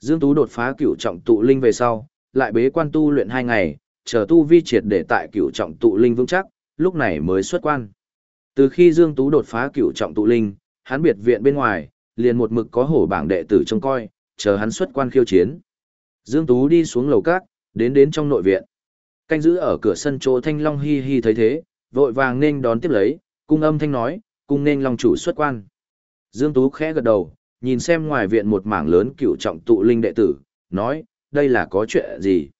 Dương Tú đột phá cửu trọng tụ linh về sau, lại bế quan tu luyện 2 ngày, chờ tu vi triệt để tại cửu trọng tụ linh vững chắc, lúc này mới xuất quan. Từ khi Dương Tú đột phá cửu trọng tụ linh, hắn biệt viện bên ngoài, liền một mực có hổ bảng đệ tử trông coi, chờ hắn xuất quan khiêu chiến. Dương Tú đi xuống lầu các, đến đến trong nội viện. Canh giữ ở cửa sân chỗ Thanh Long hi hi thấy thế, vội vàng nên đón tiếp lấy, cung âm thanh nói, cung nên Long chủ xuất quan. Dương Tú khẽ gật đầu, nhìn xem ngoài viện một mảng lớn cựu trọng tụ linh đệ tử, nói, đây là có chuyện gì?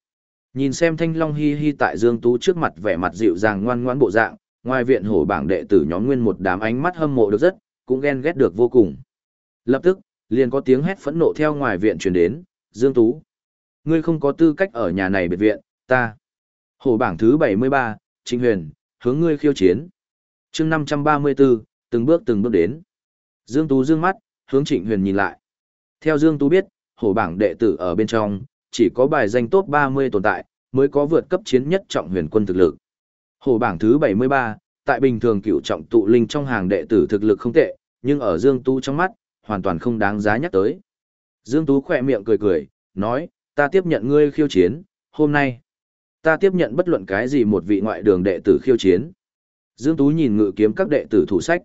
Nhìn xem Thanh Long hi hi tại Dương Tú trước mặt vẻ mặt dịu dàng ngoan ngoãn bộ dạng, ngoài viện hổ bảng đệ tử nhóm nguyên một đám ánh mắt hâm mộ được rất, cũng ghen ghét được vô cùng. Lập tức, liền có tiếng hét phẫn nộ theo ngoài viện truyền đến, Dương Tú. Ngươi không có tư cách ở nhà này biệt viện, ta. Hổ bảng thứ 73, Trinh Huyền, hướng ngươi khiêu chiến. chương 534, từng bước từng bước đến. Dương Tú dương mắt, hướng Trịnh Huyền nhìn lại. Theo Dương Tú biết, hổ bảng đệ tử ở bên trong, chỉ có bài danh top 30 tồn tại, mới có vượt cấp chiến nhất trọng huyền quân thực lực. Hổ bảng thứ 73, tại bình thường cựu trọng tụ linh trong hàng đệ tử thực lực không tệ, nhưng ở Dương Tú trong mắt, hoàn toàn không đáng giá nhắc tới. Dương Tú khỏe miệng cười cười, nói, ta tiếp nhận ngươi khiêu chiến, hôm nay, ta tiếp nhận bất luận cái gì một vị ngoại đường đệ tử khiêu chiến. Dương Tú nhìn ngự kiếm các đệ tử thủ sách.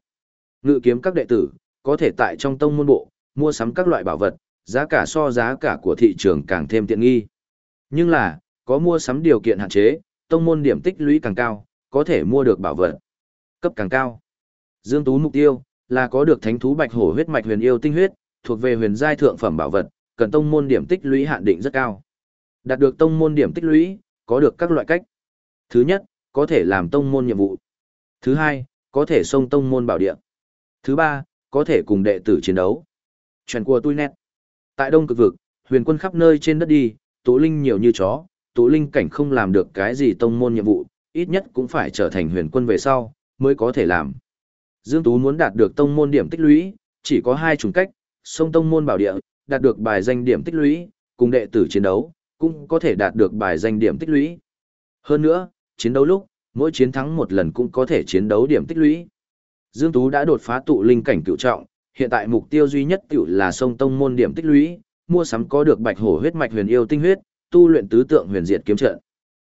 Ngự kiếm các đệ tử, có thể tại trong tông môn bộ, mua sắm các loại bảo vật, giá cả so giá cả của thị trường càng thêm tiện nghi. Nhưng là, có mua sắm điều kiện hạn chế, tông môn điểm tích lũy càng cao, có thể mua được bảo vật. Cấp càng cao. Dương Tú mục tiêu, là có được thánh thú bạch hổ huyết mạch huyền yêu tinh huyết, thuộc về huyền giai thượng phẩm bảo vật, cần tông môn điểm tích lũy hạn định rất cao. Đạt được tông môn điểm tích lũy, có được các loại cách. Thứ nhất, có thể làm tông môn nhiệm vụ. Thứ hai, có thể xông tông môn bảo địa. Thứ ba, có thể cùng đệ tử chiến đấu. Chuyện của tôi nét. Tại đông cực vực, huyền quân khắp nơi trên đất đi, tố linh nhiều như chó, tố linh cảnh không làm được cái gì tông môn nhiệm vụ, ít nhất cũng phải trở thành huyền quân về sau, mới có thể làm. Dương Tú muốn đạt được tông môn điểm tích lũy, chỉ có hai chủng cách, sông tông môn bảo địa, đạt được bài danh điểm tích lũy, cùng đệ tử chiến đấu, cũng có thể đạt được bài danh điểm tích lũy. Hơn nữa, chiến đấu lúc, mỗi chiến thắng một lần cũng có thể chiến đấu điểm tích lũy. Dương Tú đã đột phá tụ linh cảnh cựu trọng, hiện tại mục tiêu duy nhất tiểu là sông tông môn điểm tích lũy, mua sắm có được bạch hổ huyết mạch huyền yêu tinh huyết, tu luyện tứ tượng huyền diệt kiếm trận.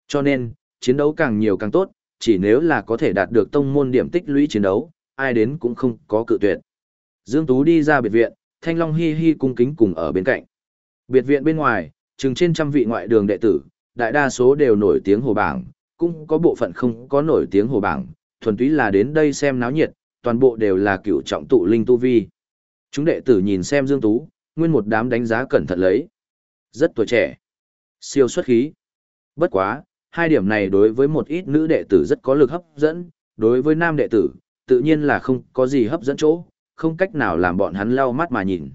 Cho nên, chiến đấu càng nhiều càng tốt, chỉ nếu là có thể đạt được tông môn điểm tích lũy chiến đấu, ai đến cũng không có cự tuyệt. Dương Tú đi ra biệt viện, Thanh Long hi hi cung kính cùng ở bên cạnh. Biệt viện bên ngoài, chừng trên trăm vị ngoại đường đệ tử, đại đa số đều nổi tiếng hồ bảng, cũng có bộ phận không có nổi tiếng hồ bảng, thuần túy là đến đây xem náo nhiệt, toàn bộ đều là cựu trọng tụ linh tu vi. Chúng đệ tử nhìn xem Dương Tú, nguyên một đám đánh giá cẩn thận lấy. Rất tuổi trẻ, siêu xuất khí. Bất quá, hai điểm này đối với một ít nữ đệ tử rất có lực hấp dẫn, đối với nam đệ tử, tự nhiên là không có gì hấp dẫn chỗ, không cách nào làm bọn hắn lau mắt mà nhìn.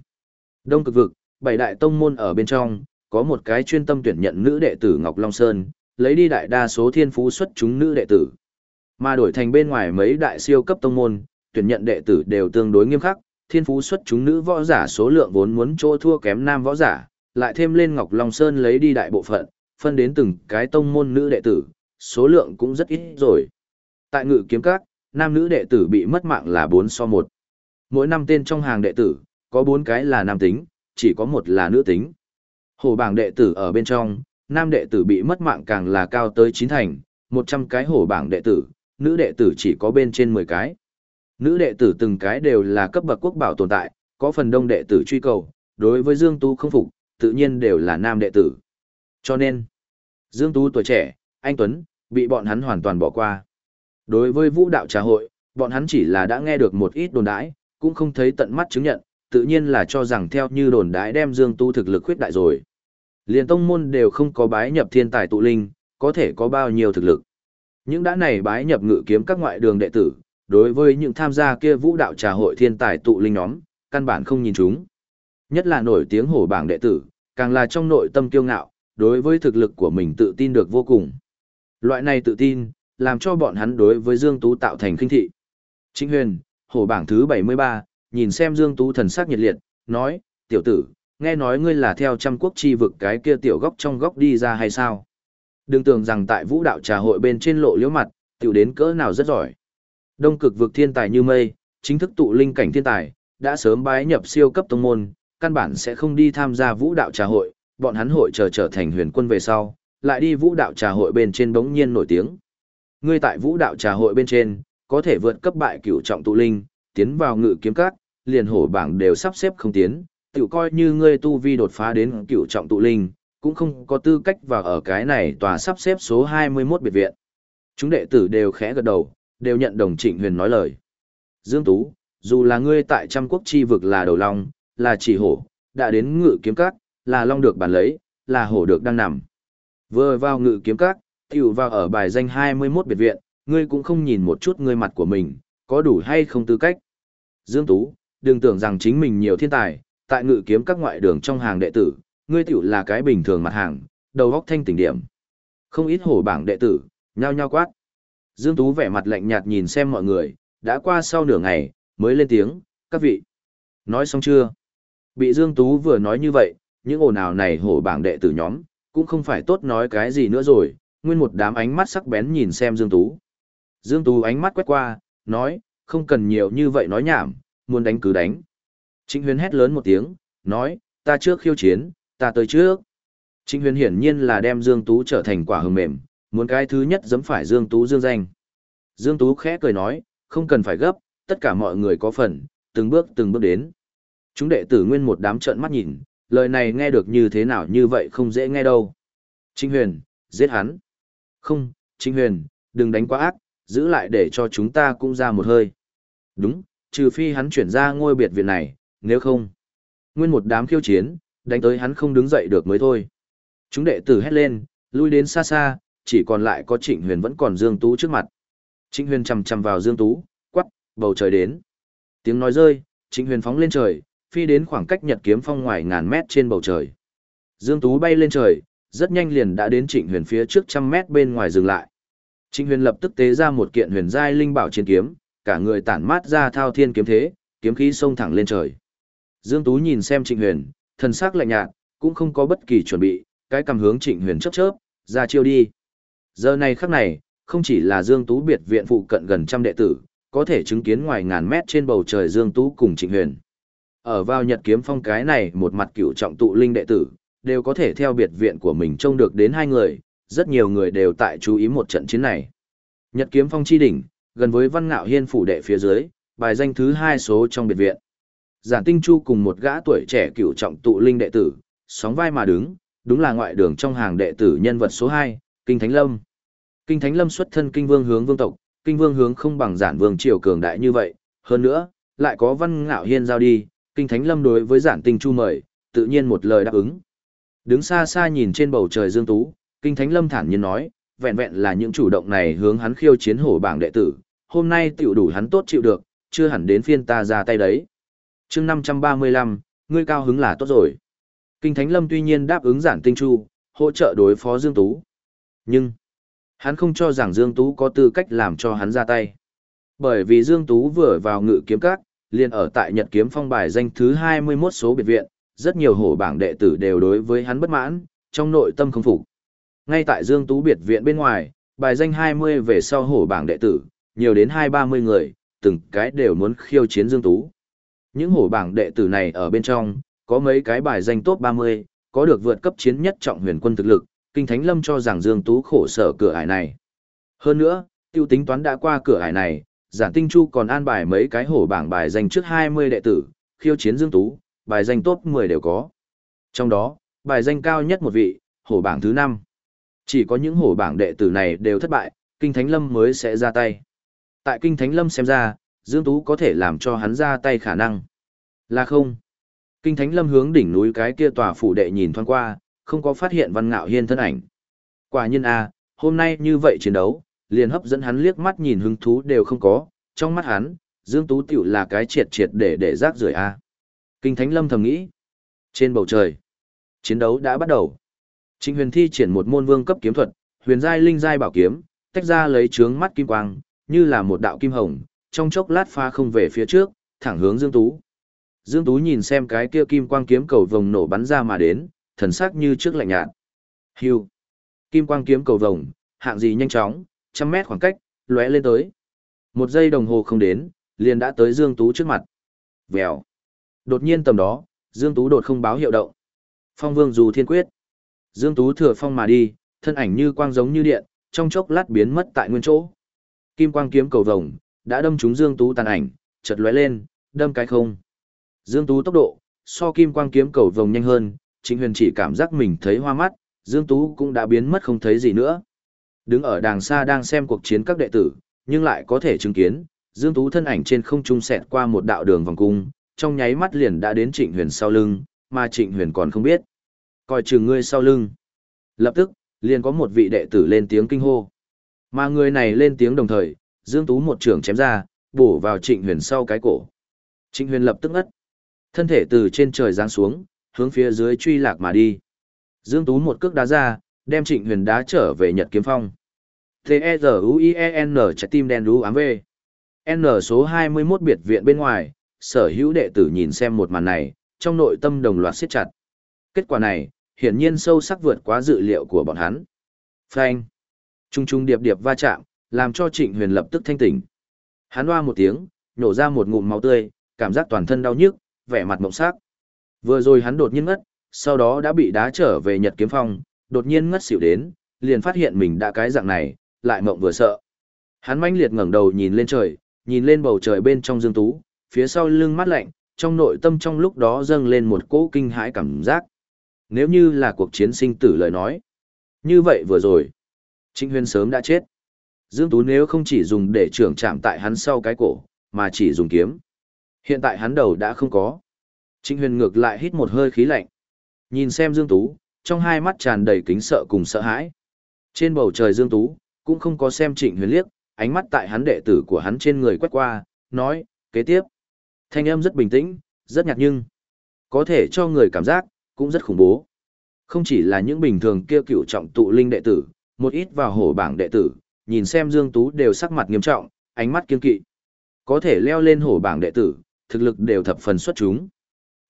Đông cực vực, bảy đại tông môn ở bên trong, có một cái chuyên tâm tuyển nhận nữ đệ tử Ngọc Long Sơn, lấy đi đại đa số thiên phú xuất chúng nữ đệ tử. Mà đổi thành bên ngoài mấy đại siêu cấp tông môn, tuyển nhận đệ tử đều tương đối nghiêm khắc, thiên phú xuất chúng nữ võ giả số lượng vốn muốn chỗ thua kém nam võ giả, lại thêm lên Ngọc Long Sơn lấy đi đại bộ phận, phân đến từng cái tông môn nữ đệ tử, số lượng cũng rất ít rồi. Tại ngự kiếm các, nam nữ đệ tử bị mất mạng là 4 so 1. Mỗi năm tên trong hàng đệ tử, có 4 cái là nam tính, chỉ có một là nữ tính. Hồ bảng đệ tử ở bên trong, nam đệ tử bị mất mạng càng là cao tới 9 thành, 100 cái hổ bảng đệ tử, nữ đệ tử chỉ có bên trên 10 cái. Nữ đệ tử từng cái đều là cấp bậc quốc bảo tồn tại, có phần đông đệ tử truy cầu, đối với Dương Tú không phục, tự nhiên đều là nam đệ tử. Cho nên, Dương Tú tuổi trẻ, anh Tuấn, bị bọn hắn hoàn toàn bỏ qua. Đối với vũ đạo trà hội, bọn hắn chỉ là đã nghe được một ít đồn đãi, cũng không thấy tận mắt chứng nhận, tự nhiên là cho rằng theo như đồn đãi đem Dương Tu thực lực khuyết đại rồi. Liên tông môn đều không có bái nhập thiên tài tụ linh, có thể có bao nhiêu thực lực. Những đã này bái nhập ngự kiếm các ngoại đường đệ tử, đối với những tham gia kia vũ đạo trà hội thiên tài tụ linh nhóm, căn bản không nhìn chúng. Nhất là nổi tiếng hổ bảng đệ tử, càng là trong nội tâm kiêu ngạo, đối với thực lực của mình tự tin được vô cùng. Loại này tự tin, làm cho bọn hắn đối với Dương Tú tạo thành kinh thị. chính Huyền, hổ bảng thứ 73, nhìn xem Dương Tú thần sắc nhiệt liệt, nói, tiểu tử, nghe nói ngươi là theo trăm quốc chi vực cái kia tiểu góc trong góc đi ra hay sao? Đừng tưởng rằng tại vũ đạo trà hội bên trên lộ liễu mặt, tiểu đến cỡ nào rất giỏi. Đông cực vực thiên tài như mây, chính thức tụ linh cảnh thiên tài, đã sớm bái nhập siêu cấp tông môn, căn bản sẽ không đi tham gia vũ đạo trà hội, bọn hắn hội chờ trở thành huyền quân về sau, lại đi vũ đạo trà hội bên trên bỗng nhiên nổi tiếng. Ngươi tại vũ đạo trà hội bên trên, có thể vượt cấp bại cửu trọng tụ linh, tiến vào ngự kiếm các, liền hổ bảng đều sắp xếp không tiến, tự coi như ngươi tu vi đột phá đến cửu trọng tụ linh, cũng không có tư cách vào ở cái này tòa sắp xếp số 21 biệt viện. Chúng đệ tử đều khẽ gật đầu, đều nhận đồng Trịnh Huyền nói lời. Dương Tú, dù là ngươi tại trăm quốc chi vực là đầu long, là chỉ hổ, đã đến ngự kiếm cát là long được bàn lấy, là hổ được đang nằm. Vừa vào ngự kiếm cát tiểu vào ở bài danh 21 biệt viện, ngươi cũng không nhìn một chút ngươi mặt của mình, có đủ hay không tư cách. Dương Tú, đừng tưởng rằng chính mình nhiều thiên tài, tại ngự kiếm các ngoại đường trong hàng đệ tử, ngươi tiểu là cái bình thường mặt hàng, đầu góc thanh tỉnh điểm. Không ít hổ bảng đệ tử, nhao nhao quát. Dương Tú vẻ mặt lạnh nhạt nhìn xem mọi người, đã qua sau nửa ngày, mới lên tiếng, các vị. Nói xong chưa? Bị Dương Tú vừa nói như vậy, những ồn ào này hổ bảng đệ tử nhóm, cũng không phải tốt nói cái gì nữa rồi, nguyên một đám ánh mắt sắc bén nhìn xem Dương Tú. Dương Tú ánh mắt quét qua, nói, không cần nhiều như vậy nói nhảm, muốn đánh cứ đánh. Trịnh huyền hét lớn một tiếng, nói, ta trước khiêu chiến, ta tới trước. Trịnh huyền hiển nhiên là đem Dương Tú trở thành quả hừng mềm, muốn cái thứ nhất dẫm phải Dương Tú dương danh. Dương Tú khẽ cười nói, không cần phải gấp, tất cả mọi người có phần, từng bước từng bước đến. Chúng đệ tử nguyên một đám trợn mắt nhìn, lời này nghe được như thế nào như vậy không dễ nghe đâu. trinh huyền, giết hắn. Không, trinh huyền, đừng đánh quá ác, giữ lại để cho chúng ta cũng ra một hơi. Đúng, trừ phi hắn chuyển ra ngôi biệt viện này, nếu không. Nguyên một đám khiêu chiến, đánh tới hắn không đứng dậy được mới thôi. Chúng đệ tử hét lên, lui đến xa xa, chỉ còn lại có Trịnh Huyền vẫn còn Dương Tú trước mặt. Trịnh Huyền chầm chầm vào Dương Tú, quắc, bầu trời đến. Tiếng nói rơi, Trịnh Huyền phóng lên trời, phi đến khoảng cách Nhật Kiếm Phong ngoài ngàn mét trên bầu trời. Dương Tú bay lên trời, rất nhanh liền đã đến Trịnh Huyền phía trước trăm mét bên ngoài dừng lại. Trịnh Huyền lập tức tế ra một kiện huyền giai linh bảo chiến kiếm, cả người tản mát ra thao thiên kiếm thế, kiếm khí xông thẳng lên trời. Dương Tú nhìn xem Trịnh Huyền, thần sắc lạnh nhạt, cũng không có bất kỳ chuẩn bị, cái cầm hướng Trịnh Huyền chớp chớp, ra chiêu đi. Giờ này khắc này, không chỉ là Dương Tú biệt viện phụ cận gần trăm đệ tử, có thể chứng kiến ngoài ngàn mét trên bầu trời Dương Tú cùng Trịnh Huyền. Ở vào Nhật Kiếm Phong cái này một mặt cửu trọng tụ linh đệ tử, đều có thể theo biệt viện của mình trông được đến hai người, rất nhiều người đều tại chú ý một trận chiến này. Nhật Kiếm Phong chi đỉnh, gần với Văn Ngạo Hiên phủ đệ phía dưới, bài danh thứ hai số trong biệt viện. Giản Tinh Chu cùng một gã tuổi trẻ cửu trọng tụ linh đệ tử, sóng vai mà đứng, đúng là ngoại đường trong hàng đệ tử nhân vật số 2, Kinh Thánh Lâm. Kinh Thánh Lâm xuất thân kinh vương hướng vương tộc, kinh vương hướng không bằng giản vương triều cường đại như vậy, hơn nữa, lại có Văn Ngạo Hiên giao đi, Kinh Thánh Lâm đối với giản Tinh Chu mời, tự nhiên một lời đáp ứng. Đứng xa xa nhìn trên bầu trời dương tú, Kinh Thánh Lâm thản nhiên nói, vẹn vẹn là những chủ động này hướng hắn khiêu chiến hổ bảng đệ tử, hôm nay tiểu đủ hắn tốt chịu được, chưa hẳn đến phiên ta ra tay đấy. chương 535, ngươi cao hứng là tốt rồi. Kinh Thánh Lâm tuy nhiên đáp ứng giản tinh chu, hỗ trợ đối phó Dương Tú. Nhưng, hắn không cho rằng Dương Tú có tư cách làm cho hắn ra tay. Bởi vì Dương Tú vừa vào ngự kiếm các, liền ở tại Nhật Kiếm Phong bài danh thứ 21 số biệt viện, rất nhiều hổ bảng đệ tử đều đối với hắn bất mãn, trong nội tâm không phục. Ngay tại Dương Tú biệt viện bên ngoài, bài danh 20 về sau hổ bảng đệ tử, nhiều đến 2-30 người, từng cái đều muốn khiêu chiến Dương Tú. Những hổ bảng đệ tử này ở bên trong, có mấy cái bài danh top 30, có được vượt cấp chiến nhất trọng huyền quân thực lực, Kinh Thánh Lâm cho rằng Dương Tú khổ sở cửa ải này. Hơn nữa, tiêu tính toán đã qua cửa ải này, giản tinh chu còn an bài mấy cái hổ bảng bài danh trước 20 đệ tử, khiêu chiến Dương Tú, bài danh top 10 đều có. Trong đó, bài danh cao nhất một vị, hổ bảng thứ 5. Chỉ có những hổ bảng đệ tử này đều thất bại, Kinh Thánh Lâm mới sẽ ra tay. Tại Kinh Thánh Lâm xem ra, Dương Tú có thể làm cho hắn ra tay khả năng. Là không. Kinh Thánh Lâm hướng đỉnh núi cái kia tòa phủ đệ nhìn thoáng qua, không có phát hiện Văn Ngạo Hiên thân ảnh. Quả nhiên a, à, hôm nay như vậy chiến đấu, liền hấp dẫn hắn liếc mắt nhìn hứng thú đều không có, trong mắt hắn, Dương Tú tiểu là cái triệt triệt để để rác rưởi a. Kinh Thánh Lâm thầm nghĩ. Trên bầu trời, chiến đấu đã bắt đầu. Trịnh Huyền thi triển một môn vương cấp kiếm thuật, Huyền giai linh giai bảo kiếm, tách ra lấy trướng mắt kim quang, như là một đạo kim hồng, trong chốc lát pha không về phía trước, thẳng hướng Dương Tú. Dương Tú nhìn xem cái kia kim quang kiếm cầu vồng nổ bắn ra mà đến, thần sắc như trước lạnh nhạt. Hưu. Kim quang kiếm cầu vồng, hạng gì nhanh chóng, trăm mét khoảng cách, lóe lên tới. Một giây đồng hồ không đến, liền đã tới Dương Tú trước mặt. Vèo. Đột nhiên tầm đó, Dương Tú đột không báo hiệu động. Phong Vương dù thiên quyết. Dương Tú thừa phong mà đi, thân ảnh như quang giống như điện, trong chốc lát biến mất tại nguyên chỗ. Kim quang kiếm cầu vồng, đã đâm trúng Dương Tú tàn ảnh, chợt lóe lên, đâm cái không. Dương Tú tốc độ, so kim quang kiếm cầu vồng nhanh hơn, Trịnh Huyền chỉ cảm giác mình thấy hoa mắt, Dương Tú cũng đã biến mất không thấy gì nữa. Đứng ở đàng xa đang xem cuộc chiến các đệ tử, nhưng lại có thể chứng kiến, Dương Tú thân ảnh trên không trung xẹt qua một đạo đường vòng cung, trong nháy mắt liền đã đến Trịnh Huyền sau lưng, mà Trịnh Huyền còn không biết. Coi chừng ngươi sau lưng. Lập tức, liền có một vị đệ tử lên tiếng kinh hô. Mà người này lên tiếng đồng thời, Dương Tú một trường chém ra, bổ vào Trịnh Huyền sau cái cổ. Trịnh Huyền lập tức ngất. Thân thể từ trên trời giáng xuống, hướng phía dưới truy lạc mà đi. Dương Tú một cước đá ra, đem Trịnh Huyền đá trở về Nhật Kiếm Phong. T-E-Z-U-I-E-N trái tim đen đu ám về. N số 21 biệt viện bên ngoài, sở hữu đệ tử nhìn xem một màn này, trong nội tâm đồng loạt siết chặt. Kết quả này, hiển nhiên sâu sắc vượt quá dự liệu của bọn hắn. Phanh. Trung trung điệp điệp va chạm, làm cho Trịnh Huyền lập tức thanh tỉnh. Hắn hoa một tiếng, nhổ ra một ngụm máu tươi, cảm giác toàn thân đau nhức, vẻ mặt mộng sắc. Vừa rồi hắn đột nhiên ngất, sau đó đã bị đá trở về Nhật Kiếm Phong, đột nhiên ngất xỉu đến, liền phát hiện mình đã cái dạng này, lại mộng vừa sợ. Hắn manh liệt ngẩng đầu nhìn lên trời, nhìn lên bầu trời bên trong dương tú, phía sau lưng mát lạnh, trong nội tâm trong lúc đó dâng lên một cỗ kinh hãi cảm giác. Nếu như là cuộc chiến sinh tử lời nói. Như vậy vừa rồi, Trịnh Huyên sớm đã chết. Dương Tú nếu không chỉ dùng để trưởng chạm tại hắn sau cái cổ, mà chỉ dùng kiếm. Hiện tại hắn đầu đã không có. Trịnh Huyền ngược lại hít một hơi khí lạnh. Nhìn xem Dương Tú, trong hai mắt tràn đầy kính sợ cùng sợ hãi. Trên bầu trời Dương Tú, cũng không có xem Trịnh Huyền liếc, ánh mắt tại hắn đệ tử của hắn trên người quét qua, nói, kế tiếp. Thanh âm rất bình tĩnh, rất nhạt nhưng, có thể cho người cảm giác, cũng rất khủng bố. Không chỉ là những bình thường kia cựu trọng tụ linh đệ tử, một ít vào hổ bảng đệ tử, nhìn xem Dương Tú đều sắc mặt nghiêm trọng, ánh mắt kiên kỵ. Có thể leo lên hổ bảng đệ tử, thực lực đều thập phần xuất chúng.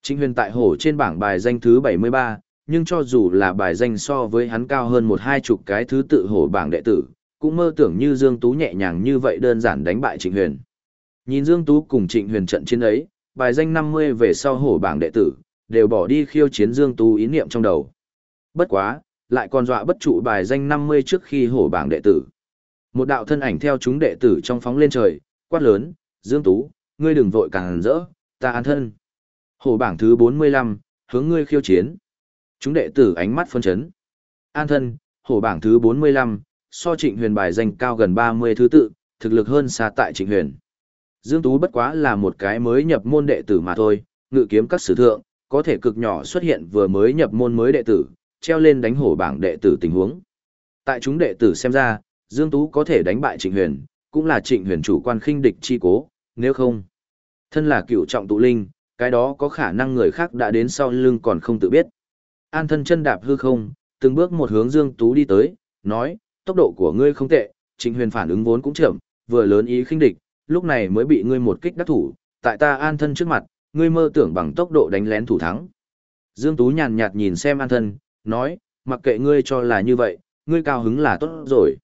Trịnh huyền tại hổ trên bảng bài danh thứ 73, nhưng cho dù là bài danh so với hắn cao hơn một hai chục cái thứ tự hổ bảng đệ tử, cũng mơ tưởng như Dương Tú nhẹ nhàng như vậy đơn giản đánh bại Trịnh Huyền. Nhìn Dương Tú cùng Trịnh Huyền trận chiến ấy, bài danh 50 về sau hổ bảng đệ tử, đều bỏ đi khiêu chiến Dương Tú ý niệm trong đầu. Bất quá, lại còn dọa bất trụ bài danh 50 trước khi hổ bảng đệ tử. Một đạo thân ảnh theo chúng đệ tử trong phóng lên trời, quát lớn, Dương Tú, ngươi đừng vội càng rỡ, ta an thân. Hổ bảng thứ 45, hướng ngươi khiêu chiến. Chúng đệ tử ánh mắt phân chấn. An thân, hổ bảng thứ 45, so trịnh huyền bài danh cao gần 30 thứ tự, thực lực hơn xa tại trịnh huyền. Dương Tú bất quá là một cái mới nhập môn đệ tử mà thôi, ngự kiếm các sử thượng, có thể cực nhỏ xuất hiện vừa mới nhập môn mới đệ tử, treo lên đánh hổ bảng đệ tử tình huống. Tại chúng đệ tử xem ra, Dương Tú có thể đánh bại Trịnh Huyền, cũng là Trịnh Huyền chủ quan khinh địch chi cố, nếu không. Thân là cựu trọng tụ linh, cái đó có khả năng người khác đã đến sau lưng còn không tự biết. An thân chân đạp hư không, từng bước một hướng Dương Tú đi tới, nói, tốc độ của ngươi không tệ, Trịnh Huyền phản ứng vốn cũng chậm, vừa lớn ý khinh địch, lúc này mới bị ngươi một kích đắc thủ, tại ta an thân trước mặt, ngươi mơ tưởng bằng tốc độ đánh lén thủ thắng. Dương Tú nhàn nhạt nhìn xem an thân, nói, mặc kệ ngươi cho là như vậy, ngươi cao hứng là tốt rồi.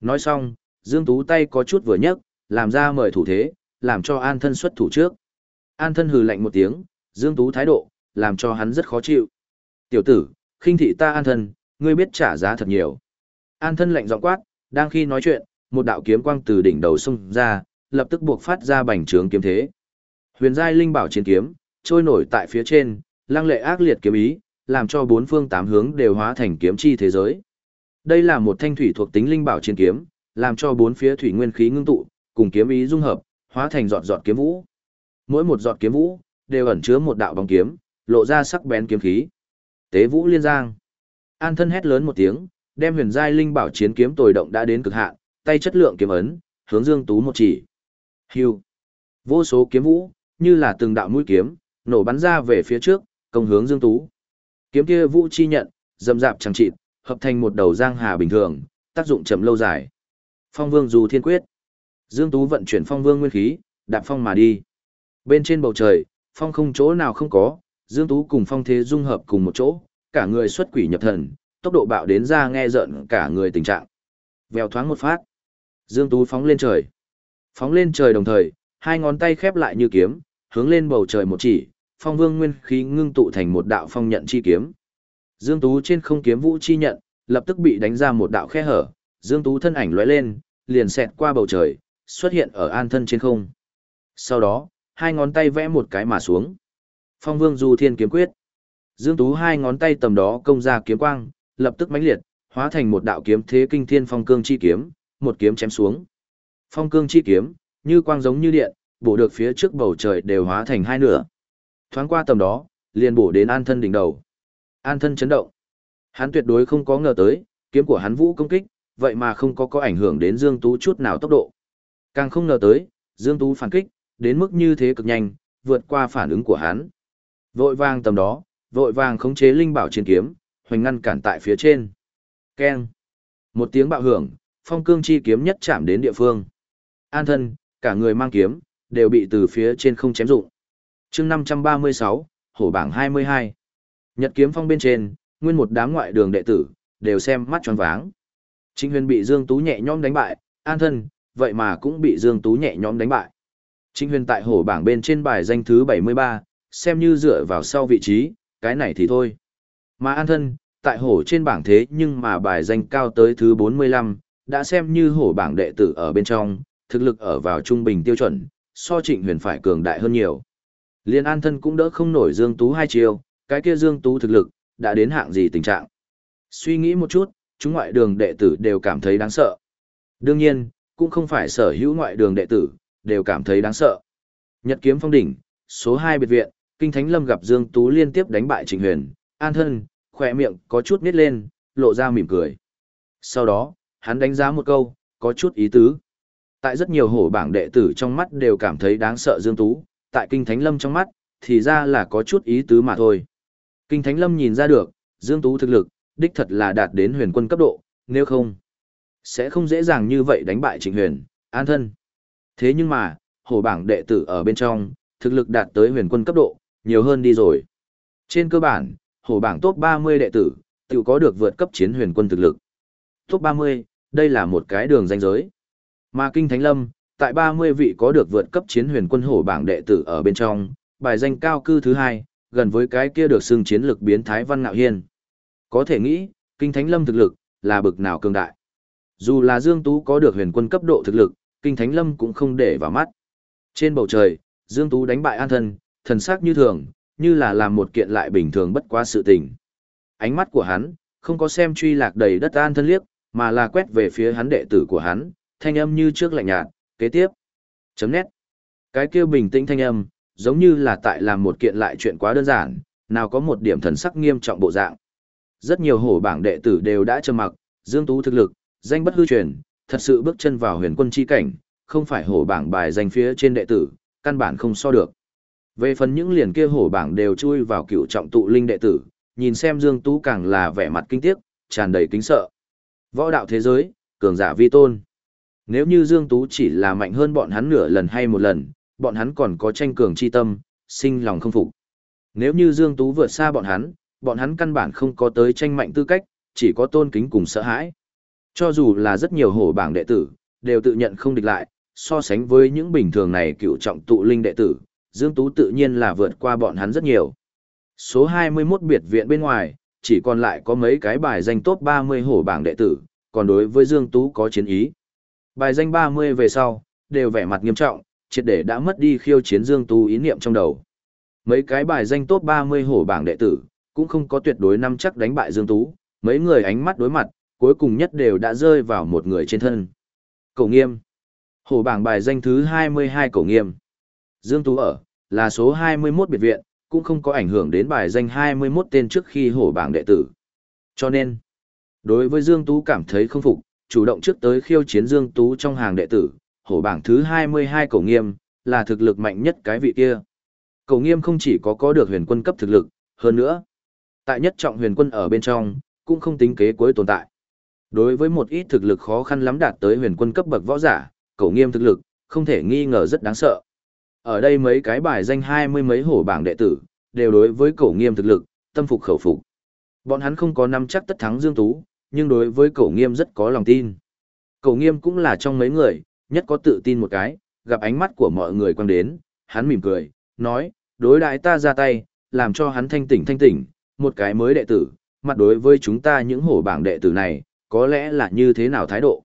Nói xong, Dương Tú tay có chút vừa nhấc, làm ra mời thủ thế, làm cho an thân xuất thủ trước. An thân hừ lạnh một tiếng, Dương Tú thái độ, làm cho hắn rất khó chịu. Tiểu tử, khinh thị ta an thân, ngươi biết trả giá thật nhiều. An thân lạnh giọng quát, đang khi nói chuyện, một đạo kiếm quang từ đỉnh đầu xung ra, lập tức buộc phát ra bành trướng kiếm thế. Huyền giai linh bảo chiến kiếm, trôi nổi tại phía trên, lăng lệ ác liệt kiếm ý, làm cho bốn phương tám hướng đều hóa thành kiếm chi thế giới. Đây là một thanh thủy thuộc tính linh bảo chiến kiếm, làm cho bốn phía thủy nguyên khí ngưng tụ, cùng kiếm ý dung hợp, hóa thành giọt giọt kiếm vũ. Mỗi một giọt kiếm vũ đều ẩn chứa một đạo bóng kiếm, lộ ra sắc bén kiếm khí. Tế Vũ Liên Giang. An thân hét lớn một tiếng, đem huyền giai linh bảo chiến kiếm tồi động đã đến cực hạn, tay chất lượng kiếm ấn, hướng Dương Tú một chỉ. Hưu. Vô số kiếm vũ, như là từng đạo mũi kiếm, nổ bắn ra về phía trước, công hướng Dương Tú. Kiếm kia vũ chi nhận, dầm dạp chẳng chịt, hợp thành một đầu giang hà bình thường, tác dụng chậm lâu dài. Phong Vương dù thiên quyết. Dương Tú vận chuyển Phong Vương nguyên khí, đạp phong mà đi. Bên trên bầu trời, phong không chỗ nào không có, Dương Tú cùng phong thế dung hợp cùng một chỗ, cả người xuất quỷ nhập thần, tốc độ bạo đến ra nghe giận cả người tình trạng. Vèo thoáng một phát. Dương Tú phóng lên trời. Phóng lên trời đồng thời, hai ngón tay khép lại như kiếm, hướng lên bầu trời một chỉ, phong vương nguyên khí ngưng tụ thành một đạo phong nhận chi kiếm. Dương Tú trên không kiếm vũ chi nhận, lập tức bị đánh ra một đạo khe hở, Dương Tú thân ảnh lóe lên, liền xẹt qua bầu trời, xuất hiện ở an thân trên không. Sau đó, hai ngón tay vẽ một cái mà xuống. Phong Vương Du Thiên kiếm quyết. Dương Tú hai ngón tay tầm đó công ra kiếm quang, lập tức mãnh liệt, hóa thành một đạo kiếm thế kinh thiên phong cương chi kiếm, một kiếm chém xuống. Phong cương chi kiếm, như quang giống như điện, bổ được phía trước bầu trời đều hóa thành hai nửa. Thoáng qua tầm đó, liền bổ đến an thân đỉnh đầu. An thân chấn động. Hắn tuyệt đối không có ngờ tới, kiếm của hắn vũ công kích, vậy mà không có có ảnh hưởng đến Dương Tú chút nào tốc độ. Càng không ngờ tới, Dương Tú phản kích, đến mức như thế cực nhanh, vượt qua phản ứng của hắn. Vội vàng tầm đó, vội vàng khống chế linh bảo chiến kiếm, hoành ngăn cản tại phía trên. Keng. Một tiếng bạo hưởng, phong cương chi kiếm nhất chạm đến địa phương. An thân, cả người mang kiếm, đều bị từ phía trên không chém dụng. chương 536, hổ bảng 22. Nhật kiếm phong bên trên, nguyên một đám ngoại đường đệ tử, đều xem mắt tròn váng. Trịnh huyền bị Dương Tú nhẹ nhõm đánh bại, an thân, vậy mà cũng bị Dương Tú nhẹ nhõm đánh bại. Trịnh huyền tại hổ bảng bên trên bài danh thứ 73, xem như dựa vào sau vị trí, cái này thì thôi. Mà an thân, tại hổ trên bảng thế nhưng mà bài danh cao tới thứ 45, đã xem như hổ bảng đệ tử ở bên trong, thực lực ở vào trung bình tiêu chuẩn, so trịnh huyền phải cường đại hơn nhiều. Liên an thân cũng đỡ không nổi Dương Tú hai chiều, cái kia Dương Tú thực lực, đã đến hạng gì tình trạng. Suy nghĩ một chút, chúng ngoại đường đệ tử đều cảm thấy đáng sợ. Đương nhiên, cũng không phải sở hữu ngoại đường đệ tử, đều cảm thấy đáng sợ. Nhật kiếm phong đỉnh, số 2 biệt viện, Kinh Thánh Lâm gặp Dương Tú liên tiếp đánh bại Trịnh Huyền, an thân, khỏe miệng có chút nít lên, lộ ra mỉm cười. Sau đó, hắn đánh giá một câu, có chút ý tứ. Tại rất nhiều hổ bảng đệ tử trong mắt đều cảm thấy đáng sợ Dương Tú, tại Kinh Thánh Lâm trong mắt, thì ra là có chút ý tứ mà thôi. Kinh Thánh Lâm nhìn ra được, Dương Tú thực lực, đích thật là đạt đến huyền quân cấp độ, nếu không, sẽ không dễ dàng như vậy đánh bại Trịnh Huyền, an thân. Thế nhưng mà, hổ bảng đệ tử ở bên trong, thực lực đạt tới huyền quân cấp độ, nhiều hơn đi rồi. Trên cơ bản, hổ bảng top 30 đệ tử, tự có được vượt cấp chiến huyền quân thực lực. Top 30, đây là một cái đường danh giới. Mà Kinh Thánh Lâm, tại 30 vị có được vượt cấp chiến huyền quân hổ bảng đệ tử ở bên trong, bài danh cao cư thứ hai, gần với cái kia được xưng chiến lực biến thái văn ngạo hiên. Có thể nghĩ, Kinh Thánh Lâm thực lực, là bực nào cường đại. Dù là Dương Tú có được huyền quân cấp độ thực lực, Kinh Thánh Lâm cũng không để vào mắt. Trên bầu trời, Dương Tú đánh bại an thân, thần sắc như thường, như là làm một kiện lại bình thường bất quá sự tình. Ánh mắt của hắn, không có xem truy lạc đầy đất an thân liếc, mà là quét về phía hắn đệ tử của hắn, thanh âm như trước lạnh nhạt, kế tiếp. Chấm nét. Cái kêu bình tĩnh thanh âm, giống như là tại làm một kiện lại chuyện quá đơn giản, nào có một điểm thần sắc nghiêm trọng bộ dạng. Rất nhiều hổ bảng đệ tử đều đã trầm mặc, Dương Tú thực lực, danh bất hư truyền, thật sự bước chân vào huyền quân chi cảnh, không phải hổ bảng bài danh phía trên đệ tử, căn bản không so được. Về phần những liền kia hổ bảng đều chui vào cựu trọng tụ linh đệ tử, nhìn xem Dương Tú càng là vẻ mặt kinh tiếc, tràn đầy kính sợ. Võ đạo thế giới, cường giả vi tôn. Nếu như Dương Tú chỉ là mạnh hơn bọn hắn nửa lần hay một lần, bọn hắn còn có tranh cường chi tâm, sinh lòng không phục. Nếu như Dương Tú vượt xa bọn hắn, bọn hắn căn bản không có tới tranh mạnh tư cách, chỉ có tôn kính cùng sợ hãi. Cho dù là rất nhiều hổ bảng đệ tử, đều tự nhận không địch lại, so sánh với những bình thường này cựu trọng tụ linh đệ tử, Dương Tú tự nhiên là vượt qua bọn hắn rất nhiều. Số 21 biệt viện bên ngoài, chỉ còn lại có mấy cái bài danh top 30 hổ bảng đệ tử, còn đối với Dương Tú có chiến ý. Bài danh 30 về sau, đều vẻ mặt nghiêm trọng, triệt để đã mất đi khiêu chiến Dương Tú ý niệm trong đầu. Mấy cái bài danh top 30 hổ bảng đệ tử, cũng không có tuyệt đối năm chắc đánh bại Dương Tú, mấy người ánh mắt đối mặt, cuối cùng nhất đều đã rơi vào một người trên thân. Cổ nghiêm. Hổ bảng bài danh thứ 22 cổ nghiêm. Dương Tú ở, là số 21 biệt viện, cũng không có ảnh hưởng đến bài danh 21 tên trước khi hổ bảng đệ tử. Cho nên, đối với Dương Tú cảm thấy không phục, chủ động trước tới khiêu chiến Dương Tú trong hàng đệ tử, hổ bảng thứ 22 cổ nghiêm, là thực lực mạnh nhất cái vị kia. Cổ nghiêm không chỉ có có được huyền quân cấp thực lực, hơn nữa, tại nhất trọng huyền quân ở bên trong, cũng không tính kế cuối tồn tại. Đối với một ít thực lực khó khăn lắm đạt tới huyền quân cấp bậc võ giả, cổ nghiêm thực lực, không thể nghi ngờ rất đáng sợ. Ở đây mấy cái bài danh hai mươi mấy hổ bảng đệ tử, đều đối với cổ nghiêm thực lực, tâm phục khẩu phục. Bọn hắn không có nắm chắc tất thắng Dương Tú, nhưng đối với cổ nghiêm rất có lòng tin. Cổ nghiêm cũng là trong mấy người, nhất có tự tin một cái, gặp ánh mắt của mọi người quăng đến, hắn mỉm cười, nói, đối đại ta ra tay, làm cho hắn thanh tỉnh thanh tỉnh, một cái mới đệ tử, mặt đối với chúng ta những hổ bảng đệ tử này, có lẽ là như thế nào thái độ.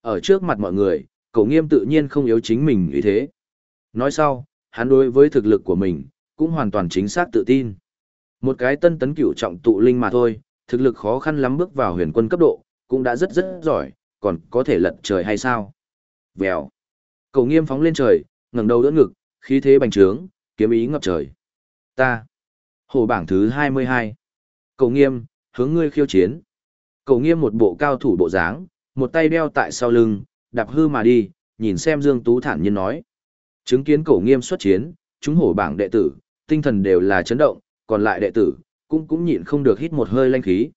Ở trước mặt mọi người, cậu nghiêm tự nhiên không yếu chính mình như thế. Nói sau, hắn đối với thực lực của mình, cũng hoàn toàn chính xác tự tin. Một cái tân tấn cửu trọng tụ linh mà thôi, thực lực khó khăn lắm bước vào huyền quân cấp độ, cũng đã rất rất giỏi, còn có thể lật trời hay sao? Vèo. Cậu nghiêm phóng lên trời, ngẩng đầu đỡ ngực, khí thế bành trướng, kiếm ý ngập trời. Ta. Hồ bảng thứ 22. Cậu nghiêm, hướng ngươi khiêu chiến. Cậu nghiêm một bộ cao thủ bộ dáng, một tay đeo tại sau lưng, đạp hư mà đi, nhìn xem Dương Tú thản nhiên nói. Chứng kiến cậu nghiêm xuất chiến, chúng hổ bảng đệ tử, tinh thần đều là chấn động, còn lại đệ tử, cũng cũng nhịn không được hít một hơi lanh khí.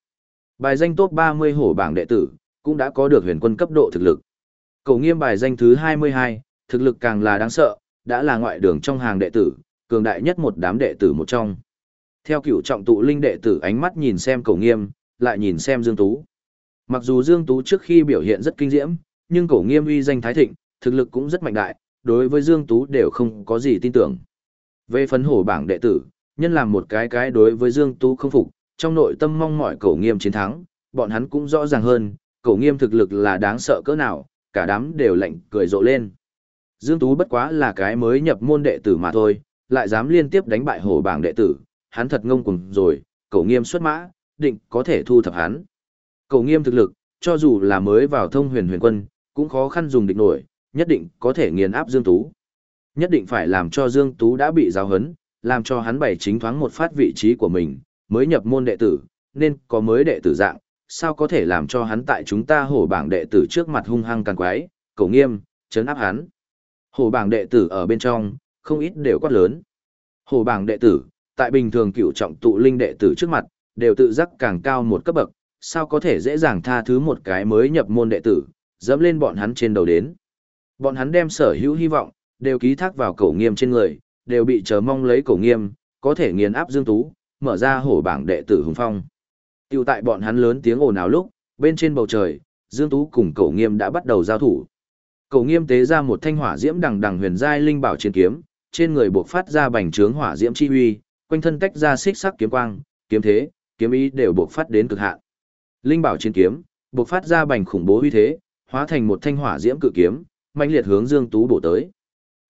Bài danh top 30 hổ bảng đệ tử, cũng đã có được huyền quân cấp độ thực lực. Cậu nghiêm bài danh thứ 22, thực lực càng là đáng sợ, đã là ngoại đường trong hàng đệ tử, cường đại nhất một đám đệ tử một trong. Theo cựu trọng tụ linh đệ tử ánh mắt nhìn xem cậu nghiêm, lại nhìn xem Dương Tú. Mặc dù Dương Tú trước khi biểu hiện rất kinh diễm, nhưng Cổ nghiêm uy danh thái thịnh, thực lực cũng rất mạnh đại, đối với Dương Tú đều không có gì tin tưởng. Về phấn hổ bảng đệ tử, nhân làm một cái cái đối với Dương Tú không phục, trong nội tâm mong mỏi Cổ nghiêm chiến thắng, bọn hắn cũng rõ ràng hơn, Cổ nghiêm thực lực là đáng sợ cỡ nào, cả đám đều lạnh cười rộ lên. Dương Tú bất quá là cái mới nhập môn đệ tử mà thôi, lại dám liên tiếp đánh bại hổ bảng đệ tử, hắn thật ngông cùng rồi, Cổ nghiêm xuất mã, định có thể thu thập hắn. cầu nghiêm thực lực, cho dù là mới vào thông huyền huyền quân, cũng khó khăn dùng địch nổi, nhất định có thể nghiền áp Dương Tú. Nhất định phải làm cho Dương Tú đã bị giáo hấn, làm cho hắn bày chính thoáng một phát vị trí của mình, mới nhập môn đệ tử, nên có mới đệ tử dạng, sao có thể làm cho hắn tại chúng ta hổ bảng đệ tử trước mặt hung hăng càng quái, cầu nghiêm, chấn áp hắn. Hổ bảng đệ tử ở bên trong, không ít đều quát lớn. Hổ bảng đệ tử, tại bình thường cựu trọng tụ linh đệ tử trước mặt, đều tự giác càng cao một cấp bậc, sao có thể dễ dàng tha thứ một cái mới nhập môn đệ tử, dẫm lên bọn hắn trên đầu đến. Bọn hắn đem sở hữu hy vọng, đều ký thác vào cổ nghiêm trên người, đều bị chờ mong lấy cổ nghiêm, có thể nghiền áp Dương Tú, mở ra hổ bảng đệ tử hùng phong. Tiêu tại bọn hắn lớn tiếng ồn ào lúc, bên trên bầu trời, Dương Tú cùng cổ nghiêm đã bắt đầu giao thủ. Cổ nghiêm tế ra một thanh hỏa diễm đằng đằng huyền giai linh bảo chiến kiếm, trên người buộc phát ra bành trướng hỏa diễm chi huy, quanh thân tách ra xích sắc kiếm quang, kiếm thế, kiếm ý đều buộc phát đến cực hạn. Linh bảo chiến kiếm, buộc phát ra bành khủng bố uy thế, hóa thành một thanh hỏa diễm cự kiếm, mạnh liệt hướng Dương Tú bổ tới.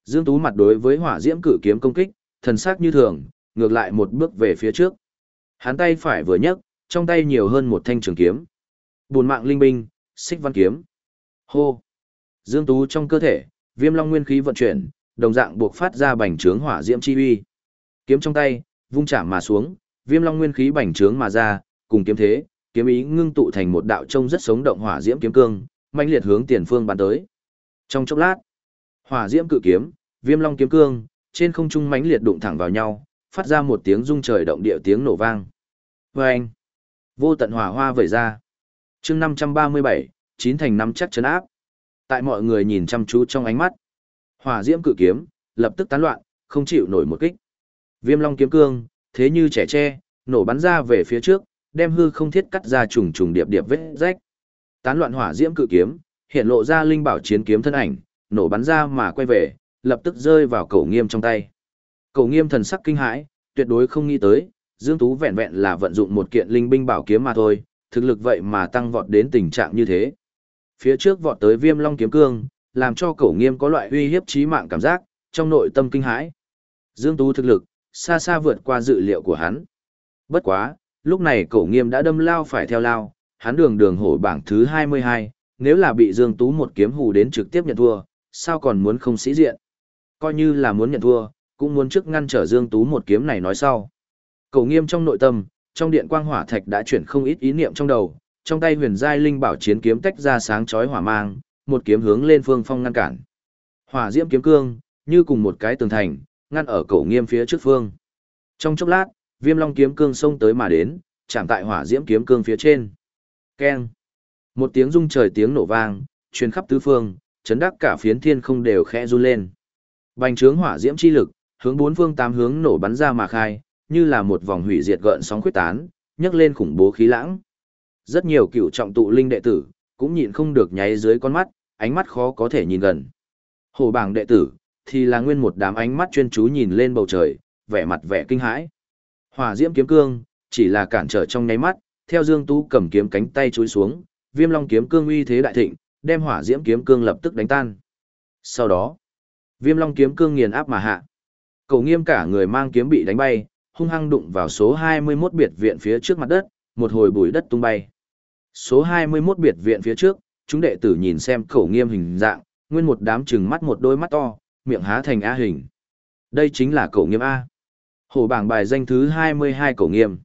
Dương Tú mặt đối với hỏa diễm cự kiếm công kích, thần sắc như thường, ngược lại một bước về phía trước. Hắn tay phải vừa nhấc, trong tay nhiều hơn một thanh trường kiếm. Buồn mạng linh binh, xích văn kiếm. Hô! Dương Tú trong cơ thể, viêm long nguyên khí vận chuyển, đồng dạng buộc phát ra bành trướng hỏa diễm chi uy. Kiếm trong tay, vung chạm mà xuống, viêm long nguyên khí bành trướng mà ra, cùng kiếm thế, kiếm ý ngưng tụ thành một đạo trông rất sống động hỏa diễm kiếm cương, mãnh liệt hướng tiền phương bắn tới. Trong chốc lát, hỏa diễm cự kiếm, viêm long kiếm cương, trên không trung mãnh liệt đụng thẳng vào nhau, phát ra một tiếng rung trời động địa tiếng nổ vang. Vâng! Vô tận hỏa hoa vẩy ra. chương 537, chín thành năm chắc chấn áp. Tại mọi người nhìn chăm chú trong ánh mắt, hỏa diễm cự kiếm, lập tức tán loạn, không chịu nổi một kích. Viêm long kiếm cương, thế như trẻ tre, nổ bắn ra về phía trước, đem hư không thiết cắt ra trùng trùng điệp điệp vết rách. Tán loạn hỏa diễm cự kiếm, hiện lộ ra linh bảo chiến kiếm thân ảnh, nổ bắn ra mà quay về, lập tức rơi vào cổ nghiêm trong tay. Cổ nghiêm thần sắc kinh hãi, tuyệt đối không nghĩ tới, Dương Tú vẹn vẹn là vận dụng một kiện linh binh bảo kiếm mà thôi, thực lực vậy mà tăng vọt đến tình trạng như thế. Phía trước vọt tới Viêm Long kiếm cương, làm cho Cổ Nghiêm có loại uy hiếp chí mạng cảm giác, trong nội tâm kinh hãi. Dương Tú thực lực xa xa vượt qua dự liệu của hắn. Bất quá, lúc này Cổ Nghiêm đã đâm lao phải theo lao, hắn đường đường hổ bảng thứ 22, nếu là bị Dương Tú một kiếm hù đến trực tiếp nhận thua, sao còn muốn không sĩ diện. Coi như là muốn nhận thua, cũng muốn trước ngăn trở Dương Tú một kiếm này nói sau. Cổ nghiêm trong nội tâm, trong điện quang hỏa thạch đã chuyển không ít ý niệm trong đầu, trong tay huyền giai linh bảo chiến kiếm tách ra sáng chói hỏa mang, một kiếm hướng lên phương phong ngăn cản. Hỏa diễm kiếm cương, như cùng một cái tường thành, ngăn ở cổ nghiêm phía trước phương. Trong chốc lát, Viêm Long kiếm cương xông tới mà đến, chạm tại hỏa diễm kiếm cương phía trên. Keng. Một tiếng rung trời tiếng nổ vang, truyền khắp tứ phương, chấn đắc cả phiến thiên không đều khẽ run lên. Bành trướng hỏa diễm chi lực, hướng bốn phương tám hướng nổ bắn ra mà khai, như là một vòng hủy diệt gợn sóng khuyết tán, nhấc lên khủng bố khí lãng. Rất nhiều cựu trọng tụ linh đệ tử, cũng nhịn không được nháy dưới con mắt, ánh mắt khó có thể nhìn gần. Hồ bảng đệ tử, thì là nguyên một đám ánh mắt chuyên chú nhìn lên bầu trời, vẻ mặt vẻ kinh hãi. Hỏa diễm kiếm cương, chỉ là cản trở trong nháy mắt, theo Dương Tú cầm kiếm cánh tay chối xuống, Viêm Long kiếm cương uy thế đại thịnh, đem hỏa diễm kiếm cương lập tức đánh tan. Sau đó, Viêm Long kiếm cương nghiền áp mà hạ. Cầu Nghiêm cả người mang kiếm bị đánh bay, hung hăng đụng vào số 21 biệt viện phía trước mặt đất, một hồi bụi đất tung bay. Số 21 biệt viện phía trước, chúng đệ tử nhìn xem Cầu Nghiêm hình dạng, nguyên một đám trừng mắt một đôi mắt to, miệng há thành A hình. Đây chính là cổ Nghiêm A. Hổ bảng bài danh thứ 22 cổ Nghiêm.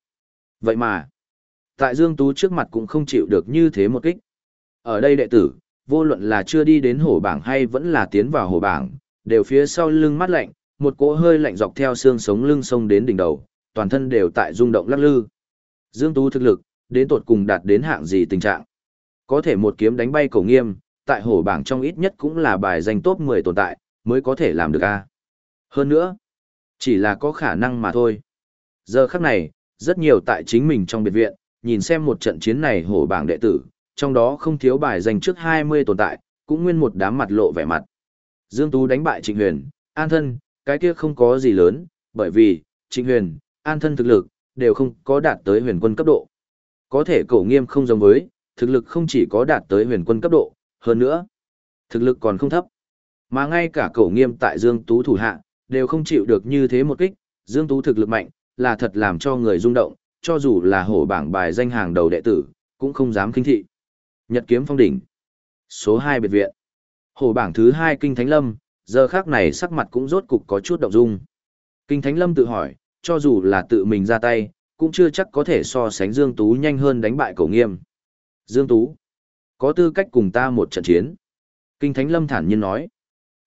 Vậy mà, tại Dương Tú trước mặt cũng không chịu được như thế một kích. Ở đây đệ tử, vô luận là chưa đi đến hổ bảng hay vẫn là tiến vào hổ bảng, đều phía sau lưng mắt lạnh, một cỗ hơi lạnh dọc theo xương sống lưng sông đến đỉnh đầu, toàn thân đều tại rung động lắc lư. Dương Tú thực lực, đến tột cùng đạt đến hạng gì tình trạng. Có thể một kiếm đánh bay cổ nghiêm, tại hổ bảng trong ít nhất cũng là bài danh top 10 tồn tại, mới có thể làm được a. Hơn nữa, chỉ là có khả năng mà thôi. Giờ khắc này, rất nhiều tại chính mình trong biệt viện, nhìn xem một trận chiến này hổ bảng đệ tử, trong đó không thiếu bài dành trước 20 tồn tại, cũng nguyên một đám mặt lộ vẻ mặt. Dương Tú đánh bại Trịnh Huyền, an thân, cái kia không có gì lớn, bởi vì, Trịnh Huyền, an thân thực lực, đều không có đạt tới huyền quân cấp độ. Có thể cổ nghiêm không giống với, thực lực không chỉ có đạt tới huyền quân cấp độ, hơn nữa, thực lực còn không thấp. Mà ngay cả cổ nghiêm tại Dương Tú thủ hạ, đều không chịu được như thế một kích, Dương Tú thực lực mạnh, là thật làm cho người rung động, cho dù là hổ bảng bài danh hàng đầu đệ tử, cũng không dám kinh thị. Nhật kiếm phong đỉnh. Số 2 biệt viện. Hổ bảng thứ 2 Kinh Thánh Lâm, giờ khác này sắc mặt cũng rốt cục có chút động dung. Kinh Thánh Lâm tự hỏi, cho dù là tự mình ra tay, cũng chưa chắc có thể so sánh Dương Tú nhanh hơn đánh bại cổ nghiêm. Dương Tú, có tư cách cùng ta một trận chiến. Kinh Thánh Lâm thản nhiên nói,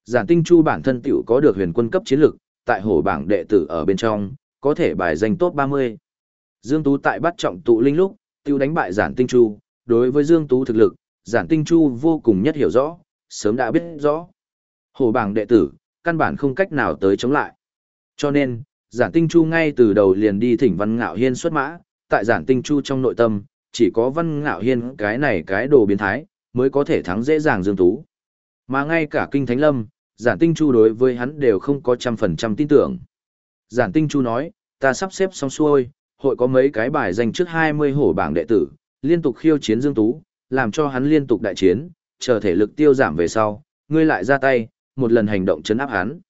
giản tinh chu bản thân tiểu có được huyền quân cấp chiến lực, tại hổ bảng đệ tử ở bên trong, có thể bài danh top 30. Dương Tú tại bắt trọng tụ linh lúc, tiêu đánh bại giản tinh chu, đối với Dương Tú thực lực, giản tinh chu vô cùng nhất hiểu rõ, sớm đã biết rõ. Hổ bảng đệ tử, căn bản không cách nào tới chống lại. Cho nên, giản tinh chu ngay từ đầu liền đi thỉnh văn ngạo hiên xuất mã, tại giản tinh chu trong nội tâm, chỉ có văn ngạo hiên cái này cái đồ biến thái, mới có thể thắng dễ dàng Dương Tú. Mà ngay cả kinh thánh lâm, giản tinh chu đối với hắn đều không có trăm phần trăm tin tưởng. Giản tinh chu nói, ta sắp xếp xong xuôi, hội có mấy cái bài dành trước 20 hổ bảng đệ tử, liên tục khiêu chiến Dương Tú, làm cho hắn liên tục đại chiến, chờ thể lực tiêu giảm về sau, ngươi lại ra tay, một lần hành động chấn áp hắn.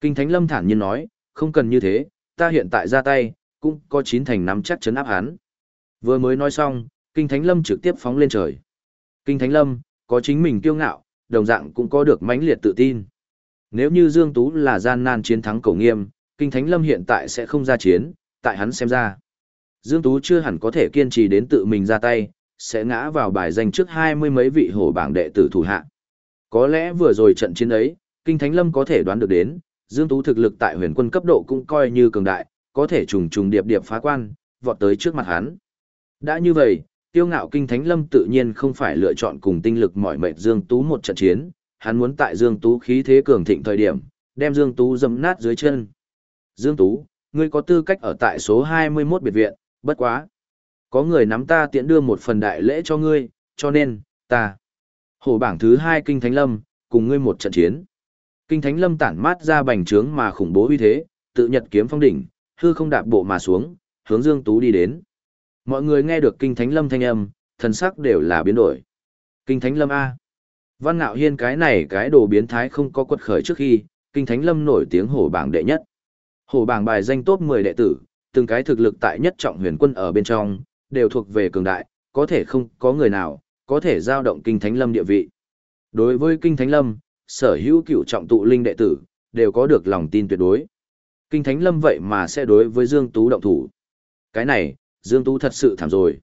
Kinh Thánh Lâm thản nhiên nói, không cần như thế, ta hiện tại ra tay, cũng có chín thành nắm chắc chấn áp hắn. Vừa mới nói xong, Kinh Thánh Lâm trực tiếp phóng lên trời. Kinh Thánh Lâm, có chính mình kiêu ngạo, đồng dạng cũng có được mãnh liệt tự tin. Nếu như Dương Tú là gian nan chiến thắng cổ nghiêm, Kinh Thánh Lâm hiện tại sẽ không ra chiến, tại hắn xem ra. Dương Tú chưa hẳn có thể kiên trì đến tự mình ra tay, sẽ ngã vào bài danh trước hai mươi mấy vị hổ bảng đệ tử thủ hạ. Có lẽ vừa rồi trận chiến ấy, Kinh Thánh Lâm có thể đoán được đến, Dương Tú thực lực tại huyền quân cấp độ cũng coi như cường đại, có thể trùng trùng điệp điệp phá quan, vọt tới trước mặt hắn. Đã như vậy, tiêu ngạo Kinh Thánh Lâm tự nhiên không phải lựa chọn cùng tinh lực mỏi mệt Dương Tú một trận chiến, hắn muốn tại Dương Tú khí thế cường thịnh thời điểm, đem Dương Tú dầm nát dưới chân. Dương Tú, ngươi có tư cách ở tại số 21 biệt viện, bất quá. Có người nắm ta tiễn đưa một phần đại lễ cho ngươi, cho nên, ta. Hổ bảng thứ hai Kinh Thánh Lâm, cùng ngươi một trận chiến. Kinh Thánh Lâm tản mát ra bành trướng mà khủng bố uy thế, tự nhật kiếm phong đỉnh, hư không đạp bộ mà xuống, hướng Dương Tú đi đến. Mọi người nghe được Kinh Thánh Lâm thanh âm, thần sắc đều là biến đổi. Kinh Thánh Lâm A. Văn Nạo Hiên cái này cái đồ biến thái không có quật khởi trước khi, Kinh Thánh Lâm nổi tiếng hổ bảng đệ nhất. Hổ bảng bài danh top 10 đệ tử, từng cái thực lực tại nhất trọng huyền quân ở bên trong, đều thuộc về cường đại, có thể không có người nào, có thể giao động kinh thánh lâm địa vị. Đối với kinh thánh lâm, sở hữu cựu trọng tụ linh đệ tử, đều có được lòng tin tuyệt đối. Kinh thánh lâm vậy mà sẽ đối với Dương Tú động thủ. Cái này, Dương Tú thật sự thảm rồi.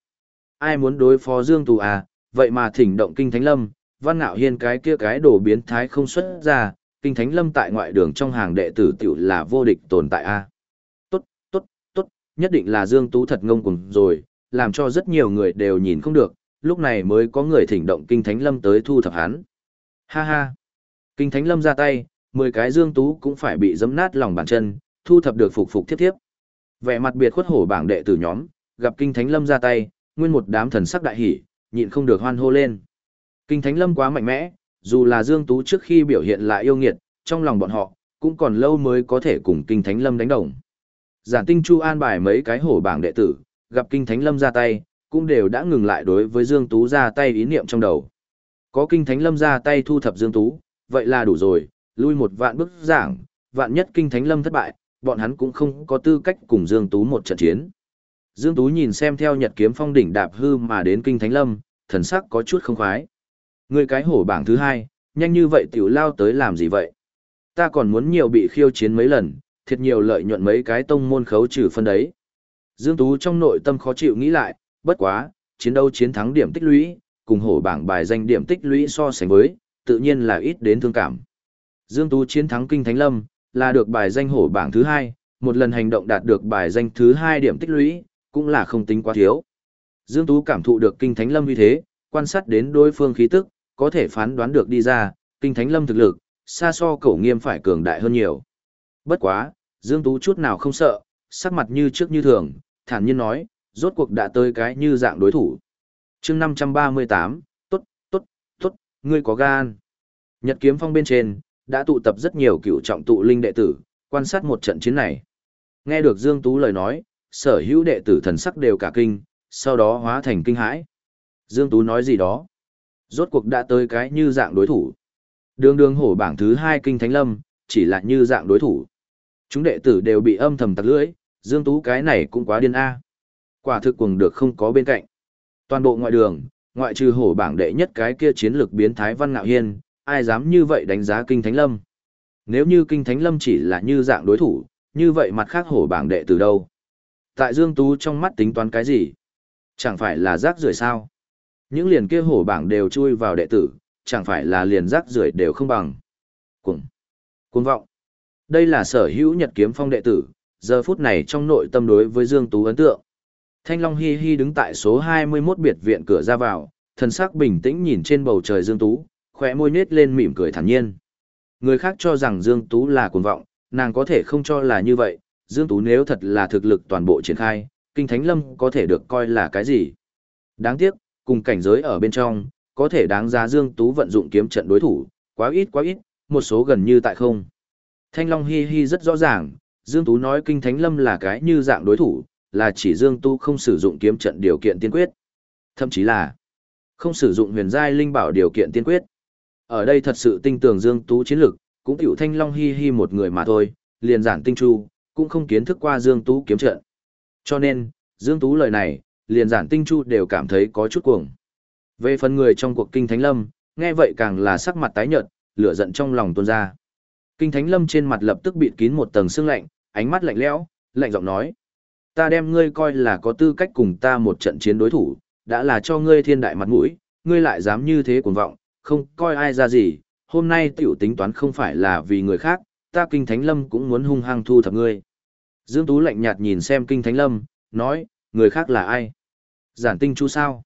Ai muốn đối phó Dương Tú à, vậy mà thỉnh động kinh thánh lâm, văn ngạo hiên cái kia cái đồ biến thái không xuất ra, kinh thánh lâm tại ngoại đường trong hàng đệ tử tiểu là vô địch tồn tại a. Tốt, tốt, tốt, nhất định là Dương Tú thật ngông cùng rồi, làm cho rất nhiều người đều nhìn không được, lúc này mới có người thỉnh động Kinh Thánh Lâm tới thu thập hắn. Ha ha! Kinh Thánh Lâm ra tay, 10 cái Dương Tú cũng phải bị giấm nát lòng bàn chân, thu thập được phục phục tiếp tiếp. Vẻ mặt biệt khuất hổ bảng đệ tử nhóm, gặp Kinh Thánh Lâm ra tay, nguyên một đám thần sắc đại hỉ, nhịn không được hoan hô lên. Kinh Thánh Lâm quá mạnh mẽ, dù là Dương Tú trước khi biểu hiện lại yêu nghiệt, trong lòng bọn họ, cũng còn lâu mới có thể cùng Kinh Thánh Lâm đánh đồng. Giản Tinh Chu an bài mấy cái hổ bảng đệ tử, gặp Kinh Thánh Lâm ra tay, cũng đều đã ngừng lại đối với Dương Tú ra tay ý niệm trong đầu. Có Kinh Thánh Lâm ra tay thu thập Dương Tú, vậy là đủ rồi, lui một vạn bước giảng, vạn nhất Kinh Thánh Lâm thất bại, bọn hắn cũng không có tư cách cùng Dương Tú một trận chiến. Dương Tú nhìn xem theo Nhật Kiếm Phong đỉnh đạp hư mà đến Kinh Thánh Lâm, thần sắc có chút không khoái. Người cái hổ bảng thứ hai, nhanh như vậy tiểu lao tới làm gì vậy? Ta còn muốn nhiều bị khiêu chiến mấy lần, thiệt nhiều lợi nhuận mấy cái tông môn khấu trừ phân đấy. Dương Tú trong nội tâm khó chịu nghĩ lại, bất quá, chiến đấu chiến thắng điểm tích lũy, cùng hổ bảng bài danh điểm tích lũy so sánh với, tự nhiên là ít đến thương cảm. Dương Tú chiến thắng Kinh Thánh Lâm, là được bài danh hổ bảng thứ hai, một lần hành động đạt được bài danh thứ hai điểm tích lũy, cũng là không tính quá thiếu. Dương Tú cảm thụ được Kinh Thánh Lâm như thế, quan sát đến đối phương khí tức, có thể phán đoán được đi ra, Kinh Thánh Lâm thực lực, xa so cổ nghiêm phải cường đại hơn nhiều. Bất quá, Dương Tú chút nào không sợ, sắc mặt như trước như thường, thản nhiên nói, rốt cuộc đã tới cái như dạng đối thủ. chương 538, tốt, tốt, tốt, ngươi có gan. Nhật kiếm phong bên trên, đã tụ tập rất nhiều cựu trọng tụ linh đệ tử, quan sát một trận chiến này. Nghe được Dương Tú lời nói, sở hữu đệ tử thần sắc đều cả kinh, sau đó hóa thành kinh hãi. Dương Tú nói gì đó? Rốt cuộc đã tới cái như dạng đối thủ. Đường đường hổ bảng thứ hai kinh thánh lâm, chỉ là như dạng đối thủ. Chúng đệ tử đều bị âm thầm tặc lưỡi, Dương Tú cái này cũng quá điên A. Quả thực cuồng được không có bên cạnh. Toàn bộ ngoại đường, ngoại trừ hổ bảng đệ nhất cái kia chiến lược biến thái văn ngạo hiên, ai dám như vậy đánh giá kinh thánh lâm. Nếu như kinh thánh lâm chỉ là như dạng đối thủ, như vậy mặt khác hổ bảng đệ từ đâu? Tại Dương Tú trong mắt tính toán cái gì? Chẳng phải là rác rưởi sao? Những liền kia hổ bảng đều chui vào đệ tử, chẳng phải là liền rác rưởi đều không bằng. Cuồng. Cuồng vọng. Đây là sở hữu nhật kiếm phong đệ tử, giờ phút này trong nội tâm đối với Dương Tú ấn tượng. Thanh Long Hi Hi đứng tại số 21 biệt viện cửa ra vào, thần sắc bình tĩnh nhìn trên bầu trời Dương Tú, khỏe môi nết lên mỉm cười thản nhiên. Người khác cho rằng Dương Tú là cuồng vọng, nàng có thể không cho là như vậy, Dương Tú nếu thật là thực lực toàn bộ triển khai, Kinh Thánh Lâm có thể được coi là cái gì. Đáng tiếc, cùng cảnh giới ở bên trong, có thể đáng giá Dương Tú vận dụng kiếm trận đối thủ, quá ít quá ít, một số gần như tại không. Thanh Long Hi Hi rất rõ ràng, Dương Tú nói Kinh Thánh Lâm là cái như dạng đối thủ, là chỉ Dương Tú không sử dụng kiếm trận điều kiện tiên quyết. Thậm chí là không sử dụng huyền giai linh bảo điều kiện tiên quyết. Ở đây thật sự tinh tường Dương Tú chiến lực, cũng tiểu Thanh Long Hi Hi một người mà thôi, liền giản tinh chu, cũng không kiến thức qua Dương Tú kiếm trận. Cho nên, Dương Tú lời này, liền giản tinh chu đều cảm thấy có chút cuồng. Về phần người trong cuộc kinh thánh lâm, nghe vậy càng là sắc mặt tái nhợt, lửa giận trong lòng tuôn ra. Kinh thánh lâm trên mặt lập tức bịt kín một tầng sương lạnh, ánh mắt lạnh lẽo, lạnh giọng nói: "Ta đem ngươi coi là có tư cách cùng ta một trận chiến đối thủ, đã là cho ngươi thiên đại mặt mũi, ngươi lại dám như thế cuồng vọng, không coi ai ra gì, hôm nay tiểu tính toán không phải là vì người khác, ta kinh thánh lâm cũng muốn hung hăng thu thập ngươi." Dương Tú lạnh nhạt nhìn xem kinh thánh lâm, nói: "Người khác là ai?" Giản Tinh Chu sao?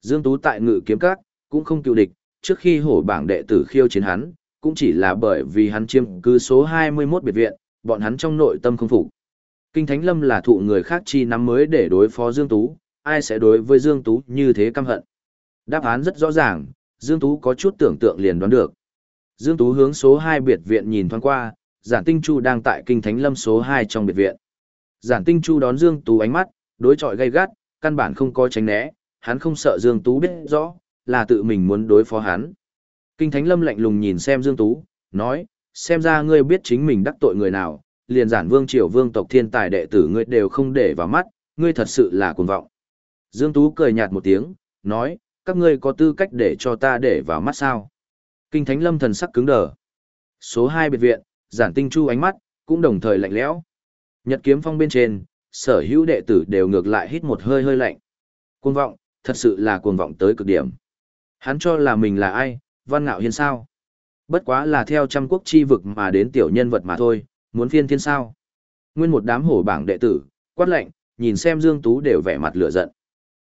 Dương Tú tại ngự kiếm các, cũng không cựu địch, trước khi hổ bảng đệ tử khiêu chiến hắn, cũng chỉ là bởi vì hắn chiếm cứ số 21 biệt viện, bọn hắn trong nội tâm không phục. Kinh Thánh Lâm là thụ người khác chi nắm mới để đối phó Dương Tú, ai sẽ đối với Dương Tú như thế căm hận. Đáp án rất rõ ràng, Dương Tú có chút tưởng tượng liền đoán được. Dương Tú hướng số 2 biệt viện nhìn thoáng qua, Giản Tinh Chu đang tại Kinh Thánh Lâm số 2 trong biệt viện. Giản Tinh Chu đón Dương Tú ánh mắt, đối chọi gay gắt, căn bản không có tránh né, hắn không sợ Dương Tú biết rõ, là tự mình muốn đối phó hắn. Kinh Thánh Lâm lạnh lùng nhìn xem Dương Tú, nói, xem ra ngươi biết chính mình đắc tội người nào, liền giản vương triều vương tộc thiên tài đệ tử ngươi đều không để vào mắt, ngươi thật sự là cuồng vọng. Dương Tú cười nhạt một tiếng, nói, các ngươi có tư cách để cho ta để vào mắt sao. Kinh Thánh Lâm thần sắc cứng đờ. Số 2 biệt viện, giản tinh chu ánh mắt, cũng đồng thời lạnh lẽo. Nhật kiếm phong bên trên, sở hữu đệ tử đều ngược lại hít một hơi hơi lạnh. Cuồng vọng, thật sự là cuồng vọng tới cực điểm. Hắn cho là mình là ai, văn ngạo hiên sao? Bất quá là theo trăm quốc chi vực mà đến tiểu nhân vật mà thôi, muốn phiên thiên sao? Nguyên một đám hổ bảng đệ tử, quát lệnh, nhìn xem Dương Tú đều vẻ mặt lửa giận.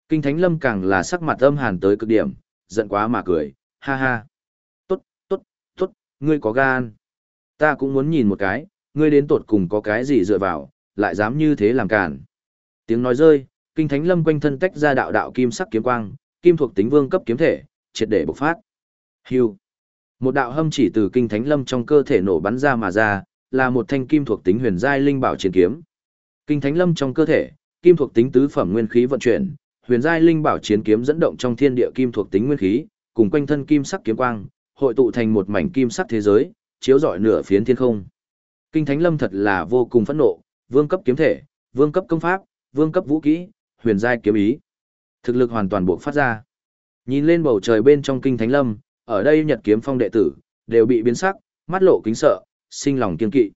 Kinh Thánh Lâm càng là sắc mặt âm hàn tới cực điểm, giận quá mà cười, ha ha. Ngươi có gan. Ta cũng muốn nhìn một cái, ngươi đến tột cùng có cái gì dựa vào, lại dám như thế làm cản. Tiếng nói rơi, Kinh Thánh Lâm quanh thân tách ra đạo đạo kim sắc kiếm quang, kim thuộc tính vương cấp kiếm thể, triệt để bộc phát. Hưu. Một đạo hâm chỉ từ Kinh Thánh Lâm trong cơ thể nổ bắn ra mà ra, là một thanh kim thuộc tính huyền giai linh bảo chiến kiếm. Kinh Thánh Lâm trong cơ thể, kim thuộc tính tứ phẩm nguyên khí vận chuyển, huyền giai linh bảo chiến kiếm dẫn động trong thiên địa kim thuộc tính nguyên khí, cùng quanh thân kim sắc kiếm quang, hội tụ thành một mảnh kim sắc thế giới, chiếu rọi nửa phiến thiên không. Kinh Thánh Lâm thật là vô cùng phẫn nộ, vương cấp kiếm thể, vương cấp công pháp, vương cấp vũ kỹ, huyền giai kiếm ý. Thực lực hoàn toàn buộc phát ra. Nhìn lên bầu trời bên trong Kinh Thánh Lâm, ở đây Nhật Kiếm Phong đệ tử đều bị biến sắc, mắt lộ kính sợ, sinh lòng kiên kỵ.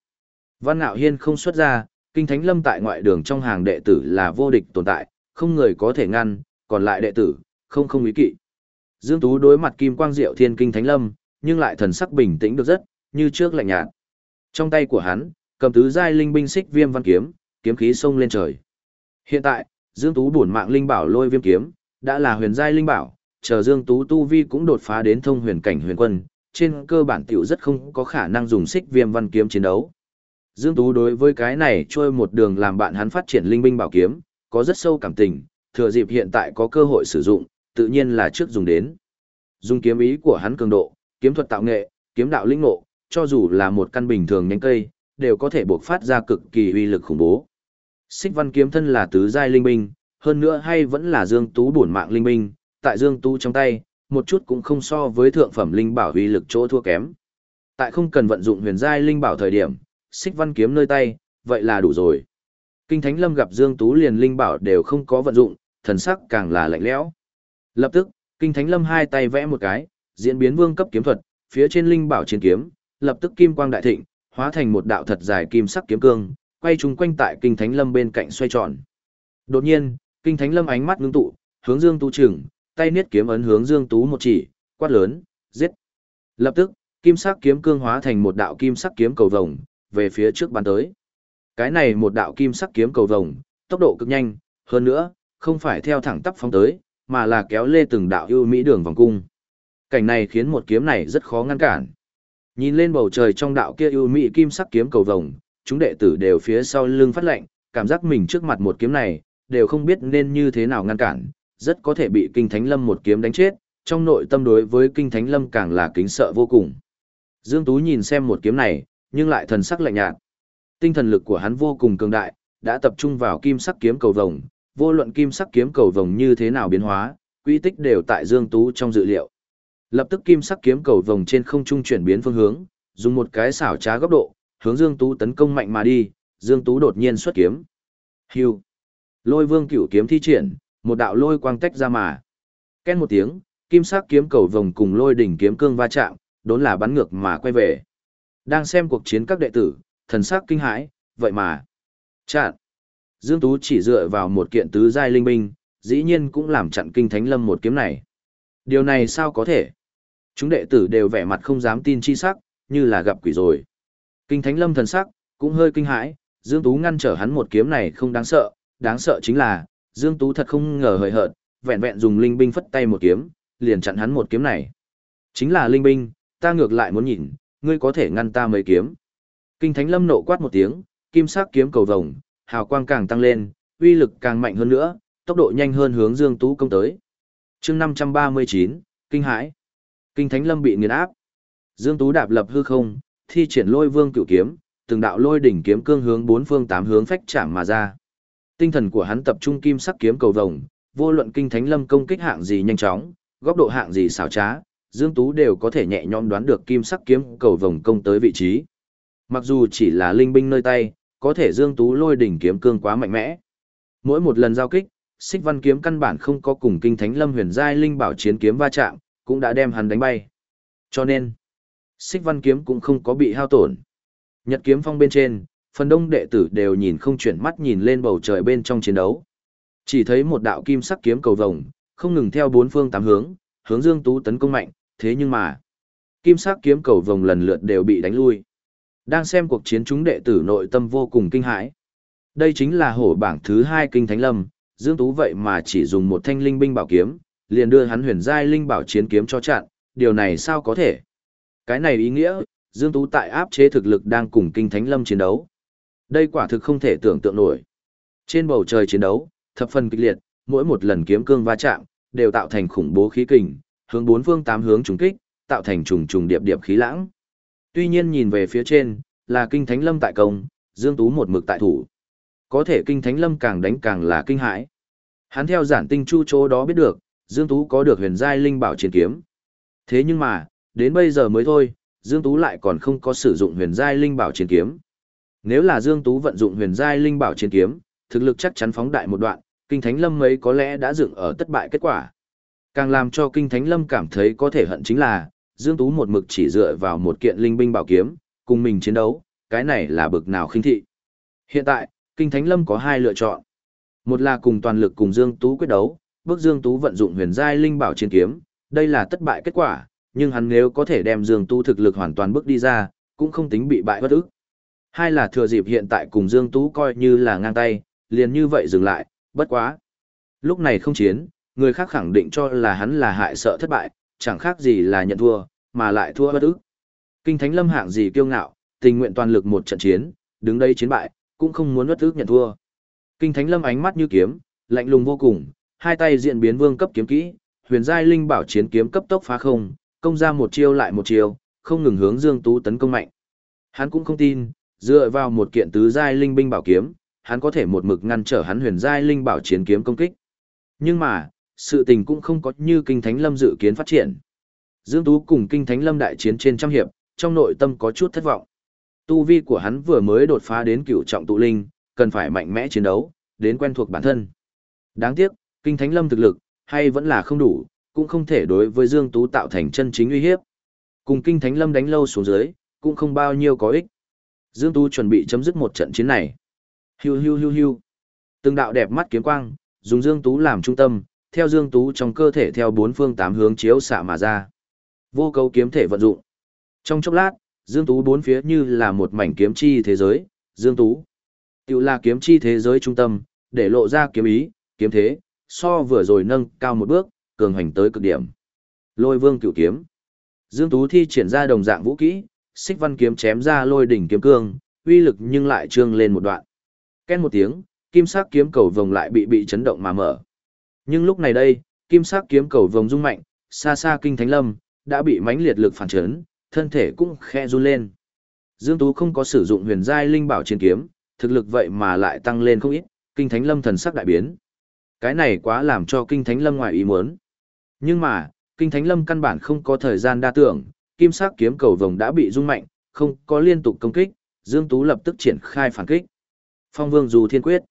Văn Nạo Hiên không xuất ra, Kinh Thánh Lâm tại ngoại đường trong hàng đệ tử là vô địch tồn tại, không người có thể ngăn, còn lại đệ tử, không không ý kỵ. Dương Tú đối mặt Kim Quang Diệu Thiên Kinh Thánh Lâm, nhưng lại thần sắc bình tĩnh được rất, như trước lạnh nhạt. Trong tay của hắn, cầm tứ giai linh binh xích viêm văn kiếm, kiếm khí sông lên trời. Hiện tại, Dương Tú bổn mạng linh bảo lôi viêm kiếm, đã là huyền giai linh bảo, chờ Dương Tú tu vi cũng đột phá đến thông huyền cảnh huyền quân, trên cơ bản tiểu rất không có khả năng dùng xích viêm văn kiếm chiến đấu. Dương Tú đối với cái này trôi một đường làm bạn hắn phát triển linh binh bảo kiếm, có rất sâu cảm tình, thừa dịp hiện tại có cơ hội sử dụng, tự nhiên là trước dùng đến. Dùng kiếm ý của hắn cường độ, kiếm thuật tạo nghệ, kiếm đạo linh ngộ, cho dù là một căn bình thường nhánh cây, đều có thể buộc phát ra cực kỳ uy lực khủng bố. Xích văn kiếm thân là tứ giai linh binh, hơn nữa hay vẫn là Dương Tú bổn mạng linh binh, tại Dương Tú trong tay, một chút cũng không so với thượng phẩm linh bảo uy lực chỗ thua kém. Tại không cần vận dụng huyền giai linh bảo thời điểm, xích văn kiếm nơi tay, vậy là đủ rồi. Kinh Thánh Lâm gặp Dương Tú liền linh bảo đều không có vận dụng, thần sắc càng là lạnh lẽo. Lập tức, Kinh Thánh Lâm hai tay vẽ một cái, diễn biến vương cấp kiếm thuật, phía trên linh bảo chiến kiếm, lập tức kim quang đại thịnh, hóa thành một đạo thật dài kim sắc kiếm cương, quay chung quanh tại Kinh Thánh Lâm bên cạnh xoay tròn. Đột nhiên, Kinh Thánh Lâm ánh mắt ngưng tụ, hướng Dương Tú chừng, tay niết kiếm ấn hướng Dương Tú một chỉ, quát lớn, giết. Lập tức, kim sắc kiếm cương hóa thành một đạo kim sắc kiếm cầu vồng, về phía trước bắn tới. Cái này một đạo kim sắc kiếm cầu vồng, tốc độ cực nhanh, hơn nữa, không phải theo thẳng tắp phóng tới, mà là kéo lê từng đạo ưu mỹ đường vòng cung. Cảnh này khiến một kiếm này rất khó ngăn cản. Nhìn lên bầu trời trong đạo kia ưu mỹ kim sắc kiếm cầu vồng, chúng đệ tử đều phía sau lưng phát lệnh, cảm giác mình trước mặt một kiếm này, đều không biết nên như thế nào ngăn cản, rất có thể bị kinh thánh lâm một kiếm đánh chết, trong nội tâm đối với kinh thánh lâm càng là kính sợ vô cùng. Dương Tú nhìn xem một kiếm này, nhưng lại thần sắc lạnh nhạt. Tinh thần lực của hắn vô cùng cường đại, đã tập trung vào kim sắc kiếm cầu vồng, vô luận kim sắc kiếm cầu vồng như thế nào biến hóa, quy tích đều tại Dương Tú trong dự liệu. Lập tức kim sắc kiếm cầu vồng trên không trung chuyển biến phương hướng, dùng một cái xảo trá góc độ, hướng Dương Tú tấn công mạnh mà đi, Dương Tú đột nhiên xuất kiếm. Hưu. Lôi Vương Cửu kiếm thi triển, một đạo lôi quang tách ra mà. Ken một tiếng, kim sắc kiếm cầu vồng cùng lôi đỉnh kiếm cương va chạm, đốn là bắn ngược mà quay về. Đang xem cuộc chiến các đệ tử, thần sắc kinh hãi, vậy mà. Chặn. Dương Tú chỉ dựa vào một kiện tứ giai linh binh, dĩ nhiên cũng làm chặn kinh thánh lâm một kiếm này. Điều này sao có thể? Chúng đệ tử đều vẻ mặt không dám tin chi sắc, như là gặp quỷ rồi. Kinh thánh lâm thần sắc, cũng hơi kinh hãi, Dương Tú ngăn trở hắn một kiếm này không đáng sợ, đáng sợ chính là, Dương Tú thật không ngờ hời hợt, vẹn vẹn dùng linh binh phất tay một kiếm, liền chặn hắn một kiếm này. Chính là linh binh, ta ngược lại muốn nhìn, ngươi có thể ngăn ta mấy kiếm. Kinh Thánh Lâm nộ quát một tiếng, kim sắc kiếm cầu vồng, hào quang càng tăng lên, uy lực càng mạnh hơn nữa, tốc độ nhanh hơn hướng Dương Tú công tới. chương 539, Kinh Hải. Kinh Thánh Lâm bị nghiền áp. Dương Tú đạp lập hư không, thi triển lôi vương cửu kiếm, từng đạo lôi đỉnh kiếm cương hướng bốn phương tám hướng phách chạm mà ra. Tinh thần của hắn tập trung kim sắc kiếm cầu vồng, vô luận kinh thánh lâm công kích hạng gì nhanh chóng, góc độ hạng gì xảo trá, Dương Tú đều có thể nhẹ nhõm đoán được kim sắc kiếm cầu vồng công tới vị trí. Mặc dù chỉ là linh binh nơi tay, có thể Dương Tú lôi đỉnh kiếm cương quá mạnh mẽ. Mỗi một lần giao kích, Xích Văn kiếm căn bản không có cùng Kinh Thánh Lâm Huyền giai linh bảo chiến kiếm va chạm, cũng đã đem hắn đánh bay. Cho nên, Xích Văn kiếm cũng không có bị hao tổn. Nhật kiếm phong bên trên, phần đông đệ tử đều nhìn không chuyển mắt nhìn lên bầu trời bên trong chiến đấu. Chỉ thấy một đạo kim sắc kiếm cầu vồng, không ngừng theo bốn phương tám hướng, hướng Dương Tú tấn công mạnh, thế nhưng mà, kim sắc kiếm cầu vồng lần lượt đều bị đánh lui. Đang xem cuộc chiến chúng đệ tử nội tâm vô cùng kinh hãi. Đây chính là hổ bảng thứ hai kinh thánh lâm, Dương Tú vậy mà chỉ dùng một thanh linh binh bảo kiếm, liền đưa hắn huyền giai linh bảo chiến kiếm cho chặn, điều này sao có thể? Cái này ý nghĩa, Dương Tú tại áp chế thực lực đang cùng kinh thánh lâm chiến đấu. Đây quả thực không thể tưởng tượng nổi. Trên bầu trời chiến đấu, thập phần kịch liệt, mỗi một lần kiếm cương va chạm, đều tạo thành khủng bố khí kình, hướng bốn phương tám hướng trùng kích, tạo thành trùng trùng điệp điệp khí lãng. Tuy nhiên nhìn về phía trên, là kinh thánh lâm tại công, Dương Tú một mực tại thủ. Có thể kinh thánh lâm càng đánh càng là kinh hãi. Hắn theo giản tinh chu chỗ đó biết được, Dương Tú có được huyền giai linh bảo chiến kiếm. Thế nhưng mà, đến bây giờ mới thôi, Dương Tú lại còn không có sử dụng huyền giai linh bảo chiến kiếm. Nếu là Dương Tú vận dụng huyền giai linh bảo chiến kiếm, thực lực chắc chắn phóng đại một đoạn, kinh thánh lâm mấy có lẽ đã dựng ở tất bại kết quả. Càng làm cho kinh thánh lâm cảm thấy có thể hận chính là, Dương Tú một mực chỉ dựa vào một kiện linh binh bảo kiếm, cùng mình chiến đấu, cái này là bực nào khinh thị. Hiện tại, kinh thánh lâm có hai lựa chọn. Một là cùng toàn lực cùng Dương Tú quyết đấu, bước Dương Tú vận dụng huyền giai linh bảo chiến kiếm, đây là tất bại kết quả, nhưng hắn nếu có thể đem Dương Tú thực lực hoàn toàn bước đi ra, cũng không tính bị bại bất ức. Hai là thừa dịp hiện tại cùng Dương Tú coi như là ngang tay, liền như vậy dừng lại, bất quá. Lúc này không chiến, người khác khẳng định cho là hắn là hại sợ thất bại, chẳng khác gì là nhận thua, mà lại thua bất ức. Kinh Thánh Lâm hạng gì kiêu ngạo, tình nguyện toàn lực một trận chiến, đứng đây chiến bại, cũng không muốn bất ức nhận thua. Kinh Thánh Lâm ánh mắt như kiếm, lạnh lùng vô cùng, hai tay diện biến vương cấp kiếm kỹ, huyền giai linh bảo chiến kiếm cấp tốc phá không, công ra một chiêu lại một chiêu, không ngừng hướng Dương Tú tấn công mạnh. Hắn cũng không tin, dựa vào một kiện tứ giai linh binh bảo kiếm, hắn có thể một mực ngăn trở hắn huyền giai linh bảo chiến kiếm công kích. Nhưng mà, sự tình cũng không có như kinh thánh lâm dự kiến phát triển. Dương Tú cùng kinh thánh lâm đại chiến trên trăm hiệp, trong nội tâm có chút thất vọng. Tu vi của hắn vừa mới đột phá đến cựu trọng tụ linh, cần phải mạnh mẽ chiến đấu, đến quen thuộc bản thân. Đáng tiếc, kinh thánh lâm thực lực, hay vẫn là không đủ, cũng không thể đối với Dương Tú tạo thành chân chính uy hiếp. Cùng kinh thánh lâm đánh lâu xuống dưới, cũng không bao nhiêu có ích. Dương Tú chuẩn bị chấm dứt một trận chiến này. Hiu hiu hiu hiu. Từng đạo đẹp mắt kiếm quang, dùng Dương Tú làm trung tâm, theo Dương Tú trong cơ thể theo bốn phương tám hướng chiếu xạ mà ra. Vô cấu kiếm thể vận dụng. Trong chốc lát, Dương Tú bốn phía như là một mảnh kiếm chi thế giới, Dương Tú. Tiểu là kiếm chi thế giới trung tâm, để lộ ra kiếm ý, kiếm thế, so vừa rồi nâng cao một bước, cường hành tới cực điểm. Lôi vương cửu kiếm. Dương Tú thi triển ra đồng dạng vũ kỹ, xích văn kiếm chém ra lôi đỉnh kiếm cương, uy lực nhưng lại trương lên một đoạn. Ken một tiếng, kim sắc kiếm cầu vồng lại bị bị chấn động mà mở. Nhưng lúc này đây, kim sắc kiếm cầu vồng rung mạnh, xa xa kinh thánh lâm, đã bị mãnh liệt lực phản chấn, thân thể cũng khe run lên. Dương Tú không có sử dụng huyền giai linh bảo chiến kiếm, thực lực vậy mà lại tăng lên không ít, kinh thánh lâm thần sắc đại biến. Cái này quá làm cho kinh thánh lâm ngoài ý muốn. Nhưng mà, kinh thánh lâm căn bản không có thời gian đa tưởng, kim sắc kiếm cầu vồng đã bị rung mạnh, không có liên tục công kích, Dương Tú lập tức triển khai phản kích. Phong Vương Du Thiên Quyết,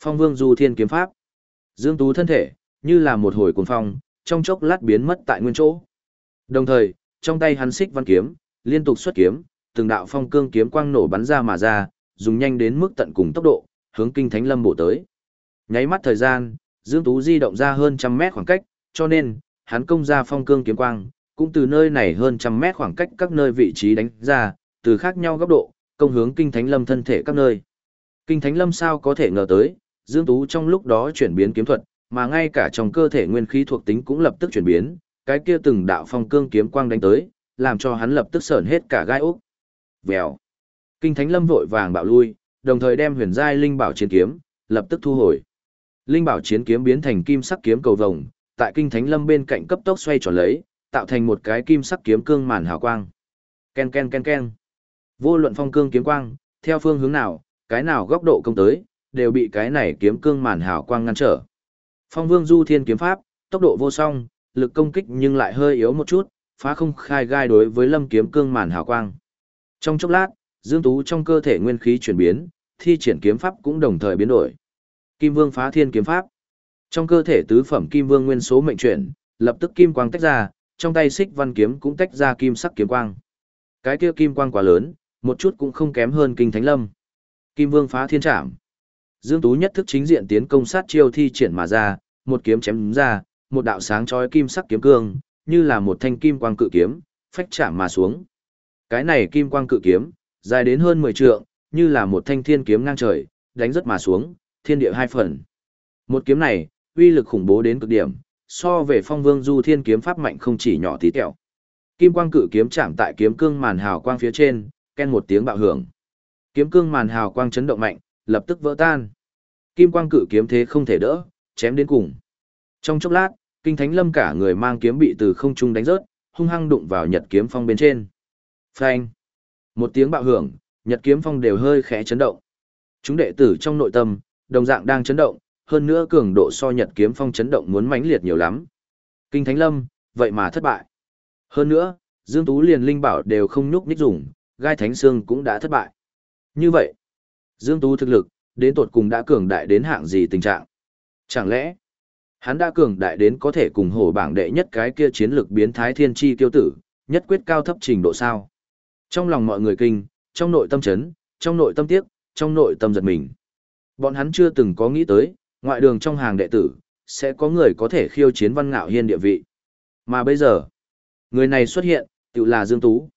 Phong Vương Du Thiên Kiếm Pháp. Dương Tú thân thể, như là một hồi cuồng phong, trong chốc lát biến mất tại nguyên chỗ. Đồng thời, trong tay hắn xích văn kiếm, liên tục xuất kiếm, từng đạo phong cương kiếm quang nổ bắn ra mà ra, dùng nhanh đến mức tận cùng tốc độ, hướng kinh thánh lâm bổ tới. Nháy mắt thời gian, Dương Tú di động ra hơn trăm mét khoảng cách, cho nên, hắn công ra phong cương kiếm quang, cũng từ nơi này hơn trăm mét khoảng cách các nơi vị trí đánh ra, từ khác nhau góc độ, công hướng kinh thánh lâm thân thể các nơi. Kinh thánh lâm sao có thể ngờ tới, Dương Tú trong lúc đó chuyển biến kiếm thuật, mà ngay cả trong cơ thể nguyên khí thuộc tính cũng lập tức chuyển biến, cái kia từng đạo phong cương kiếm quang đánh tới, làm cho hắn lập tức sởn hết cả gai ốc. Vèo. Kinh thánh lâm vội vàng bạo lui, đồng thời đem huyền giai linh bảo chiến kiếm, lập tức thu hồi. Linh bảo chiến kiếm biến thành kim sắc kiếm cầu vồng, tại kinh thánh lâm bên cạnh cấp tốc xoay tròn lấy, tạo thành một cái kim sắc kiếm cương màn hào quang. Ken ken ken ken. Vô luận phong cương kiếm quang, theo phương hướng nào, cái nào góc độ công tới, đều bị cái này kiếm cương màn hào quang ngăn trở. Phong Vương Du Thiên kiếm pháp, tốc độ vô song, lực công kích nhưng lại hơi yếu một chút, phá không khai gai đối với Lâm kiếm cương màn hào quang. Trong chốc lát, Dương Tú trong cơ thể nguyên khí chuyển biến, thi triển kiếm pháp cũng đồng thời biến đổi. Kim Vương phá thiên kiếm pháp. Trong cơ thể tứ phẩm Kim Vương nguyên số mệnh chuyển, lập tức kim quang tách ra, trong tay xích văn kiếm cũng tách ra kim sắc kiếm quang. Cái kia kim quang quá lớn, một chút cũng không kém hơn kinh thánh lâm. Kim Vương phá thiên trảm. Dương Tú nhất thức chính diện tiến công sát chiêu thi triển mà ra, một kiếm chém ra, một đạo sáng chói kim sắc kiếm cương, như là một thanh kim quang cự kiếm, phách chạm mà xuống. Cái này kim quang cự kiếm, dài đến hơn 10 trượng, như là một thanh thiên kiếm ngang trời, đánh rất mà xuống, thiên địa hai phần. Một kiếm này, uy lực khủng bố đến cực điểm, so về phong vương du thiên kiếm pháp mạnh không chỉ nhỏ tí tẹo. Kim quang cự kiếm chạm tại kiếm cương màn hào quang phía trên, ken một tiếng bạo hưởng. Kiếm cương màn hào quang chấn động mạnh, lập tức vỡ tan. Kim quang cự kiếm thế không thể đỡ, chém đến cùng. Trong chốc lát, Kinh Thánh Lâm cả người mang kiếm bị từ không trung đánh rớt, hung hăng đụng vào Nhật kiếm phong bên trên. Phanh! Một tiếng bạo hưởng, Nhật kiếm phong đều hơi khẽ chấn động. Chúng đệ tử trong nội tâm, đồng dạng đang chấn động, hơn nữa cường độ so Nhật Kiếm Phong chấn động muốn mãnh liệt nhiều lắm. Kinh Thánh Lâm, vậy mà thất bại. Hơn nữa, Dương Tú liền linh bảo đều không nhúc nhích dùng, gai thánh xương cũng đã thất bại. Như vậy, Dương Tú thực lực, đến tột cùng đã cường đại đến hạng gì tình trạng? Chẳng lẽ, hắn đã cường đại đến có thể cùng hổ bảng đệ nhất cái kia chiến lược biến thái thiên chi tiêu tử, nhất quyết cao thấp trình độ sao? Trong lòng mọi người kinh, trong nội tâm chấn, trong nội tâm tiếc, trong nội tâm giật mình. Bọn hắn chưa từng có nghĩ tới, ngoại đường trong hàng đệ tử, sẽ có người có thể khiêu chiến văn ngạo hiên địa vị. Mà bây giờ, người này xuất hiện, tự là Dương Tú.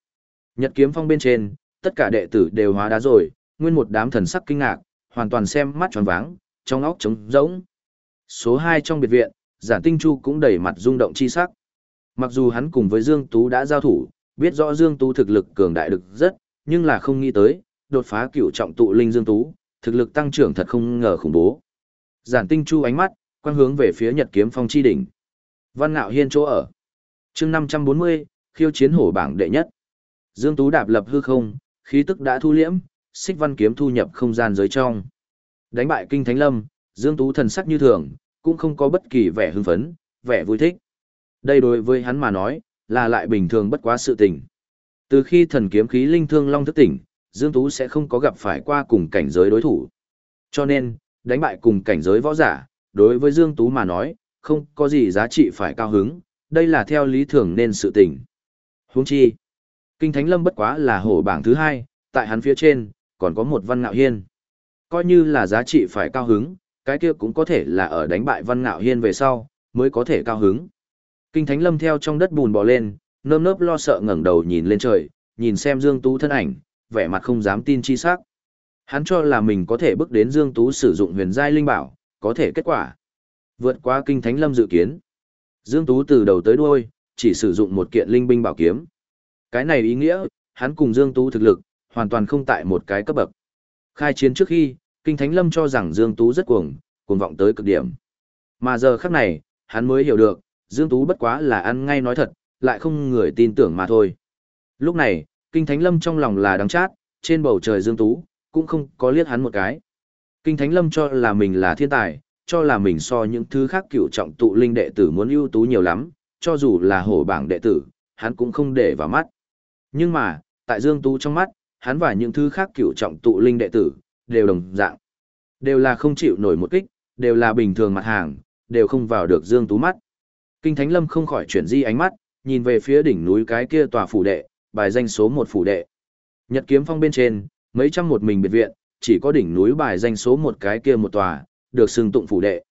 Nhật kiếm phong bên trên, tất cả đệ tử đều hóa đá rồi, nguyên một đám thần sắc kinh ngạc, hoàn toàn xem mắt tròn váng, trong óc trống rỗng. Số 2 trong biệt viện, Giản Tinh Chu cũng đầy mặt rung động chi sắc. Mặc dù hắn cùng với Dương Tú đã giao thủ, biết rõ Dương Tú thực lực cường đại được rất, nhưng là không nghĩ tới, đột phá cửu trọng tụ linh Dương Tú, thực lực tăng trưởng thật không ngờ khủng bố. Giản Tinh Chu ánh mắt, quang hướng về phía Nhật Kiếm Phong chi đỉnh. Văn Nạo Hiên chỗ ở. Chương 540, khiêu chiến hổ bảng đệ nhất. Dương Tú đạp lập hư không, khí tức đã thu liễm, xích văn kiếm thu nhập không gian giới trong. Đánh bại kinh thánh lâm, Dương Tú thần sắc như thường, cũng không có bất kỳ vẻ hưng phấn, vẻ vui thích. Đây đối với hắn mà nói, là lại bình thường bất quá sự tình. Từ khi thần kiếm khí linh thương long thức tỉnh, Dương Tú sẽ không có gặp phải qua cùng cảnh giới đối thủ. Cho nên, đánh bại cùng cảnh giới võ giả, đối với Dương Tú mà nói, không có gì giá trị phải cao hứng, đây là theo lý thường nên sự tình. Huống chi, Kinh Thánh Lâm bất quá là hổ bảng thứ hai, tại hắn phía trên, còn có một văn ngạo hiên. Coi như là giá trị phải cao hứng, cái kia cũng có thể là ở đánh bại văn ngạo hiên về sau, mới có thể cao hứng. Kinh Thánh Lâm theo trong đất bùn bò lên, nơm nớp lo sợ ngẩng đầu nhìn lên trời, nhìn xem Dương Tú thân ảnh, vẻ mặt không dám tin chi sắc. Hắn cho là mình có thể bước đến Dương Tú sử dụng huyền giai linh bảo, có thể kết quả. Vượt qua Kinh Thánh Lâm dự kiến. Dương Tú từ đầu tới đuôi, chỉ sử dụng một kiện linh binh bảo kiếm. Cái này ý nghĩa, hắn cùng Dương Tú thực lực, hoàn toàn không tại một cái cấp bậc. Khai chiến trước khi, Kinh Thánh Lâm cho rằng Dương Tú rất cuồng, cuồng vọng tới cực điểm. Mà giờ khắc này, hắn mới hiểu được, Dương Tú bất quá là ăn ngay nói thật, lại không người tin tưởng mà thôi. Lúc này, Kinh Thánh Lâm trong lòng là đắng chát, trên bầu trời Dương Tú, cũng không có liếc hắn một cái. Kinh Thánh Lâm cho là mình là thiên tài, cho là mình so những thứ khác cựu trọng tụ linh đệ tử muốn ưu tú nhiều lắm, cho dù là hổ bảng đệ tử, hắn cũng không để vào mắt. Nhưng mà, tại Dương Tú trong mắt, hắn và những thứ khác cựu trọng tụ linh đệ tử, đều đồng dạng. Đều là không chịu nổi một kích, đều là bình thường mặt hàng, đều không vào được Dương Tú mắt. Kinh Thánh Lâm không khỏi chuyển di ánh mắt, nhìn về phía đỉnh núi cái kia tòa phủ đệ, bài danh số một phủ đệ. Nhật kiếm phong bên trên, mấy trăm một mình biệt viện, chỉ có đỉnh núi bài danh số một cái kia một tòa, được xưng tụng phủ đệ.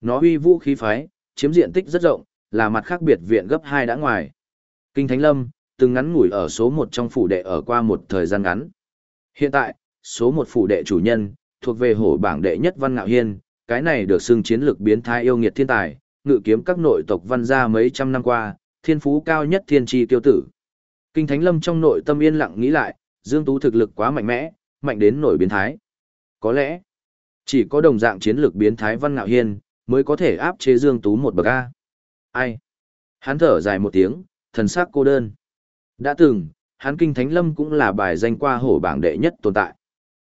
Nó uy vũ khí phái, chiếm diện tích rất rộng, là mặt khác biệt viện gấp hai đã ngoài. Kinh Thánh Lâm, từng ngắn ngủi ở số một trong phủ đệ ở qua một thời gian ngắn. Hiện tại, số một phủ đệ chủ nhân, thuộc về hổ bảng đệ nhất Văn Ngạo Hiên, cái này được xưng chiến lược biến thái yêu nghiệt thiên tài, ngự kiếm các nội tộc văn gia mấy trăm năm qua, thiên phú cao nhất thiên tri tiêu tử. Kinh Thánh Lâm trong nội tâm yên lặng nghĩ lại, Dương Tú thực lực quá mạnh mẽ, mạnh đến nổi biến thái. Có lẽ, chỉ có đồng dạng chiến lược biến thái Văn Ngạo Hiên, mới có thể áp chế Dương Tú một bậc A. Ai? Hắn thở dài một tiếng, thần sắc cô đơn. Đã từng, hắn kinh thánh lâm cũng là bài danh qua hổ bảng đệ nhất tồn tại.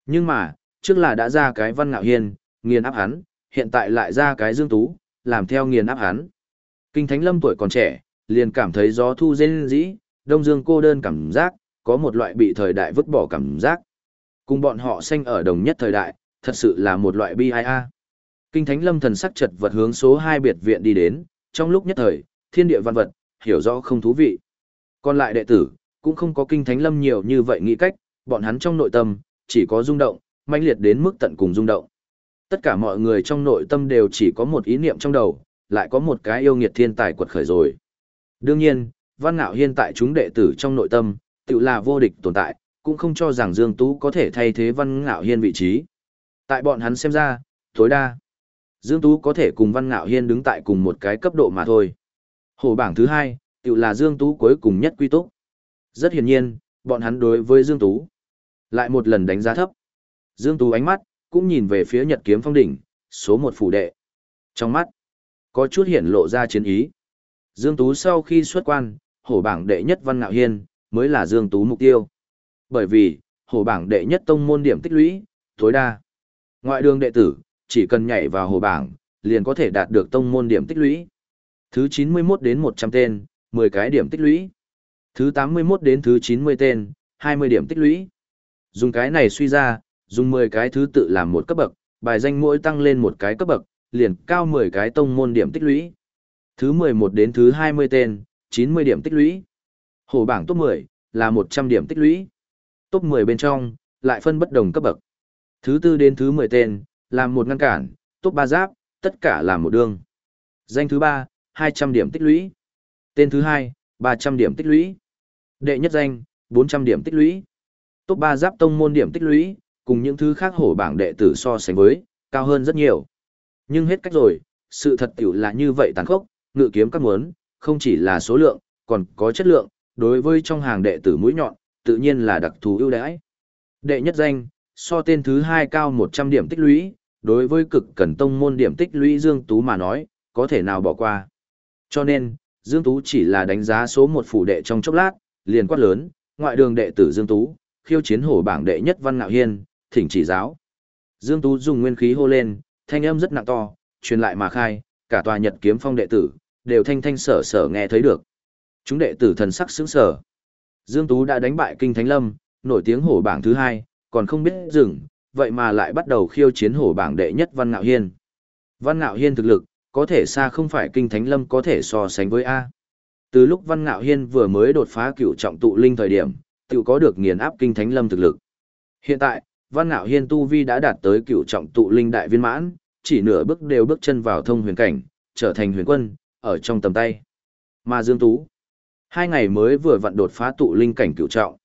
Nhưng mà, trước là đã ra cái văn ngạo hiên, nghiền áp hắn, hiện tại lại ra cái dương tú, làm theo nghiền áp hắn. Kinh thánh lâm tuổi còn trẻ, liền cảm thấy gió thu dên dĩ, đông dương cô đơn cảm giác, có một loại bị thời đại vứt bỏ cảm giác. Cùng bọn họ sinh ở đồng nhất thời đại, thật sự là một loại bi ai a. Kinh thánh lâm thần sắc chật vật hướng số 2 biệt viện đi đến, trong lúc nhất thời, thiên địa văn vật, hiểu rõ không thú vị. Còn lại đệ tử, cũng không có kinh thánh lâm nhiều như vậy nghĩ cách, bọn hắn trong nội tâm, chỉ có rung động, mãnh liệt đến mức tận cùng rung động. Tất cả mọi người trong nội tâm đều chỉ có một ý niệm trong đầu, lại có một cái yêu nghiệt thiên tài quật khởi rồi. Đương nhiên, Văn Ngạo Hiên tại chúng đệ tử trong nội tâm, tự là vô địch tồn tại, cũng không cho rằng Dương Tú có thể thay thế Văn Ngạo Hiên vị trí. Tại bọn hắn xem ra, tối đa, Dương Tú có thể cùng Văn Ngạo Hiên đứng tại cùng một cái cấp độ mà thôi. Hồ bảng thứ hai, tự là Dương Tú cuối cùng nhất quy túc. Rất hiển nhiên, bọn hắn đối với Dương Tú lại một lần đánh giá thấp. Dương Tú ánh mắt cũng nhìn về phía Nhật Kiếm Phong đỉnh, số một phủ đệ. Trong mắt có chút hiển lộ ra chiến ý. Dương Tú sau khi xuất quan, hổ bảng đệ nhất Văn Ngạo Hiên mới là Dương Tú mục tiêu. Bởi vì, hổ bảng đệ nhất tông môn điểm tích lũy, tối đa Ngoại đường đệ tử, chỉ cần nhảy vào hổ bảng, liền có thể đạt được tông môn điểm tích lũy. Thứ 91 đến 100 tên, 10 cái điểm tích lũy. Thứ 81 đến thứ 90 tên, 20 điểm tích lũy. Dùng cái này suy ra, dùng 10 cái thứ tự làm một cấp bậc, bài danh mỗi tăng lên một cái cấp bậc, liền cao 10 cái tông môn điểm tích lũy. Thứ 11 đến thứ 20 tên, 90 điểm tích lũy. Hổ bảng top 10 là 100 điểm tích lũy. Top 10 bên trong lại phân bất đồng cấp bậc. Thứ tư đến thứ 10 tên, làm một ngăn cản, top 3 giáp, tất cả là một đường. Danh thứ 3, 200 điểm tích lũy. Tên thứ 2, 300 điểm tích lũy. Đệ nhất danh, 400 điểm tích lũy. Top 3 giáp tông môn điểm tích lũy, cùng những thứ khác hổ bảng đệ tử so sánh với, cao hơn rất nhiều. Nhưng hết cách rồi, sự thật tiểu là như vậy tàn khốc, ngự kiếm các muốn, không chỉ là số lượng, còn có chất lượng, đối với trong hàng đệ tử mũi nhọn, tự nhiên là đặc thù ưu đãi. Đệ nhất danh, so tên thứ hai cao 100 điểm tích lũy, đối với cực cần tông môn điểm tích lũy Dương Tú mà nói, có thể nào bỏ qua. Cho nên, Dương Tú chỉ là đánh giá số một phủ đệ trong chốc lát, liền quát lớn, ngoại đường đệ tử Dương Tú, khiêu chiến hổ bảng đệ nhất Văn Ngạo Hiên, thỉnh chỉ giáo. Dương Tú dùng nguyên khí hô lên, thanh âm rất nặng to, truyền lại mà khai, cả tòa Nhật Kiếm Phong đệ tử đều thanh thanh sở sở nghe thấy được. Chúng đệ tử thần sắc sững sở. Dương Tú đã đánh bại Kinh Thánh Lâm, nổi tiếng hổ bảng thứ hai, còn không biết dừng, vậy mà lại bắt đầu khiêu chiến hổ bảng đệ nhất Văn Ngạo Hiên. Văn Ngạo Hiên thực lực, có thể xa không phải Kinh Thánh Lâm có thể so sánh với A. Từ lúc Văn Ngạo Hiên vừa mới đột phá cựu trọng tụ linh thời điểm, tự có được nghiền áp Kinh Thánh Lâm thực lực. Hiện tại, Văn Ngạo Hiên Tu Vi đã đạt tới cựu trọng tụ linh đại viên mãn, chỉ nửa bước đều bước chân vào thông huyền cảnh, trở thành huyền quân, ở trong tầm tay. Mà Dương Tú, hai ngày mới vừa vặn đột phá tụ linh cảnh cựu trọng.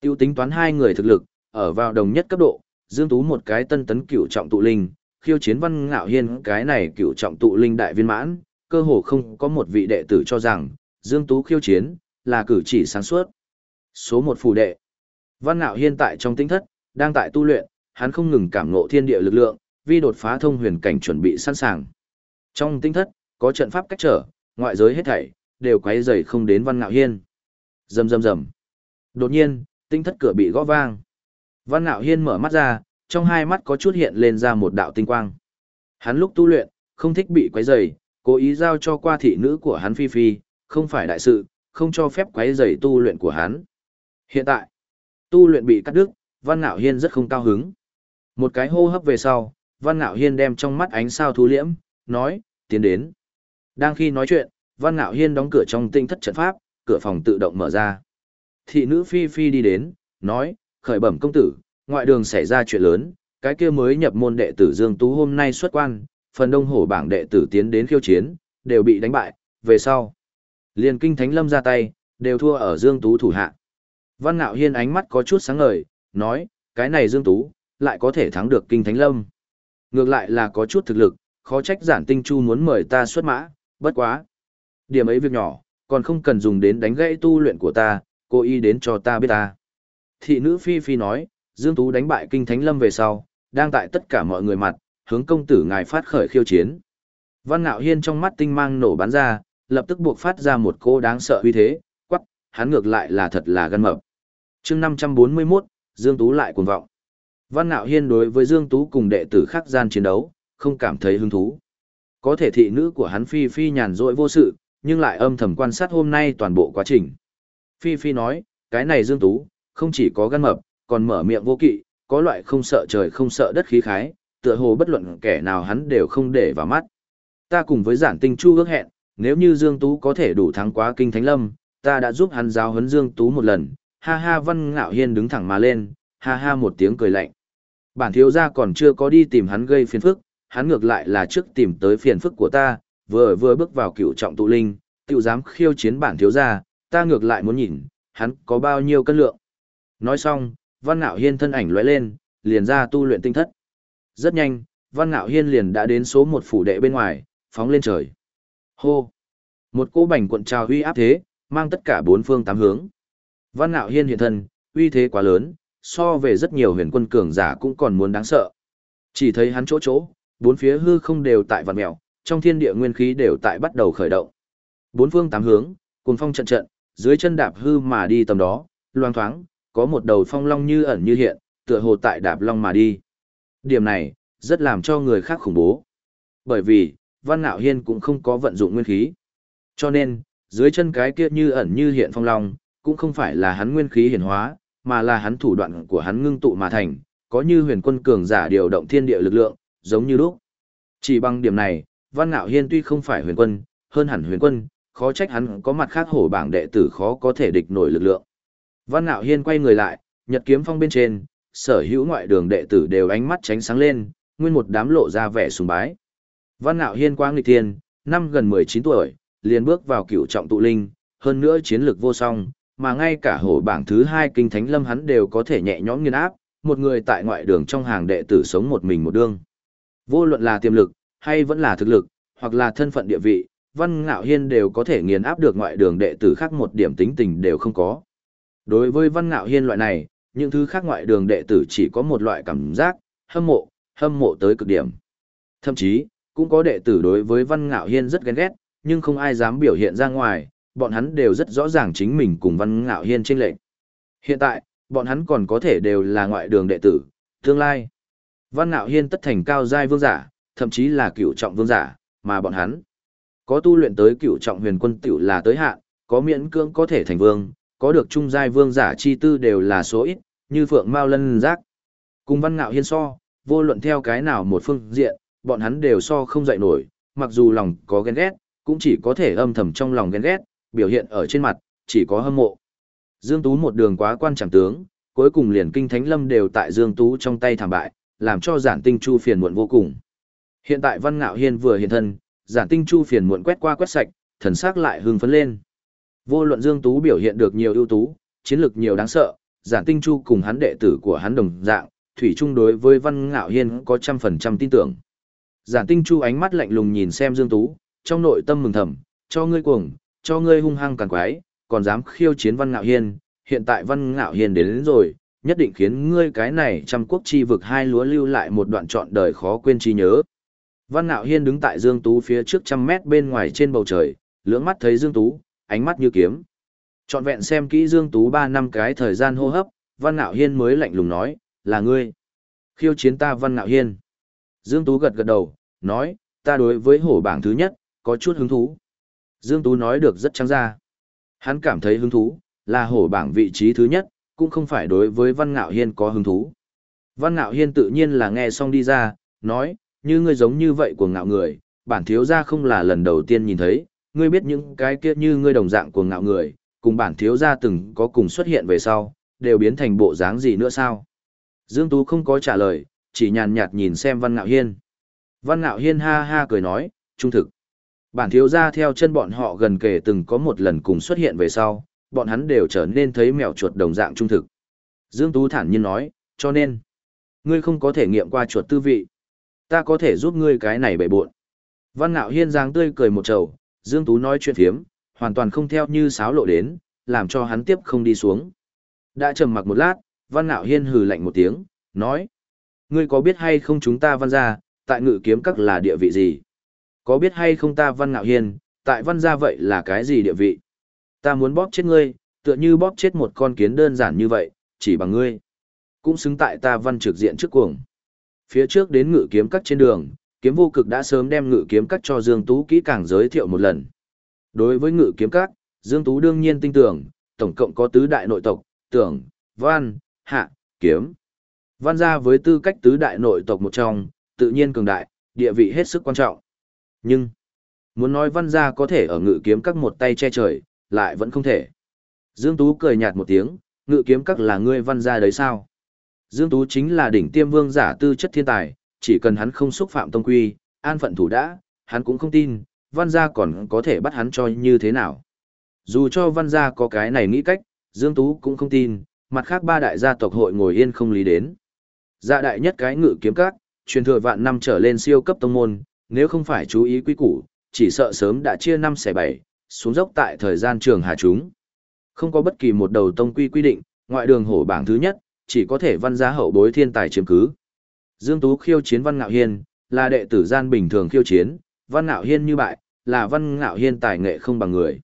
Tiêu tính toán hai người thực lực, ở vào đồng nhất cấp độ, Dương Tú một cái tân tấn cựu trọng tụ linh, khiêu chiến Văn Ngạo Hiên cái này cựu trọng tụ linh đại viên mãn, cơ hồ không có một vị đệ tử cho rằng, Dương Tú khiêu chiến, là cử chỉ sáng suốt. Số một phù đệ. Văn Ngạo Hiên tại trong tinh thất, đang tại tu luyện, hắn không ngừng cảm ngộ thiên địa lực lượng, vì đột phá thông huyền cảnh chuẩn bị sẵn sàng. Trong tinh thất, có trận pháp cách trở, ngoại giới hết thảy, đều quấy rầy không đến Văn Ngạo Hiên. Rầm rầm rầm. Đột nhiên, tinh thất cửa bị gõ vang. Văn Ngạo Hiên mở mắt ra, trong hai mắt có chút hiện lên ra một đạo tinh quang. Hắn lúc tu luyện, không thích bị quấy rầy, cố ý giao cho qua thị nữ của hắn Phi Phi, không phải đại sự, không cho phép quấy rầy tu luyện của hắn. Hiện tại, tu luyện bị cắt đứt, Văn Nạo Hiên rất không cao hứng. Một cái hô hấp về sau, Văn Nạo Hiên đem trong mắt ánh sao thu liễm, nói, tiến đến. Đang khi nói chuyện, Văn Nạo Hiên đóng cửa trong tinh thất trận pháp, cửa phòng tự động mở ra. Thị nữ Phi Phi đi đến, nói, khởi bẩm công tử, ngoại đường xảy ra chuyện lớn, cái kia mới nhập môn đệ tử Dương Tú hôm nay xuất quan, phần đông hổ bảng đệ tử tiến đến khiêu chiến, đều bị đánh bại, về sau. Liên kinh thánh lâm ra tay, đều thua ở Dương Tú thủ hạ. Văn Nạo Hiên ánh mắt có chút sáng ngời, nói, cái này Dương Tú, lại có thể thắng được kinh thánh lâm. Ngược lại là có chút thực lực, khó trách giản tinh chu muốn mời ta xuất mã, bất quá. Điểm ấy việc nhỏ, còn không cần dùng đến đánh gãy tu luyện của ta, cô y đến cho ta biết ta. Thị nữ Phi Phi nói, Dương Tú đánh bại kinh thánh lâm về sau, đang tại tất cả mọi người mặt, hướng công tử ngài phát khởi khiêu chiến. Văn Ngạo Hiên trong mắt tinh mang nổ bắn ra, lập tức buộc phát ra một cô đáng sợ uy thế, quắc, hắn ngược lại là thật là gan mập. chương 541, Dương Tú lại cuồng vọng. Văn Ngạo Hiên đối với Dương Tú cùng đệ tử khác gian chiến đấu, không cảm thấy hứng thú. Có thể thị nữ của hắn Phi Phi nhàn rỗi vô sự, nhưng lại âm thầm quan sát hôm nay toàn bộ quá trình. Phi Phi nói, cái này Dương Tú, không chỉ có gan mập, còn mở miệng vô kỵ, có loại không sợ trời không sợ đất khí khái, tựa hồ bất luận kẻ nào hắn đều không để vào mắt. Ta cùng với giản tinh chu ước hẹn, nếu như Dương Tú có thể đủ thắng quá kinh thánh lâm, ta đã giúp hắn giáo huấn Dương Tú một lần, ha ha văn ngạo hiên đứng thẳng mà lên, ha ha một tiếng cười lạnh. Bản thiếu gia còn chưa có đi tìm hắn gây phiền phức, hắn ngược lại là trước tìm tới phiền phức của ta, vừa vừa bước vào cựu trọng tụ linh, tiểu dám khiêu chiến bản thiếu gia, ta ngược lại muốn nhìn, hắn có bao nhiêu cân lượng. Nói xong, Văn Nạo Hiên thân ảnh lóe lên, liền ra tu luyện tinh thất. Rất nhanh, Văn Nạo Hiên liền đã đến số một phủ đệ bên ngoài, phóng lên trời. Hô! Một cỗ bành cuộn trào uy áp thế, mang tất cả bốn phương tám hướng. Văn Nạo Hiên hiện thân, uy thế quá lớn, so về rất nhiều huyền quân cường giả cũng còn muốn đáng sợ. Chỉ thấy hắn chỗ chỗ, bốn phía hư không đều tại vạn mèo, trong thiên địa nguyên khí đều tại bắt đầu khởi động. Bốn phương tám hướng, cùng phong trận trận, dưới chân đạp hư mà đi tầm đó, loang thoáng, có một đầu phong long như ẩn như hiện, tựa hồ tại đạp long mà đi. Điểm này, rất làm cho người khác khủng bố. Bởi vì, Văn Nạo Hiên cũng không có vận dụng nguyên khí. Cho nên, dưới chân cái kia như ẩn như hiện phong long, cũng không phải là hắn nguyên khí hiển hóa, mà là hắn thủ đoạn của hắn ngưng tụ mà thành, có như huyền quân cường giả điều động thiên địa lực lượng, giống như lúc. Chỉ bằng điểm này, Văn Nạo Hiên tuy không phải huyền quân, hơn hẳn huyền quân, khó trách hắn có mặt khác hổ bảng đệ tử khó có thể địch nổi lực lượng. Văn Nạo Hiên quay người lại, nhật kiếm phong bên trên, sở hữu ngoại đường đệ tử đều ánh mắt tránh sáng lên, nguyên một đám lộ ra vẻ sùng bái. Văn Nạo Hiên quang nghịch thiên, năm gần 19 tuổi, liền bước vào cựu trọng tụ linh, hơn nữa chiến lược vô song, mà ngay cả hổ bảng thứ hai kinh thánh lâm hắn đều có thể nhẹ nhõm nghiên áp, một người tại ngoại đường trong hàng đệ tử sống một mình một đương. Vô luận là tiềm lực, hay vẫn là thực lực, hoặc là thân phận địa vị, Văn Ngạo Hiên đều có thể nghiền áp được ngoại đường đệ tử khác một điểm tính tình đều không có. Đối với Văn Ngạo Hiên loại này, những thứ khác ngoại đường đệ tử chỉ có một loại cảm giác, hâm mộ, hâm mộ tới cực điểm. Thậm chí, cũng có đệ tử đối với Văn Ngạo Hiên rất ghen ghét, nhưng không ai dám biểu hiện ra ngoài, bọn hắn đều rất rõ ràng chính mình cùng Văn Ngạo Hiên chênh lệch. Hiện tại, bọn hắn còn có thể đều là ngoại đường đệ tử, tương lai. Văn Ngạo Hiên tất thành cao giai vương giả, thậm chí là cựu trọng vương giả, mà bọn hắn có tu luyện tới cựu trọng huyền quân tiểu là tới hạn, có miễn cưỡng có thể thành vương, có được trung giai vương giả chi tư đều là số ít, như phượng mao lân giác. Cùng Văn Ngạo Hiên so, vô luận theo cái nào một phương diện, bọn hắn đều so không dậy nổi, mặc dù lòng có ghen ghét, cũng chỉ có thể âm thầm trong lòng ghen ghét, biểu hiện ở trên mặt, chỉ có hâm mộ. Dương Tú một đường quá quan trọng tướng, cuối cùng liền kinh thánh lâm đều tại Dương Tú trong tay thảm bại, làm cho giản tinh chu phiền muộn vô cùng. Hiện tại Văn Ngạo Hiên vừa hiện thân, giản tinh chu phiền muộn quét qua quét sạch, thần sắc lại hưng phấn lên. Vô luận Dương Tú biểu hiện được nhiều ưu tú, chiến lược nhiều đáng sợ, giản tinh chu cùng hắn đệ tử của hắn đồng dạng, thủy Trung đối với Văn Ngạo Hiên có trăm phần trăm tin tưởng. Giản tinh chu ánh mắt lạnh lùng nhìn xem Dương Tú, trong nội tâm mừng thầm, cho ngươi cuồng, cho ngươi hung hăng càng quái, còn dám khiêu chiến Văn Ngạo Hiên, hiện tại Văn Ngạo Hiên đến, đến rồi, nhất định khiến ngươi cái này trăm quốc chi vực hai lúa lưu lại một đoạn trọn đời khó quên chi nhớ. Văn Ngạo Hiên đứng tại Dương Tú phía trước trăm mét bên ngoài trên bầu trời, lưỡng mắt thấy Dương Tú, ánh mắt như kiếm. Chọn vẹn xem kỹ Dương Tú 3 năm cái thời gian hô hấp, Văn Ngạo Hiên mới lạnh lùng nói, là ngươi. Khiêu chiến ta Văn Ngạo Hiên. Dương Tú gật gật đầu, nói, ta đối với hổ bảng thứ nhất, có chút hứng thú. Dương Tú nói được rất trắng ra. Hắn cảm thấy hứng thú, là hổ bảng vị trí thứ nhất, cũng không phải đối với Văn Ngạo Hiên có hứng thú. Văn Ngạo Hiên tự nhiên là nghe xong đi ra, nói, như ngươi giống như vậy của ngạo người, bản thiếu gia không là lần đầu tiên nhìn thấy, ngươi biết những cái kia như ngươi đồng dạng của ngạo người, cùng bản thiếu gia từng có cùng xuất hiện về sau, đều biến thành bộ dáng gì nữa sao? Dương Tú không có trả lời, chỉ nhàn nhạt nhìn xem Văn Ngạo Hiên. Văn Ngạo Hiên ha ha cười nói, trung thực. Bản thiếu gia theo chân bọn họ gần kể từng có một lần cùng xuất hiện về sau, bọn hắn đều trở nên thấy mèo chuột đồng dạng trung thực. Dương Tú thản nhiên nói, cho nên, ngươi không có thể nghiệm qua chuột tư vị. Ta có thể giúp ngươi cái này bệ buộn. Văn Ngạo Hiên dáng tươi cười một trầu, Dương Tú nói chuyện thiếm, hoàn toàn không theo như sáo lộ đến, làm cho hắn tiếp không đi xuống. Đã trầm mặc một lát, Văn Ngạo Hiên hừ lạnh một tiếng, nói. Ngươi có biết hay không chúng ta văn gia, tại ngự kiếm các là địa vị gì? Có biết hay không ta Văn Ngạo Hiên, tại văn gia vậy là cái gì địa vị? Ta muốn bóp chết ngươi, tựa như bóp chết một con kiến đơn giản như vậy, chỉ bằng ngươi. Cũng xứng tại ta văn trực diện trước cuồng. Phía trước đến ngự kiếm các trên đường, kiếm vô cực đã sớm đem ngự kiếm các cho Dương Tú kỹ càng giới thiệu một lần. Đối với ngự kiếm các, Dương Tú đương nhiên tin tưởng, tổng cộng có tứ đại nội tộc, tưởng, văn, hạ, kiếm. Văn gia với tư cách tứ đại nội tộc một trong, tự nhiên cường đại, địa vị hết sức quan trọng. Nhưng, muốn nói văn gia có thể ở ngự kiếm các một tay che trời, lại vẫn không thể. Dương Tú cười nhạt một tiếng, ngự kiếm các là ngươi văn gia đấy sao? Dương Tú chính là đỉnh tiêm vương giả tư chất thiên tài, chỉ cần hắn không xúc phạm tông quy, an phận thủ đã, hắn cũng không tin, văn gia còn có thể bắt hắn cho như thế nào. Dù cho văn gia có cái này nghĩ cách, Dương Tú cũng không tin, mặt khác ba đại gia tộc hội ngồi yên không lý đến. Dạ đại nhất cái ngự kiếm các, truyền thừa vạn năm trở lên siêu cấp tông môn, nếu không phải chú ý quý củ, chỉ sợ sớm đã chia năm xẻ bảy, xuống dốc tại thời gian trường hà chúng. Không có bất kỳ một đầu tông quy quy định, ngoại đường hổ bảng thứ nhất, chỉ có thể văn gia hậu bối thiên tài chiếm cứ. Dương Tú khiêu chiến Văn Ngạo Hiên, là đệ tử gian bình thường khiêu chiến, Văn Ngạo Hiên như bại, là Văn Ngạo Hiên tài nghệ không bằng người.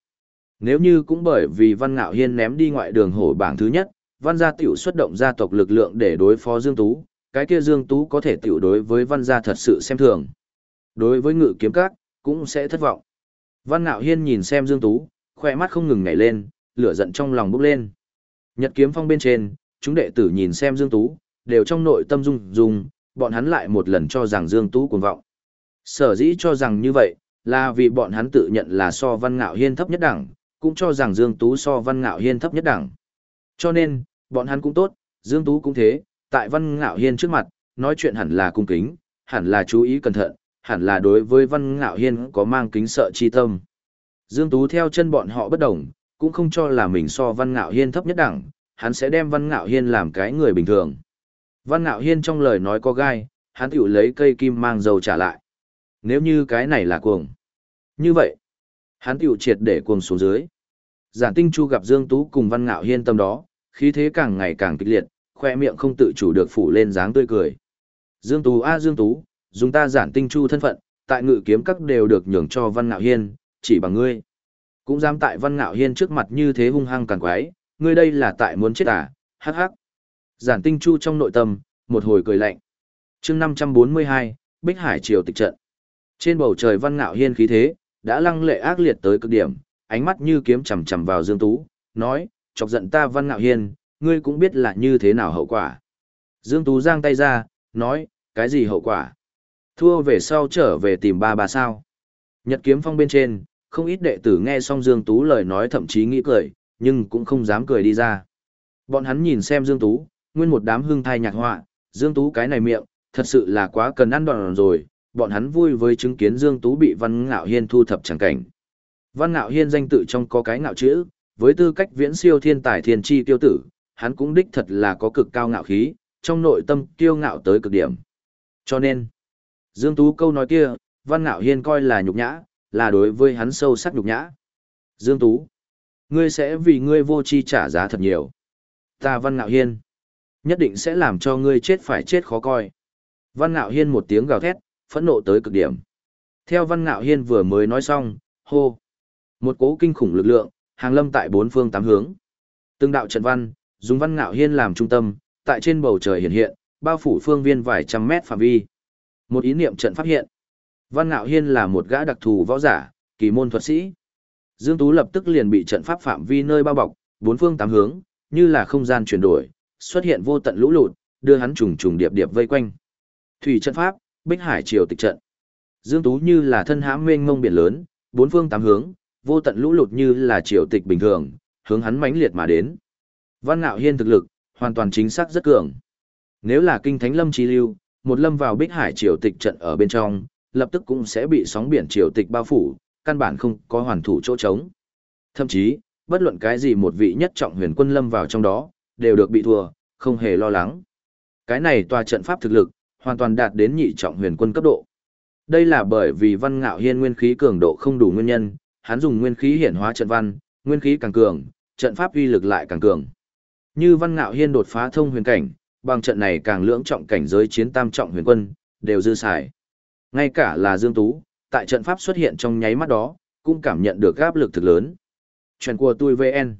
Nếu như cũng bởi vì Văn Ngạo Hiên ném đi ngoại đường hổ bảng thứ nhất, Văn gia tiểu xuất động gia tộc lực lượng để đối phó Dương Tú, cái kia Dương Tú có thể tiểu đối với văn gia thật sự xem thường. Đối với ngự kiếm các, cũng sẽ thất vọng. Văn Ngạo Hiên nhìn xem Dương Tú, khỏe mắt không ngừng nhảy lên, lửa giận trong lòng bốc lên. Nhật kiếm phong bên trên, chúng đệ tử nhìn xem Dương Tú, đều trong nội tâm rung rung, bọn hắn lại một lần cho rằng Dương Tú cuồng vọng. Sở dĩ cho rằng như vậy, là vì bọn hắn tự nhận là so Văn Ngạo Hiên thấp nhất đẳng, cũng cho rằng Dương Tú so Văn Ngạo Hiên thấp nhất đẳng. Cho nên, bọn hắn cũng tốt, Dương Tú cũng thế, tại Văn Ngạo Hiên trước mặt, nói chuyện hẳn là cung kính, hẳn là chú ý cẩn thận, hẳn là đối với Văn Ngạo Hiên có mang kính sợ chi tâm. Dương Tú theo chân bọn họ bất đồng, cũng không cho là mình so Văn Ngạo Hiên thấp nhất đẳng, hắn sẽ đem Văn Ngạo Hiên làm cái người bình thường. Văn Ngạo Hiên trong lời nói có gai, hắn tiểu lấy cây kim mang dầu trả lại. Nếu như cái này là cuồng. Như vậy, hắn tiểu triệt để cuồng xuống dưới. Giản Tinh Chu gặp Dương Tú cùng Văn Ngạo Hiên tâm đó, khí thế càng ngày càng kịch liệt, khoe miệng không tự chủ được phủ lên dáng tươi cười. Dương Tú a Dương Tú, dùng ta Giản Tinh Chu thân phận, tại ngự kiếm các đều được nhường cho Văn Ngạo Hiên, chỉ bằng ngươi. Cũng dám tại Văn Ngạo Hiên trước mặt như thế hung hăng càng quái, ngươi đây là tại muốn chết à, hắc hắc. Giản Tinh Chu trong nội tâm, một hồi cười lạnh. chương 542, Bích Hải Triều tịch trận. Trên bầu trời Văn Ngạo Hiên khí thế, đã lăng lệ ác liệt tới cực điểm, ánh mắt như kiếm chầm chầm vào Dương Tú, nói, chọc giận ta Văn Ngạo Hiên, ngươi cũng biết là như thế nào hậu quả. Dương Tú giang tay ra, nói, cái gì hậu quả? Thua về sau trở về tìm ba bà sao? Nhật kiếm phong bên trên, không ít đệ tử nghe xong Dương Tú lời nói thậm chí nghĩ cười, nhưng cũng không dám cười đi ra. Bọn hắn nhìn xem Dương Tú, nguyên một đám hương thai nhạc họa, Dương Tú cái này miệng, thật sự là quá cần ăn đòn rồi, bọn hắn vui với chứng kiến Dương Tú bị Văn Ngạo Hiên thu thập chẳng cảnh. Văn Ngạo Hiên danh tự trong có cái ngạo chữ, với tư cách viễn siêu thiên tài thiên chi tiêu tử, hắn cũng đích thật là có cực cao ngạo khí, trong nội tâm kiêu ngạo tới cực điểm. Cho nên, Dương Tú câu nói kia, Văn Ngạo Hiên coi là nhục nhã, là đối với hắn sâu sắc nhục nhã. Dương Tú, ngươi sẽ vì ngươi vô chi trả giá thật nhiều. Ta Văn Ngạo Hiên, nhất định sẽ làm cho ngươi chết phải chết khó coi. Văn Ngạo Hiên một tiếng gào thét, phẫn nộ tới cực điểm. Theo Văn Ngạo Hiên vừa mới nói xong, hô. Một cố kinh khủng lực lượng, hàng lâm tại bốn phương tám hướng. Từng đạo trận văn, dùng Văn Ngạo Hiên làm trung tâm, tại trên bầu trời hiện hiện, bao phủ phương viên vài trăm mét phạm vi. Một ý niệm trận phát hiện. Văn Ngạo Hiên là một gã đặc thù võ giả, kỳ môn thuật sĩ. Dương Tú lập tức liền bị trận pháp phạm vi nơi bao bọc, bốn phương tám hướng, như là không gian chuyển đổi, xuất hiện vô tận lũ lụt, đưa hắn trùng trùng điệp điệp vây quanh. Thủy trận pháp, Bích Hải triều tịch trận. Dương Tú như là thân hãm mênh mông biển lớn, bốn phương tám hướng, vô tận lũ lụt như là triều tịch bình thường, hướng hắn mãnh liệt mà đến. Văn Ngạo Hiên thực lực, hoàn toàn chính xác rất cường. Nếu là kinh thánh lâm chi lưu, một lâm vào Bích Hải triều tịch trận ở bên trong, lập tức cũng sẽ bị sóng biển triều tịch bao phủ, căn bản không có hoàn thủ chỗ trống. Thậm chí, bất luận cái gì một vị nhất trọng huyền quân lâm vào trong đó, đều được bị thua, không hề lo lắng. Cái này tòa trận pháp thực lực, hoàn toàn đạt đến nhị trọng huyền quân cấp độ. Đây là bởi vì văn ngạo hiên nguyên khí cường độ không đủ nguyên nhân, hắn dùng nguyên khí hiển hóa trận văn, nguyên khí càng cường, trận pháp uy lực lại càng cường. Như văn ngạo hiên đột phá thông huyền cảnh, bằng trận này càng lưỡng trọng cảnh giới chiến tam trọng huyền quân, đều dư xài. Ngay cả là Dương Tú, tại trận pháp xuất hiện trong nháy mắt đó, cũng cảm nhận được áp lực thực lớn. Chuyện của tôi VN.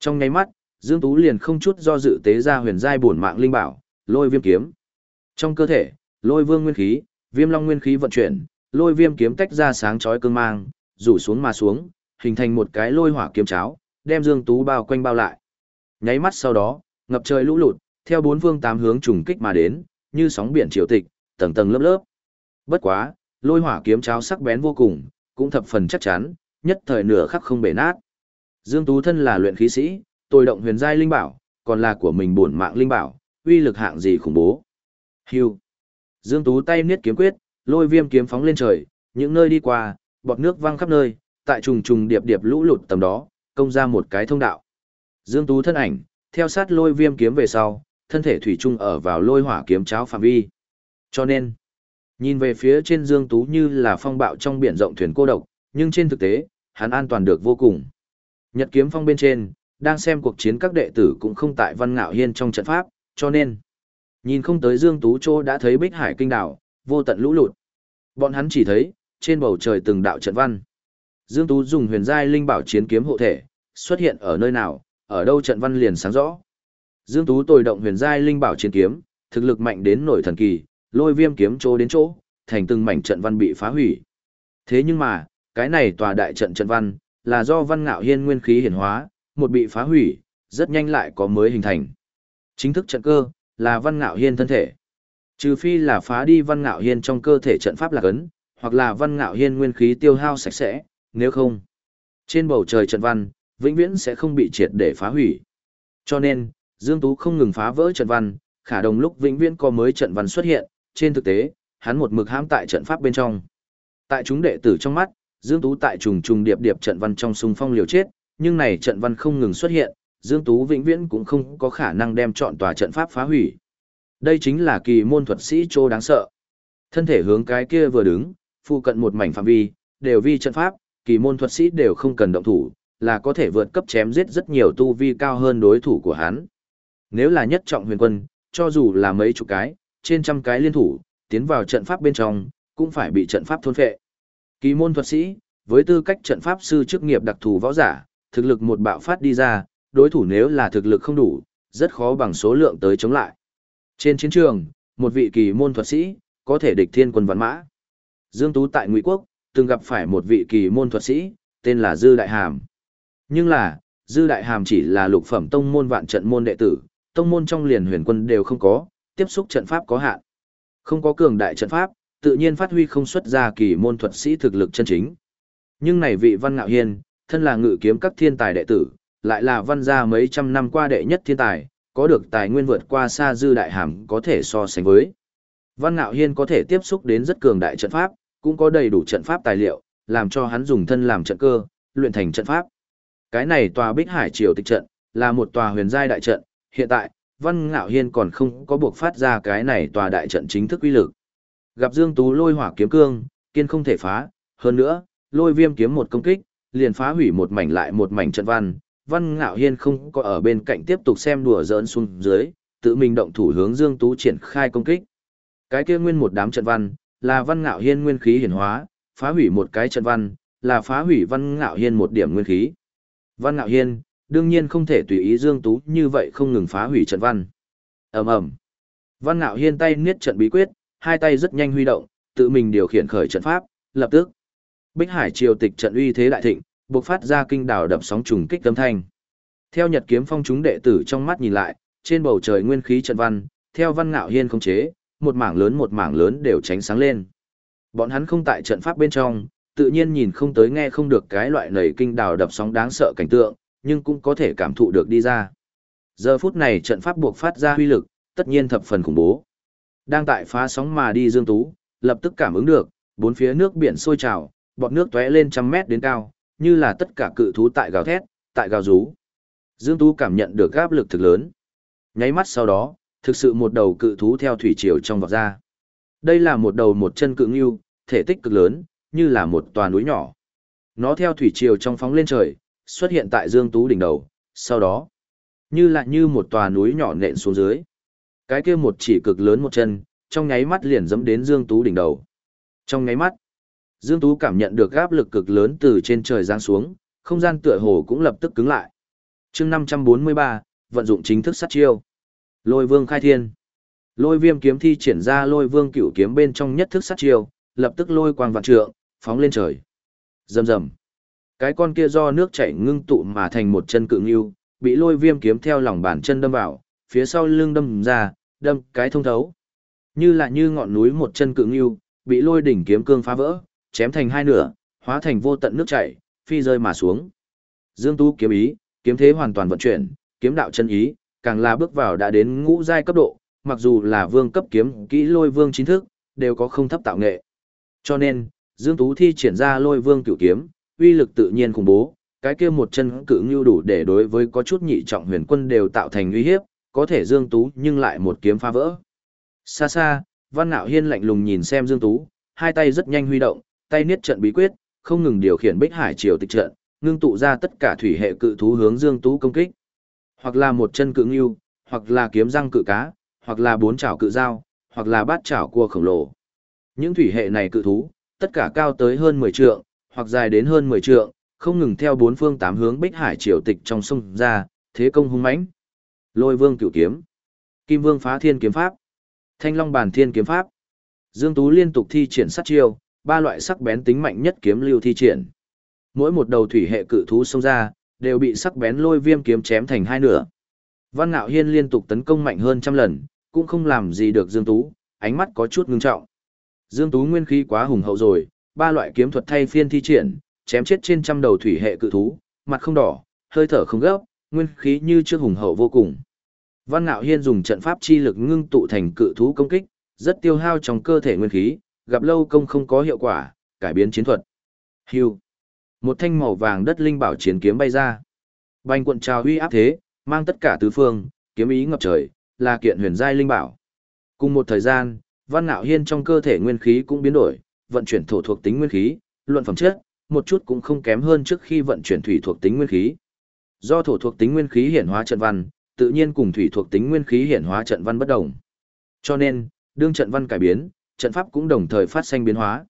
Trong nháy mắt, Dương Tú liền không chút do dự tế ra huyền giai bổn mạng linh bảo, lôi viêm kiếm. Trong cơ thể, lôi vương nguyên khí, viêm long nguyên khí vận chuyển, lôi viêm kiếm tách ra sáng chói cương mang, rủ xuống mà xuống, hình thành một cái lôi hỏa kiếm cháo, đem Dương Tú bao quanh bao lại. Nháy mắt sau đó, ngập trời lũ lụt, theo bốn phương tám hướng trùng kích mà đến, như sóng biển triều tịch, tầng tầng lớp lớp. Bất quá, lôi hỏa kiếm cháo sắc bén vô cùng, cũng thập phần chắc chắn, nhất thời nửa khắc không bể nát. Dương Tú thân là luyện khí sĩ, tôi động huyền giai linh bảo, còn là của mình bổn mạng linh bảo, uy lực hạng gì khủng bố. Hưu. Dương Tú tay niết kiếm quyết, lôi viêm kiếm phóng lên trời, những nơi đi qua, bọt nước văng khắp nơi, tại trùng trùng điệp điệp lũ lụt tầm đó, công ra một cái thông đạo. Dương Tú thân ảnh, theo sát lôi viêm kiếm về sau, thân thể thủy chung ở vào lôi hỏa kiếm cháo phạm vi. Cho nên, nhìn về phía trên Dương Tú như là phong bạo trong biển rộng thuyền cô độc, nhưng trên thực tế, hắn an toàn được vô cùng. Nhật kiếm phong bên trên, đang xem cuộc chiến các đệ tử cũng không tại văn ngạo hiên trong trận pháp, cho nên, nhìn không tới Dương Tú Chô đã thấy bích hải kinh đảo, vô tận lũ lụt. Bọn hắn chỉ thấy, trên bầu trời từng đạo trận văn. Dương Tú dùng huyền giai linh bảo chiến kiếm hộ thể, xuất hiện ở nơi nào, ở đâu trận văn liền sáng rõ. Dương Tú tồi động huyền giai linh bảo chiến kiếm, thực lực mạnh đến nổi thần kỳ, lôi viêm kiếm chỗ đến chỗ, thành từng mảnh trận văn bị phá hủy. Thế nhưng mà, cái này tòa đại trận trận văn, là do văn ngạo hiên nguyên khí hiển hóa, một bị phá hủy, rất nhanh lại có mới hình thành. Chính thức trận cơ, là văn ngạo hiên thân thể. Trừ phi là phá đi văn ngạo hiên trong cơ thể trận pháp lạc ấn, hoặc là văn ngạo hiên nguyên khí tiêu hao sạch sẽ, nếu không. Trên bầu trời trận văn, vĩnh viễn sẽ không bị triệt để phá hủy. Cho nên, Dương Tú không ngừng phá vỡ trận văn, khả đồng lúc vĩnh viễn có mới trận văn xuất hiện, trên thực tế, hắn một mực hãm tại trận pháp bên trong. Tại chúng đệ tử trong mắt, Dương Tú tại trùng trùng điệp điệp trận văn trong xung phong liều chết, nhưng này trận văn không ngừng xuất hiện, Dương Tú vĩnh viễn cũng không có khả năng đem chọn tòa trận pháp phá hủy. Đây chính là kỳ môn thuật sĩ trô đáng sợ. Thân thể hướng cái kia vừa đứng, phụ cận một mảnh phạm vi, đều vi trận pháp, kỳ môn thuật sĩ đều không cần động thủ, là có thể vượt cấp chém giết rất nhiều tu vi cao hơn đối thủ của hắn. Nếu là nhất trọng huyền quân, cho dù là mấy chục cái, trên trăm cái liên thủ, tiến vào trận pháp bên trong, cũng phải bị trận pháp thôn phệ. Kỳ môn thuật sĩ, với tư cách trận pháp sư chức nghiệp đặc thù võ giả, thực lực một bạo phát đi ra, đối thủ nếu là thực lực không đủ, rất khó bằng số lượng tới chống lại. Trên chiến trường, một vị kỳ môn thuật sĩ, có thể địch thiên quân văn mã. Dương Tú tại Ngụy Quốc, từng gặp phải một vị kỳ môn thuật sĩ, tên là Dư Đại Hàm. Nhưng là, Dư Đại Hàm chỉ là lục phẩm tông môn vạn trận môn đệ tử, tông môn trong liền huyền quân đều không có, tiếp xúc trận pháp có hạn. Không có cường đại trận pháp, tự nhiên phát huy không xuất ra kỳ môn thuật sĩ thực lực chân chính. Nhưng này vị Văn Ngạo Hiên, thân là ngự kiếm các thiên tài đệ tử, lại là văn gia mấy trăm năm qua đệ nhất thiên tài, có được tài nguyên vượt qua xa dư đại hàm có thể so sánh với. Văn Ngạo Hiên có thể tiếp xúc đến rất cường đại trận pháp, cũng có đầy đủ trận pháp tài liệu, làm cho hắn dùng thân làm trận cơ, luyện thành trận pháp. Cái này tòa Bích Hải Triều Tịch trận, là một tòa huyền giai đại trận, hiện tại, Văn Ngạo Hiên còn không có buộc phát ra cái này tòa đại trận chính thức uy lực. Gặp Dương Tú lôi hỏa kiếm cương, kiên không thể phá, hơn nữa, lôi viêm kiếm một công kích, liền phá hủy một mảnh lại một mảnh trận văn. Văn Ngạo Hiên không có ở bên cạnh tiếp tục xem đùa giỡn xuống dưới, tự mình động thủ hướng Dương Tú triển khai công kích. Cái kia nguyên một đám trận văn, là Văn Ngạo Hiên nguyên khí hiển hóa, phá hủy một cái trận văn, là phá hủy Văn Ngạo Hiên một điểm nguyên khí. Văn Ngạo Hiên, đương nhiên không thể tùy ý Dương Tú như vậy không ngừng phá hủy trận văn. Ầm ầm. Văn Ngạo Hiên tay niết trận bí quyết, hai tay rất nhanh huy động, tự mình điều khiển khởi trận pháp, lập tức. Bích Hải triều tịch trận uy thế đại thịnh, bộc phát ra kinh đảo đập sóng trùng kích âm thanh. Theo Nhật kiếm phong chúng đệ tử trong mắt nhìn lại, trên bầu trời nguyên khí trận văn, theo Văn Ngạo Hiên không chế, một mảng lớn một mảng lớn đều tránh sáng lên. Bọn hắn không tại trận pháp bên trong, tự nhiên nhìn không tới nghe không được cái loại nầy kinh đảo đập sóng đáng sợ cảnh tượng, nhưng cũng có thể cảm thụ được đi ra. Giờ phút này trận pháp buộc phát ra huy lực, tất nhiên thập phần khủng bố. Đang tại phá sóng mà đi Dương Tú, lập tức cảm ứng được, bốn phía nước biển sôi trào, bọt nước tóe lên trăm mét đến cao, như là tất cả cự thú tại gào thét, tại gào rú. Dương Tú cảm nhận được áp lực thực lớn. Nháy mắt sau đó, thực sự một đầu cự thú theo thủy triều trong vọt ra. Đây là một đầu một chân cự ngưu, thể tích cực lớn, như là một tòa núi nhỏ. Nó theo thủy triều trong phóng lên trời, xuất hiện tại Dương Tú đỉnh đầu, sau đó, như là như một tòa núi nhỏ nện xuống dưới. Cái kia một chỉ cực lớn một chân, trong nháy mắt liền dẫm đến Dương Tú đỉnh đầu. Trong nháy mắt, Dương Tú cảm nhận được áp lực cực lớn từ trên trời giáng xuống, không gian tựa hồ cũng lập tức cứng lại. chương 543, vận dụng chính thức sát chiêu. Lôi vương khai thiên. Lôi viêm kiếm thi triển ra lôi vương cửu kiếm bên trong nhất thức sát chiêu, lập tức lôi quang vạn trượng, phóng lên trời. Rầm rầm. Cái con kia do nước chảy ngưng tụ mà thành một chân cự ngưu, bị lôi viêm kiếm theo lòng bàn chân đâm vào, phía sau lưng đâm ra, đâm cái thông thấu. Như là như ngọn núi một chân cự ngưu, bị lôi đỉnh kiếm cương phá vỡ, chém thành hai nửa, hóa thành vô tận nước chảy, phi rơi mà xuống. Dương Tú kiếm ý, kiếm thế hoàn toàn vận chuyển, kiếm đạo chân ý, càng là bước vào đã đến ngũ giai cấp độ, mặc dù là vương cấp kiếm kỹ lôi vương chính thức, đều có không thấp tạo nghệ. Cho nên, Dương Tú thi triển ra lôi vương cửu kiếm, uy lực tự nhiên khủng bố, cái kia một chân cự ngưu đủ để đối với có chút nhị trọng huyền quân đều tạo thành uy hiếp, có thể Dương Tú nhưng lại một kiếm phá vỡ. Xa xa, Văn Nạo Hiên lạnh lùng nhìn xem Dương Tú, hai tay rất nhanh huy động, tay niết trận bí quyết, không ngừng điều khiển Bích Hải Triều tịch trận, ngưng tụ ra tất cả thủy hệ cự thú hướng Dương Tú công kích. Hoặc là một chân cự ngưu, hoặc là kiếm răng cự cá, hoặc là bốn chảo cự dao, hoặc là bát chảo cua khổng lồ. Những thủy hệ này cự thú, tất cả cao tới hơn 10 trượng, hoặc dài đến hơn 10 trượng, không ngừng theo bốn phương tám hướng Bích Hải Triều tịch trong sông ra, thế công hung mãnh. Lôi Vương Cửu Kiếm, Kim Vương Phá Thiên Kiếm Pháp. Thanh Long Bàn Thiên kiếm pháp. Dương Tú liên tục thi triển sát chiêu, ba loại sắc bén tính mạnh nhất kiếm lưu thi triển. Mỗi một đầu thủy hệ cự thú xông ra, đều bị sắc bén lôi viêm kiếm chém thành hai nửa. Văn Nạo Hiên liên tục tấn công mạnh hơn trăm lần, cũng không làm gì được Dương Tú, ánh mắt có chút ngưng trọng. Dương Tú nguyên khí quá hùng hậu rồi, ba loại kiếm thuật thay phiên thi triển, chém chết trên trăm đầu thủy hệ cự thú, mặt không đỏ, hơi thở không gấp, nguyên khí như chưa hùng hậu vô cùng. Văn Nạo Hiên dùng trận pháp chi lực ngưng tụ thành cự thú công kích, rất tiêu hao trong cơ thể nguyên khí, gặp lâu công không có hiệu quả, cải biến chiến thuật. Hưu. Một thanh màu vàng đất linh bảo chiến kiếm bay ra. Bành quận trào huy áp thế, mang tất cả tứ phương, kiếm ý ngập trời, là kiện huyền giai linh bảo. Cùng một thời gian, Văn Nạo Hiên trong cơ thể nguyên khí cũng biến đổi, vận chuyển thổ thuộc tính nguyên khí, luận phẩm chất, một chút cũng không kém hơn trước khi vận chuyển thủy thuộc tính nguyên khí. Do thổ thuộc tính nguyên khí hiển hóa trận văn, tự nhiên cùng thủy thuộc tính nguyên khí hiển hóa trận văn bất đồng. Cho nên, đương trận văn cải biến, trận pháp cũng đồng thời phát sinh biến hóa.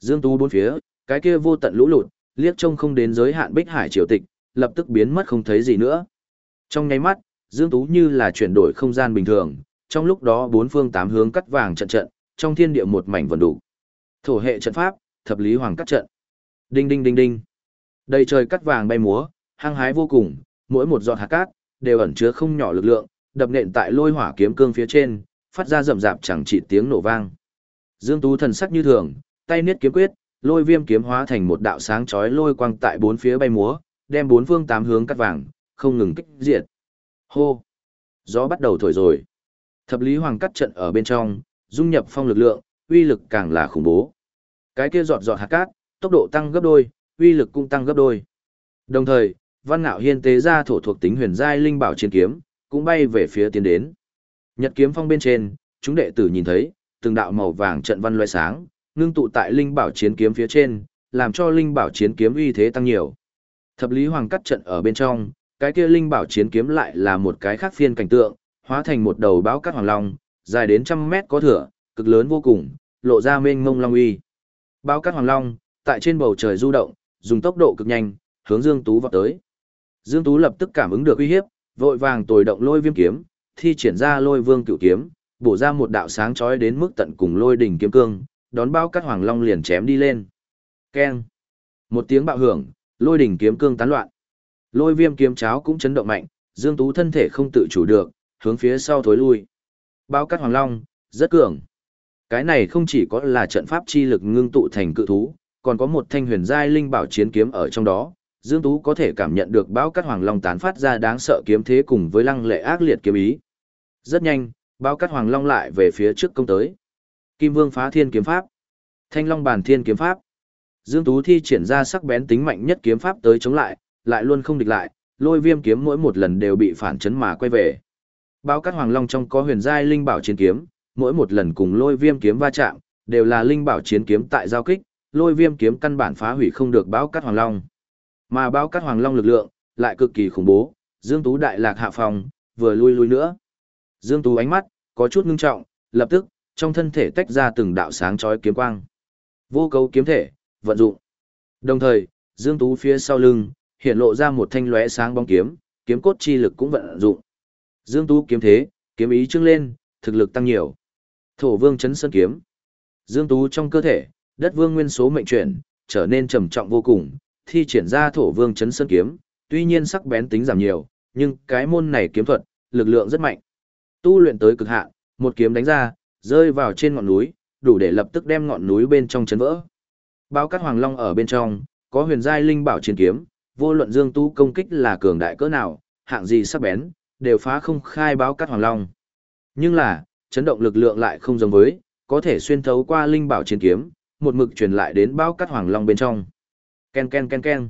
Dương Tú bốn phía, cái kia vô tận lũ lụt, liếc trông không đến giới hạn Bích Hải triều tịch, lập tức biến mất không thấy gì nữa. Trong nháy mắt, Dương Tú như là chuyển đổi không gian bình thường, trong lúc đó bốn phương tám hướng cắt vàng trận trận, trong thiên địa một mảnh vần đủ. Thổ hệ trận pháp, thập lý hoàng cắt trận. Đinh đinh đinh đinh. Đầy trời cắt vàng bay múa, hăng hái vô cùng, mỗi một giọt hạt cát đều ẩn chứa không nhỏ lực lượng, đập nện tại lôi hỏa kiếm cương phía trên, phát ra rầm rạp chẳng chỉ tiếng nổ vang. Dương Tú thần sắc như thường, tay niết kiếm quyết, lôi viêm kiếm hóa thành một đạo sáng chói lôi quang tại bốn phía bay múa, đem bốn phương tám hướng cắt vàng, không ngừng kích diệt. Hô! Gió bắt đầu thổi rồi. Thập lý hoàng cắt trận ở bên trong, dung nhập phong lực lượng, uy lực càng là khủng bố. Cái kia giọt giọt hạt cát, tốc độ tăng gấp đôi, uy lực cũng tăng gấp đôi. Đồng thời, Văn Nạo Hiên tế ra thổ thuộc tính huyền giai linh bảo chiến kiếm, cũng bay về phía tiến đến. Nhật kiếm phong bên trên, chúng đệ tử nhìn thấy, từng đạo màu vàng trận văn loé sáng, ngưng tụ tại linh bảo chiến kiếm phía trên, làm cho linh bảo chiến kiếm uy thế tăng nhiều. Thập lý hoàng cắt trận ở bên trong, cái kia linh bảo chiến kiếm lại là một cái khác phiên cảnh tượng, hóa thành một đầu báo cắt hoàng long, dài đến trăm mét có thửa, cực lớn vô cùng, lộ ra mênh mông long uy. Báo cắt hoàng long, tại trên bầu trời du động, dùng tốc độ cực nhanh, hướng Dương Tú vọt tới. Dương Tú lập tức cảm ứng được uy hiếp, vội vàng tồi động lôi viêm kiếm, thi triển ra lôi vương cửu kiếm, bổ ra một đạo sáng chói đến mức tận cùng lôi đỉnh kiếm cương, đón bao cắt hoàng long liền chém đi lên. Keng! Một tiếng bạo hưởng, lôi đỉnh kiếm cương tán loạn. Lôi viêm kiếm cháo cũng chấn động mạnh, Dương Tú thân thể không tự chủ được, hướng phía sau thối lui. Bao cắt hoàng long, rất cường. Cái này không chỉ có là trận pháp chi lực ngưng tụ thành cự thú, còn có một thanh huyền giai linh bảo chiến kiếm ở trong đó. Dương Tú có thể cảm nhận được báo cắt hoàng long tán phát ra đáng sợ kiếm thế cùng với lăng lệ ác liệt kiếm ý. Rất nhanh, bao cắt hoàng long lại về phía trước công tới. Kim Vương phá thiên kiếm pháp, Thanh Long bàn thiên kiếm pháp. Dương Tú thi triển ra sắc bén tính mạnh nhất kiếm pháp tới chống lại, lại luôn không địch lại, lôi viêm kiếm mỗi một lần đều bị phản chấn mà quay về. Bao cắt hoàng long trong có huyền giai linh bảo chiến kiếm, mỗi một lần cùng lôi viêm kiếm va chạm, đều là linh bảo chiến kiếm tại giao kích, lôi viêm kiếm căn bản phá hủy không được báo cắt hoàng long. Mà báo cắt hoàng long lực lượng, lại cực kỳ khủng bố, Dương Tú đại lạc hạ phòng, vừa lui lui nữa. Dương Tú ánh mắt, có chút ngưng trọng, lập tức, trong thân thể tách ra từng đạo sáng chói kiếm quang. Vô cấu kiếm thể, vận dụng. Đồng thời, Dương Tú phía sau lưng, hiện lộ ra một thanh lóe sáng bóng kiếm, kiếm cốt chi lực cũng vận dụng. Dương Tú kiếm thế, kiếm ý trưng lên, thực lực tăng nhiều. Thổ Vương chấn sơn kiếm. Dương Tú trong cơ thể, đất vương nguyên số mệnh chuyển, trở nên trầm trọng vô cùng, thi triển ra Thổ Vương chấn sơn kiếm, tuy nhiên sắc bén tính giảm nhiều, nhưng cái môn này kiếm thuật, lực lượng rất mạnh. Tu luyện tới cực hạn, một kiếm đánh ra, rơi vào trên ngọn núi, đủ để lập tức đem ngọn núi bên trong chấn vỡ. Báo cắt hoàng long ở bên trong, có huyền giai linh bảo chiến kiếm, vô luận Dương Tu công kích là cường đại cỡ nào, hạng gì sắc bén, đều phá không khai báo cắt hoàng long. Nhưng là, chấn động lực lượng lại không giống với, có thể xuyên thấu qua linh bảo chiến kiếm, một mực truyền lại đến báo cắt hoàng long bên trong. Ken ken ken ken.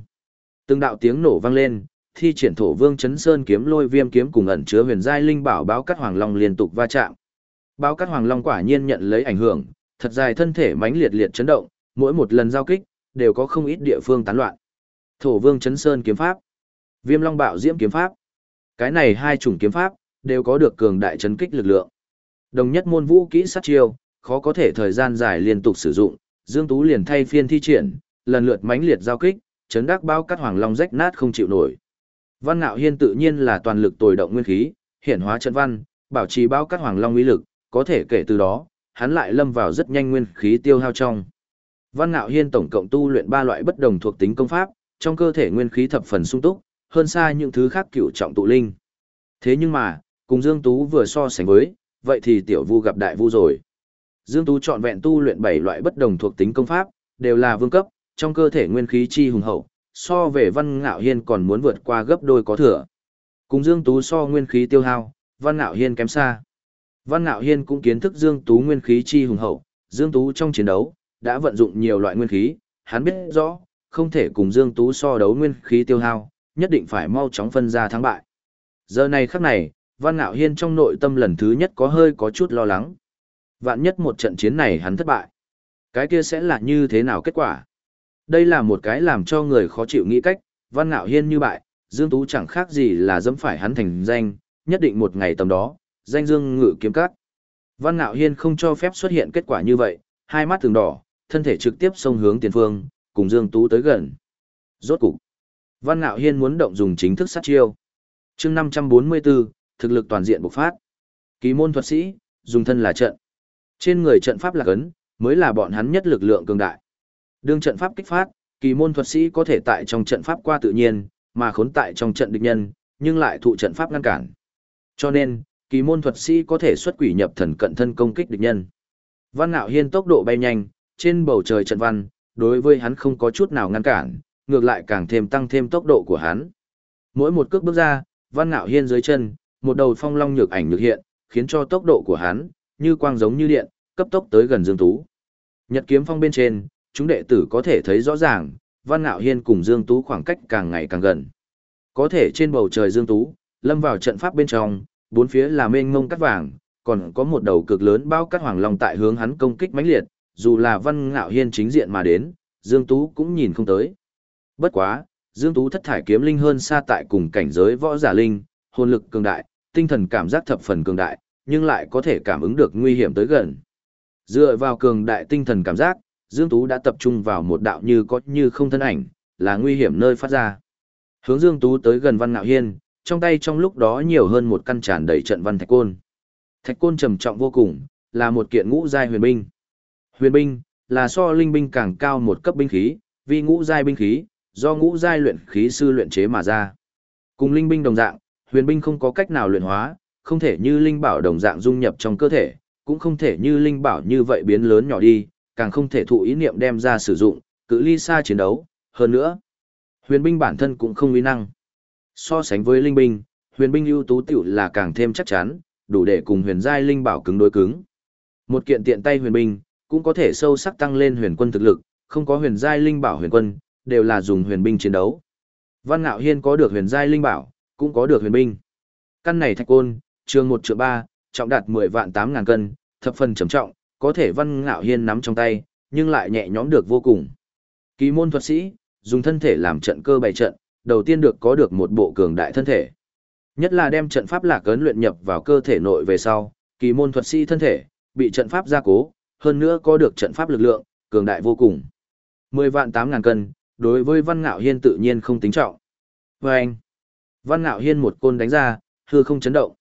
Từng đạo tiếng nổ vang lên, thi triển thổ vương chấn sơn kiếm lôi viêm kiếm cùng ẩn chứa huyền giai linh bảo báo cắt hoàng long liên tục va chạm. Báo cắt hoàng long quả nhiên nhận lấy ảnh hưởng, thật dài thân thể mãnh liệt liệt chấn động, mỗi một lần giao kích đều có không ít địa phương tán loạn. Thổ Vương Chấn Sơn kiếm pháp, Viêm Long Bạo Diễm kiếm pháp. Cái này hai chủng kiếm pháp đều có được cường đại chấn kích lực lượng. Đồng nhất môn vũ kỹ sát chiêu, khó có thể thời gian dài liên tục sử dụng, Dương Tú liền thay phiên thi triển, lần lượt mãnh liệt giao kích, chấn đắc bao cắt hoàng long rách nát không chịu nổi. Văn Ngạo Hiên tự nhiên là toàn lực tồi động nguyên khí, hiển hóa trận văn, bảo trì bao cắt hoàng long uy lực, có thể kể từ đó, hắn lại lâm vào rất nhanh nguyên khí tiêu hao trong. Văn Ngạo Hiên tổng cộng tu luyện ba loại bất đồng thuộc tính công pháp, trong cơ thể nguyên khí thập phần sung túc, hơn xa những thứ khác cựu trọng tụ linh. Thế nhưng mà, cùng Dương Tú vừa so sánh với, vậy thì tiểu vu gặp đại vu rồi. Dương Tú chọn vẹn tu luyện 7 loại bất đồng thuộc tính công pháp, đều là vương cấp, trong cơ thể nguyên khí chi hùng hậu, so về Văn Ngạo Hiên còn muốn vượt qua gấp đôi có thừa. Cùng Dương Tú so nguyên khí tiêu hao, Văn Ngạo Hiên kém xa. Văn Ngạo Hiên cũng kiến thức Dương Tú nguyên khí chi hùng hậu, Dương Tú trong chiến đấu, đã vận dụng nhiều loại nguyên khí, hắn biết rõ, không thể cùng Dương Tú so đấu nguyên khí tiêu hao, nhất định phải mau chóng phân ra thắng bại. Giờ này khắc này, Văn Ngạo Hiên trong nội tâm lần thứ nhất có hơi có chút lo lắng. Vạn nhất một trận chiến này hắn thất bại. Cái kia sẽ là như thế nào kết quả? Đây là một cái làm cho người khó chịu nghĩ cách, Văn Ngạo Hiên như bại, Dương Tú chẳng khác gì là dẫm phải hắn thành danh, nhất định một ngày tầm đó, danh dương ngự kiếm cát. Văn Ngạo Hiên không cho phép xuất hiện kết quả như vậy, hai mắt thường đỏ, thân thể trực tiếp xông hướng tiền phương, cùng Dương Tú tới gần. Rốt cục, Văn Ngạo Hiên muốn động dùng chính thức sát chiêu. chương 544, thực lực toàn diện bộc phát. Kỳ môn thuật sĩ, dùng thân là trận. Trên người trận pháp là cấn, mới là bọn hắn nhất lực lượng cường đại. Đương trận pháp kích phát, kỳ môn thuật sĩ có thể tại trong trận pháp qua tự nhiên, mà khốn tại trong trận địch nhân, nhưng lại thụ trận pháp ngăn cản. Cho nên, kỳ môn thuật sĩ có thể xuất quỷ nhập thần cận thân công kích địch nhân. Văn Ngạo Hiên tốc độ bay nhanh, trên bầu trời trận văn, đối với hắn không có chút nào ngăn cản, ngược lại càng thêm tăng thêm tốc độ của hắn. Mỗi một cước bước ra, Văn Ngạo Hiên dưới chân, một đầu phong long nhược ảnh nhược hiện, khiến cho tốc độ của hắn, như quang giống như điện, cấp tốc tới gần Dương Tú. Nhật kiếm phong bên trên, chúng đệ tử có thể thấy rõ ràng, Văn Ngạo Hiên cùng Dương Tú khoảng cách càng ngày càng gần. Có thể trên bầu trời Dương Tú, lâm vào trận pháp bên trong, bốn phía là mênh mông cắt vàng, còn có một đầu cực lớn bao cắt hoàng long tại hướng hắn công kích mãnh liệt, dù là Văn Ngạo Hiên chính diện mà đến, Dương Tú cũng nhìn không tới. Bất quá, Dương Tú thất thải kiếm linh hơn xa tại cùng cảnh giới võ giả linh, hồn lực cường đại, tinh thần cảm giác thập phần cường đại, nhưng lại có thể cảm ứng được nguy hiểm tới gần. Dựa vào cường đại tinh thần cảm giác, Dương Tú đã tập trung vào một đạo như có như không thân ảnh, là nguy hiểm nơi phát ra. Hướng Dương Tú tới gần Văn Ngạo Hiên, trong tay trong lúc đó nhiều hơn một căn tràn đầy trận văn thạch côn. Thạch côn trầm trọng vô cùng, là một kiện ngũ giai huyền binh. Huyền binh là so linh binh càng cao một cấp binh khí, vì ngũ giai binh khí, do ngũ giai luyện khí sư luyện chế mà ra. Cùng linh binh đồng dạng, huyền binh không có cách nào luyện hóa, không thể như linh bảo đồng dạng dung nhập trong cơ thể, cũng không thể như linh bảo như vậy biến lớn nhỏ đi, càng không thể thụ ý niệm đem ra sử dụng, cự ly xa chiến đấu, hơn nữa. Huyền binh bản thân cũng không uy năng. So sánh với linh binh, huyền binh ưu tú tiểu là càng thêm chắc chắn, đủ để cùng huyền giai linh bảo cứng đối cứng. Một kiện tiện tay huyền binh, cũng có thể sâu sắc tăng lên huyền quân thực lực, không có huyền giai linh bảo huyền quân, đều là dùng huyền binh chiến đấu. Văn Ngạo Hiên có được huyền giai linh bảo, cũng có được huyền binh. Căn này thạch côn, trường 1 triệu 3, trọng đạt 10 vạn 8 ngàn cân, thập phần trầm trọng, có thể Văn Ngạo Hiên nắm trong tay, nhưng lại nhẹ nhõm được vô cùng. Kỳ môn thuật sĩ, dùng thân thể làm trận cơ bày trận, đầu tiên được có được một bộ cường đại thân thể. Nhất là đem trận pháp lạc ấn luyện nhập vào cơ thể nội về sau, kỳ môn thuật sĩ thân thể, bị trận pháp gia cố, hơn nữa có được trận pháp lực lượng, cường đại vô cùng. 10 vạn 8 ngàn cân, đối với Văn Ngạo Hiên tự nhiên không tính trọng. Vâng! anh, Văn Ngạo Hiên một côn đánh ra, hư không chấn động.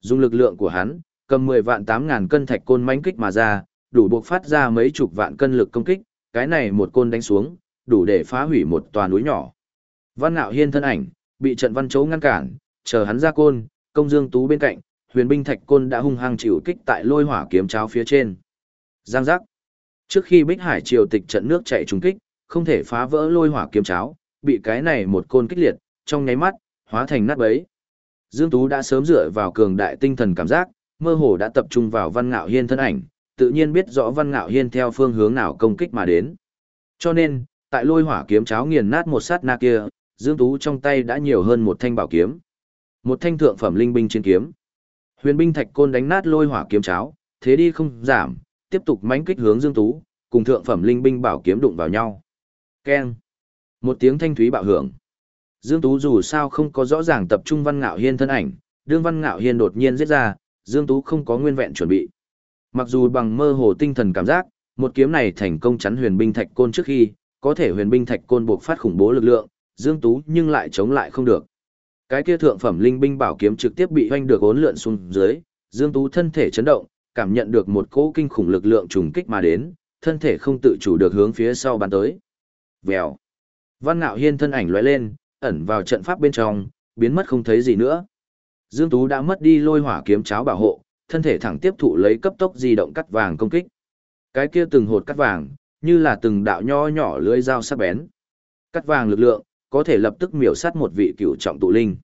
Dùng lực lượng của hắn, cầm 10 vạn tám ngàn cân thạch côn mãnh kích mà ra, đủ buộc phát ra mấy chục vạn cân lực công kích, cái này một côn đánh xuống, đủ để phá hủy một tòa núi nhỏ. Văn Ngạo Hiên thân ảnh, bị trận văn chấu ngăn cản, chờ hắn ra côn, công dương tú bên cạnh, huyền binh thạch côn đã hung hăng chịu kích tại lôi hỏa kiếm cháo phía trên. Giang giác. Trước khi Bích Hải triều tịch trận nước chạy trùng kích, không thể phá vỡ lôi hỏa kiếm cháo, bị cái này một côn kích liệt, trong nháy mắt, hóa thành nát bấy. Dương Tú đã sớm dựa vào cường đại tinh thần cảm giác, mơ hồ đã tập trung vào Văn Ngạo Hiên thân ảnh, tự nhiên biết rõ Văn Ngạo Hiên theo phương hướng nào công kích mà đến. Cho nên, tại lôi hỏa kiếm cháo nghiền nát một sát na kia, Dương Tú trong tay đã nhiều hơn một thanh bảo kiếm. Một thanh thượng phẩm linh binh trên kiếm. Huyền binh thạch côn đánh nát lôi hỏa kiếm cháo, thế đi không giảm, tiếp tục mãnh kích hướng Dương Tú, cùng thượng phẩm linh binh bảo kiếm đụng vào nhau. Keng. Một tiếng thanh thúy bạo hưởng. Dương Tú dù sao không có rõ ràng tập trung Văn Ngạo Hiên thân ảnh, đương Văn Ngạo Hiên đột nhiên giết ra, Dương Tú không có nguyên vẹn chuẩn bị. Mặc dù bằng mơ hồ tinh thần cảm giác, một kiếm này thành công chắn huyền binh thạch côn trước khi, có thể huyền binh thạch côn buộc phát khủng bố lực lượng, Dương Tú nhưng lại chống lại không được. Cái kia thượng phẩm linh binh bảo kiếm trực tiếp bị hoanh được ốn lượn xuống dưới, Dương Tú thân thể chấn động, cảm nhận được một cỗ kinh khủng lực lượng trùng kích mà đến, thân thể không tự chủ được hướng phía sau bắn tới. Vèo. Văn Nạo Hiên thân ảnh lóe lên, ẩn vào trận pháp bên trong, biến mất không thấy gì nữa. Dương Tú đã mất đi lôi hỏa kiếm cháo bảo hộ, thân thể thẳng tiếp thụ lấy cấp tốc di động cắt vàng công kích. Cái kia từng hột cắt vàng, như là từng đạo nho nhỏ lưỡi dao sắc bén. Cắt vàng lực lượng, có thể lập tức miểu sát một vị cựu trọng tụ linh.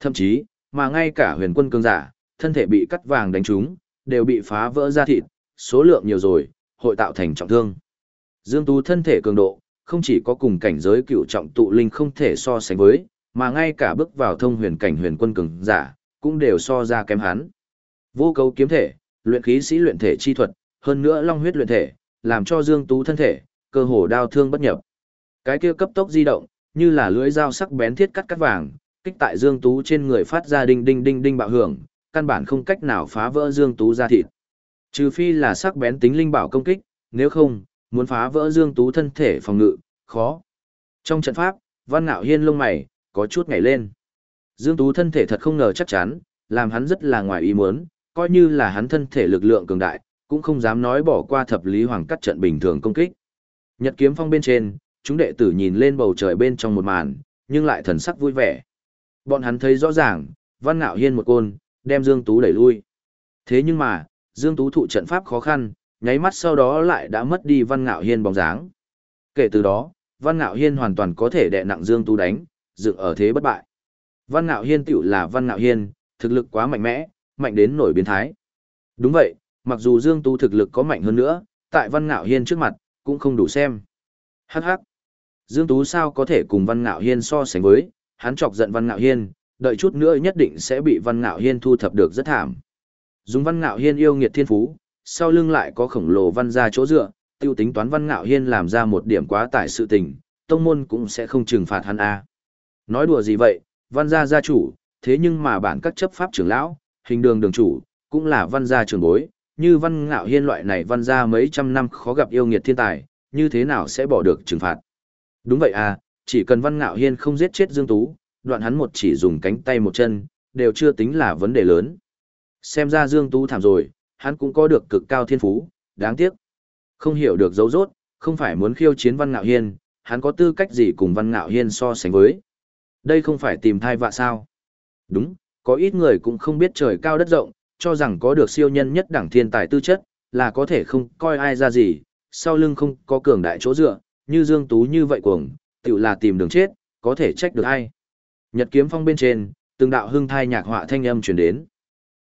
Thậm chí, mà ngay cả huyền quân cương giả, thân thể bị cắt vàng đánh trúng, đều bị phá vỡ ra thịt, số lượng nhiều rồi, hội tạo thành trọng thương. Dương Tú thân thể cường độ, không chỉ có cùng cảnh giới cựu trọng tụ linh không thể so sánh với, mà ngay cả bước vào thông huyền cảnh huyền quân cường giả, cũng đều so ra kém hắn. Vô cấu kiếm thể, luyện khí sĩ luyện thể chi thuật, hơn nữa long huyết luyện thể, làm cho Dương Tú thân thể, cơ hồ đau thương bất nhập. Cái kia cấp tốc di động, như là lưỡi dao sắc bén thiết cắt cắt vàng, kích tại Dương Tú trên người phát ra đinh đinh đinh đinh bạo hưởng, căn bản không cách nào phá vỡ Dương Tú ra thịt. Trừ phi là sắc bén tính linh bảo công kích, nếu không, muốn phá vỡ Dương Tú thân thể phòng ngự, khó. Trong trận pháp, Văn Nạo Hiên lông mày, có chút nhảy lên. Dương Tú thân thể thật không ngờ chắc chắn, làm hắn rất là ngoài ý muốn, coi như là hắn thân thể lực lượng cường đại, cũng không dám nói bỏ qua thập lý hoàng cắt trận bình thường công kích. Nhật kiếm phong bên trên, chúng đệ tử nhìn lên bầu trời bên trong một màn, nhưng lại thần sắc vui vẻ. Bọn hắn thấy rõ ràng, Văn Ngạo Hiên một côn, đem Dương Tú đẩy lui. Thế nhưng mà, Dương Tú thụ trận pháp khó khăn, nháy mắt sau đó lại đã mất đi Văn Ngạo Hiên bóng dáng. Kể từ đó, Văn Ngạo Hiên hoàn toàn có thể đè nặng Dương Tú đánh, dựng ở thế bất bại. Văn Ngạo Hiên tiểu là Văn Ngạo Hiên, thực lực quá mạnh mẽ, mạnh đến nổi biến thái. Đúng vậy, mặc dù Dương Tú thực lực có mạnh hơn nữa, tại Văn Ngạo Hiên trước mặt, cũng không đủ xem. Hắc hắc. Dương Tú sao có thể cùng Văn Ngạo Hiên so sánh với, hắn chọc giận Văn Ngạo Hiên, đợi chút nữa nhất định sẽ bị Văn Ngạo Hiên thu thập được rất thảm. Dùng Văn Ngạo Hiên yêu nghiệt thiên phú, sau lưng lại có khổng lồ văn ra chỗ dựa, tiêu tính toán Văn Ngạo Hiên làm ra một điểm quá tải sự tình, tông môn cũng sẽ không trừng phạt hắn a. Nói đùa gì vậy, Văn gia gia chủ, thế nhưng mà bản các chấp pháp trưởng lão, hình đường đường chủ, cũng là văn gia trưởng bối, như Văn Ngạo Hiên loại này văn gia mấy trăm năm khó gặp yêu nghiệt thiên tài, như thế nào sẽ bỏ được trừng phạt. Đúng vậy à, chỉ cần Văn Ngạo Hiên không giết chết Dương Tú, đoạn hắn một chỉ dùng cánh tay một chân, đều chưa tính là vấn đề lớn. Xem ra Dương Tú thảm rồi, hắn cũng có được cực cao thiên phú, đáng tiếc. Không hiểu được dấu rốt, không phải muốn khiêu chiến Văn Ngạo Hiên, hắn có tư cách gì cùng Văn Ngạo Hiên so sánh với. Đây không phải tìm thai vạ sao. Đúng, có ít người cũng không biết trời cao đất rộng, cho rằng có được siêu nhân nhất đẳng thiên tài tư chất, là có thể không coi ai ra gì, sau lưng không có cường đại chỗ dựa, như Dương Tú như vậy cuồng, tự là tìm đường chết, có thể trách được ai. Nhật kiếm phong bên trên, từng đạo hưng thai nhạc họa thanh âm truyền đến.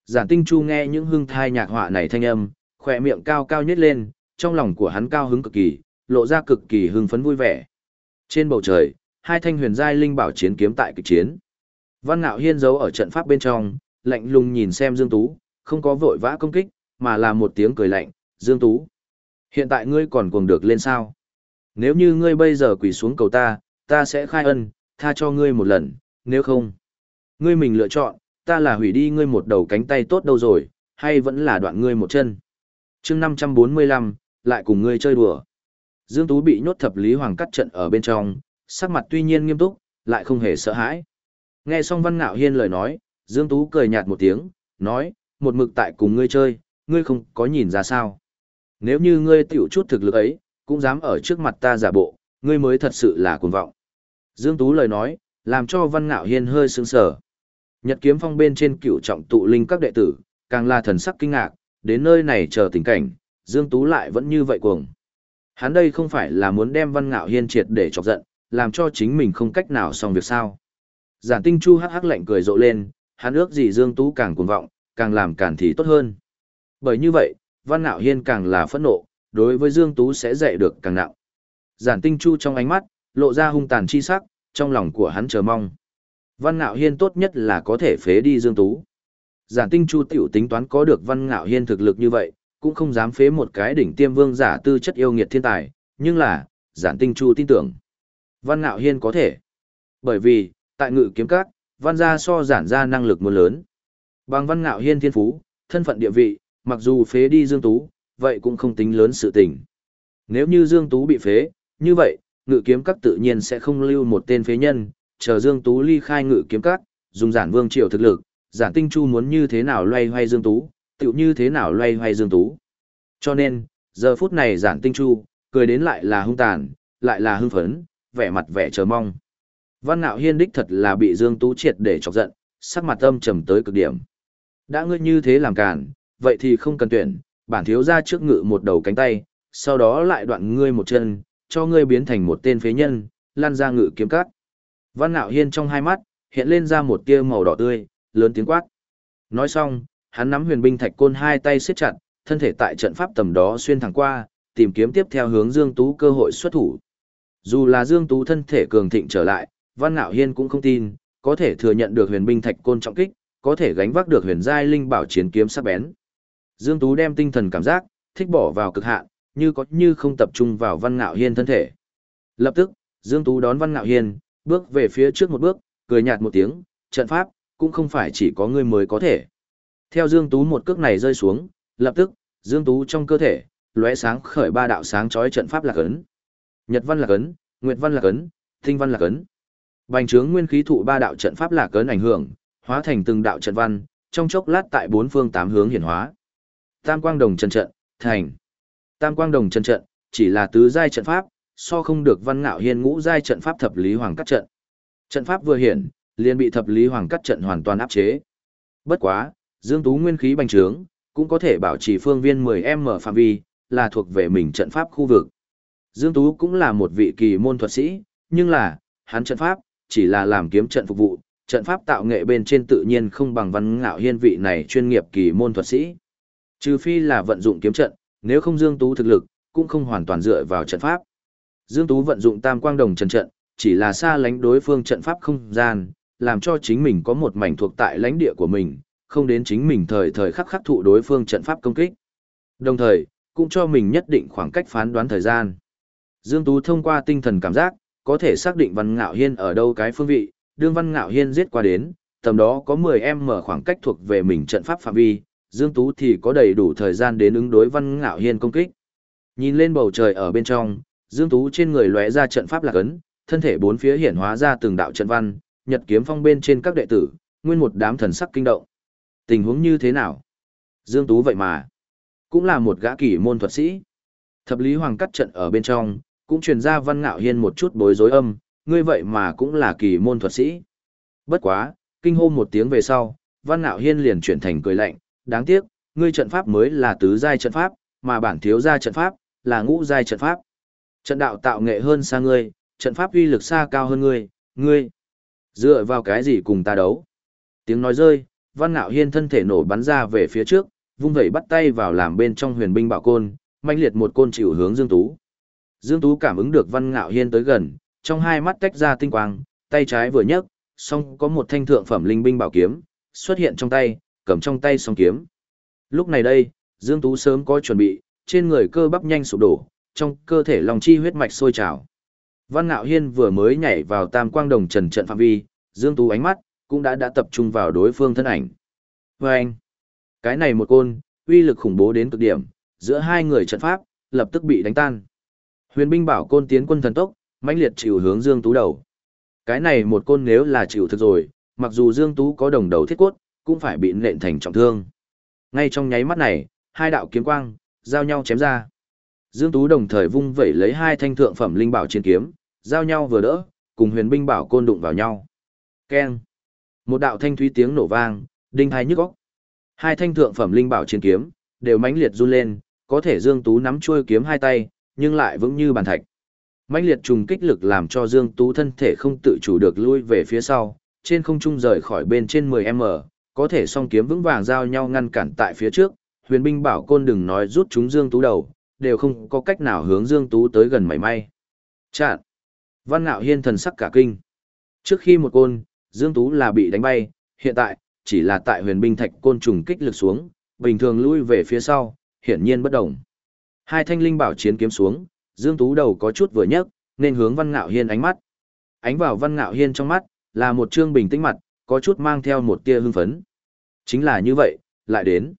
Giản Tinh Chu nghe những hưng thai nhạc họa này thanh âm, khỏe miệng cao cao nhất lên, trong lòng của hắn cao hứng cực kỳ, lộ ra cực kỳ hưng phấn vui vẻ. Trên bầu trời, hai thanh huyền giai linh bảo chiến kiếm tại kịch chiến. Văn Nạo Hiên giấu ở trận pháp bên trong, lạnh lùng nhìn xem Dương Tú, không có vội vã công kích, mà là một tiếng cười lạnh, "Dương Tú, hiện tại ngươi còn cuồng được lên sao? Nếu như ngươi bây giờ quỳ xuống cầu ta, ta sẽ khai ân, tha cho ngươi một lần, nếu không, ngươi mình lựa chọn, ta là hủy đi ngươi một đầu cánh tay tốt đâu rồi, hay vẫn là đoạn ngươi một chân. chương 545, lại cùng ngươi chơi đùa. Dương Tú bị nhốt thập lý hoàng cắt trận ở bên trong, sắc mặt tuy nhiên nghiêm túc, lại không hề sợ hãi. Nghe xong Văn Ngạo Hiên lời nói, Dương Tú cười nhạt một tiếng, nói, một mực tại cùng ngươi chơi, ngươi không có nhìn ra sao. Nếu như ngươi tiểu chút thực lực ấy, cũng dám ở trước mặt ta giả bộ, ngươi mới thật sự là cuồng vọng. Dương Tú lời nói, làm cho Văn Ngạo Hiên hơi sướng sở. Nhật kiếm phong bên trên cựu trọng tụ linh các đệ tử, càng là thần sắc kinh ngạc, đến nơi này chờ tình cảnh, Dương Tú lại vẫn như vậy cuồng. Hắn đây không phải là muốn đem Văn Ngạo Hiên triệt để chọc giận, làm cho chính mình không cách nào xong việc sao. Giản tinh chu hắc hắc lạnh cười rộ lên, hắn ước gì Dương Tú càng cuồng vọng, càng làm cản thì tốt hơn. Bởi như vậy, Văn Ngạo Hiên càng là phẫn nộ, đối với Dương Tú sẽ dạy được càng nặng. Giản tinh chu trong ánh mắt, lộ ra hung tàn chi sắc, trong lòng của hắn chờ mong. Văn Ngạo Hiên tốt nhất là có thể phế đi Dương Tú. Giản tinh chu tiểu tính toán có được Văn Ngạo Hiên thực lực như vậy, cũng không dám phế một cái đỉnh tiêm vương giả tư chất yêu nghiệt thiên tài, nhưng là, giản tinh chu tin tưởng. Văn Ngạo Hiên có thể. Bởi vì, tại ngự kiếm các, văn gia so giản ra năng lực một lớn. Bằng Văn Ngạo Hiên thiên phú, thân phận địa vị, mặc dù phế đi Dương Tú, vậy cũng không tính lớn sự tình. Nếu như Dương Tú bị phế, như vậy, ngự kiếm các tự nhiên sẽ không lưu một tên phế nhân, chờ Dương Tú ly khai ngự kiếm các, dùng giản vương triều thực lực, giản tinh chu muốn như thế nào loay hoay Dương Tú, tựu như thế nào loay hoay Dương Tú. Cho nên, giờ phút này giản tinh chu, cười đến lại là hung tàn, lại là hưng phấn, vẻ mặt vẻ chờ mong. Văn Nạo Hiên đích thật là bị Dương Tú triệt để chọc giận, sắc mặt âm trầm tới cực điểm. Đã ngươi như thế làm cản, vậy thì không cần tuyển, bản thiếu ra trước ngự một đầu cánh tay, sau đó lại đoạn ngươi một chân, cho ngươi biến thành một tên phế nhân, lan ra ngự kiếm cắt. Văn Nạo Hiên trong hai mắt, hiện lên ra một tia màu đỏ tươi, lớn tiếng quát. Nói xong, hắn nắm huyền binh thạch côn hai tay siết chặt, thân thể tại trận pháp tầm đó xuyên thẳng qua, tìm kiếm tiếp theo hướng Dương Tú cơ hội xuất thủ. Dù là Dương Tú thân thể cường thịnh trở lại, Văn Ngạo Hiên cũng không tin, có thể thừa nhận được huyền binh thạch côn trọng kích, có thể gánh vác được huyền giai linh bảo chiến kiếm sắc bén. Dương Tú đem tinh thần cảm giác, thích bỏ vào cực hạn, như có như không tập trung vào Văn Ngạo Hiên thân thể. Lập tức, Dương Tú đón Văn Ngạo Hiên, bước về phía trước một bước, cười nhạt một tiếng, trận pháp, cũng không phải chỉ có người mới có thể. Theo Dương Tú một cước này rơi xuống, lập tức, Dương Tú trong cơ thể, lóe sáng khởi ba đạo sáng chói trận pháp lạc ấn. Nhật văn là cấn, Nguyệt văn là cấn, Tinh văn là cấn. Bành trướng nguyên khí thụ ba đạo trận pháp là cấn ảnh hưởng, hóa thành từng đạo trận văn, trong chốc lát tại bốn phương tám hướng hiển hóa. Tam quang đồng trận trận, thành. Tam quang đồng trận trận, chỉ là tứ giai trận pháp, so không được văn ngạo hiên ngũ giai trận pháp thập lý hoàng cắt trận. Trận pháp vừa hiển, liền bị thập lý hoàng cắt trận hoàn toàn áp chế. Bất quá, Dương Tú nguyên khí bành trướng, cũng có thể bảo trì phương viên 10m phạm vi, là thuộc về mình trận pháp khu vực. Dương Tú cũng là một vị kỳ môn thuật sĩ, nhưng là, hắn trận pháp, chỉ là làm kiếm trận phục vụ, trận pháp tạo nghệ bên trên tự nhiên không bằng văn ngạo hiên vị này chuyên nghiệp kỳ môn thuật sĩ. Trừ phi là vận dụng kiếm trận, nếu không Dương Tú thực lực, cũng không hoàn toàn dựa vào trận pháp. Dương Tú vận dụng tam quang đồng trận trận, chỉ là xa lánh đối phương trận pháp không gian, làm cho chính mình có một mảnh thuộc tại lãnh địa của mình, không đến chính mình thời thời khắc khắc thụ đối phương trận pháp công kích. Đồng thời, cũng cho mình nhất định khoảng cách phán đoán thời gian. Dương Tú thông qua tinh thần cảm giác, có thể xác định Văn Ngạo Hiên ở đâu cái phương vị, đương Văn Ngạo Hiên giết qua đến, tầm đó có 10 em mở khoảng cách thuộc về mình trận pháp phạm vi, Dương Tú thì có đầy đủ thời gian đến ứng đối Văn Ngạo Hiên công kích. Nhìn lên bầu trời ở bên trong, Dương Tú trên người lóe ra trận pháp lạc ấn, thân thể bốn phía hiển hóa ra từng đạo trận văn, nhật kiếm phong bên trên các đệ tử, nguyên một đám thần sắc kinh động. Tình huống như thế nào? Dương Tú vậy mà, cũng là một gã kỳ môn thuật sĩ. Thập lý hoàng cắt trận ở bên trong, cũng truyền ra văn ngạo hiên một chút bối rối âm, ngươi vậy mà cũng là kỳ môn thuật sĩ. Bất quá, kinh hô một tiếng về sau, văn ngạo hiên liền chuyển thành cười lạnh, đáng tiếc, ngươi trận pháp mới là tứ giai trận pháp, mà bản thiếu gia trận pháp, là ngũ giai trận pháp. Trận đạo tạo nghệ hơn xa ngươi, trận pháp uy lực xa cao hơn ngươi, ngươi. Dựa vào cái gì cùng ta đấu? Tiếng nói rơi, văn ngạo hiên thân thể nổ bắn ra về phía trước, vung vẩy bắt tay vào làm bên trong huyền binh bảo côn, manh liệt một côn chịu hướng Dương Tú. Dương Tú cảm ứng được Văn Ngạo Hiên tới gần, trong hai mắt tách ra tinh quang, tay trái vừa nhấc, song có một thanh thượng phẩm linh binh bảo kiếm xuất hiện trong tay, cầm trong tay song kiếm. Lúc này đây, Dương Tú sớm có chuẩn bị, trên người cơ bắp nhanh sụp đổ, trong cơ thể lòng chi huyết mạch sôi trào. Văn Ngạo Hiên vừa mới nhảy vào tam quang đồng trần trận phạm vi, Dương Tú ánh mắt cũng đã đã tập trung vào đối phương thân ảnh. Và anh, cái này một côn, uy lực khủng bố đến cực điểm, giữa hai người trận pháp lập tức bị đánh tan. Huyền binh bảo côn tiến quân thần tốc, mãnh liệt chịu hướng Dương Tú đầu. Cái này một côn nếu là chịu thực rồi, mặc dù Dương Tú có đồng đầu thiết cốt, cũng phải bị nện thành trọng thương. Ngay trong nháy mắt này, hai đạo kiếm quang giao nhau chém ra. Dương Tú đồng thời vung vẩy lấy hai thanh thượng phẩm linh bảo chiến kiếm, giao nhau vừa đỡ, cùng huyền binh bảo côn đụng vào nhau. Keng. Một đạo thanh thúy tiếng nổ vang, đinh hai nhức óc. Hai thanh thượng phẩm linh bảo chiến kiếm đều mãnh liệt run lên, có thể Dương Tú nắm chuôi kiếm hai tay, nhưng lại vững như bàn thạch. Mạnh liệt trùng kích lực làm cho Dương Tú thân thể không tự chủ được lui về phía sau, trên không trung rời khỏi bên trên 10m, có thể song kiếm vững vàng giao nhau ngăn cản tại phía trước, huyền binh bảo côn đừng nói rút chúng Dương Tú đầu, đều không có cách nào hướng Dương Tú tới gần mảy may. Chạn! Văn Ngạo Hiên thần sắc cả kinh. Trước khi một côn, Dương Tú là bị đánh bay, hiện tại, chỉ là tại huyền binh thạch côn trùng kích lực xuống, bình thường lui về phía sau, hiển nhiên bất động. Hai thanh linh bảo chiến kiếm xuống, Dương Tú đầu có chút vừa nhấc, nên hướng Văn Ngạo Hiên ánh mắt. Ánh vào Văn Ngạo Hiên trong mắt, là một trương bình tĩnh mặt, có chút mang theo một tia hưng phấn. Chính là như vậy, lại đến.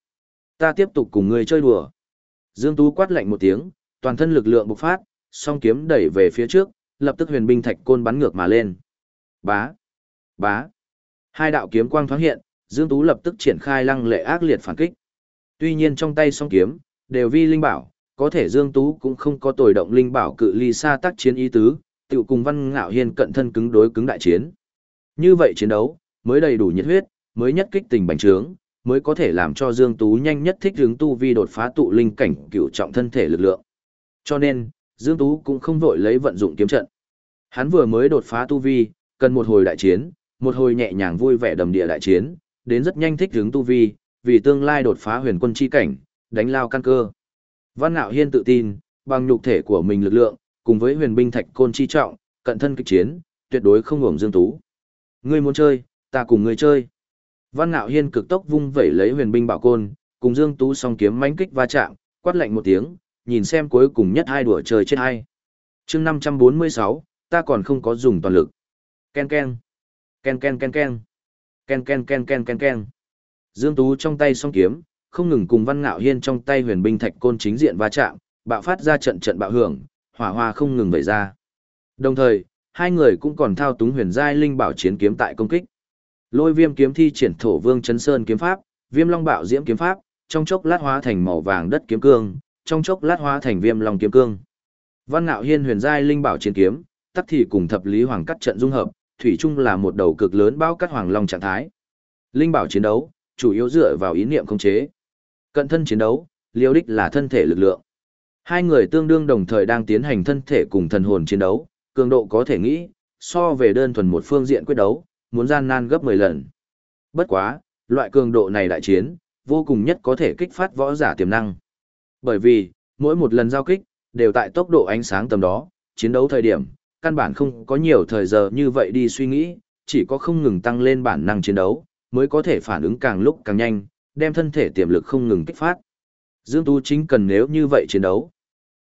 Ta tiếp tục cùng người chơi đùa. Dương Tú quát lạnh một tiếng, toàn thân lực lượng bộc phát, song kiếm đẩy về phía trước, lập tức huyền binh thạch côn bắn ngược mà lên. Bá, bá. Hai đạo kiếm quang thoáng hiện, Dương Tú lập tức triển khai lăng lệ ác liệt phản kích. Tuy nhiên trong tay song kiếm, đều vi linh bảo, có thể Dương Tú cũng không có tồi động linh bảo cự ly xa tác chiến ý tứ, tự cùng Văn Ngạo Hiên cận thân cứng đối cứng đại chiến. Như vậy chiến đấu, mới đầy đủ nhiệt huyết, mới nhất kích tình bành trướng, mới có thể làm cho Dương Tú nhanh nhất thích hướng tu vi đột phá tụ linh cảnh cửu trọng thân thể lực lượng. Cho nên, Dương Tú cũng không vội lấy vận dụng kiếm trận. Hắn vừa mới đột phá tu vi, cần một hồi đại chiến, một hồi nhẹ nhàng vui vẻ đầm địa đại chiến, đến rất nhanh thích hướng tu vi, vì tương lai đột phá huyền quân chi cảnh, đánh lao căn cơ. Văn Nạo Hiên tự tin, bằng nhục thể của mình lực lượng, cùng với huyền binh thạch côn chi trọng, cận thân kịch chiến, tuyệt đối không ngủng Dương Tú. Ngươi muốn chơi, ta cùng ngươi chơi. Văn Nạo Hiên cực tốc vung vẩy lấy huyền binh bảo côn, cùng Dương Tú song kiếm mãnh kích va chạm, quát lạnh một tiếng, nhìn xem cuối cùng nhất hai đùa trời chết hai. chương 546, ta còn không có dùng toàn lực. Ken ken. Ken ken ken ken. Ken ken ken ken ken ken. Dương Tú trong tay song kiếm, không ngừng cùng Văn Ngạo Hiên trong tay huyền binh thạch côn chính diện va chạm, bạo phát ra trận trận bạo hưởng, hỏa hoa không ngừng vẩy ra. Đồng thời, hai người cũng còn thao túng huyền giai linh bảo chiến kiếm tại công kích. Lôi viêm kiếm thi triển thổ vương chấn sơn kiếm pháp, viêm long bạo diễm kiếm pháp, trong chốc lát hóa thành màu vàng đất kiếm cương, trong chốc lát hóa thành viêm long kiếm cương. Văn Ngạo Hiên huyền giai linh bảo chiến kiếm, tắc thì cùng thập lý hoàng cắt trận dung hợp, thủy chung là một đầu cực lớn bao cắt hoàng long trạng thái. Linh bảo chiến đấu, chủ yếu dựa vào ý niệm khống chế. Cận thân chiến đấu, liêu đích là thân thể lực lượng. Hai người tương đương đồng thời đang tiến hành thân thể cùng thần hồn chiến đấu, cường độ có thể nghĩ, so về đơn thuần một phương diện quyết đấu, muốn gian nan gấp 10 lần. Bất quá, loại cường độ này đại chiến, vô cùng nhất có thể kích phát võ giả tiềm năng. Bởi vì, mỗi một lần giao kích, đều tại tốc độ ánh sáng tầm đó, chiến đấu thời điểm, căn bản không có nhiều thời giờ như vậy đi suy nghĩ, chỉ có không ngừng tăng lên bản năng chiến đấu, mới có thể phản ứng càng lúc càng nhanh, đem thân thể tiềm lực không ngừng kích phát. Dương Tú chính cần nếu như vậy chiến đấu.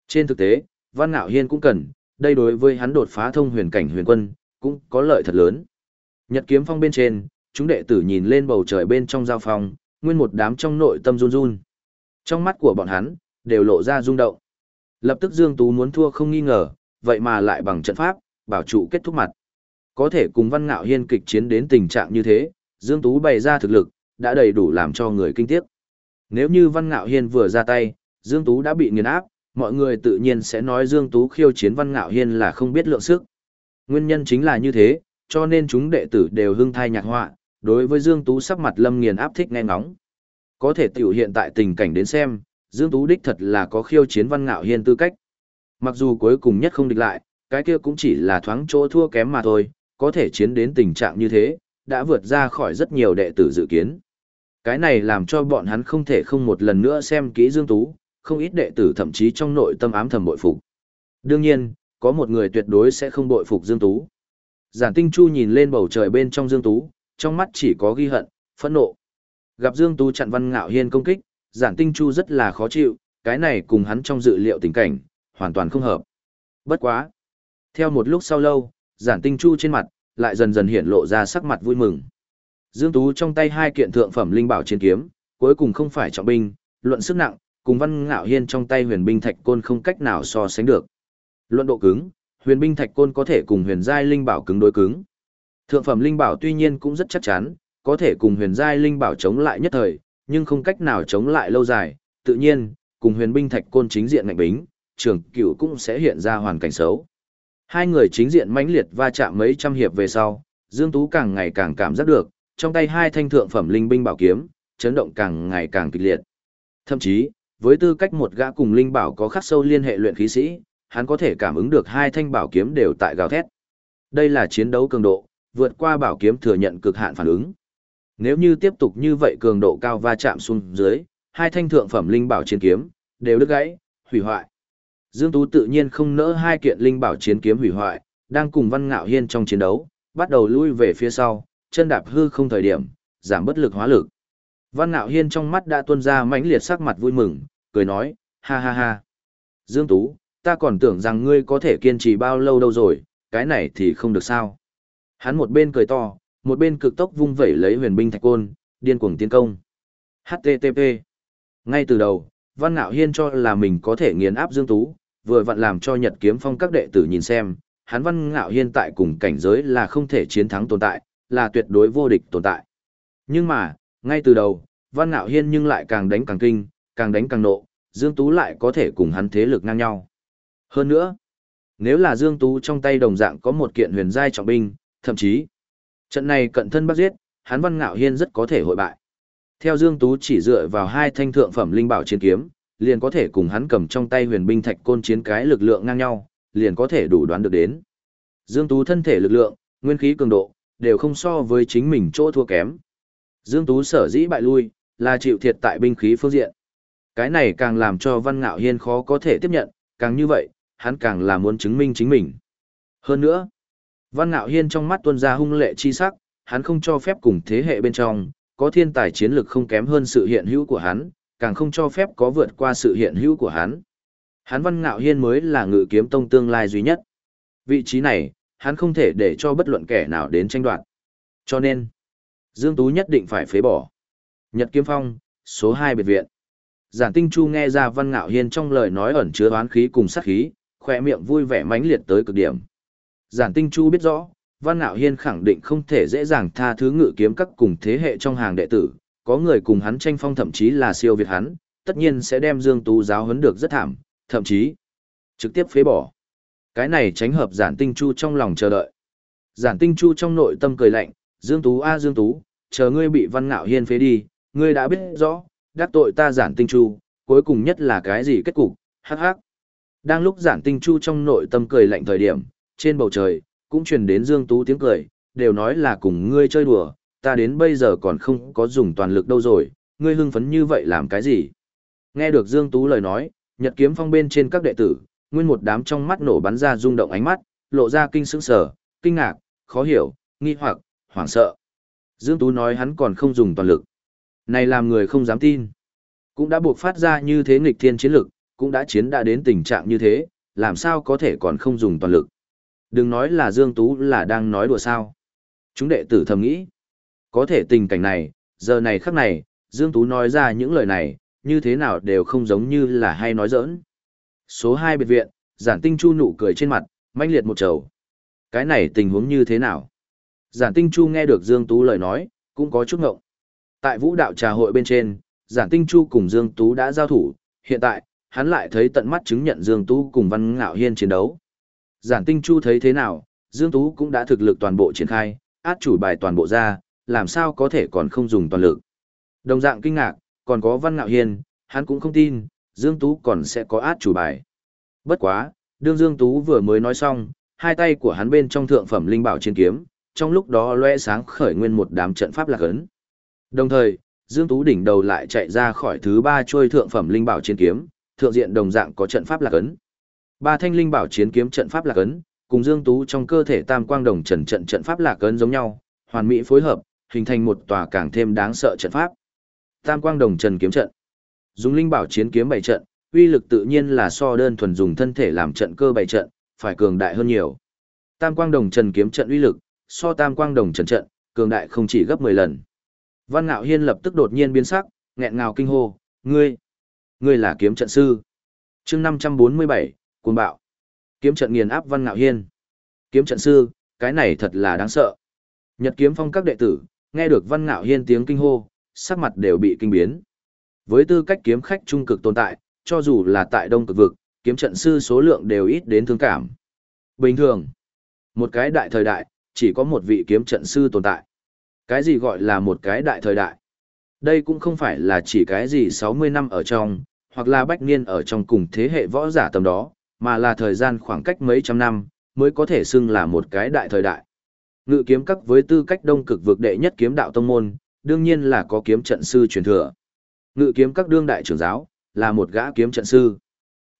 Trên thực tế, Văn Ngạo Hiên cũng cần, đây đối với hắn đột phá thông huyền cảnh huyền quân, cũng có lợi thật lớn. Nhật kiếm phong bên trên, chúng đệ tử nhìn lên bầu trời bên trong giao phong, nguyên một đám trong nội tâm run run. Trong mắt của bọn hắn, đều lộ ra rung động. Lập tức Dương Tú muốn thua không nghi ngờ, vậy mà lại bằng trận pháp, bảo trụ kết thúc mặt. Có thể cùng Văn Ngạo Hiên kịch chiến đến tình trạng như thế, Dương Tú bày ra thực lực, đã đầy đủ làm cho người kinh tiếc. Nếu như Văn Ngạo Hiên vừa ra tay, Dương Tú đã bị nghiền áp, mọi người tự nhiên sẽ nói Dương Tú khiêu chiến Văn Ngạo Hiên là không biết lượng sức. Nguyên nhân chính là như thế, cho nên chúng đệ tử đều hưng thai nhạc họa, đối với Dương Tú sắc mặt lâm nghiền áp thích nghe ngóng. Có thể tiểu hiện tại tình cảnh đến xem, Dương Tú đích thật là có khiêu chiến Văn Ngạo Hiên tư cách. Mặc dù cuối cùng nhất không địch lại, cái kia cũng chỉ là thoáng chỗ thua kém mà thôi, có thể chiến đến tình trạng như thế, đã vượt ra khỏi rất nhiều đệ tử dự kiến. Cái này làm cho bọn hắn không thể không một lần nữa xem kỹ Dương Tú, không ít đệ tử thậm chí trong nội tâm ám thầm bội phục. Đương nhiên, có một người tuyệt đối sẽ không bội phục Dương Tú. Giản Tinh Chu nhìn lên bầu trời bên trong Dương Tú, trong mắt chỉ có ghi hận, phẫn nộ. Gặp Dương Tú chặn Văn Ngạo Hiên công kích, Giản Tinh Chu rất là khó chịu, cái này cùng hắn trong dự liệu tình cảnh, hoàn toàn không hợp. Bất quá. Theo một lúc sau lâu, Giản Tinh Chu trên mặt, lại dần dần hiện lộ ra sắc mặt vui mừng. Dương Tú trong tay hai kiện thượng phẩm linh bảo chiến kiếm, cuối cùng không phải trọng binh, luận sức nặng, cùng Văn Ngạo Hiên trong tay huyền binh thạch côn không cách nào so sánh được. Luận độ cứng, huyền binh thạch côn có thể cùng huyền giai linh bảo cứng đối cứng. Thượng phẩm linh bảo tuy nhiên cũng rất chắc chắn, có thể cùng huyền giai linh bảo chống lại nhất thời, nhưng không cách nào chống lại lâu dài, tự nhiên, cùng huyền binh thạch côn chính diện ngạnh bính, trường cửu cũng sẽ hiện ra hoàn cảnh xấu. Hai người chính diện mãnh liệt va chạm mấy trăm hiệp về sau, Dương Tú càng ngày càng cảm giác được, trong tay hai thanh thượng phẩm linh binh bảo kiếm, chấn động càng ngày càng kịch liệt. Thậm chí, với tư cách một gã cùng linh bảo có khắc sâu liên hệ luyện khí sĩ, hắn có thể cảm ứng được hai thanh bảo kiếm đều tại gào thét. Đây là chiến đấu cường độ, vượt qua bảo kiếm thừa nhận cực hạn phản ứng. Nếu như tiếp tục như vậy cường độ cao va chạm xuống dưới, hai thanh thượng phẩm linh bảo chiến kiếm đều đứt gãy, hủy hoại. Dương Tú tự nhiên không nỡ hai kiện linh bảo chiến kiếm hủy hoại, đang cùng Văn Ngạo Hiên trong chiến đấu, bắt đầu lui về phía sau, chân đạp hư không thời điểm, giảm bất lực hóa lực. Văn Ngạo Hiên trong mắt đã tuôn ra mãnh liệt sắc mặt vui mừng, cười nói, ha ha ha. Dương Tú, ta còn tưởng rằng ngươi có thể kiên trì bao lâu đâu rồi, cái này thì không được sao. Hắn một bên cười to, một bên cực tốc vung vẩy lấy huyền binh thạch côn, điên cuồng tiến công. HTTP. Ngay từ đầu, Văn Ngạo Hiên cho là mình có thể nghiền áp Dương Tú, vừa vặn làm cho Nhật Kiếm Phong các đệ tử nhìn xem, hắn Văn Ngạo Hiên tại cùng cảnh giới là không thể chiến thắng tồn tại, là tuyệt đối vô địch tồn tại. Nhưng mà, ngay từ đầu, Văn Ngạo Hiên nhưng lại càng đánh càng kinh, càng đánh càng nộ, Dương Tú lại có thể cùng hắn thế lực ngang nhau. Hơn nữa, nếu là Dương Tú trong tay đồng dạng có một kiện huyền giai trọng binh, thậm chí, trận này cận thân bắt giết, hắn Văn Ngạo Hiên rất có thể hội bại. Theo Dương Tú chỉ dựa vào hai thanh thượng phẩm linh bảo chiến kiếm, liền có thể cùng hắn cầm trong tay huyền binh thạch côn chiến cái lực lượng ngang nhau, liền có thể đủ đoán được đến. Dương Tú thân thể lực lượng, nguyên khí cường độ, đều không so với chính mình chỗ thua kém. Dương Tú sở dĩ bại lui, là chịu thiệt tại binh khí phương diện. Cái này càng làm cho Văn Ngạo Hiên khó có thể tiếp nhận, càng như vậy, hắn càng là muốn chứng minh chính mình. Hơn nữa, Văn Ngạo Hiên trong mắt tuân ra hung lệ chi sắc, hắn không cho phép cùng thế hệ bên trong, có thiên tài chiến lực không kém hơn sự hiện hữu của hắn, càng không cho phép có vượt qua sự hiện hữu của hắn. Hắn Văn Ngạo Hiên mới là ngự kiếm tông tương lai duy nhất. Vị trí này, hắn không thể để cho bất luận kẻ nào đến tranh đoạt. Cho nên, Dương Tú nhất định phải phế bỏ. Nhật Kiếm Phong, số 2 biệt viện. Giản Tinh Chu nghe ra Văn Ngạo Hiên trong lời nói ẩn chứa oán khí cùng sát khí, khỏe miệng vui vẻ mãnh liệt tới cực điểm. Giản Tinh Chu biết rõ, Văn Ngạo Hiên khẳng định không thể dễ dàng tha thứ ngự kiếm các cùng thế hệ trong hàng đệ tử, có người cùng hắn tranh phong thậm chí là siêu việt hắn, tất nhiên sẽ đem Dương Tú giáo huấn được rất thảm, thậm chí trực tiếp phế bỏ. Cái này tránh hợp Giản Tinh Chu trong lòng chờ đợi. Giản Tinh Chu trong nội tâm cười lạnh, Dương Tú a Dương Tú, chờ ngươi bị Văn Ngạo Hiên phế đi, ngươi đã biết rõ, đắc tội ta Giản Tinh Chu, cuối cùng nhất là cái gì kết cục, hắc hắc. Đang lúc Giản Tinh Chu trong nội tâm cười lạnh thời điểm, trên bầu trời, cũng truyền đến Dương Tú tiếng cười, đều nói là cùng ngươi chơi đùa, ta đến bây giờ còn không có dùng toàn lực đâu rồi, ngươi hưng phấn như vậy làm cái gì? Nghe được Dương Tú lời nói, Nhật kiếm phong bên trên các đệ tử, nguyên một đám trong mắt nổ bắn ra rung động ánh mắt, lộ ra kinh sững sở, kinh ngạc, khó hiểu, nghi hoặc, hoảng sợ. Dương Tú nói hắn còn không dùng toàn lực. Này làm người không dám tin. Cũng đã buộc phát ra như thế nghịch thiên chiến lực, cũng đã chiến đã đến tình trạng như thế, làm sao có thể còn không dùng toàn lực. Đừng nói là Dương Tú là đang nói đùa sao. Chúng đệ tử thầm nghĩ. Có thể tình cảnh này, giờ này khắc này, Dương Tú nói ra những lời này, như thế nào đều không giống như là hay nói giỡn. Số 2 biệt viện, giản tinh chu nụ cười trên mặt, manh liệt một trầu. Cái này tình huống như thế nào? Giản tinh chu nghe được Dương Tú lời nói, cũng có chút ngộng. Tại vũ đạo trà hội bên trên, giản tinh chu cùng Dương Tú đã giao thủ, hiện tại, hắn lại thấy tận mắt chứng nhận Dương Tú cùng Văn Ngạo Hiên chiến đấu. Giản tinh chu thấy thế nào, Dương Tú cũng đã thực lực toàn bộ triển khai, át chủ bài toàn bộ ra, làm sao có thể còn không dùng toàn lực. Đồng dạng kinh ngạc, còn có Văn Ngạo Hiên, hắn cũng không tin, Dương Tú còn sẽ có át chủ bài. Bất quá, đương Dương Tú vừa mới nói xong, hai tay của hắn bên trong thượng phẩm linh bảo chiến kiếm, trong lúc đó lóe sáng khởi nguyên một đám trận pháp lạc ấn. Đồng thời, Dương Tú đỉnh đầu lại chạy ra khỏi thứ ba trôi thượng phẩm linh bảo chiến kiếm, thượng diện đồng dạng có trận pháp lạc ấn. Ba thanh linh bảo chiến kiếm trận pháp lạc ấn, cùng Dương Tú trong cơ thể tam quang đồng trần trận trận pháp lạc ấn giống nhau, hoàn mỹ phối hợp, hình thành một tòa càng thêm đáng sợ trận pháp. Tam quang đồng trần kiếm trận. Dùng linh bảo chiến kiếm bảy trận, uy lực tự nhiên là so đơn thuần dùng thân thể làm trận cơ bảy trận, phải cường đại hơn nhiều. Tam quang đồng trần kiếm trận uy lực, so tam quang đồng trần trận, cường đại không chỉ gấp 10 lần. Văn Ngạo Hiên lập tức đột nhiên biến sắc, nghẹn ngào kinh hô, "Ngươi, ngươi là kiếm trận sư?" Chương 547, cuồng bạo. Kiếm trận nghiền áp Văn Ngạo Hiên. Kiếm trận sư, cái này thật là đáng sợ. Nhật kiếm phong các đệ tử, nghe được Văn Ngạo Hiên tiếng kinh hô, sắc mặt đều bị kinh biến. Với tư cách kiếm khách trung cực tồn tại, cho dù là tại đông cực vực, kiếm trận sư số lượng đều ít đến thương cảm. Bình thường, một cái đại thời đại, chỉ có một vị kiếm trận sư tồn tại. Cái gì gọi là một cái đại thời đại? Đây cũng không phải là chỉ cái gì 60 năm ở trong, hoặc là bách niên ở trong cùng thế hệ võ giả tầm đó, mà là thời gian khoảng cách mấy trăm năm, mới có thể xưng là một cái đại thời đại. Ngự kiếm các với tư cách đông cực vực đệ nhất kiếm đạo tông môn, đương nhiên là có kiếm trận sư truyền thừa. Ngự kiếm các đương đại trưởng giáo, là một gã kiếm trận sư.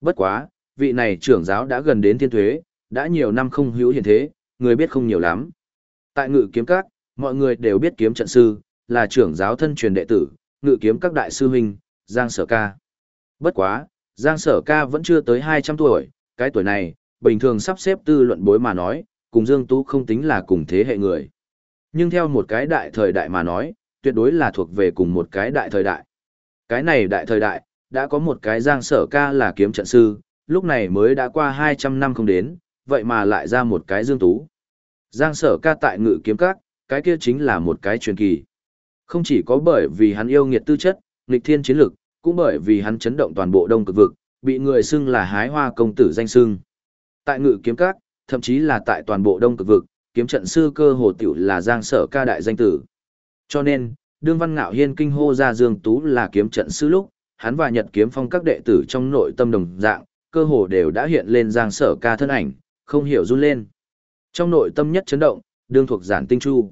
Bất quá, vị này trưởng giáo đã gần đến thiên thuế, đã nhiều năm không hữu hiện thế, người biết không nhiều lắm. Tại ngự kiếm các, mọi người đều biết kiếm trận sư, là trưởng giáo thân truyền đệ tử, ngự kiếm các đại sư huynh, Giang Sở Ca. Bất quá, Giang Sở Ca vẫn chưa tới 200 tuổi, cái tuổi này, bình thường sắp xếp tư luận bối mà nói, cùng Dương Tú không tính là cùng thế hệ người. Nhưng theo một cái đại thời đại mà nói, tuyệt đối là thuộc về cùng một cái đại thời đại. Cái này đại thời đại, đã có một cái Giang Sở Ca là kiếm trận sư, lúc này mới đã qua 200 năm không đến, vậy mà lại ra một cái Dương Tú. Giang Sở Ca tại ngự kiếm các, cái kia chính là một cái truyền kỳ. Không chỉ có bởi vì hắn yêu nghiệt tư chất, nghịch thiên chiến lực, cũng bởi vì hắn chấn động toàn bộ đông cực vực, bị người xưng là hái hoa công tử danh xưng. Tại ngự kiếm các, thậm chí là tại toàn bộ đông cực vực, kiếm trận sư cơ hồ tiểu là giang sở ca đại danh tử. Cho nên, đương văn ngạo hiên kinh hô ra Dương Tú là kiếm trận sư lúc, hắn và Nhật kiếm phong các đệ tử trong nội tâm đồng dạng, cơ hồ đều đã hiện lên giang sở ca thân ảnh, không hiểu run lên. Trong nội tâm nhất chấn động, đương thuộc giản tinh chu.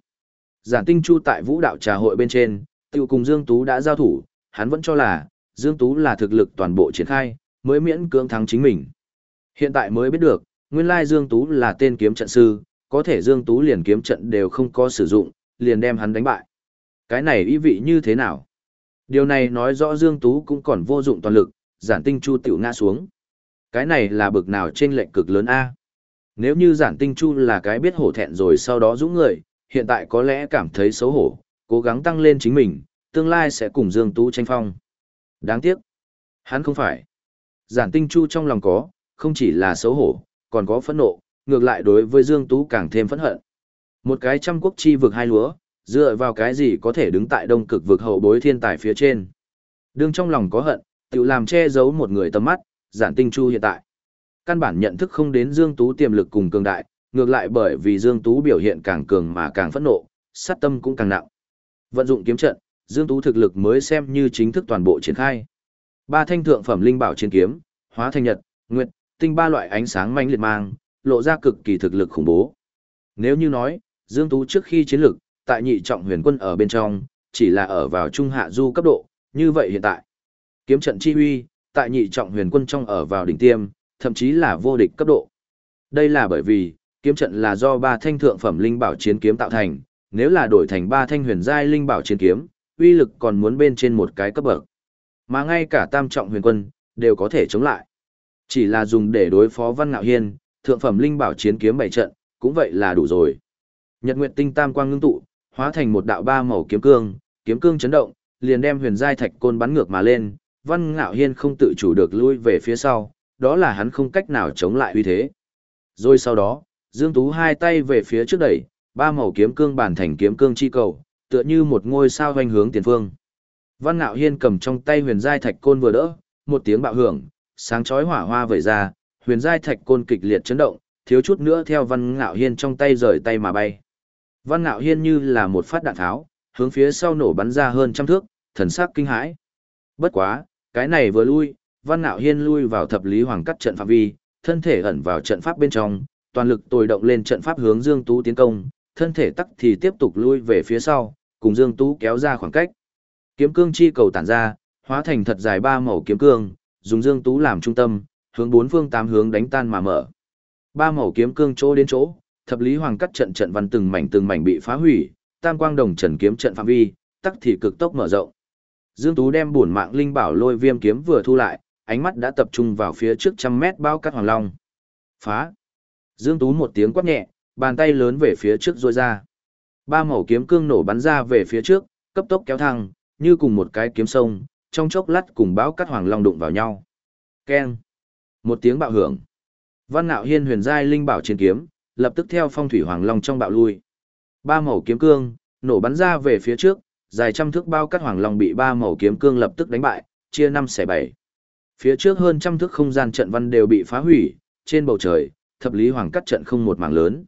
Giản tinh chu tại vũ đạo trà hội bên trên, tự cùng Dương Tú đã giao thủ, hắn vẫn cho là, Dương Tú là thực lực toàn bộ triển khai, mới miễn cưỡng thắng chính mình. Hiện tại mới biết được, nguyên lai Dương Tú là tên kiếm trận sư, có thể Dương Tú liền kiếm trận đều không có sử dụng, liền đem hắn đánh bại. Cái này ý vị như thế nào? Điều này nói rõ Dương Tú cũng còn vô dụng toàn lực, giản tinh chu tiểu ngã xuống. Cái này là bực nào trên lệnh cực lớn A. Nếu như giản tinh chu là cái biết hổ thẹn rồi sau đó dũng người, hiện tại có lẽ cảm thấy xấu hổ, cố gắng tăng lên chính mình, tương lai sẽ cùng Dương Tú tranh phong. Đáng tiếc. Hắn không phải. Giản tinh chu trong lòng có, không chỉ là xấu hổ, còn có phẫn nộ, ngược lại đối với Dương Tú càng thêm phẫn hận. Một cái trăm quốc chi vực hai lúa, dựa vào cái gì có thể đứng tại đông cực vực hậu bối thiên tài phía trên. Đương trong lòng có hận, tự làm che giấu một người tầm mắt, giản tinh chu hiện tại. Căn bản nhận thức không đến Dương Tú tiềm lực cùng cường đại, ngược lại bởi vì Dương Tú biểu hiện càng cường mà càng phẫn nộ, sát tâm cũng càng nặng. Vận dụng kiếm trận, Dương Tú thực lực mới xem như chính thức toàn bộ triển khai. Ba thanh thượng phẩm linh bảo chiến kiếm, hóa thành nhật, nguyệt, tinh ba loại ánh sáng manh liệt mang, lộ ra cực kỳ thực lực khủng bố. Nếu như nói, Dương Tú trước khi chiến lực, tại nhị trọng huyền quân ở bên trong, chỉ là ở vào trung hạ du cấp độ, như vậy hiện tại. Kiếm trận chi huy, tại nhị trọng huyền quân trong ở vào đỉnh tiêm, thậm chí là vô địch cấp độ. Đây là bởi vì, kiếm trận là do ba thanh thượng phẩm linh bảo chiến kiếm tạo thành, nếu là đổi thành ba thanh huyền giai linh bảo chiến kiếm, uy lực còn muốn bên trên một cái cấp bậc. Mà ngay cả tam trọng huyền quân, đều có thể chống lại. Chỉ là dùng để đối phó Văn Ngạo Hiên, thượng phẩm linh bảo chiến kiếm bảy trận, cũng vậy là đủ rồi. Nhật Nguyệt Tinh Tam Quang ngưng tụ, hóa thành một đạo ba màu kiếm cương, kiếm cương chấn động, liền đem huyền giai thạch côn bắn ngược mà lên, Văn Ngạo Hiên không tự chủ được lui về phía sau, đó là hắn không cách nào chống lại uy thế. Rồi sau đó, Dương Tú hai tay về phía trước đẩy, ba màu kiếm cương bản thành kiếm cương chi cầu, tựa như một ngôi sao hoành hướng tiền phương. Văn Ngạo Hiên cầm trong tay huyền giai thạch côn vừa đỡ, một tiếng bạo hưởng, sáng chói hỏa hoa vẩy ra, huyền giai thạch côn kịch liệt chấn động, thiếu chút nữa theo Văn Ngạo Hiên trong tay rời tay mà bay. Văn Ngạo Hiên như là một phát đạn tháo, hướng phía sau nổ bắn ra hơn trăm thước, thần sắc kinh hãi. Bất quá, cái này vừa lui, Văn Ngạo Hiên lui vào thập lý hoàng cắt trận phạm vi, thân thể ẩn vào trận pháp bên trong, toàn lực tồi động lên trận pháp hướng Dương Tú tiến công, thân thể tắc thì tiếp tục lui về phía sau, cùng Dương Tú kéo ra khoảng cách. Kiếm cương chi cầu tản ra, hóa thành thật dài ba màu kiếm cương, dùng Dương Tú làm trung tâm, hướng bốn phương tám hướng đánh tan mà mở. Ba màu kiếm cương chỗ đến chỗ, thập lý hoàng cắt trận trận văn từng mảnh từng mảnh bị phá hủy, tam quang đồng trần kiếm trận phạm vi, tắc thì cực tốc mở rộng. Dương Tú đem bổn mạng linh bảo lôi viêm kiếm vừa thu lại, ánh mắt đã tập trung vào phía trước trăm mét bao cắt hoàng long. Phá! Dương Tú một tiếng quát nhẹ, bàn tay lớn về phía trước rôi ra. Ba màu kiếm cương nổ bắn ra về phía trước, cấp tốc kéo thăng, như cùng một cái kiếm sông, trong chốc lát cùng báo cắt hoàng long đụng vào nhau. Keng! Một tiếng bạo hưởng. Văn Nạo Hiên huyền giai linh bảo chiến kiếm, lập tức theo phong thủy hoàng long trong bạo lui. Ba màu kiếm cương, nổ bắn ra về phía trước, dài trăm thước bao cắt hoàng long bị ba màu kiếm cương lập tức đánh bại, chia năm xẻ bảy. Phía trước hơn trăm thước không gian trận văn đều bị phá hủy, trên bầu trời, thập lý hoàng cắt trận không một mảng lớn.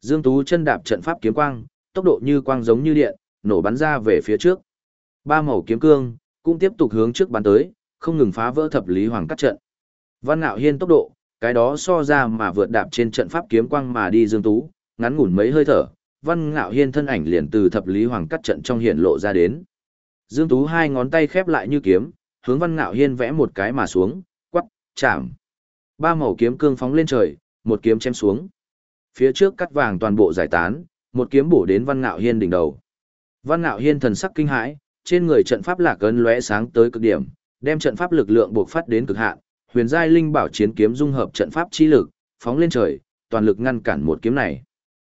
Dương Tú chân đạp trận pháp kiếm quang, tốc độ như quang giống như điện, nổ bắn ra về phía trước. Ba màu kiếm cương cũng tiếp tục hướng trước bắn tới, không ngừng phá vỡ thập lý hoàng cắt trận. Văn nạo Hiên tốc độ, cái đó so ra mà vượt đạp trên trận pháp kiếm quang mà đi Dương Tú, ngắn ngủn mấy hơi thở, Văn Ngạo Hiên thân ảnh liền từ thập lý hoàng cắt trận trong hiện lộ ra đến. Dương Tú hai ngón tay khép lại như kiếm, hướng Văn Ngạo Hiên vẽ một cái mà xuống, quắc, chạm. Ba màu kiếm cương phóng lên trời, một kiếm chém xuống. Phía trước cắt vàng toàn bộ giải tán, một kiếm bổ đến Văn Ngạo Hiên đỉnh đầu. Văn Ngạo Hiên thần sắc kinh hãi, trên người trận pháp lạc ấn lóe sáng tới cực điểm, đem trận pháp lực lượng buộc phát đến cực hạn, huyền giai linh bảo chiến kiếm dung hợp trận pháp chi lực, phóng lên trời, toàn lực ngăn cản một kiếm này.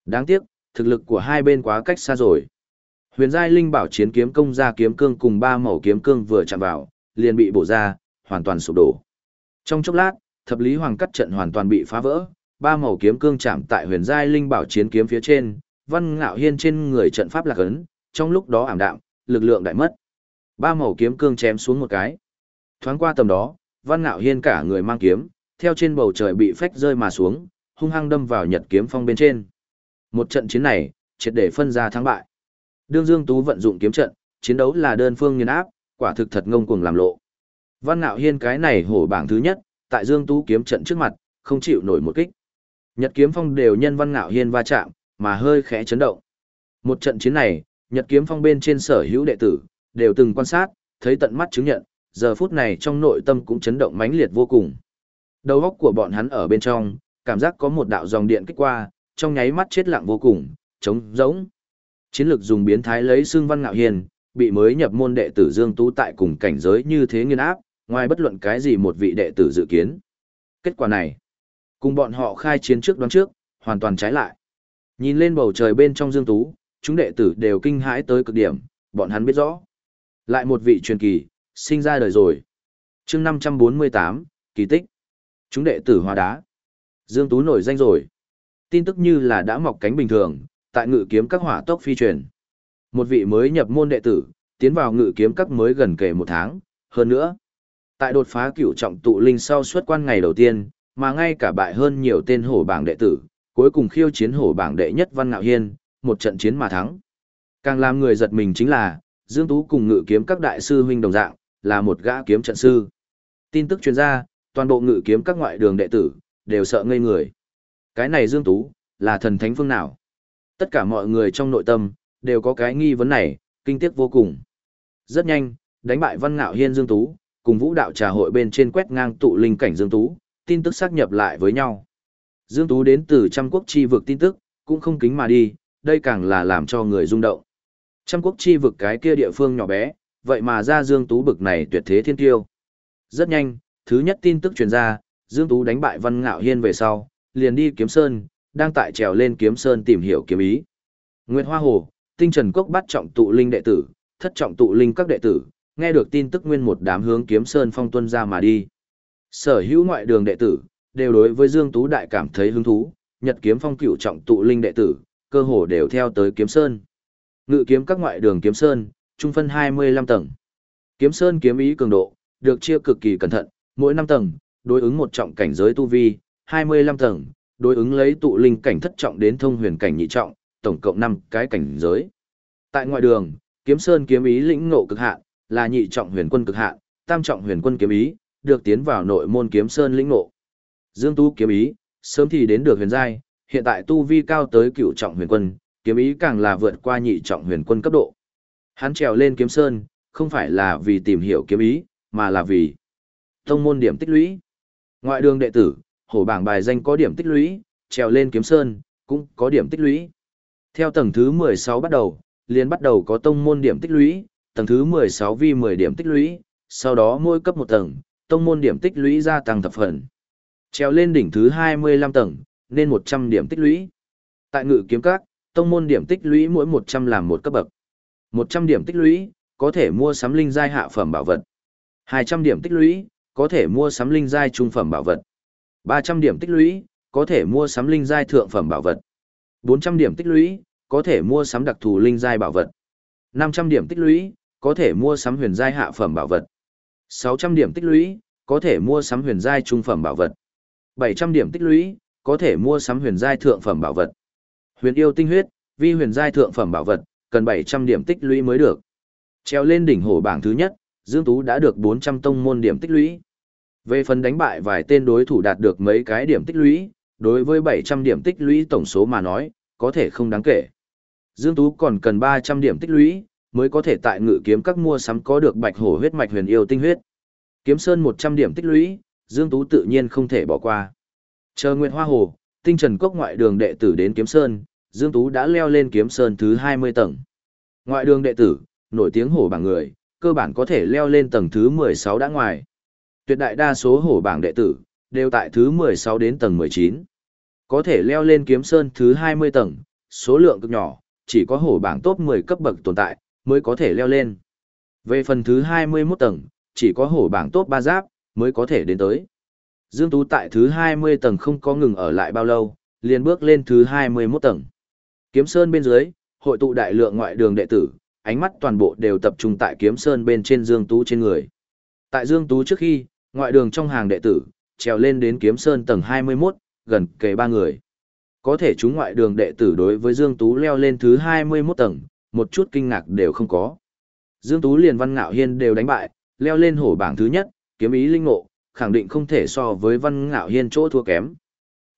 Đáng tiếc, thực lực của hai bên quá cách xa rồi. Huyền giai linh bảo chiến kiếm công ra kiếm cương cùng ba màu kiếm cương vừa chạm vào, liền bị bổ ra, hoàn toàn sụp đổ. Trong chốc lát, thập lý hoàng cắt trận hoàn toàn bị phá vỡ, ba màu kiếm cương chạm tại huyền giai linh bảo chiến kiếm phía trên, văn ngạo hiên trên người trận pháp lạc ấn, trong lúc đó ảm đạm, lực lượng đại mất. Ba màu kiếm cương chém xuống một cái. Thoáng qua tầm đó, Văn Ngạo Hiên cả người mang kiếm, theo trên bầu trời bị phách rơi mà xuống, hung hăng đâm vào Nhật kiếm phong bên trên. Một trận chiến này, triệt để phân ra thắng bại. Đương Dương Tú vận dụng kiếm trận, chiến đấu là đơn phương nghiền áp, quả thực thật ngông cuồng làm lộ. Văn Ngạo Hiên cái này hổ bảng thứ nhất, tại Dương Tú kiếm trận trước mặt, không chịu nổi một kích. Nhật kiếm phong đều nhân Văn Ngạo Hiên va chạm, mà hơi khẽ chấn động. Một trận chiến này, Nhật kiếm phong bên trên sở hữu đệ tử, đều từng quan sát, thấy tận mắt chứng nhận, giờ phút này trong nội tâm cũng chấn động mãnh liệt vô cùng. Đầu óc của bọn hắn ở bên trong, cảm giác có một đạo dòng điện kích qua, trong nháy mắt chết lặng vô cùng, trống rỗng. Chiến lược dùng biến thái lấy xương văn ngạo hiền, bị mới nhập môn đệ tử Dương Tú tại cùng cảnh giới như thế nghiên áp, ngoài bất luận cái gì một vị đệ tử dự kiến. Kết quả này, cùng bọn họ khai chiến trước đoán trước, hoàn toàn trái lại. Nhìn lên bầu trời bên trong Dương Tú, chúng đệ tử đều kinh hãi tới cực điểm, bọn hắn biết rõ. Lại một vị truyền kỳ, sinh ra đời rồi. chương 548, kỳ tích. Chúng đệ tử hòa đá. Dương Tú nổi danh rồi. Tin tức như là đã mọc cánh bình thường, tại ngự kiếm các hỏa tốc phi truyền. Một vị mới nhập môn đệ tử, tiến vào ngự kiếm các mới gần kể một tháng, hơn nữa. Tại đột phá cửu trọng tụ linh sau suốt quan ngày đầu tiên, mà ngay cả bại hơn nhiều tên hổ bảng đệ tử, cuối cùng khiêu chiến hổ bảng đệ nhất Văn Ngạo Hiên, một trận chiến mà thắng. Càng làm người giật mình chính là, Dương Tú cùng ngự kiếm các đại sư huynh đồng dạng, là một gã kiếm trận sư. Tin tức truyền ra, toàn bộ ngự kiếm các ngoại đường đệ tử, đều sợ ngây người. Cái này Dương Tú, là thần thánh phương nào? Tất cả mọi người trong nội tâm, đều có cái nghi vấn này, kinh tiếc vô cùng. Rất nhanh, đánh bại văn ngạo hiên Dương Tú, cùng vũ đạo trà hội bên trên quét ngang tụ linh cảnh Dương Tú, tin tức xác nhập lại với nhau. Dương Tú đến từ trăm quốc chi vực tin tức, cũng không kính mà đi, đây càng là làm cho người rung động. Trăm quốc chi vực cái kia địa phương nhỏ bé, vậy mà ra Dương Tú bực này tuyệt thế thiên tiêu. Rất nhanh, thứ nhất tin tức truyền ra, Dương Tú đánh bại Văn Ngạo Hiên về sau, liền đi Kiếm Sơn, đang tại trèo lên Kiếm Sơn tìm hiểu kiếm ý. Nguyệt Hoa Hồ, Tinh Trần Cốc bắt trọng tụ linh đệ tử, thất trọng tụ linh các đệ tử, nghe được tin tức nguyên một đám hướng Kiếm Sơn phong tuân ra mà đi. Sở hữu ngoại đường đệ tử, đều đối với Dương Tú đại cảm thấy hứng thú, Nhật Kiếm Phong cửu trọng tụ linh đệ tử, cơ hồ đều theo tới Kiếm Sơn. Ngự kiếm các ngoại đường Kiếm Sơn, trung phân 25 tầng. Kiếm Sơn kiếm ý cường độ, được chia cực kỳ cẩn thận, mỗi 5 tầng, đối ứng một trọng cảnh giới tu vi, 25 tầng, đối ứng lấy tụ linh cảnh thất trọng đến thông huyền cảnh nhị trọng, tổng cộng 5 cái cảnh giới. Tại ngoại đường, Kiếm Sơn kiếm ý lĩnh ngộ cực hạn, là nhị trọng huyền quân cực hạn, tam trọng huyền quân kiếm ý, được tiến vào nội môn Kiếm Sơn lĩnh ngộ. Dương Tu kiếm ý, sớm thì đến được huyền giai, hiện tại tu vi cao tới cửu trọng huyền quân, kiếm ý càng là vượt qua nhị trọng huyền quân cấp độ. Hắn trèo lên kiếm sơn, không phải là vì tìm hiểu kiếm ý, mà là vì tông môn điểm tích lũy. Ngoại đường đệ tử, hổ bảng bài danh có điểm tích lũy, trèo lên kiếm sơn, cũng có điểm tích lũy. Theo tầng thứ 16 bắt đầu, liền bắt đầu có tông môn điểm tích lũy, tầng thứ 16 vi 10 điểm tích lũy, sau đó mỗi cấp một tầng, tông môn điểm tích lũy gia tăng thập phần. Trèo lên đỉnh thứ 25 tầng, nên 100 điểm tích lũy. Tại ngự kiếm các, tông môn điểm tích lũy mỗi 100 làm một cấp bậc. 100 điểm tích lũy, có thể mua sắm linh giai hạ phẩm bảo vật. 200 điểm tích lũy, có thể mua sắm linh giai trung phẩm bảo vật. 300 điểm tích lũy, có thể mua sắm linh giai thượng phẩm bảo vật. 400 điểm tích lũy, có thể mua sắm đặc thù linh giai bảo vật. 500 điểm tích lũy, có thể mua sắm huyền giai hạ phẩm bảo vật. 600 điểm tích lũy, có thể mua sắm huyền giai trung phẩm bảo vật. 700 điểm tích lũy, có thể mua sắm huyền giai thượng phẩm bảo vật. Huyền yêu tinh huyết, vi huyền giai thượng phẩm bảo vật, cần 700 điểm tích lũy mới được. Treo lên đỉnh hổ bảng thứ nhất, Dương Tú đã được 400 tông môn điểm tích lũy. Về phần đánh bại vài tên đối thủ đạt được mấy cái điểm tích lũy, đối với 700 điểm tích lũy tổng số mà nói, có thể không đáng kể. Dương Tú còn cần 300 điểm tích lũy, mới có thể tại ngự kiếm các mua sắm có được bạch hổ huyết mạch huyền yêu tinh huyết. Kiếm Sơn 100 điểm tích lũy, Dương Tú tự nhiên không thể bỏ qua. Chờ Nguyệt Hoa Hồ, tinh trần cốc ngoại đường đệ tử đến Kiếm Sơn, Dương Tú đã leo lên Kiếm Sơn thứ 20 tầng. Ngoại đường đệ tử, nổi tiếng hổ bảng người, cơ bản có thể leo lên tầng thứ 16 đã ngoài. Tuyệt đại đa số hổ bảng đệ tử, đều tại thứ 16 đến tầng 19. Có thể leo lên Kiếm Sơn thứ 20 tầng, số lượng cực nhỏ, chỉ có hổ bảng top 10 cấp bậc tồn tại, mới có thể leo lên. Về phần thứ 21 tầng, chỉ có hổ bảng top 3 giáp, mới có thể đến tới. Dương Tú tại thứ 20 tầng không có ngừng ở lại bao lâu, liền bước lên thứ 21 tầng. Kiếm Sơn bên dưới, hội tụ đại lượng ngoại đường đệ tử, ánh mắt toàn bộ đều tập trung tại kiếm sơn bên trên Dương Tú trên người. Tại Dương Tú trước khi, ngoại đường trong hàng đệ tử, trèo lên đến kiếm sơn tầng 21, gần kề ba người. Có thể chúng ngoại đường đệ tử đối với Dương Tú leo lên thứ 21 tầng, một chút kinh ngạc đều không có. Dương Tú liền Văn Ngạo Hiên đều đánh bại, leo lên hổ bảng thứ nhất, kiếm ý linh ngộ, khẳng định không thể so với Văn Ngạo Hiên chỗ thua kém.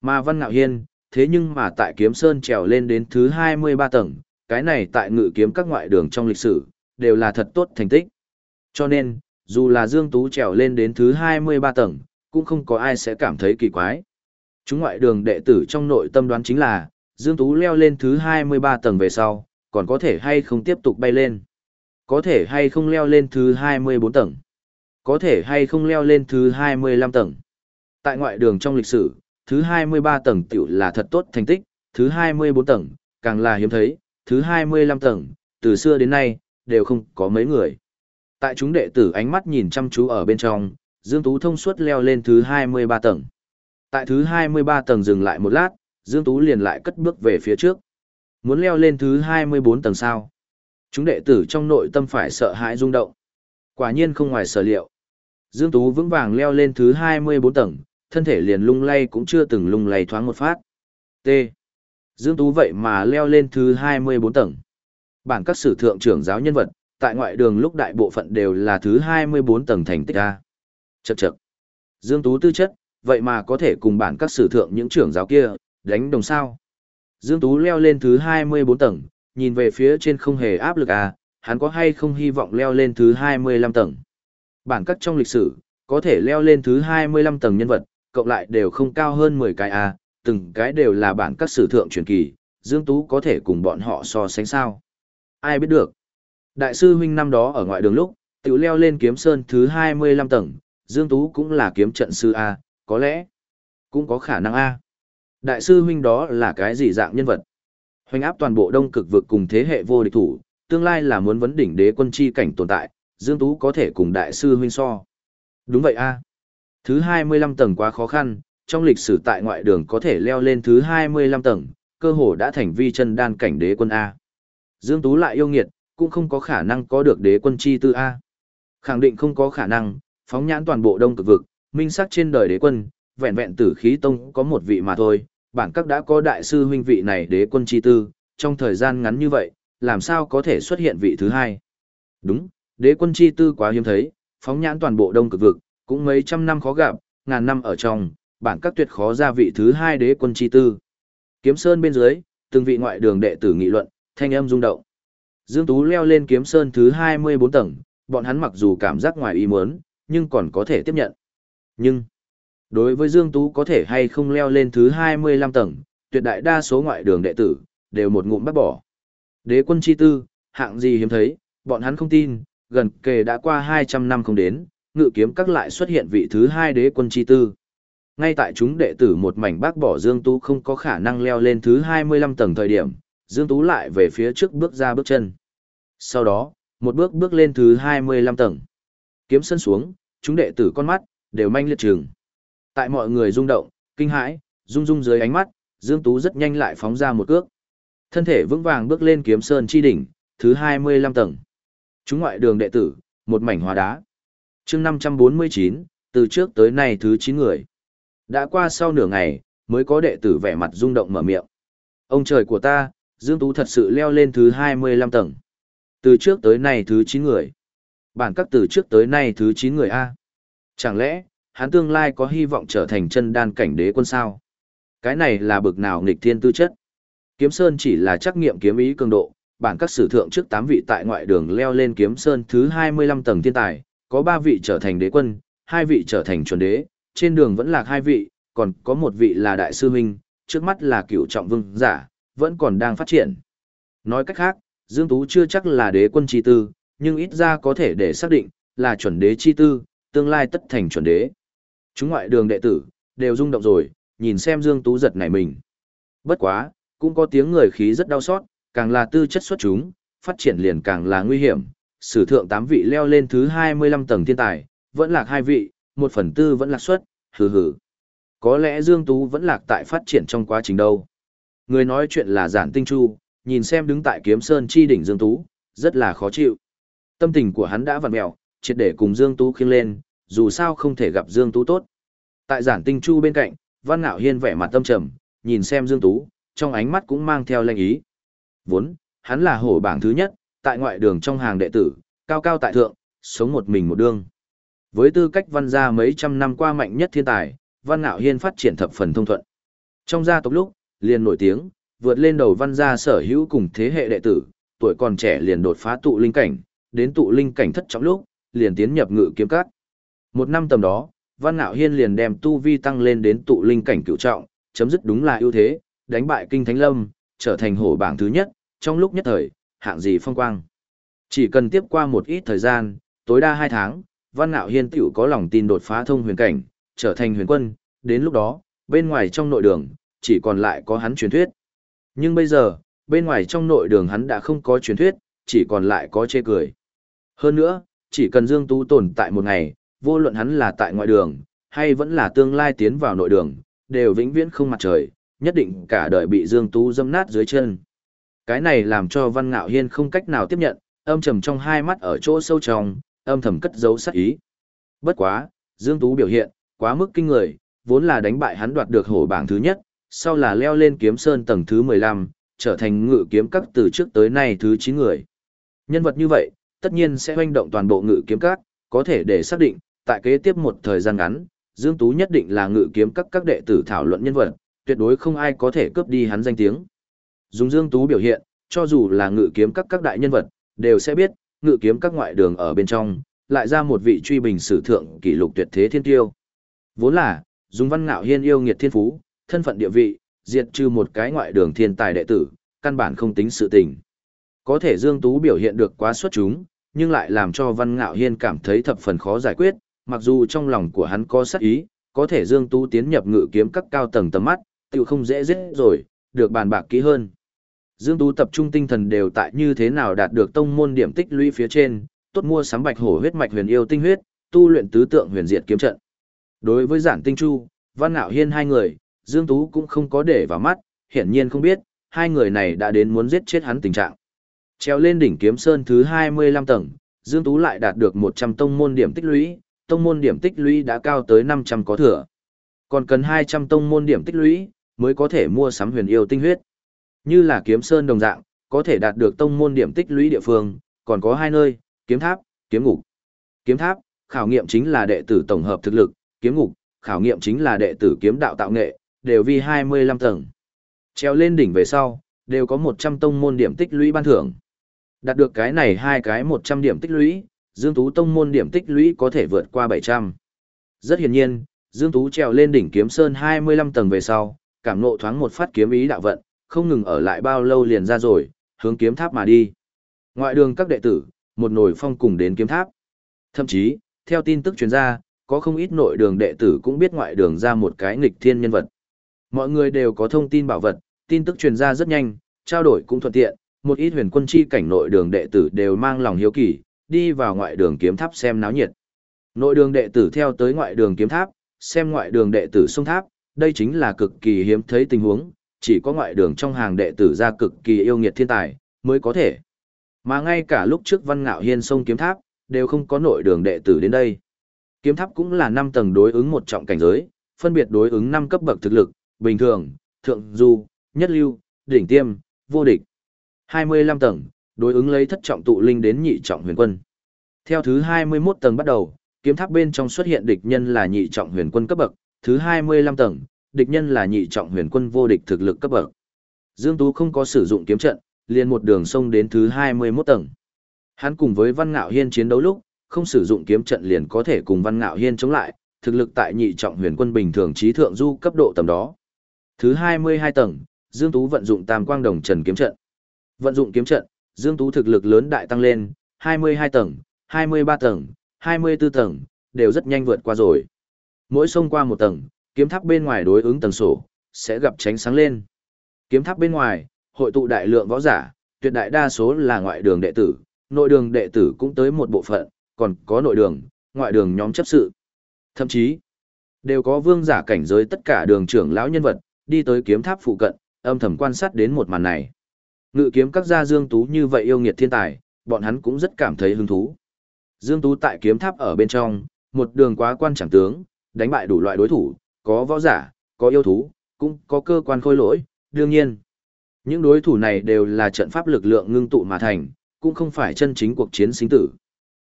Mà Văn Ngạo Hiên, thế nhưng mà tại kiếm sơn trèo lên đến thứ 23 tầng, cái này tại ngự kiếm các ngoại đường trong lịch sử, đều là thật tốt thành tích. Cho nên, dù là Dương Tú trèo lên đến thứ 23 tầng, cũng không có ai sẽ cảm thấy kỳ quái. Chúng ngoại đường đệ tử trong nội tâm đoán chính là, Dương Tú leo lên thứ 23 tầng về sau, còn có thể hay không tiếp tục bay lên. Có thể hay không leo lên thứ 24 tầng. Có thể hay không leo lên thứ 25 tầng. Tại ngoại đường trong lịch sử, thứ 23 tầng tiểu là thật tốt thành tích, thứ 24 tầng, càng là hiếm thấy, thứ 25 tầng, từ xưa đến nay, đều không có mấy người. Tại chúng đệ tử ánh mắt nhìn chăm chú ở bên trong, Dương Tú thông suốt leo lên thứ 23 tầng. Tại thứ 23 tầng dừng lại một lát, Dương Tú liền lại cất bước về phía trước. Muốn leo lên thứ 24 tầng sao? Chúng đệ tử trong nội tâm phải sợ hãi rung động. Quả nhiên không ngoài sở liệu. Dương Tú vững vàng leo lên thứ 24 tầng, thân thể liền lung lay cũng chưa từng lung lay thoáng một phát. T. Dương Tú vậy mà leo lên thứ 24 tầng. Bản các sử thượng trưởng giáo nhân vật, tại ngoại đường lúc đại bộ phận đều là thứ 24 tầng thành tích A. Chậc chậc. Dương Tú tư chất, vậy mà có thể cùng bản các sử thượng những trưởng giáo kia, đánh đồng sao. Dương Tú leo lên thứ 24 tầng, nhìn về phía trên không hề áp lực A, hắn có hay không hy vọng leo lên thứ 25 tầng. Bản các trong lịch sử, có thể leo lên thứ 25 tầng nhân vật, cộng lại đều không cao hơn 10 cái A, từng cái đều là bản các sử thượng truyền kỳ, Dương Tú có thể cùng bọn họ so sánh sao. Ai biết được. Đại sư huynh năm đó ở ngoại đường lúc, tiểu leo lên kiếm sơn thứ 25 tầng, Dương Tú cũng là kiếm trận sư A, có lẽ, cũng có khả năng A. Đại sư huynh đó là cái gì dạng nhân vật? Hoành áp toàn bộ đông cực vực cùng thế hệ vô địch thủ, tương lai là muốn vấn đỉnh đế quân chi cảnh tồn tại, Dương Tú có thể cùng đại sư huynh so. Đúng vậy A. Thứ 25 tầng quá khó khăn, trong lịch sử tại ngoại đường có thể leo lên thứ 25 tầng, cơ hồ đã thành vi chân đan cảnh đế quân A. Dương Tú lại yêu nghiệt, cũng không có khả năng có được đế quân chi tư A. Khẳng định không có khả năng, phóng nhãn toàn bộ đông cực vực, minh sắc trên đời đế quân, vẹn vẹn tử khí tông có một vị mà thôi, bản các đã có đại sư huynh vị này đế quân chi tư, trong thời gian ngắn như vậy, làm sao có thể xuất hiện vị thứ hai. Đúng, đế quân chi tư quá hiếm thấy, phóng nhãn toàn bộ đông cực vực, cũng mấy trăm năm khó gặp, ngàn năm ở trong, bản các tuyệt khó ra vị thứ hai đế quân chi tư. Kiếm Sơn bên dưới, từng vị ngoại đường đệ tử nghị luận, thanh âm rung động. Dương Tú leo lên Kiếm Sơn thứ 24 tầng, bọn hắn mặc dù cảm giác ngoài ý muốn, nhưng còn có thể tiếp nhận. Nhưng, đối với Dương Tú có thể hay không leo lên thứ 25 tầng, tuyệt đại đa số ngoại đường đệ tử, đều một ngụm bắt bỏ. Đế quân chi tư, hạng gì hiếm thấy, bọn hắn không tin, gần kề đã qua 200 năm không đến, ngự kiếm các lại xuất hiện vị thứ hai đế quân chi tư. Ngay tại chúng đệ tử một mảnh bác bỏ Dương Tú không có khả năng leo lên thứ 25 tầng thời điểm, Dương Tú lại về phía trước bước ra bước chân. Sau đó, một bước bước lên thứ 25 tầng. Kiếm sân xuống, chúng đệ tử con mắt, đều manh liệt trường. Tại mọi người rung động, kinh hãi, rung rung dưới ánh mắt, Dương Tú rất nhanh lại phóng ra một cước. Thân thể vững vàng bước lên kiếm sơn chi đỉnh, thứ 25 tầng. Chúng ngoại đường đệ tử, một mảnh hóa đá chương 549, từ trước tới nay thứ 9 người. Đã qua sau nửa ngày, mới có đệ tử vẻ mặt rung động mở miệng. Ông trời của ta, Dương Tú thật sự leo lên thứ 25 tầng. Từ trước tới nay thứ 9 người. Bản các từ trước tới nay thứ 9 người A. Chẳng lẽ, hắn tương lai có hy vọng trở thành chân đan cảnh đế quân sao? Cái này là bực nào nghịch thiên tư chất. Kiếm Sơn chỉ là trắc nghiệm kiếm ý cường độ, bản các sử thượng trước 8 vị tại ngoại đường leo lên Kiếm Sơn thứ 25 tầng thiên tài, có ba vị trở thành đế quân, hai vị trở thành chuẩn đế, trên đường vẫn lạc hai vị, còn có một vị là đại sư huynh, trước mắt là cựu trọng vương giả, vẫn còn đang phát triển. Nói cách khác, Dương Tú chưa chắc là đế quân chi tư, nhưng ít ra có thể để xác định, là chuẩn đế chi tư, tương lai tất thành chuẩn đế. Chúng ngoại đường đệ tử, đều rung động rồi, nhìn xem Dương Tú giật nảy mình. Bất quá, cũng có tiếng người khí rất đau xót, càng là tư chất xuất chúng, phát triển liền càng là nguy hiểm. Sử thượng 8 vị leo lên thứ 25 tầng thiên tài, vẫn lạc hai vị, một phần tư vẫn lạc xuất, hừ hừ. Có lẽ Dương Tú vẫn lạc tại phát triển trong quá trình đâu. Người nói chuyện là giản tinh chu, nhìn xem đứng tại kiếm sơn chi đỉnh Dương Tú, rất là khó chịu. Tâm tình của hắn đã vặn mẹo, triệt để cùng Dương Tú khiêng lên, dù sao không thể gặp Dương Tú tốt. Tại giản tinh chu bên cạnh, Văn Ngạo Hiên vẻ mặt tâm trầm, nhìn xem Dương Tú, trong ánh mắt cũng mang theo lệnh ý. Vốn, hắn là hổ bảng thứ nhất, tại ngoại đường trong hàng đệ tử, cao cao tại thượng, sống một mình một đương. Với tư cách văn gia mấy trăm năm qua mạnh nhất thiên tài, Văn Ngạo Hiên phát triển thập phần thông thuận. Trong gia tộc lúc, liền nổi tiếng, vượt lên đầu văn gia sở hữu cùng thế hệ đệ tử, tuổi còn trẻ liền đột phá tụ linh cảnh, đến tụ linh cảnh thất trọng lúc, liền tiến nhập ngự kiếm cát. Một năm tầm đó, Văn ngạo Hiên liền đem tu vi tăng lên đến tụ linh cảnh cửu trọng, chấm dứt đúng là ưu thế, đánh bại Kinh Thánh Lâm, trở thành hổ bảng thứ nhất, trong lúc nhất thời, hạng gì phong quang. Chỉ cần tiếp qua một ít thời gian, tối đa hai tháng, Văn Nạo Hiên tiểu có lòng tin đột phá thông huyền cảnh, trở thành huyền quân, đến lúc đó, bên ngoài trong nội đường, chỉ còn lại có hắn truyền thuyết. Nhưng bây giờ, bên ngoài trong nội đường hắn đã không có truyền thuyết, chỉ còn lại có chê cười. Hơn nữa, chỉ cần Dương Tú tồn tại một ngày, vô luận hắn là tại ngoại đường, hay vẫn là tương lai tiến vào nội đường, đều vĩnh viễn không mặt trời, nhất định cả đời bị Dương Tú dâm nát dưới chân. Cái này làm cho Văn Ngạo Hiên không cách nào tiếp nhận, âm trầm trong hai mắt ở chỗ sâu trong, âm thầm cất giấu sát ý. Bất quá, Dương Tú biểu hiện, quá mức kinh người, vốn là đánh bại hắn đoạt được hổ bảng thứ nhất, sau là leo lên kiếm sơn tầng thứ 15, trở thành ngự kiếm các từ trước tới nay thứ 9 người. Nhân vật như vậy, tất nhiên sẽ hoành động toàn bộ ngự kiếm các, có thể để xác định, tại kế tiếp một thời gian ngắn, Dương Tú nhất định là ngự kiếm các các đệ tử thảo luận nhân vật, tuyệt đối không ai có thể cướp đi hắn danh tiếng. Dùng Dương Tú biểu hiện, cho dù là ngự kiếm các các đại nhân vật, đều sẽ biết, ngự kiếm các ngoại đường ở bên trong, lại ra một vị truy bình sử thượng kỷ lục tuyệt thế thiên tiêu. Vốn là, dùng văn ngạo hiên yêu nghiệt thiên phú, thân phận địa vị, diệt trừ một cái ngoại đường thiên tài đệ tử, căn bản không tính sự tình. Có thể Dương Tú biểu hiện được quá xuất chúng, nhưng lại làm cho Văn Ngạo Hiên cảm thấy thập phần khó giải quyết, mặc dù trong lòng của hắn có sắc ý, có thể Dương Tú tiến nhập ngự kiếm các cao tầng tầm mắt, tự không dễ giết rồi, được bàn bạc kỹ hơn. Dương Tú tập trung tinh thần đều tại như thế nào đạt được tông môn điểm tích lũy phía trên, tốt mua sắm bạch hổ huyết mạch huyền yêu tinh huyết, tu luyện tứ tượng huyền diệt kiếm trận. Đối với giản tinh chu, Văn Ngạo Hiên hai người, Dương Tú cũng không có để vào mắt, hiển nhiên không biết, hai người này đã đến muốn giết chết hắn tình trạng. Treo lên đỉnh kiếm sơn thứ 25 tầng, Dương Tú lại đạt được 100 tông môn điểm tích lũy, tông môn điểm tích lũy đã cao tới 500 có thừa. Còn cần 200 tông môn điểm tích lũy, mới có thể mua sắm huyền yêu tinh huyết. Như là kiếm sơn đồng dạng, có thể đạt được tông môn điểm tích lũy địa phương, còn có hai nơi, kiếm tháp, kiếm ngục. Kiếm tháp, khảo nghiệm chính là đệ tử tổng hợp thực lực, kiếm ngục, khảo nghiệm chính là đệ tử kiếm đạo tạo nghệ, đều vi 25 tầng. Treo lên đỉnh về sau, đều có 100 tông môn điểm tích lũy ban thưởng. Đạt được cái này hai cái 100 điểm tích lũy, Dương Tú tông môn điểm tích lũy có thể vượt qua 700. Rất hiển nhiên, Dương Tú trèo lên đỉnh kiếm sơn 25 tầng về sau, cảm ngộ thoáng một phát kiếm ý đạo vận, không ngừng ở lại bao lâu liền ra rồi, hướng kiếm tháp mà đi. Ngoại đường các đệ tử, một nồi phong cùng đến kiếm tháp. Thậm chí, theo tin tức truyền ra, có không ít nội đường đệ tử cũng biết ngoại đường ra một cái nghịch thiên nhân vật. Mọi người đều có thông tin bảo vật, tin tức truyền ra rất nhanh, trao đổi cũng thuận tiện, một ít huyền quân chi cảnh nội đường đệ tử đều mang lòng hiếu kỳ, đi vào ngoại đường kiếm tháp xem náo nhiệt. Nội đường đệ tử theo tới ngoại đường kiếm tháp, xem ngoại đường đệ tử sông tháp, đây chính là cực kỳ hiếm thấy tình huống, chỉ có ngoại đường trong hàng đệ tử ra cực kỳ yêu nghiệt thiên tài, mới có thể. Mà ngay cả lúc trước văn ngạo hiên sông kiếm tháp, đều không có nội đường đệ tử đến đây. Kiếm tháp cũng là 5 tầng đối ứng một trọng cảnh giới, phân biệt đối ứng 5 cấp bậc thực lực, bình thường, thượng du, nhất lưu, đỉnh tiêm, vô địch. 25 tầng, đối ứng lấy thất trọng tụ linh đến nhị trọng huyền quân. Theo thứ 21 tầng bắt đầu, kiếm tháp bên trong xuất hiện địch nhân là nhị trọng huyền quân cấp bậc, thứ 25 tầng, địch nhân là nhị trọng huyền quân vô địch thực lực cấp bậc. Dương Tú không có sử dụng kiếm trận, liền một đường sông đến thứ 21 tầng. Hắn cùng với Văn Ngạo Hiên chiến đấu lúc, không sử dụng kiếm trận liền có thể cùng Văn Ngạo Hiên chống lại, thực lực tại nhị trọng huyền quân bình thường trí thượng du cấp độ tầm đó. Thứ 22 tầng, Dương Tú vận dụng Tam Quang Đồng Trần kiếm trận. Vận dụng kiếm trận, Dương Tú thực lực lớn đại tăng lên, 22 tầng, 23 tầng, 24 tầng, đều rất nhanh vượt qua rồi. Mỗi xông qua một tầng, kiếm tháp bên ngoài đối ứng tầng sổ, sẽ gặp tránh sáng lên. Kiếm tháp bên ngoài, hội tụ đại lượng võ giả, tuyệt đại đa số là ngoại đường đệ tử, nội đường đệ tử cũng tới một bộ phận, còn có nội đường, ngoại đường nhóm chấp sự. Thậm chí, đều có vương giả cảnh giới tất cả đường trưởng lão nhân vật, đi tới kiếm tháp phụ cận, âm thầm quan sát đến một màn này. Ngự kiếm các gia Dương Tú như vậy yêu nghiệt thiên tài, bọn hắn cũng rất cảm thấy hứng thú. Dương Tú tại kiếm tháp ở bên trong, một đường quá quan chẳng tướng, đánh bại đủ loại đối thủ, có võ giả, có yêu thú, cũng có cơ quan khôi lỗi, đương nhiên. Những đối thủ này đều là trận pháp lực lượng ngưng tụ mà thành, cũng không phải chân chính cuộc chiến sinh tử.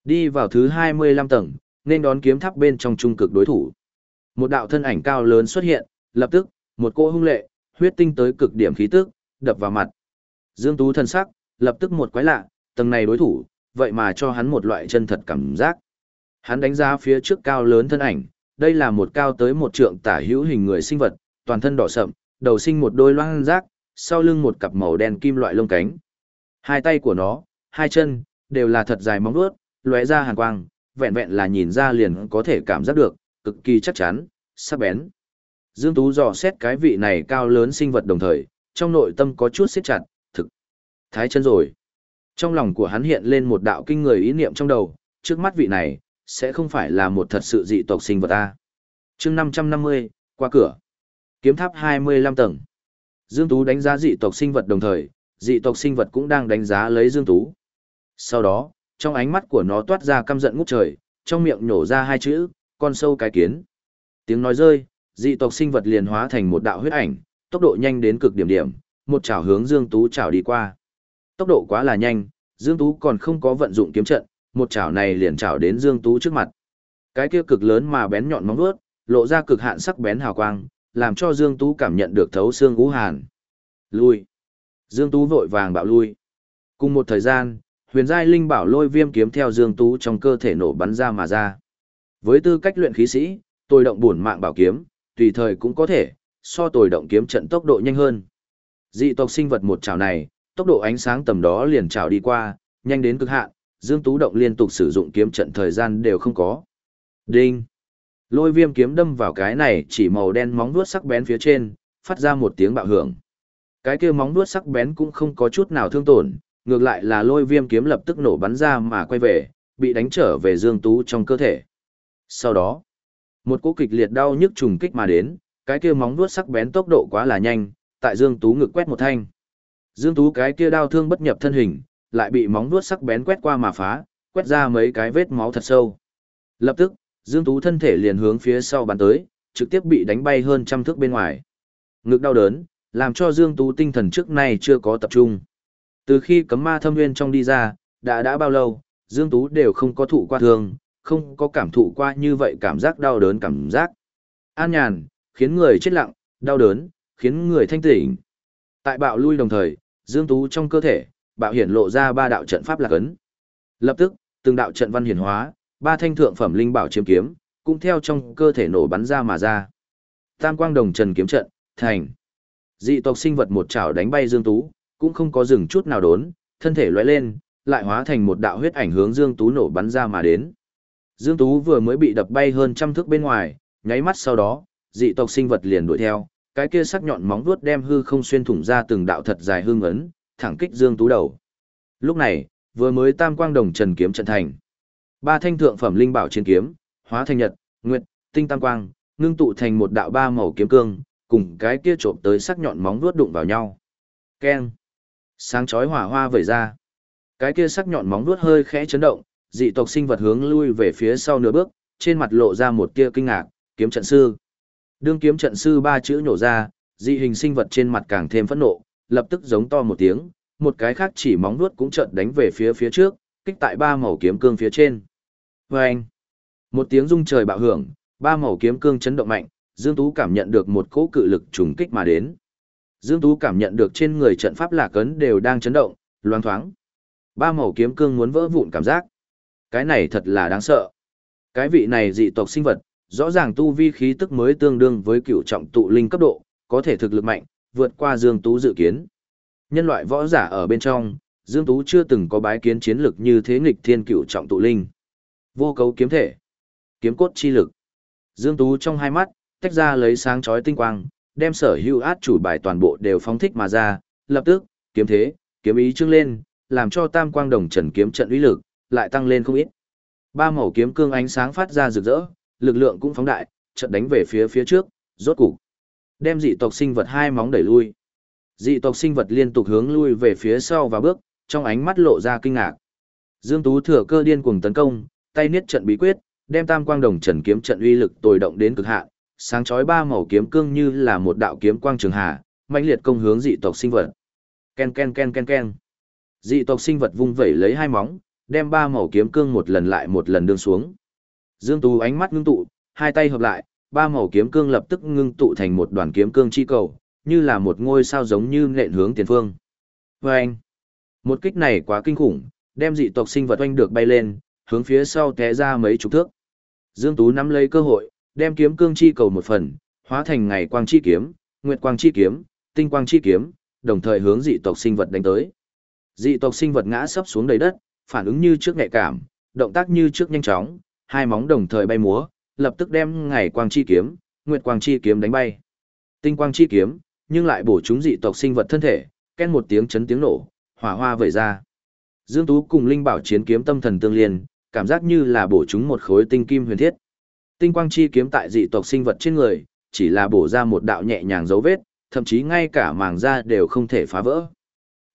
Đi vào thứ 25 tầng, nên đón kiếm tháp bên trong trung cực đối thủ. Một đạo thân ảnh cao lớn xuất hiện, lập tức, một cô hung lệ, huyết tinh tới cực điểm khí tức, đập vào mặt. Dương Tú thân sắc, lập tức một quái lạ, tầng này đối thủ, vậy mà cho hắn một loại chân thật cảm giác. Hắn đánh giá phía trước cao lớn thân ảnh, đây là một cao tới một trượng tả hữu hình người sinh vật, toàn thân đỏ sậm, đầu sinh một đôi loang rác, sau lưng một cặp màu đen kim loại lông cánh. Hai tay của nó, hai chân, đều là thật dài móng vuốt, lóe ra hàn quang, vẹn vẹn là nhìn ra liền có thể cảm giác được, cực kỳ chắc chắn, sắc bén. Dương Tú dò xét cái vị này cao lớn sinh vật đồng thời, trong nội tâm có chút siết chặt, thực. Thái chân rồi. Trong lòng của hắn hiện lên một đạo kinh người ý niệm trong đầu, trước mắt vị này, sẽ không phải là một thật sự dị tộc sinh vật ta. chương 550, qua cửa. Kiếm tháp 25 tầng. Dương Tú đánh giá dị tộc sinh vật đồng thời, dị tộc sinh vật cũng đang đánh giá lấy Dương Tú. Sau đó, trong ánh mắt của nó toát ra căm giận ngút trời, trong miệng nhổ ra hai chữ, con sâu cái kiến. Tiếng nói rơi, dị tộc sinh vật liền hóa thành một đạo huyết ảnh, tốc độ nhanh đến cực điểm điểm, một chảo hướng Dương Tú chảo đi qua. Tốc độ quá là nhanh, Dương Tú còn không có vận dụng kiếm trận, một chảo này liền chảo đến Dương Tú trước mặt. Cái kia cực lớn mà bén nhọn móng vuốt, lộ ra cực hạn sắc bén hào quang, làm cho Dương Tú cảm nhận được thấu xương ngũ hàn. Lui. Dương Tú vội vàng bạo lui. Cùng một thời gian, huyền giai linh bảo lôi viêm kiếm theo Dương Tú trong cơ thể nổ bắn ra mà ra. Với tư cách luyện khí sĩ, tôi động bổn mạng bảo kiếm, tùy thời cũng có thể, so tôi động kiếm trận tốc độ nhanh hơn. Dị tộc sinh vật một chảo này, tốc độ ánh sáng tầm đó liền chảo đi qua, nhanh đến cực hạn, Dương Tú động liên tục sử dụng kiếm trận thời gian đều không có. Đinh! Lôi viêm kiếm đâm vào cái này chỉ màu đen móng vuốt sắc bén phía trên, phát ra một tiếng bạo hưởng. Cái kia móng vuốt sắc bén cũng không có chút nào thương tổn, ngược lại là lôi viêm kiếm lập tức nổ bắn ra mà quay về, bị đánh trở về Dương Tú trong cơ thể. Sau đó, một cú kịch liệt đau nhức trùng kích mà đến, cái kia móng vuốt sắc bén tốc độ quá là nhanh, tại Dương Tú ngực quét một thanh. Dương Tú cái kia đau thương bất nhập thân hình, lại bị móng vuốt sắc bén quét qua mà phá, quét ra mấy cái vết máu thật sâu. Lập tức, Dương Tú thân thể liền hướng phía sau bắn tới, trực tiếp bị đánh bay hơn trăm thước bên ngoài. Ngực đau đớn, làm cho Dương Tú tinh thần trước nay chưa có tập trung. Từ khi cấm ma thâm nguyên trong đi ra, đã đã bao lâu, Dương Tú đều không có thụ qua thương, không có cảm thụ qua như vậy cảm giác đau đớn cảm giác. An nhàn, khiến người chết lặng, đau đớn, khiến người thanh tỉnh. Tại bạo lui đồng thời, Dương Tú trong cơ thể, bạo hiển lộ ra ba đạo trận pháp lạc ấn. Lập tức, từng đạo trận văn hiển hóa, ba thanh thượng phẩm linh bảo chiếm kiếm, cũng theo trong cơ thể nổ bắn ra mà ra. Tam quang đồng trần kiếm trận, thành. Dị tộc sinh vật một chảo đánh bay Dương Tú, cũng không có dừng chút nào đốn, thân thể lóe lên, lại hóa thành một đạo huyết ảnh hướng Dương Tú nổ bắn ra mà đến. Dương Tú vừa mới bị đập bay hơn trăm thước bên ngoài, nháy mắt sau đó, dị tộc sinh vật liền đuổi theo, cái kia sắc nhọn móng vuốt đem hư không xuyên thủng ra từng đạo thật dài hương ấn, thẳng kích Dương Tú đầu. Lúc này, vừa mới tam quang đồng trần kiếm trận thành. Ba thanh thượng phẩm linh bảo chiến kiếm, hóa thành nhật, nguyệt, tinh tam quang, ngưng tụ thành một đạo ba màu kiếm cương, cùng cái kia trộm tới sắc nhọn móng vuốt đụng vào nhau. Keng. Sáng chói hỏa hoa vẩy ra. Cái kia sắc nhọn móng vuốt hơi khẽ chấn động, dị tộc sinh vật hướng lui về phía sau nửa bước, trên mặt lộ ra một tia kinh ngạc, kiếm trận sư. Đương kiếm trận sư ba chữ nhổ ra, dị hình sinh vật trên mặt càng thêm phẫn nộ, lập tức giống to một tiếng, một cái khác chỉ móng vuốt cũng chợt đánh về phía phía trước, kích tại ba màu kiếm cương phía trên. Vâng! Một tiếng rung trời bạo hưởng, ba màu kiếm cương chấn động mạnh, Dương Tú cảm nhận được một cỗ cự lực trùng kích mà đến. Dương Tú cảm nhận được trên người trận pháp lạc cấn đều đang chấn động, loang thoáng. Ba màu kiếm cương muốn vỡ vụn cảm giác. Cái này thật là đáng sợ. Cái vị này dị tộc sinh vật, rõ ràng tu vi khí tức mới tương đương với cựu trọng tụ linh cấp độ, có thể thực lực mạnh, vượt qua Dương Tú dự kiến. Nhân loại võ giả ở bên trong, Dương Tú chưa từng có bái kiến chiến lực như thế nghịch thiên cựu trọng tụ linh. Vô cấu kiếm thể, kiếm cốt chi lực. Dương Tú trong hai mắt, tách ra lấy sáng chói tinh quang, đem sở hữu át chủ bài toàn bộ đều phóng thích mà ra, lập tức, kiếm thế, kiếm ý trưng lên, làm cho tam quang đồng trần kiếm trận uy lực, lại tăng lên không ít. Ba màu kiếm cương ánh sáng phát ra rực rỡ, lực lượng cũng phóng đại, trận đánh về phía phía trước, rốt cục. Đem dị tộc sinh vật hai móng đẩy lui. Dị tộc sinh vật liên tục hướng lui về phía sau và bước, trong ánh mắt lộ ra kinh ngạc. Dương Tú thừa cơ điên cuồng tấn công, tay niết trận bí quyết, đem Tam Quang Đồng Trần kiếm trận uy lực tồi động đến cực hạn, sáng chói ba màu kiếm cương như là một đạo kiếm quang trường hà, mãnh liệt công hướng dị tộc sinh vật. Ken ken ken ken ken. Dị tộc sinh vật vung vẩy lấy hai móng, đem ba màu kiếm cương một lần lại một lần đương xuống. Dương Tú ánh mắt ngưng tụ, hai tay hợp lại, ba màu kiếm cương lập tức ngưng tụ thành một đoàn kiếm cương chi cầu, như là một ngôi sao giống như nện hướng tiền phương. Và anh, một kích này quá kinh khủng, đem dị tộc sinh vật oanh được bay lên, hướng phía sau té ra mấy chục thước. Dương Tú nắm lấy cơ hội, đem kiếm cương chi cầu một phần, hóa thành ngày quang chi kiếm, nguyệt quang chi kiếm, tinh quang chi kiếm, đồng thời hướng dị tộc sinh vật đánh tới. Dị tộc sinh vật ngã sấp xuống đầy đất, phản ứng như trước nhạy cảm, động tác như trước nhanh chóng, hai móng đồng thời bay múa, lập tức đem ngày quang chi kiếm, nguyệt quang chi kiếm đánh bay. Tinh quang chi kiếm, nhưng lại bổ chúng dị tộc sinh vật thân thể, ken một tiếng chấn tiếng nổ, hỏa hoa vẩy ra. Dương Tú cùng Linh Bảo chiến kiếm tâm thần tương liên, cảm giác như là bổ chúng một khối tinh kim huyền thiết. Tinh quang chi kiếm tại dị tộc sinh vật trên người, chỉ là bổ ra một đạo nhẹ nhàng dấu vết, thậm chí ngay cả màng da đều không thể phá vỡ.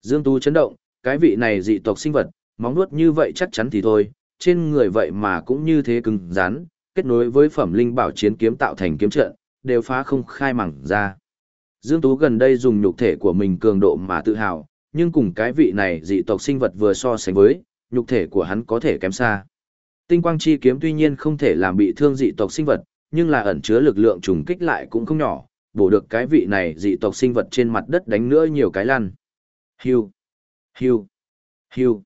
Dương Tú chấn động, cái vị này dị tộc sinh vật, móng nuốt như vậy chắc chắn thì thôi, trên người vậy mà cũng như thế cứng rắn, kết nối với phẩm linh bảo chiến kiếm tạo thành kiếm trận, đều phá không khai mẳng ra. Dương Tú gần đây dùng nhục thể của mình cường độ mà tự hào, nhưng cùng cái vị này dị tộc sinh vật vừa so sánh với, nhục thể của hắn có thể kém xa. Tinh quang chi kiếm tuy nhiên không thể làm bị thương dị tộc sinh vật, nhưng là ẩn chứa lực lượng trùng kích lại cũng không nhỏ, bổ được cái vị này dị tộc sinh vật trên mặt đất đánh nữa nhiều cái lăn. Hiu, hiu, hiu.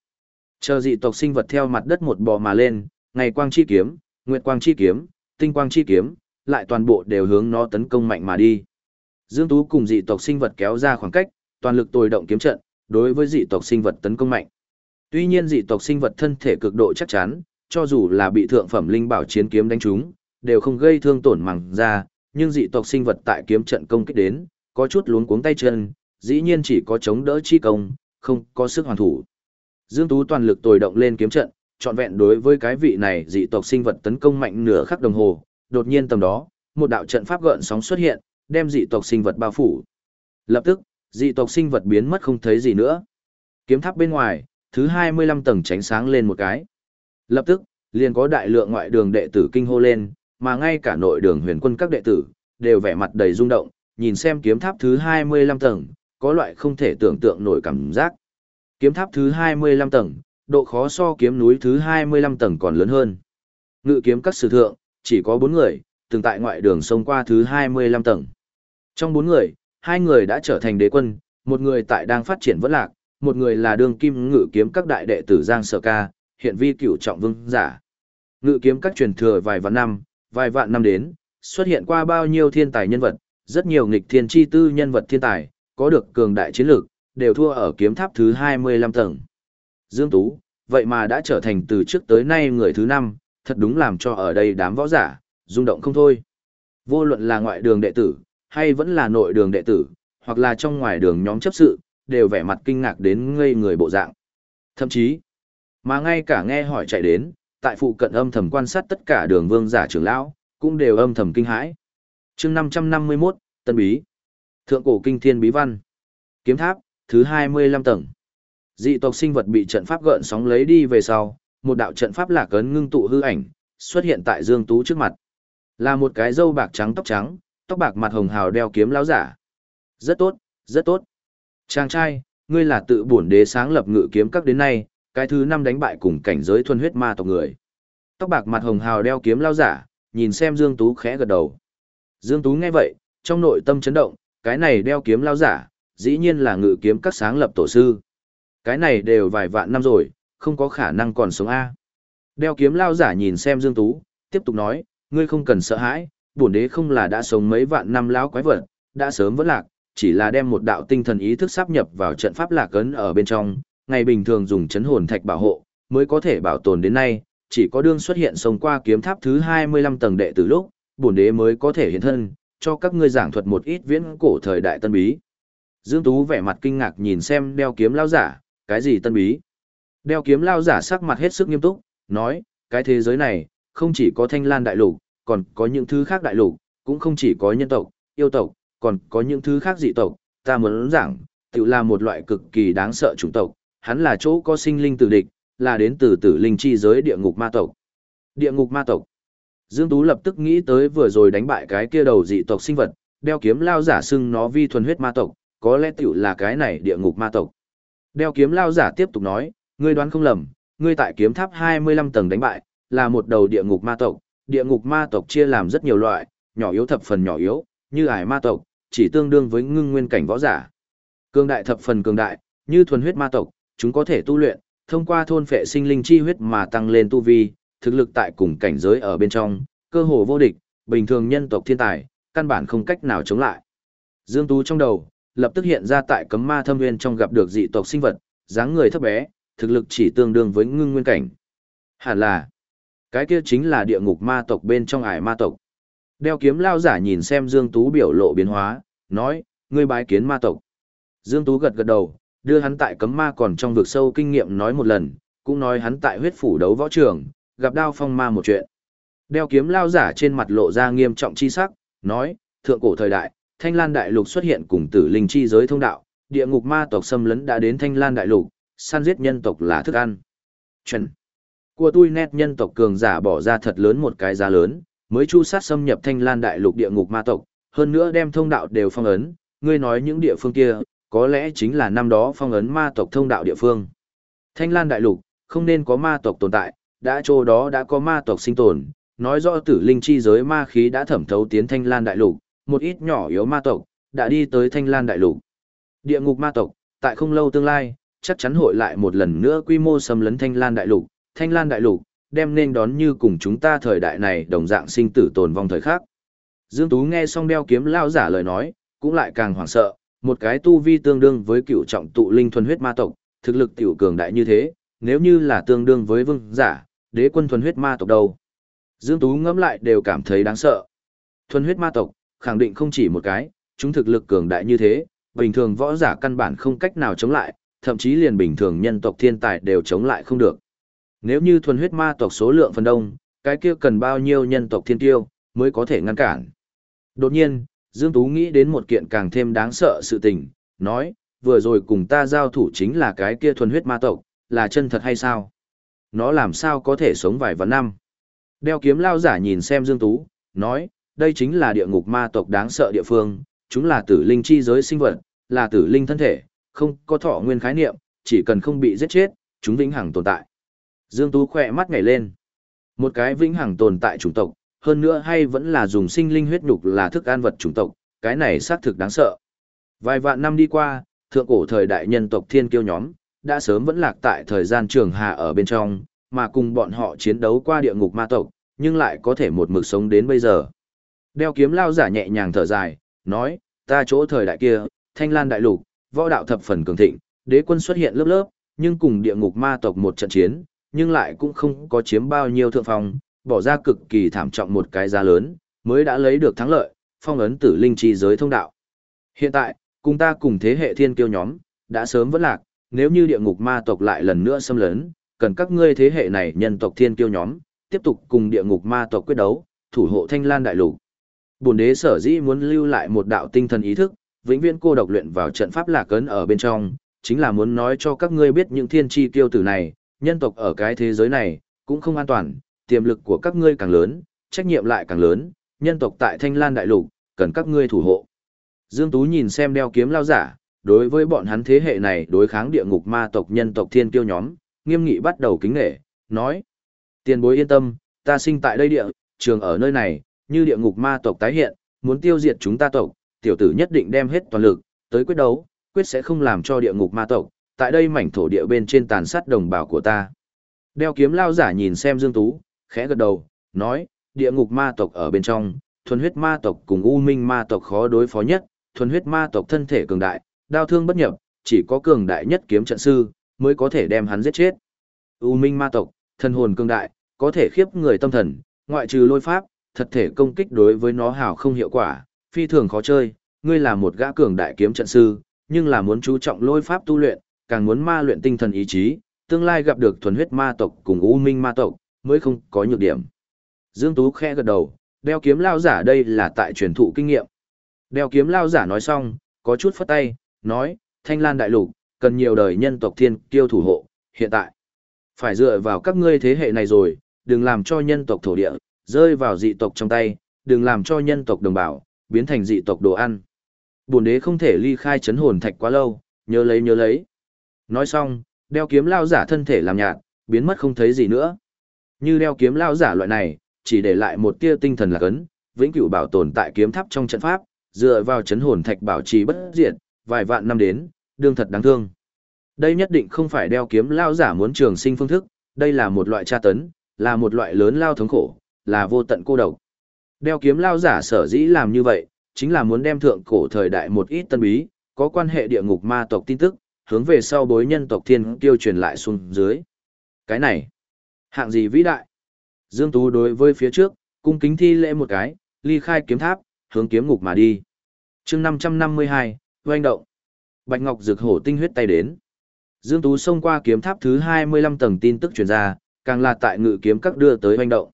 Chờ dị tộc sinh vật theo mặt đất một bò mà lên, ngày quang chi kiếm, nguyệt quang chi kiếm, tinh quang chi kiếm, lại toàn bộ đều hướng nó tấn công mạnh mà đi. Dương Tú cùng dị tộc sinh vật kéo ra khoảng cách, toàn lực tồi động kiếm trận, đối với dị tộc sinh vật tấn công mạnh. Tuy nhiên dị tộc sinh vật thân thể cực độ chắc chắn, cho dù là bị thượng phẩm linh bảo chiến kiếm đánh trúng, đều không gây thương tổn màng ra, nhưng dị tộc sinh vật tại kiếm trận công kích đến, có chút luống cuống tay chân, dĩ nhiên chỉ có chống đỡ chi công, không có sức hoàn thủ. Dương Tú toàn lực tồi động lên kiếm trận, trọn vẹn đối với cái vị này dị tộc sinh vật tấn công mạnh nửa khắc đồng hồ, đột nhiên tầm đó, một đạo trận pháp gợn sóng xuất hiện, đem dị tộc sinh vật bao phủ. Lập tức, dị tộc sinh vật biến mất không thấy gì nữa. Kiếm tháp bên ngoài, thứ 25 tầng tránh sáng lên một cái. Lập tức, liền có đại lượng ngoại đường đệ tử kinh hô lên, mà ngay cả nội đường huyền quân các đệ tử, đều vẻ mặt đầy rung động, nhìn xem kiếm tháp thứ 25 tầng, có loại không thể tưởng tượng nổi cảm giác. Kiếm tháp thứ 25 tầng, độ khó so kiếm núi thứ 25 tầng còn lớn hơn. Ngự kiếm các sử thượng, chỉ có 4 người, từng tại ngoại đường sông qua thứ 25 tầng. Trong 4 người, hai người đã trở thành đế quân, một người tại đang phát triển vẫn lạc, một người là đường kim ngự kiếm các đại đệ tử Giang Sở Ca, hiện vi cửu trọng vương giả. Ngự kiếm các truyền thừa vài vạn năm, vài vạn năm đến, xuất hiện qua bao nhiêu thiên tài nhân vật, rất nhiều nghịch thiên chi tư nhân vật thiên tài, có được cường đại chiến lược, đều thua ở kiếm tháp thứ 25 tầng. Dương Tú, vậy mà đã trở thành từ trước tới nay người thứ năm, thật đúng làm cho ở đây đám võ giả, rung động không thôi. Vô luận là ngoại đường đệ tử, hay vẫn là nội đường đệ tử, hoặc là trong ngoài đường nhóm chấp sự, đều vẻ mặt kinh ngạc đến ngây người bộ dạng. Thậm chí, mà ngay cả nghe hỏi chạy đến, tại phụ cận âm thầm quan sát tất cả đường vương giả trưởng lão, cũng đều âm thầm kinh hãi. chương 551, Tân Bí. Thượng cổ kinh thiên bí văn. Kiếm tháp, thứ 25 tầng. Dị tộc sinh vật bị trận pháp gợn sóng lấy đi về sau, một đạo trận pháp lạc ấn ngưng tụ hư ảnh, xuất hiện tại Dương Tú trước mặt. Là một cái râu bạc trắng tóc trắng, tóc bạc mặt hồng hào đeo kiếm lão giả. Rất tốt, rất tốt. Chàng trai, ngươi là tự bổn đế sáng lập ngự kiếm các đến nay, cái thứ năm đánh bại cùng cảnh giới thuần huyết ma tộc người. Tóc bạc mặt hồng hào đeo kiếm lão giả, nhìn xem Dương Tú khẽ gật đầu. Dương Tú nghe vậy, trong nội tâm chấn động, cái này đeo kiếm lão giả, dĩ nhiên là ngự kiếm các sáng lập tổ sư. Cái này đều vài vạn năm rồi, không có khả năng còn sống A. Đeo kiếm lao giả nhìn xem Dương Tú, tiếp tục nói, ngươi không cần sợ hãi, bổn đế không là đã sống mấy vạn năm lão quái vật, đã sớm vẫn lạc, chỉ là đem một đạo tinh thần ý thức sắp nhập vào trận pháp lạc ấn ở bên trong, ngày bình thường dùng chấn hồn thạch bảo hộ, mới có thể bảo tồn đến nay, chỉ có đương xuất hiện sống qua kiếm tháp thứ 25 tầng đệ từ lúc, bổn đế mới có thể hiện thân, cho các ngươi giảng thuật một ít viễn cổ thời đại tân bí. Dương Tú vẻ mặt kinh ngạc nhìn xem đeo kiếm lao giả, cái gì tân bí. Đeo kiếm lao giả sắc mặt hết sức nghiêm túc, nói, cái thế giới này, không chỉ có thanh lan đại lục, còn có những thứ khác đại lục, cũng không chỉ có nhân tộc, yêu tộc, còn có những thứ khác dị tộc, ta muốn giảng, tự là một loại cực kỳ đáng sợ chủng tộc, hắn là chỗ có sinh linh tử địch, là đến từ tử linh chi giới địa ngục ma tộc. Địa ngục ma tộc. Dương Tú lập tức nghĩ tới vừa rồi đánh bại cái kia đầu dị tộc sinh vật, đeo kiếm lao giả xưng nó vi thuần huyết ma tộc, có lẽ tiểu là cái này địa ngục ma tộc. Đeo kiếm lao giả tiếp tục nói, ngươi đoán không lầm, ngươi tại kiếm tháp 25 tầng đánh bại, là một đầu địa ngục ma tộc, địa ngục ma tộc chia làm rất nhiều loại, nhỏ yếu thập phần nhỏ yếu, như ải ma tộc, chỉ tương đương với ngưng nguyên cảnh võ giả. Cường đại thập phần cường đại, như thuần huyết ma tộc, chúng có thể tu luyện, thông qua thôn phệ sinh linh chi huyết mà tăng lên tu vi, thực lực tại cùng cảnh giới ở bên trong, cơ hồ vô địch, bình thường nhân tộc thiên tài, căn bản không cách nào chống lại. Dương Tú trong đầu, lập tức hiện ra tại cấm ma thâm nguyên trong gặp được dị tộc sinh vật, dáng người thấp bé, thực lực chỉ tương đương với ngưng nguyên cảnh. Hẳn là, cái kia chính là địa ngục ma tộc bên trong ải ma tộc. Đeo kiếm lao giả nhìn xem Dương Tú biểu lộ biến hóa, nói, ngươi bái kiến ma tộc. Dương Tú gật gật đầu, đưa hắn tại cấm ma còn trong vực sâu kinh nghiệm nói một lần, cũng nói hắn tại huyết phủ đấu võ trường, gặp đao phong ma một chuyện. Đeo kiếm lao giả trên mặt lộ ra nghiêm trọng chi sắc, nói, thượng cổ thời đại, Thanh Lan Đại Lục xuất hiện cùng tử linh chi giới thông đạo, địa ngục ma tộc xâm lấn đã đến Thanh Lan Đại Lục, săn giết nhân tộc là thức ăn. Chuẩn. Của tôi nét nhân tộc cường giả bỏ ra thật lớn một cái giá lớn, mới chu sát xâm nhập Thanh Lan Đại Lục địa ngục ma tộc, hơn nữa đem thông đạo đều phong ấn, ngươi nói những địa phương kia, có lẽ chính là năm đó phong ấn ma tộc thông đạo địa phương. Thanh Lan Đại Lục, không nên có ma tộc tồn tại, đã chỗ đó đã có ma tộc sinh tồn, nói rõ tử linh chi giới ma khí đã thẩm thấu tiến Thanh Lan Đại Lục, một ít nhỏ yếu ma tộc, đã đi tới Thanh Lan Đại Lục. Địa ngục ma tộc, tại không lâu tương lai, chắc chắn hội lại một lần nữa quy mô xâm lấn Thanh Lan Đại Lục, Thanh Lan Đại Lục, đem nên đón như cùng chúng ta thời đại này đồng dạng sinh tử tồn vong thời khác. Dương Tú nghe xong đeo kiếm lao giả lời nói, cũng lại càng hoảng sợ, một cái tu vi tương đương với cựu trọng tụ linh thuần huyết ma tộc, thực lực tiểu cường đại như thế, nếu như là tương đương với vương giả, đế quân thuần huyết ma tộc đâu. Dương Tú ngẫm lại đều cảm thấy đáng sợ. Thuần huyết ma tộc, khẳng định không chỉ một cái, chúng thực lực cường đại như thế, bình thường võ giả căn bản không cách nào chống lại, thậm chí liền bình thường nhân tộc thiên tài đều chống lại không được. Nếu như thuần huyết ma tộc số lượng phần đông, cái kia cần bao nhiêu nhân tộc thiên tiêu mới có thể ngăn cản. Đột nhiên, Dương Tú nghĩ đến một kiện càng thêm đáng sợ sự tình, nói, vừa rồi cùng ta giao thủ chính là cái kia thuần huyết ma tộc, là chân thật hay sao? Nó làm sao có thể sống vài vạn năm? Đeo kiếm lao giả nhìn xem Dương Tú, nói, đây chính là địa ngục ma tộc đáng sợ địa phương, chúng là tử linh chi giới sinh vật, là tử linh thân thể, không có thọ nguyên khái niệm, chỉ cần không bị giết chết, chúng vĩnh hằng tồn tại. Dương Tú khỏe mắt nhảy lên. Một cái vĩnh hằng tồn tại chủng tộc, hơn nữa hay vẫn là dùng sinh linh huyết nhục là thức ăn vật chủng tộc, cái này xác thực đáng sợ. Vài vạn năm đi qua, thượng cổ thời đại nhân tộc thiên kiêu nhóm, đã sớm vẫn lạc tại thời gian trường hà ở bên trong, mà cùng bọn họ chiến đấu qua địa ngục ma tộc, nhưng lại có thể một mực sống đến bây giờ. Đeo kiếm lao giả nhẹ nhàng thở dài, nói, ta chỗ thời đại kia, thanh lan đại lục, võ đạo thập phần cường thịnh, đế quân xuất hiện lớp lớp, nhưng cùng địa ngục ma tộc một trận chiến, nhưng lại cũng không có chiếm bao nhiêu thượng phong, bỏ ra cực kỳ thảm trọng một cái giá lớn, mới đã lấy được thắng lợi, phong ấn tử linh chi giới thông đạo. Hiện tại, cùng ta cùng thế hệ thiên kiêu nhóm, đã sớm vẫn lạc, nếu như địa ngục ma tộc lại lần nữa xâm lấn, cần các ngươi thế hệ này nhân tộc thiên kiêu nhóm, tiếp tục cùng địa ngục ma tộc quyết đấu, thủ hộ thanh lan đại lục. Bồn đế sở dĩ muốn lưu lại một đạo tinh thần ý thức, vĩnh viễn cô độc luyện vào trận pháp lạc cấn ở bên trong, chính là muốn nói cho các ngươi biết những thiên chi kiêu tử này, nhân tộc ở cái thế giới này, cũng không an toàn, tiềm lực của các ngươi càng lớn, trách nhiệm lại càng lớn, nhân tộc tại Thanh Lan Đại Lục, cần các ngươi thủ hộ. Dương Tú nhìn xem đeo kiếm lao giả, đối với bọn hắn thế hệ này đối kháng địa ngục ma tộc nhân tộc thiên kiêu nhóm, nghiêm nghị bắt đầu kính nghệ, nói. Tiền bối yên tâm, ta sinh tại đây địa, trường ở nơi này, như địa ngục ma tộc tái hiện, muốn tiêu diệt chúng ta tộc, tiểu tử nhất định đem hết toàn lực, tới quyết đấu, quyết sẽ không làm cho địa ngục ma tộc, tại đây mảnh thổ địa bên trên tàn sát đồng bào của ta. Đeo kiếm lao giả nhìn xem Dương Tú, khẽ gật đầu, nói, địa ngục ma tộc ở bên trong, thuần huyết ma tộc cùng u minh ma tộc khó đối phó nhất, thuần huyết ma tộc thân thể cường đại, đao thương bất nhập, chỉ có cường đại nhất kiếm trận sư, mới có thể đem hắn giết chết. U minh ma tộc, thân hồn cường đại, có thể khiếp người tâm thần, ngoại trừ lôi pháp, thật thể công kích đối với nó hảo không hiệu quả, phi thường khó chơi, ngươi là một gã cường đại kiếm trận sư, nhưng là muốn chú trọng lôi pháp tu luyện, càng muốn ma luyện tinh thần ý chí, tương lai gặp được thuần huyết ma tộc cùng u minh ma tộc, mới không có nhược điểm. Dương Tú khẽ gật đầu, đeo kiếm lao giả đây là tại truyền thụ kinh nghiệm. Đeo kiếm lao giả nói xong, có chút phất tay, nói, thanh lan đại lục, cần nhiều đời nhân tộc thiên kiêu thủ hộ, hiện tại. Phải dựa vào các ngươi thế hệ này rồi, đừng làm cho nhân tộc thổ địa, rơi vào dị tộc trong tay, đừng làm cho nhân tộc đồng bào, biến thành dị tộc đồ ăn. Bồn đế không thể ly khai chấn hồn thạch quá lâu, nhớ lấy nhớ lấy. Nói xong, đeo kiếm lao giả thân thể làm nhạt, biến mất không thấy gì nữa. Như đeo kiếm lao giả loại này, chỉ để lại một tia tinh thần là cấn, vĩnh cửu bảo tồn tại kiếm tháp trong trận pháp, dựa vào chấn hồn thạch bảo trì bất diệt, vài vạn năm đến, đương thật đáng thương. Đây nhất định không phải đeo kiếm lao giả muốn trường sinh phương thức, đây là một loại tra tấn, là một loại lớn lao thống khổ, là vô tận cô độc. Đeo kiếm lao giả sở dĩ làm như vậy, chính là muốn đem thượng cổ thời đại một ít tân bí, có quan hệ địa ngục ma tộc tin tức, hướng về sau bối nhân tộc thiên tiêu truyền lại xuống dưới. Cái này, hạng gì vĩ đại? Dương Tú đối với phía trước, cung kính thi lễ một cái, ly khai kiếm tháp, hướng kiếm ngục mà đi. chương 552, doanh động. Bạch Ngọc rực hổ tinh huyết tay đến. Dương Tú xông qua kiếm tháp thứ 25 tầng tin tức truyền ra, càng là tại ngự kiếm các đưa tới doanh động.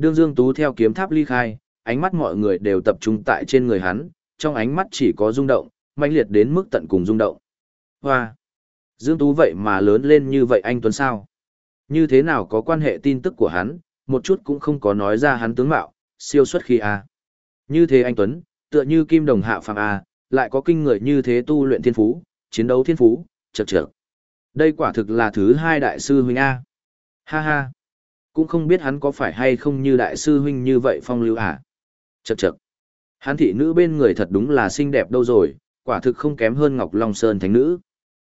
Đương Dương Tú theo kiếm tháp ly khai, ánh mắt mọi người đều tập trung tại trên người hắn, trong ánh mắt chỉ có rung động, mãnh liệt đến mức tận cùng rung động. Hoa! Dương Tú vậy mà lớn lên như vậy anh Tuấn sao? Như thế nào có quan hệ tin tức của hắn, một chút cũng không có nói ra hắn tướng mạo, siêu xuất khi A. Như thế anh Tuấn, tựa như kim đồng hạ phàm A, lại có kinh người như thế tu luyện thiên phú, chiến đấu thiên phú, chật chật. Đây quả thực là thứ hai đại sư huynh A. Ha ha. Cũng không biết hắn có phải hay không như đại sư huynh như vậy phong lưu à. Chậc chậc. Hắn thị nữ bên người thật đúng là xinh đẹp đâu rồi, quả thực không kém hơn Ngọc Long Sơn thánh nữ.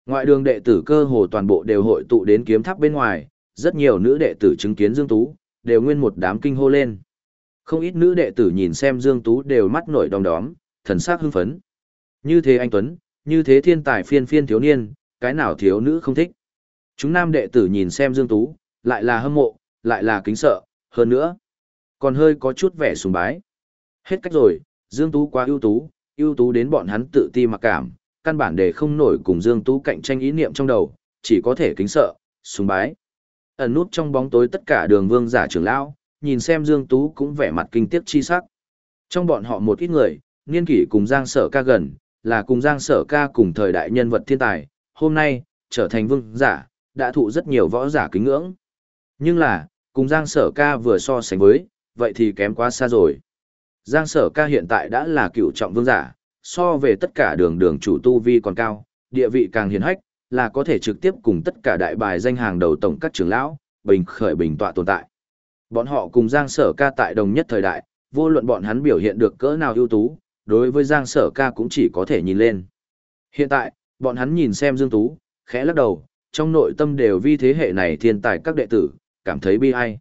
Ngoại đường đệ tử cơ hồ toàn bộ đều hội tụ đến kiếm tháp bên ngoài, rất nhiều nữ đệ tử chứng kiến Dương Tú, đều nguyên một đám kinh hô lên. Không ít nữ đệ tử nhìn xem Dương Tú đều mắt nổi đom đóm, thần sắc hưng phấn. Như thế anh Tuấn, như thế thiên tài phiên phiên thiếu niên, cái nào thiếu nữ không thích. Chúng nam đệ tử nhìn xem Dương Tú, lại là hâm mộ, lại là kính sợ, hơn nữa, còn hơi có chút vẻ sùng bái. Hết cách rồi, Dương Tú quá ưu tú, ưu tú đến bọn hắn tự ti mặc cảm, căn bản để không nổi cùng Dương Tú cạnh tranh ý niệm trong đầu, chỉ có thể kính sợ, sùng bái. Ẩn nút trong bóng tối tất cả đường vương giả trưởng lão, nhìn xem Dương Tú cũng vẻ mặt kinh tiếc chi sắc. Trong bọn họ một ít người, niên kỷ cùng Giang Sở ca gần, là cùng Giang Sở ca cùng thời đại nhân vật thiên tài, hôm nay, trở thành vương giả, đã thụ rất nhiều võ giả kính ngưỡng. Nhưng là, cùng Giang Sở ca vừa so sánh với, vậy thì kém quá xa rồi. Giang Sở ca hiện tại đã là cựu trọng vương giả, so về tất cả đường đường chủ tu vi còn cao, địa vị càng hiền hách, là có thể trực tiếp cùng tất cả đại bài danh hàng đầu tổng các trưởng lão, bình khởi bình tọa tồn tại. Bọn họ cùng Giang Sở ca tại đồng nhất thời đại, vô luận bọn hắn biểu hiện được cỡ nào ưu tú, đối với Giang Sở ca cũng chỉ có thể nhìn lên. Hiện tại, bọn hắn nhìn xem Dương Tú, khẽ lắc đầu, trong nội tâm đều vi thế hệ này thiên tài các đệ tử, cảm thấy bi ai.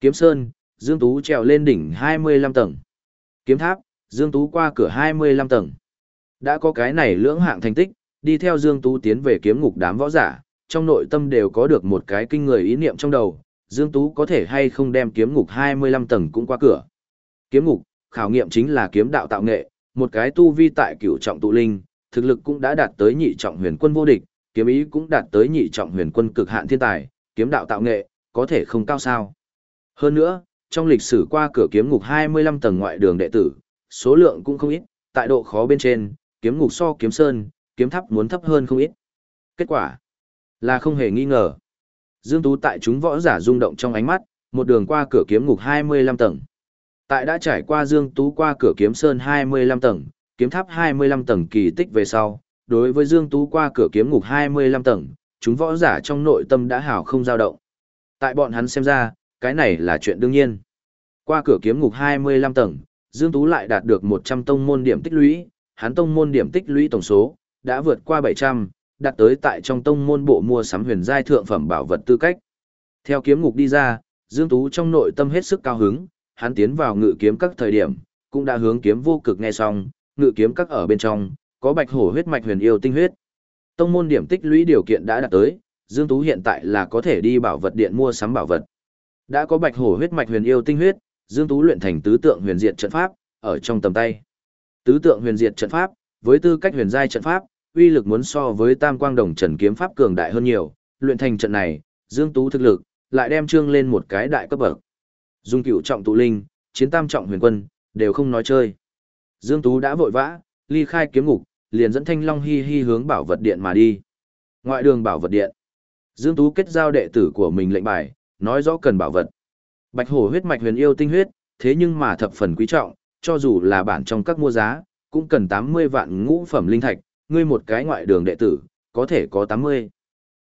Kiếm Sơn, Dương Tú trèo lên đỉnh 25 tầng. Kiếm Tháp, Dương Tú qua cửa 25 tầng. Đã có cái này lưỡng hạng thành tích, đi theo Dương Tú tiến về kiếm ngục đám võ giả, trong nội tâm đều có được một cái kinh người ý niệm trong đầu, Dương Tú có thể hay không đem kiếm ngục 25 tầng cũng qua cửa. Kiếm ngục, khảo nghiệm chính là kiếm đạo tạo nghệ, một cái tu vi tại cửu trọng tụ linh, thực lực cũng đã đạt tới nhị trọng huyền quân vô địch, kiếm ý cũng đạt tới nhị trọng huyền quân cực hạn thiên tài, kiếm đạo tạo nghệ, có thể không cao sao. Hơn nữa, trong lịch sử qua cửa kiếm ngục 25 tầng ngoại đường đệ tử, số lượng cũng không ít, tại độ khó bên trên, kiếm ngục so kiếm sơn, kiếm tháp muốn thấp hơn không ít. Kết quả là không hề nghi ngờ. Dương Tú tại chúng võ giả rung động trong ánh mắt, một đường qua cửa kiếm ngục 25 tầng. Tại đã trải qua Dương Tú qua cửa kiếm sơn 25 tầng, kiếm tháp 25 tầng kỳ tích về sau, đối với Dương Tú qua cửa kiếm ngục 25 tầng, chúng võ giả trong nội tâm đã hào không dao động. Tại bọn hắn xem ra, cái này là chuyện đương nhiên. Qua cửa kiếm ngục 25 tầng, Dương Tú lại đạt được 100 tông môn điểm tích lũy, hắn tông môn điểm tích lũy tổng số, đã vượt qua 700, đạt tới tại trong tông môn bộ mua sắm huyền giai thượng phẩm bảo vật tư cách. Theo kiếm ngục đi ra, Dương Tú trong nội tâm hết sức cao hứng, hắn tiến vào ngự kiếm các thời điểm, cũng đã hướng kiếm vô cực nghe xong, ngự kiếm các ở bên trong, có bạch hổ huyết mạch huyền yêu tinh huyết. Tông môn điểm tích lũy điều kiện đã đạt tới, Dương Tú hiện tại là có thể đi bảo vật điện mua sắm bảo vật. Đã có bạch hổ huyết mạch huyền yêu tinh huyết, Dương Tú luyện thành tứ tượng huyền diệt trận pháp, ở trong tầm tay. Tứ tượng huyền diệt trận pháp, với tư cách huyền giai trận pháp, uy lực muốn so với tam quang đồng trần kiếm pháp cường đại hơn nhiều, luyện thành trận này, Dương Tú thực lực, lại đem trương lên một cái đại cấp bậc. Dung cửu trọng tụ linh, chiến tam trọng huyền quân, đều không nói chơi. Dương Tú đã vội vã, ly khai kiếm ngục, liền dẫn Thanh Long hi hi hướng bảo vật điện mà đi. Ngoại đường bảo vật điện. Dương Tú kết giao đệ tử của mình lệnh bài, nói rõ cần bảo vật. Bạch hổ huyết mạch huyền yêu tinh huyết, thế nhưng mà thập phần quý trọng, cho dù là bản trong các mua giá, cũng cần 80 vạn ngũ phẩm linh thạch, ngươi một cái ngoại đường đệ tử, có thể có 80.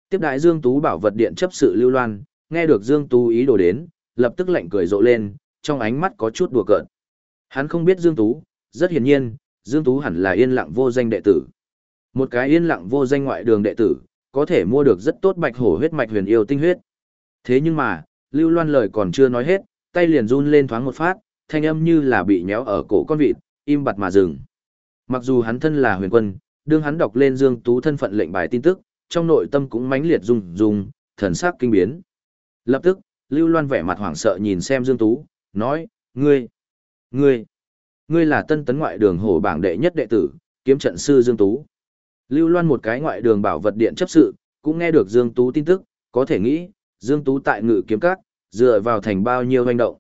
Tiếp đại Dương Tú bảo vật điện chấp sự lưu loan, nghe được Dương Tú ý đồ đến, lập tức lạnh cười rộ lên, trong ánh mắt có chút đùa cợt. Hắn không biết Dương Tú, rất hiển nhiên, Dương Tú hẳn là yên lặng vô danh đệ tử. Một cái yên lặng vô danh ngoại đường đệ tử, có thể mua được rất tốt bạch hổ huyết mạch huyền yêu tinh huyết. Thế nhưng mà, Lưu Loan lời còn chưa nói hết, tay liền run lên thoáng một phát, thanh âm như là bị nhéo ở cổ con vịt, im bặt mà dừng. Mặc dù hắn thân là huyền quân, đương hắn đọc lên Dương Tú thân phận lệnh bài tin tức, trong nội tâm cũng mãnh liệt rung rung, thần sắc kinh biến. Lập tức, Lưu Loan vẻ mặt hoảng sợ nhìn xem Dương Tú, nói, ngươi, ngươi, ngươi là tân tấn ngoại đường hổ bảng đệ nhất đệ tử, kiếm trận sư Dương Tú. Lưu Loan một cái ngoại đường bảo vật điện chấp sự, cũng nghe được Dương Tú tin tức, có thể nghĩ, Dương Tú tại ngự kiếm các, dựa vào thành bao nhiêu hành động.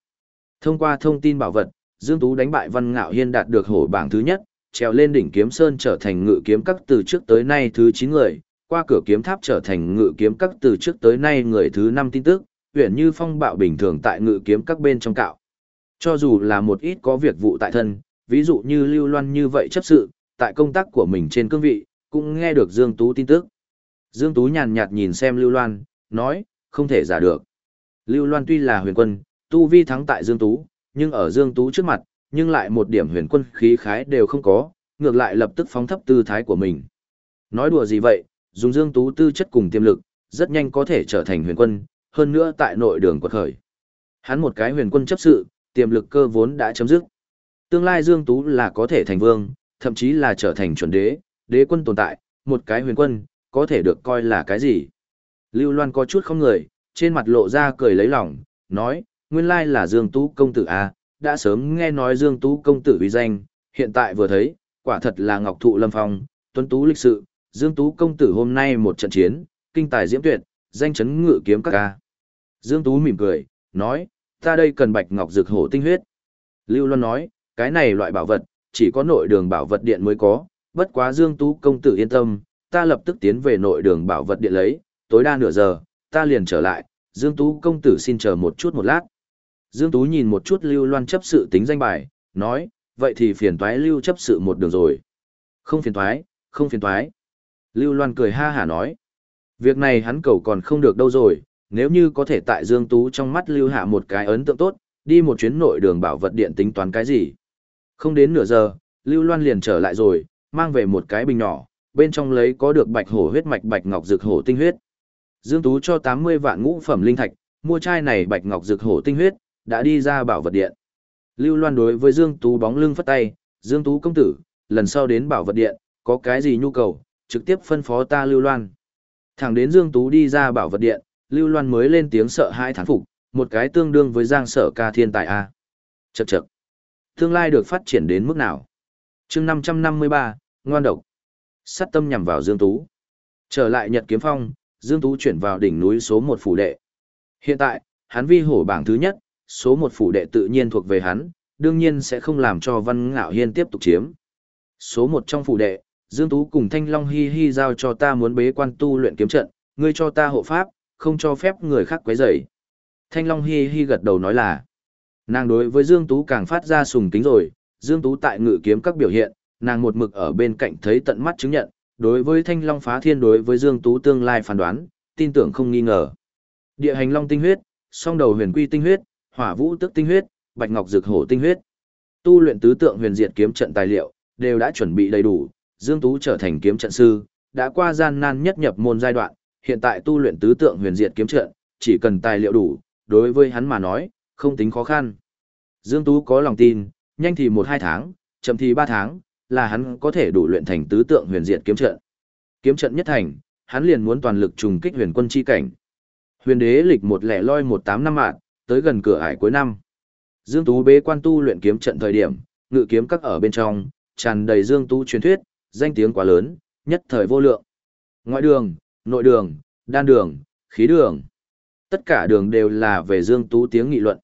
Thông qua thông tin bảo vật, Dương Tú đánh bại Văn Ngạo Hiên đạt được hổ bảng thứ nhất, trèo lên đỉnh kiếm sơn trở thành ngự kiếm các từ trước tới nay thứ 9 người, qua cửa kiếm tháp trở thành ngự kiếm các từ trước tới nay người thứ 5 tin tức, huyện như phong bạo bình thường tại ngự kiếm các bên trong cạo. Cho dù là một ít có việc vụ tại thân, ví dụ như lưu loan như vậy chấp sự, tại công tác của mình trên cương vị, cũng nghe được Dương Tú tin tức. Dương Tú nhàn nhạt nhìn xem lưu loan, nói, không thể giả được. Lưu loan tuy là huyền quân, tu vi thắng tại Dương Tú, nhưng ở Dương Tú trước mặt, nhưng lại một điểm huyền quân khí khái đều không có, ngược lại lập tức phóng thấp tư thái của mình. Nói đùa gì vậy, dùng Dương Tú tư chất cùng tiềm lực, rất nhanh có thể trở thành huyền quân, hơn nữa tại nội đường quật khởi. Hắn một cái huyền quân chấp sự, tiềm lực cơ vốn đã chấm dứt. Tương lai Dương Tú là có thể thành vương, thậm chí là trở thành chuẩn đế, đế quân tồn tại, một cái huyền quân, có thể được coi là cái gì. Lưu Loan có chút không người, trên mặt lộ ra cười lấy lòng, nói, nguyên lai là Dương Tú công tử à, đã sớm nghe nói Dương Tú công tử uy danh, hiện tại vừa thấy, quả thật là ngọc thụ lâm phong, tuấn tú lịch sự, Dương Tú công tử hôm nay một trận chiến, kinh tài diễm tuyệt, danh chấn ngự kiếm các ca. Dương Tú mỉm cười, nói, ta đây cần bạch ngọc dược hổ tinh huyết. Lưu Loan nói, cái này loại bảo vật, chỉ có nội đường bảo vật điện mới có, bất quá Dương Tú công tử yên tâm, ta lập tức tiến về nội đường bảo vật điện lấy, tối đa nửa giờ, ta liền trở lại, Dương Tú công tử xin chờ một chút một lát. Dương Tú nhìn một chút Lưu Loan chấp sự tính danh bài, nói, vậy thì phiền toái Lưu chấp sự một đường rồi. Không phiền toái, không phiền toái. Lưu Loan cười ha hả nói, việc này hắn cầu còn không được đâu rồi, nếu như có thể tại Dương Tú trong mắt Lưu hạ một cái ấn tượng tốt, đi một chuyến nội đường bảo vật điện tính toán cái gì. Không đến nửa giờ, Lưu Loan liền trở lại rồi, mang về một cái bình nhỏ, bên trong lấy có được bạch hổ huyết mạch bạch ngọc dược hổ tinh huyết. Dương Tú cho 80 vạn ngũ phẩm linh thạch, mua chai này bạch ngọc dược hổ tinh huyết, đã đi ra bảo vật điện. Lưu Loan đối với Dương Tú bóng lưng phất tay, Dương Tú công tử, lần sau đến bảo vật điện, có cái gì nhu cầu, trực tiếp phân phó ta Lưu Loan. Thẳng đến Dương Tú đi ra bảo vật điện, Lưu Loan mới lên tiếng sợ hai thán phục, một cái tương đương với Giang Sở Ca thiên tài a. Chậc chậc. Tương lai được phát triển đến mức nào? Chương 553, ngoan độc. Sát tâm nhằm vào Dương Tú. Trở lại Nhật Kiếm Phong, Dương Tú chuyển vào đỉnh núi số 1 phủ đệ. Hiện tại, hắn vi hổ bảng thứ nhất, số 1 phủ đệ tự nhiên thuộc về hắn, đương nhiên sẽ không làm cho Văn Ngạo Hiên tiếp tục chiếm. Số 1 trong phủ đệ, Dương Tú cùng Thanh Long Hi Hi giao cho ta muốn bế quan tu luyện kiếm trận, ngươi cho ta hộ pháp, không cho phép người khác quấy rầy. Thanh Long Hi Hi gật đầu nói là, nàng đối với Dương Tú càng phát ra sùng kính rồi, Dương Tú tại ngự kiếm các biểu hiện, nàng một mực ở bên cạnh thấy tận mắt chứng nhận, đối với Thanh Long phá thiên đối với Dương Tú tương lai phán đoán, tin tưởng không nghi ngờ. Địa hành long tinh huyết, song đầu huyền quy tinh huyết, hỏa vũ tức tinh huyết, bạch ngọc dược hổ tinh huyết. Tu luyện tứ tượng huyền diệt kiếm trận tài liệu, đều đã chuẩn bị đầy đủ, Dương Tú trở thành kiếm trận sư, đã qua gian nan nhất nhập môn giai đoạn, hiện tại tu luyện tứ tượng huyền diệt kiếm trận, chỉ cần tài liệu đủ, đối với hắn mà nói, không tính khó khăn. Dương Tú có lòng tin, nhanh thì 1-2 tháng, chậm thì 3 tháng, là hắn có thể đủ luyện thành tứ tượng huyền diệt kiếm trận. Kiếm trận nhất thành, hắn liền muốn toàn lực trùng kích huyền quân chi cảnh. Huyền đế lịch một lẻ loi 18 năm mạng, tới gần cửa ải cuối năm. Dương Tú bế quan tu luyện kiếm trận thời điểm, ngự kiếm các ở bên trong, tràn đầy Dương Tú truyền thuyết, danh tiếng quá lớn, nhất thời vô lượng. Ngoại đường, nội đường, đan đường, khí đường. Tất cả đường đều là về Dương Tú tiếng nghị luận.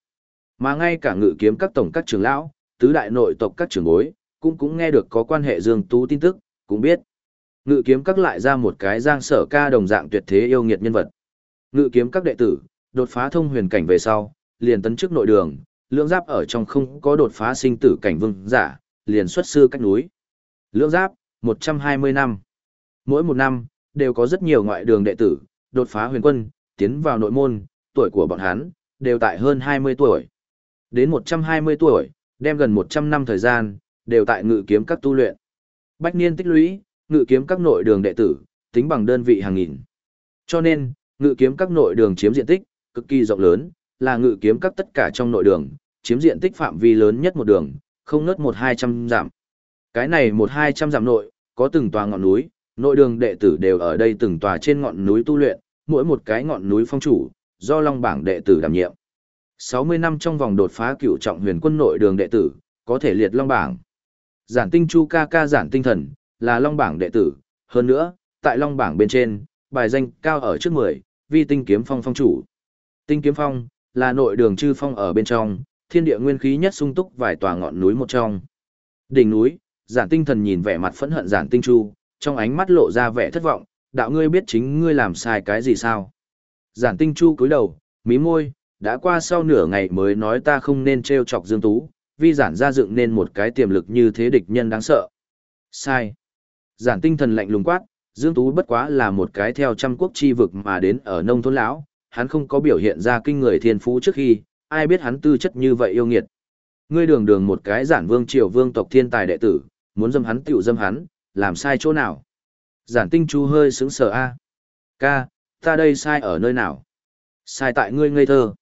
Mà ngay cả ngự kiếm các tổng các trưởng lão, tứ đại nội tộc các trưởng bối, cũng cũng nghe được có quan hệ Dương Tú tin tức, cũng biết. Ngự kiếm các lại ra một cái giang sở ca đồng dạng tuyệt thế yêu nghiệt nhân vật. Ngự kiếm các đệ tử, đột phá thông huyền cảnh về sau, liền tấn chức nội đường, lưỡng giáp ở trong không có đột phá sinh tử cảnh vương giả, liền xuất sư cách núi. Lưỡng giáp, 120 năm. Mỗi một năm, đều có rất nhiều ngoại đường đệ tử, đột phá huyền quân, tiến vào nội môn, tuổi của bọn hắn, đều tại hơn 20 tuổi. Đến 120 tuổi, đem gần 100 năm thời gian, đều tại ngự kiếm các tu luyện. Bách niên tích lũy, ngự kiếm các nội đường đệ tử, tính bằng đơn vị hàng nghìn. Cho nên, ngự kiếm các nội đường chiếm diện tích, cực kỳ rộng lớn, là ngự kiếm các tất cả trong nội đường, chiếm diện tích phạm vi lớn nhất một đường, không ngớt một hai trăm giảm. Cái này một hai trăm giảm nội, có từng tòa ngọn núi, nội đường đệ tử đều ở đây từng tòa trên ngọn núi tu luyện, mỗi một cái ngọn núi phong chủ, do long bảng đệ tử đảm nhiệm. 60 năm trong vòng đột phá cựu trọng huyền quân nội đường đệ tử, có thể liệt long bảng. Giản tinh chu ca ca giản tinh thần, là long bảng đệ tử, hơn nữa, tại long bảng bên trên, bài danh cao ở trước 10, vi tinh kiếm phong phong chủ. Tinh kiếm phong, là nội đường chư phong ở bên trong, thiên địa nguyên khí nhất sung túc vài tòa ngọn núi một trong. Đỉnh núi, giản tinh thần nhìn vẻ mặt phẫn hận giản tinh chu, trong ánh mắt lộ ra vẻ thất vọng, đạo ngươi biết chính ngươi làm sai cái gì sao? Giản tinh chu cúi đầu, mí môi, đã qua sau nửa ngày mới nói ta không nên treo chọc Dương Tú, Vi giản ra dựng nên một cái tiềm lực như thế địch nhân đáng sợ. Sai. Giản tinh thần lạnh lùng quát, Dương Tú bất quá là một cái theo trăm quốc chi vực mà đến ở nông thôn lão, hắn không có biểu hiện ra kinh người thiên phú trước khi, ai biết hắn tư chất như vậy yêu nghiệt. Ngươi đường đường một cái giản vương triều vương tộc thiên tài đệ tử, muốn dâm hắn tiểu dâm hắn, làm sai chỗ nào? Giản tinh chú hơi sững sờ a. Ca, ta đây sai ở nơi nào? Sai tại ngươi ngây thơ.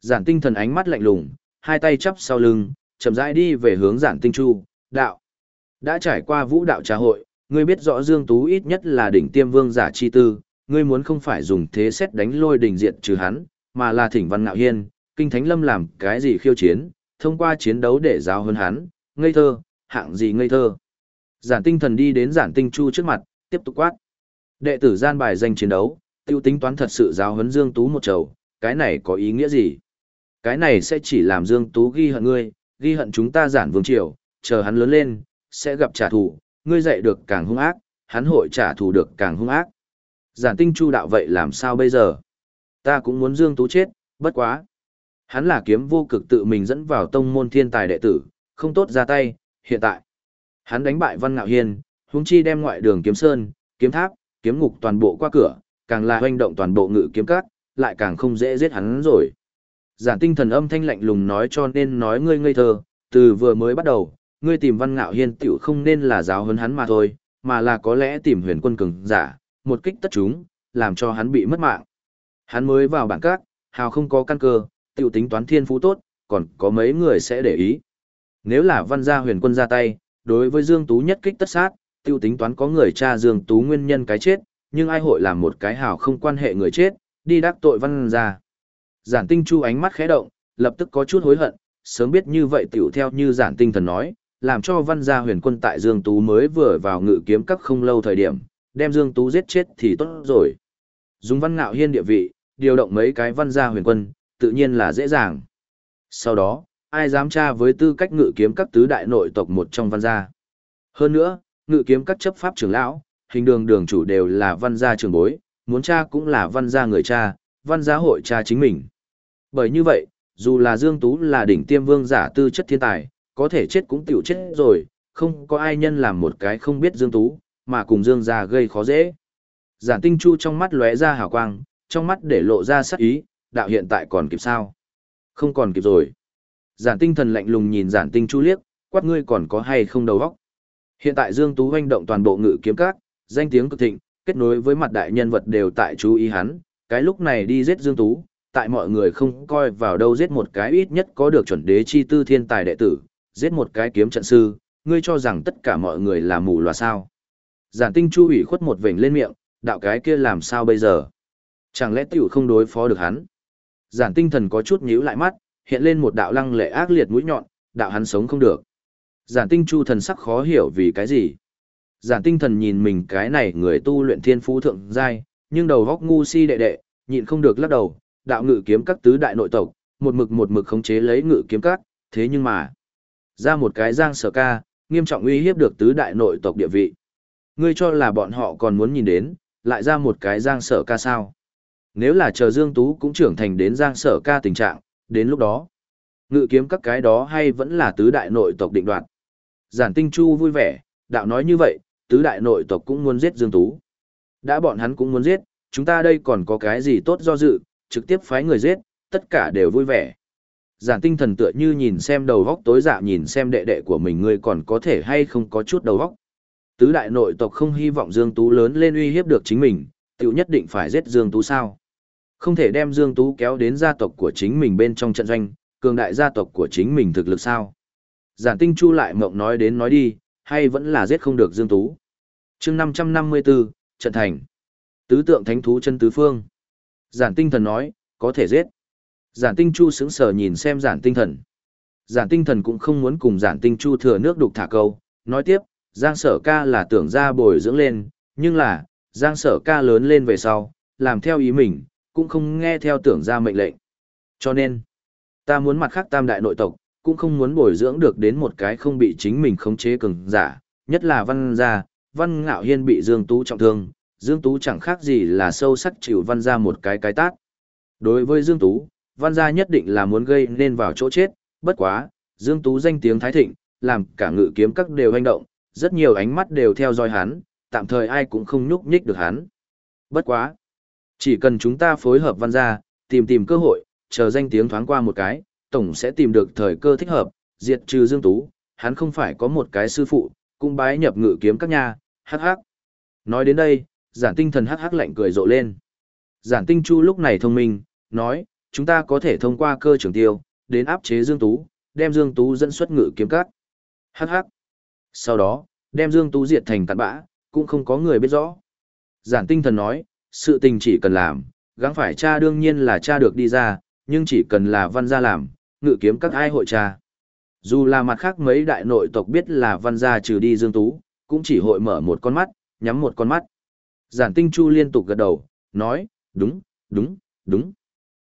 Giản tinh thần ánh mắt lạnh lùng, hai tay chắp sau lưng, chậm rãi đi về hướng giản tinh chu, đạo. Đã trải qua vũ đạo trà hội, ngươi biết rõ Dương Tú ít nhất là đỉnh tiêm vương giả chi tư, ngươi muốn không phải dùng thế xét đánh lôi đỉnh diện trừ hắn, mà là thỉnh văn ngạo hiên, kinh thánh lâm làm cái gì khiêu chiến, thông qua chiến đấu để giáo hơn hắn, ngây thơ, hạng gì ngây thơ. Giản tinh thần đi đến giản tinh chu trước mặt, tiếp tục quát. Đệ tử gian bài danh chiến đấu, tiêu tính toán thật sự giáo huấn Dương Tú một chầu cái này có ý nghĩa gì? Cái này sẽ chỉ làm Dương Tú ghi hận ngươi, ghi hận chúng ta giản vương triều, chờ hắn lớn lên, sẽ gặp trả thù, ngươi dạy được càng hung ác, hắn hội trả thù được càng hung ác. Giản tinh chu đạo vậy làm sao bây giờ? Ta cũng muốn Dương Tú chết, bất quá. Hắn là kiếm vô cực tự mình dẫn vào tông môn thiên tài đệ tử, không tốt ra tay, hiện tại. Hắn đánh bại Văn Ngạo Hiên, huống chi đem ngoại đường kiếm sơn, kiếm tháp, kiếm ngục toàn bộ qua cửa, càng là hoành động toàn bộ ngự kiếm cát, lại càng không dễ giết hắn rồi. Giản tinh thần âm thanh lạnh lùng nói cho nên nói ngươi ngây thơ, từ vừa mới bắt đầu, ngươi tìm Văn Ngạo Hiên tiểu không nên là giáo huấn hắn mà thôi, mà là có lẽ tìm huyền quân cường giả, một kích tất chúng, làm cho hắn bị mất mạng. Hắn mới vào bản cát, hào không có căn cơ, tiểu tính toán thiên phú tốt, còn có mấy người sẽ để ý. Nếu là văn gia huyền quân ra tay, đối với Dương Tú nhất kích tất sát, tiêu tính toán có người cha Dương Tú nguyên nhân cái chết, nhưng ai hội làm một cái hào không quan hệ người chết, đi đắc tội văn gia. Giản tinh chu ánh mắt khẽ động, lập tức có chút hối hận, sớm biết như vậy tiểu theo như giản tinh thần nói, làm cho văn gia huyền quân tại Dương Tú mới vừa vào ngự kiếm các không lâu thời điểm, đem Dương Tú giết chết thì tốt rồi. Dùng văn ngạo hiên địa vị, điều động mấy cái văn gia huyền quân, tự nhiên là dễ dàng. Sau đó, ai dám tra với tư cách ngự kiếm các tứ đại nội tộc một trong văn gia. Hơn nữa, ngự kiếm các chấp pháp trưởng lão, hình đường đường chủ đều là văn gia trưởng bối, muốn cha cũng là văn gia người cha, văn gia hội cha chính mình. Bởi như vậy, dù là Dương Tú là đỉnh tiêm vương giả tư chất thiên tài, có thể chết cũng tiểu chết rồi, không có ai nhân làm một cái không biết Dương Tú, mà cùng Dương gia gây khó dễ. Giản tinh chu trong mắt lóe ra hào quang, trong mắt để lộ ra sắc ý, đạo hiện tại còn kịp sao? Không còn kịp rồi. Giản tinh thần lạnh lùng nhìn giản tinh chu liếc, quát ngươi còn có hay không đầu óc. Hiện tại Dương Tú hoành động toàn bộ ngự kiếm các, danh tiếng cực thịnh, kết nối với mặt đại nhân vật đều tại chú ý hắn, cái lúc này đi giết Dương Tú, tại mọi người không coi vào đâu giết một cái ít nhất có được chuẩn đế chi tư thiên tài đệ tử, giết một cái kiếm trận sư, ngươi cho rằng tất cả mọi người là mù loà sao. Giản tinh chu ủy khuất một vểnh lên miệng, đạo cái kia làm sao bây giờ? Chẳng lẽ tiểu không đối phó được hắn? Giản tinh thần có chút nhíu lại mắt, hiện lên một đạo lăng lệ ác liệt mũi nhọn, đạo hắn sống không được. Giản tinh chu thần sắc khó hiểu vì cái gì. Giản tinh thần nhìn mình cái này người tu luyện thiên phú thượng giai, nhưng đầu góc ngu si đệ đệ, nhịn không được lắc đầu, đạo ngự kiếm các tứ đại nội tộc, một mực một mực khống chế lấy ngự kiếm các, thế nhưng mà, ra một cái giang sở ca, nghiêm trọng uy hiếp được tứ đại nội tộc địa vị. Ngươi cho là bọn họ còn muốn nhìn đến, lại ra một cái giang sở ca sao. Nếu là chờ Dương Tú cũng trưởng thành đến Giang Sở Ca tình trạng, đến lúc đó, ngự kiếm các cái đó hay vẫn là tứ đại nội tộc định đoạt. Giản Tinh Chu vui vẻ, đạo nói như vậy, tứ đại nội tộc cũng muốn giết Dương Tú. Đã bọn hắn cũng muốn giết, chúng ta đây còn có cái gì tốt do dự, trực tiếp phái người giết, tất cả đều vui vẻ. Giản tinh thần tựa như nhìn xem đầu góc tối dạ nhìn xem đệ đệ của mình ngươi còn có thể hay không có chút đầu góc. Tứ đại nội tộc không hy vọng Dương Tú lớn lên uy hiếp được chính mình, tiểu nhất định phải giết Dương Tú sao. Không thể đem Dương Tú kéo đến gia tộc của chính mình bên trong trận doanh, cường đại gia tộc của chính mình thực lực sao. Giản tinh chu lại mộng nói đến nói đi, hay vẫn là giết không được Dương Tú. chương 554, trận thành. Tứ tượng thánh thú chân tứ phương. Giản tinh thần nói, có thể giết. Giản tinh chu sững sờ nhìn xem giản tinh thần. Giản tinh thần cũng không muốn cùng giản tinh chu thừa nước đục thả câu, nói tiếp, giang sở ca là tưởng ra bồi dưỡng lên, nhưng là, giang sở ca lớn lên về sau, làm theo ý mình, cũng không nghe theo tưởng ra mệnh lệnh. Cho nên, ta muốn mặt khác tam đại nội tộc, cũng không muốn bồi dưỡng được đến một cái không bị chính mình khống chế cường giả, nhất là văn gia, văn ngạo hiên bị Dương Tú trọng thương, Dương Tú chẳng khác gì là sâu sắc chịu văn gia một cái cái tát. Đối với Dương Tú, văn gia nhất định là muốn gây nên vào chỗ chết, bất quá, Dương Tú danh tiếng thái thịnh, làm cả ngự kiếm các đều hành động, rất nhiều ánh mắt đều theo dõi hắn, tạm thời ai cũng không nhúc nhích được hắn. Bất quá, chỉ cần chúng ta phối hợp văn gia, tìm tìm cơ hội, chờ danh tiếng thoáng qua một cái, tổng sẽ tìm được thời cơ thích hợp, diệt trừ Dương Tú, hắn không phải có một cái sư phụ, cũng bái nhập ngự kiếm các nhà, hắc hắc. Nói đến đây, giản tinh thần hắc hắc lạnh cười rộ lên. Giản tinh chu lúc này thông minh, nói, chúng ta có thể thông qua cơ trường tiêu, đến áp chế Dương Tú, đem Dương Tú dẫn xuất ngự kiếm cắt, Hắc hắc. Sau đó, đem Dương Tú diệt thành cặn bã, cũng không có người biết rõ. Giản tinh thần nói, sự tình chỉ cần làm, gắng phải cha đương nhiên là cha được đi ra, nhưng chỉ cần là văn gia làm, ngự kiếm các ai hội cha. Dù là mặt khác mấy đại nội tộc biết là văn gia trừ đi Dương Tú, cũng chỉ hội mở một con mắt, nhắm một con mắt. Giản tinh chu liên tục gật đầu, nói, đúng, đúng, đúng.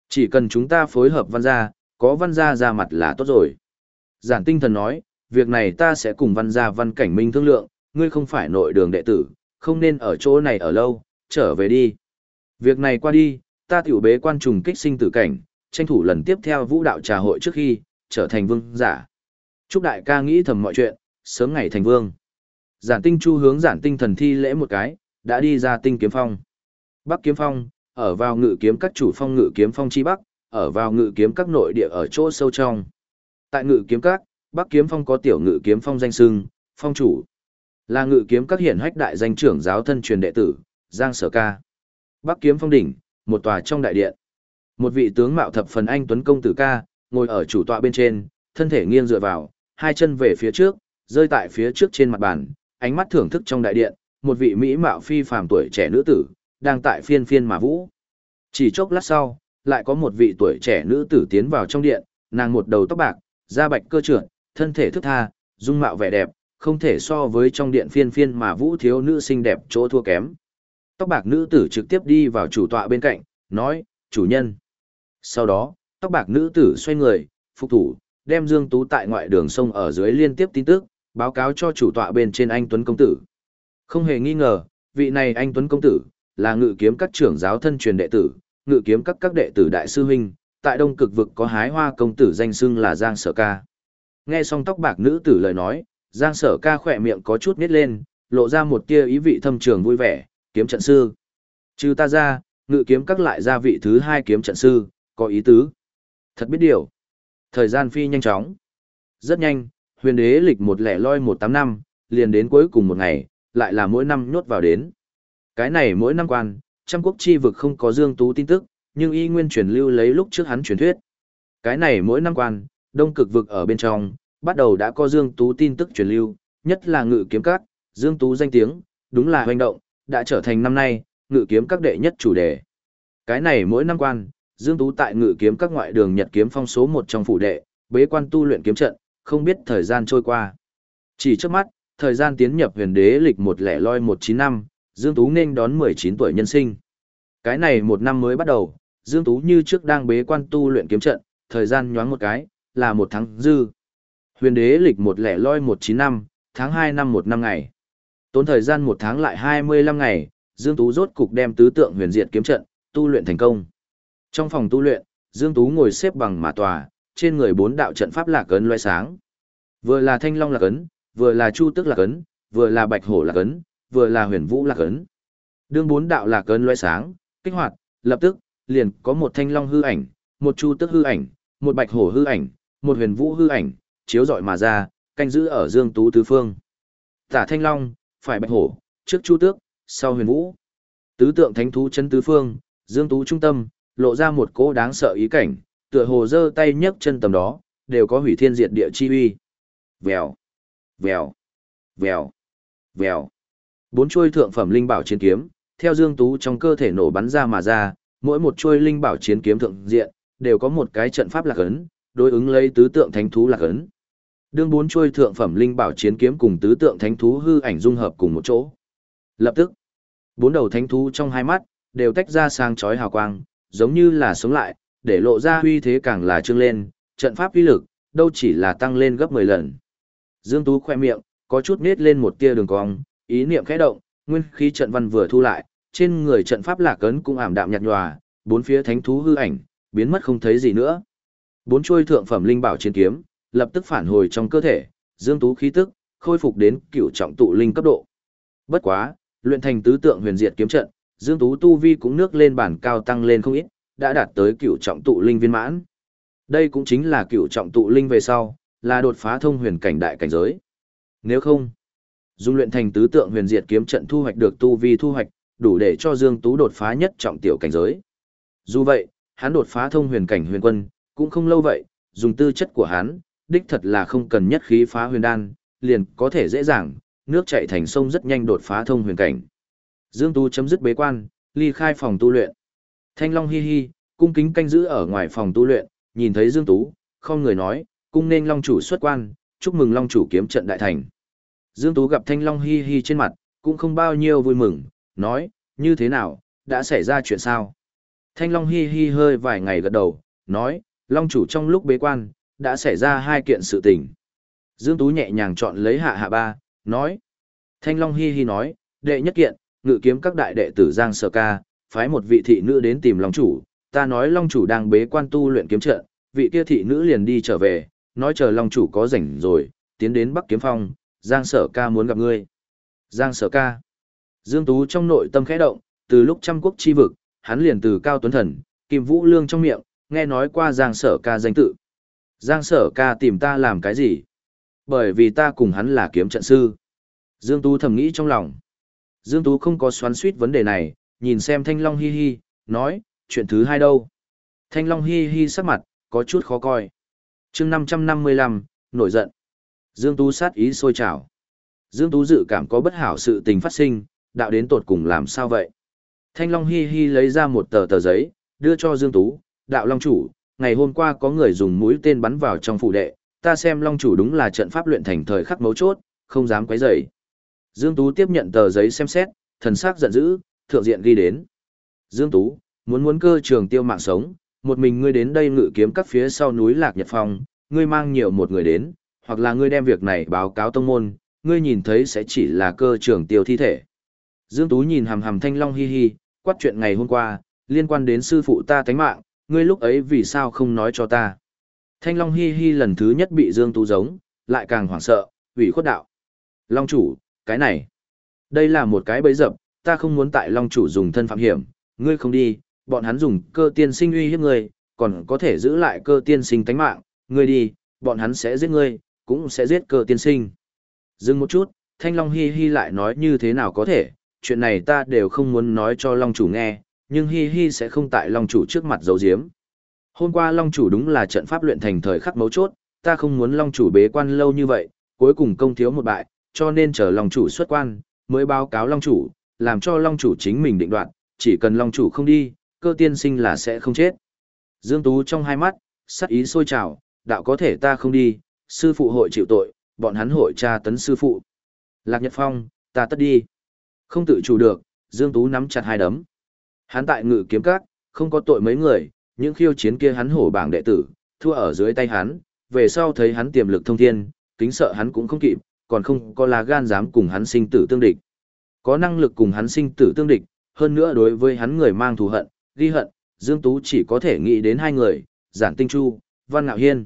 Chỉ cần chúng ta phối hợp văn gia, có văn gia ra mặt là tốt rồi. Giản tinh thần nói, việc này ta sẽ cùng văn gia văn cảnh minh thương lượng, ngươi không phải nội đường đệ tử, không nên ở chỗ này ở lâu, trở về đi. Việc này qua đi, ta tiểu bế quan trùng kích sinh tử cảnh, tranh thủ lần tiếp theo vũ đạo trà hội trước khi, trở thành vương giả. Chúc đại ca nghĩ thầm mọi chuyện, sớm ngày thành vương. Giản tinh chu hướng giản tinh thần thi lễ một cái, đã đi ra tinh kiếm phong. Bắc kiếm phong, ở vào ngự kiếm các chủ phong ngự kiếm phong chi bắc, ở vào ngự kiếm các nội địa ở chỗ sâu trong. Tại ngự kiếm các, Bắc kiếm phong có tiểu ngự kiếm phong danh sưng, phong chủ. Là ngự kiếm các hiển hách đại danh trưởng giáo thân truyền đệ tử, Giang Sở Ca. Bắc kiếm phong đỉnh, một tòa trong đại điện. Một vị tướng mạo thập phần anh tuấn công tử ca, ngồi ở chủ tọa bên trên, thân thể nghiêng dựa vào, hai chân về phía trước, rơi tại phía trước trên mặt bàn, ánh mắt thưởng thức trong đại điện, một vị mỹ mạo phi phàm tuổi trẻ nữ tử, đang tại phiên phiên mà vũ. Chỉ chốc lát sau, lại có một vị tuổi trẻ nữ tử tiến vào trong điện, nàng một đầu tóc bạc, da bạch cơ trưởng, thân thể thức tha, dung mạo vẻ đẹp, không thể so với trong điện phiên phiên mà vũ thiếu nữ xinh đẹp chỗ thua kém. Tóc bạc nữ tử trực tiếp đi vào chủ tọa bên cạnh, nói, chủ nhân. Sau đó, tóc bạc nữ tử xoay người, phục thủ, đem Dương Tú tại ngoại đường sông ở dưới liên tiếp tin tức, báo cáo cho chủ tọa bên trên anh Tuấn Công Tử. Không hề nghi ngờ, vị này anh Tuấn Công Tử, là ngự kiếm các trưởng giáo thân truyền đệ tử, ngự kiếm các các đệ tử đại sư huynh, tại đông cực vực có hái hoa công tử danh xưng là Giang Sở Ca. Nghe xong tóc bạc nữ tử lời nói, Giang Sở Ca khỏe miệng có chút nít lên, lộ ra một tia ý vị thâm trường vui vẻ, kiếm trận sư. Trừ ta ra, ngự kiếm các lại ra vị thứ hai kiếm trận sư, có ý tứ. Thật biết điều. Thời gian phi nhanh chóng. Rất nhanh, huyền đế lịch một lẻ loi một tám năm, liền đến cuối cùng một ngày, lại là mỗi năm nhốt vào đến. Cái này mỗi năm quan, trăm quốc chi vực không có dương tú tin tức, nhưng y nguyên truyền lưu lấy lúc trước hắn truyền thuyết. Cái này mỗi năm quan, đông cực vực ở bên trong, bắt đầu đã có dương tú tin tức truyền lưu, nhất là ngự kiếm các, dương tú danh tiếng, đúng là hoành động, đã trở thành năm nay, ngự kiếm các đệ nhất chủ đề. Cái này mỗi năm quan, Dương Tú tại ngự kiếm các ngoại đường Nhật kiếm phong số một trong phủ đệ, bế quan tu luyện kiếm trận, không biết thời gian trôi qua. Chỉ trước mắt, thời gian tiến nhập huyền đế lịch một lẻ loi một chín năm, Dương Tú nên đón 19 tuổi nhân sinh. Cái này một năm mới bắt đầu, Dương Tú như trước đang bế quan tu luyện kiếm trận, thời gian nhoáng một cái, là một tháng dư. Huyền đế lịch một lẻ loi một chín năm, tháng 2 năm một năm ngày. Tốn thời gian một tháng lại 25 ngày, Dương Tú rốt cục đem tứ tượng huyền diệt kiếm trận, tu luyện thành công. Trong phòng tu luyện, Dương Tú ngồi xếp bằng mà tòa, trên người bốn đạo trận pháp lạc ấn loe sáng. Vừa là Thanh Long lạc ấn, vừa là Chu Tức lạc ấn, vừa là Bạch Hổ lạc ấn, vừa là Huyền Vũ lạc ấn. Đương bốn đạo lạc ấn loe sáng, kích hoạt, lập tức liền có một Thanh Long hư ảnh, một Chu Tức hư ảnh, một Bạch Hổ hư ảnh, một Huyền Vũ hư ảnh, chiếu rọi mà ra, canh giữ ở Dương Tú tứ phương. Tả Thanh Long, phải Bạch Hổ, trước Chu Tước, sau Huyền Vũ. Tứ tượng thánh thú chân tứ phương, Dương Tú trung tâm, lộ ra một cỗ đáng sợ ý cảnh, tựa hồ giơ tay nhấc chân tầm đó, đều có hủy thiên diệt địa chi uy. Vèo, vèo, vèo, vèo. Bốn chuôi thượng phẩm linh bảo chiến kiếm, theo Dương Tú trong cơ thể nổ bắn ra mà ra, mỗi một chuôi linh bảo chiến kiếm thượng diện, đều có một cái trận pháp lạc ấn, đối ứng lấy tứ tượng thánh thú lạc ấn. Đương bốn chuôi thượng phẩm linh bảo chiến kiếm cùng tứ tượng thánh thú hư ảnh dung hợp cùng một chỗ. Lập tức, bốn đầu thánh thú trong hai mắt đều tách ra sang chói hào quang, giống như là sống lại, để lộ ra uy thế càng là trương lên, trận pháp uy lực đâu chỉ là tăng lên gấp 10 lần. Dương Tú khoe miệng, có chút nết lên một tia đường cong, ý niệm khẽ động, nguyên khí trận văn vừa thu lại, trên người trận pháp lạc cấn cũng ảm đạm nhạt nhòa, bốn phía thánh thú hư ảnh, biến mất không thấy gì nữa. Bốn chuôi thượng phẩm linh bảo chiến kiếm, lập tức phản hồi trong cơ thể, Dương Tú khí tức, khôi phục đến cựu trọng tụ linh cấp độ. Bất quá, luyện thành tứ tượng huyền diệt kiếm trận, Dương Tú tu vi cũng nước lên bản cao tăng lên không ít, đã đạt tới cựu trọng tụ linh viên mãn. Đây cũng chính là cựu trọng tụ linh về sau, là đột phá thông huyền cảnh đại cảnh giới. Nếu không, dung luyện thành tứ tượng huyền diệt kiếm trận thu hoạch được tu vi thu hoạch, đủ để cho Dương Tú đột phá nhất trọng tiểu cảnh giới. Dù vậy, hắn đột phá thông huyền cảnh huyền quân, cũng không lâu vậy, dùng tư chất của hắn, đích thật là không cần nhất khí phá huyền đan, liền có thể dễ dàng, nước chảy thành sông rất nhanh đột phá thông huyền cảnh. Dương Tú chấm dứt bế quan, ly khai phòng tu luyện. Thanh Long hi hi, cung kính canh giữ ở ngoài phòng tu luyện, nhìn thấy Dương Tú, không người nói, cung nên Long chủ xuất quan, chúc mừng Long chủ kiếm trận đại thành. Dương Tú gặp Thanh Long hi hi trên mặt, cũng không bao nhiêu vui mừng, nói, như thế nào, đã xảy ra chuyện sao? Thanh Long hi hi hơi vài ngày gật đầu, nói, Long chủ trong lúc bế quan, đã xảy ra hai kiện sự tình. Dương Tú nhẹ nhàng chọn lấy hạ hạ ba, nói. Thanh Long hi hi nói, đệ nhất kiện, ngự kiếm các đại đệ tử Giang Sở Ca, phái một vị thị nữ đến tìm Long chủ, ta nói Long chủ đang bế quan tu luyện kiếm trận, vị kia thị nữ liền đi trở về, nói chờ Long chủ có rảnh rồi, tiến đến Bắc Kiếm Phong, Giang Sở Ca muốn gặp ngươi. Giang Sở Ca. Dương Tú trong nội tâm khẽ động, từ lúc trăm quốc chi vực, hắn liền từ Cao Tuấn Thần, Kim Vũ Lương trong miệng, nghe nói qua Giang Sở Ca danh tự. Giang Sở Ca tìm ta làm cái gì? Bởi vì ta cùng hắn là kiếm trận sư. Dương Tú thầm nghĩ trong lòng. Dương Tú không có xoắn suýt vấn đề này, nhìn xem Thanh Long hi hi, nói, chuyện thứ hai đâu. Thanh Long hi hi sắc mặt, có chút khó coi chương 555, nổi giận. Dương Tú sát ý sôi trào. Dương Tú dự cảm có bất hảo sự tình phát sinh, đạo đến tột cùng làm sao vậy? Thanh Long hi hi lấy ra một tờ tờ giấy, đưa cho Dương Tú, đạo Long chủ, ngày hôm qua có người dùng mũi tên bắn vào trong phủ đệ, ta xem Long chủ đúng là trận pháp luyện thành thời khắc mấu chốt, không dám quấy rầy. Dương Tú tiếp nhận tờ giấy xem xét, thần sắc giận dữ, thượng diện ghi đến. Dương Tú, muốn muốn cơ trường tiêu mạng sống, một mình ngươi đến đây ngự kiếm các phía sau núi Lạc Nhật Phong, ngươi mang nhiều một người đến, hoặc là ngươi đem việc này báo cáo tông môn, ngươi nhìn thấy sẽ chỉ là cơ trưởng tiêu thi thể. Dương Tú nhìn hầm hầm thanh long hi hi, quát chuyện ngày hôm qua, liên quan đến sư phụ ta tánh mạng, ngươi lúc ấy vì sao không nói cho ta. Thanh long hi hi lần thứ nhất bị Dương Tú giống, lại càng hoảng sợ, ủy khuất đạo. Long chủ, cái này, đây là một cái bẫy dập, ta không muốn tại Long chủ dùng thân phạm hiểm, ngươi không đi, bọn hắn dùng cơ tiên sinh uy hiếp ngươi, còn có thể giữ lại cơ tiên sinh tánh mạng, ngươi đi, bọn hắn sẽ giết ngươi, cũng sẽ giết cơ tiên sinh. Dừng một chút, Thanh Long Hi Hi lại nói như thế nào có thể, chuyện này ta đều không muốn nói cho Long chủ nghe, nhưng Hi Hi sẽ không tại Long chủ trước mặt giấu giếm. Hôm qua Long chủ đúng là trận pháp luyện thành thời khắc mấu chốt, ta không muốn Long chủ bế quan lâu như vậy, cuối cùng công thiếu một bại, cho nên chờ Long chủ xuất quan, mới báo cáo Long chủ, làm cho Long chủ chính mình định đoạt, chỉ cần Long chủ không đi, cơ tiên sinh là sẽ không chết. Dương Tú trong hai mắt, sắc ý sôi trào, đạo có thể ta không đi, sư phụ hội chịu tội, bọn hắn hội tra tấn sư phụ. Lạc Nhật Phong, ta tất đi. Không tự chủ được, Dương Tú nắm chặt hai đấm. Hắn tại ngự kiếm các, không có tội mấy người, những khiêu chiến kia hắn hổ bảng đệ tử, thua ở dưới tay hắn, về sau thấy hắn tiềm lực thông thiên, kính sợ hắn cũng không kịp, còn không có là gan dám cùng hắn sinh tử tương địch. Có năng lực cùng hắn sinh tử tương địch, hơn nữa đối với hắn người mang thù hận, ghi hận, Dương Tú chỉ có thể nghĩ đến hai người, Giản Tinh Chu, Văn Ngạo Hiên.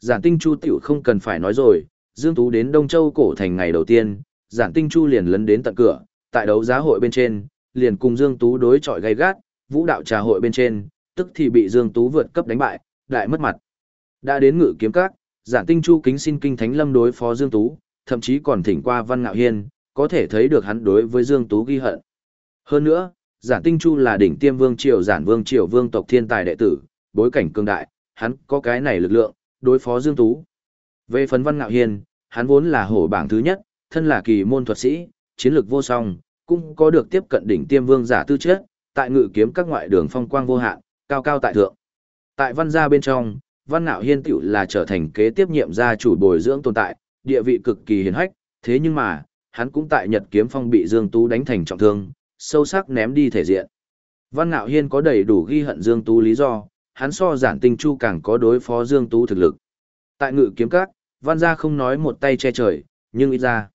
Giản Tinh Chu tiểu không cần phải nói rồi, Dương Tú đến Đông Châu cổ thành ngày đầu tiên, Giản Tinh Chu liền lấn đến tận cửa, tại đấu giá hội bên trên, liền cùng Dương Tú đối chọi gay gắt, vũ đạo trà hội bên trên, tức thì bị Dương Tú vượt cấp đánh bại, đại mất mặt. Đã đến ngự kiếm các, Giản Tinh Chu kính xin kinh thánh lâm đối phó Dương Tú, thậm chí còn thỉnh qua Văn Ngạo Hiên, có thể thấy được hắn đối với Dương Tú ghi hận. Hơn nữa, Giản Tinh Chu là đỉnh tiêm vương triều giản vương triều vương tộc thiên tài đệ tử, bối cảnh cường đại, hắn có cái này lực lượng, đối phó Dương Tú. Về phần Văn Ngạo Hiên, hắn vốn là hổ bảng thứ nhất, thân là kỳ môn thuật sĩ, chiến lược vô song, cũng có được tiếp cận đỉnh tiêm vương giả tư chất, tại ngự kiếm các ngoại đường phong quang vô hạn, cao cao tại thượng. Tại văn gia bên trong, Văn Ngạo Hiên tiểu là trở thành kế tiếp nhiệm gia chủ bồi dưỡng tồn tại, địa vị cực kỳ hiền hách, thế nhưng mà, hắn cũng tại Nhật Kiếm Phong bị Dương Tú đánh thành trọng thương, sâu sắc ném đi thể diện. Văn Nạo Hiên có đầy đủ ghi hận Dương Tú lý do, hắn so giản tinh chu càng có đối phó Dương Tú thực lực. Tại ngự kiếm các, Văn gia không nói một tay che trời, nhưng ít ra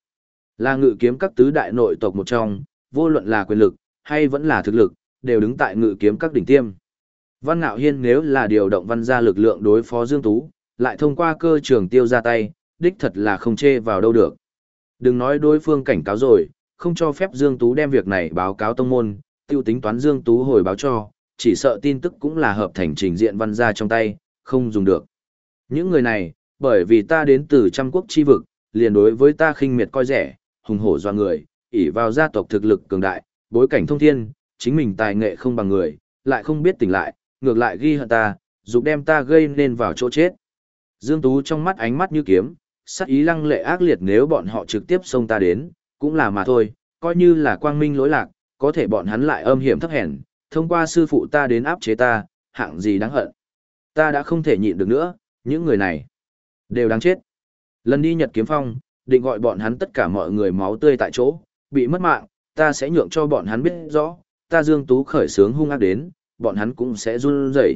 là ngự kiếm các tứ đại nội tộc một trong, vô luận là quyền lực hay vẫn là thực lực, đều đứng tại ngự kiếm các đỉnh tiêm. Văn Nạo Hiên nếu là điều động văn gia lực lượng đối phó Dương Tú, lại thông qua cơ trường tiêu ra tay, đích thật là không chê vào đâu được. Đừng nói đối phương cảnh cáo rồi, không cho phép Dương Tú đem việc này báo cáo tông môn, tiêu tính toán Dương Tú hồi báo cho, chỉ sợ tin tức cũng là hợp thành trình diện văn gia trong tay, không dùng được. Những người này, bởi vì ta đến từ trăm quốc chi vực, liền đối với ta khinh miệt coi rẻ, hùng hổ do người, ỷ vào gia tộc thực lực cường đại, bối cảnh thông thiên, chính mình tài nghệ không bằng người, lại không biết tỉnh lại, ngược lại ghi hận ta, dục đem ta gây nên vào chỗ chết. Dương Tú trong mắt ánh mắt như kiếm, sắc ý lăng lệ ác liệt nếu bọn họ trực tiếp xông ta đến, cũng là mà thôi, coi như là quang minh lỗi lạc, có thể bọn hắn lại âm hiểm thấp hèn, thông qua sư phụ ta đến áp chế ta, hạng gì đáng hận. Ta đã không thể nhịn được nữa, những người này đều đáng chết. Lần đi Nhật Kiếm Phong, định gọi bọn hắn tất cả mọi người máu tươi tại chỗ, bị mất mạng, ta sẽ nhượng cho bọn hắn biết rõ, ta Dương Tú khởi sướng hung ác đến, bọn hắn cũng sẽ run rẩy.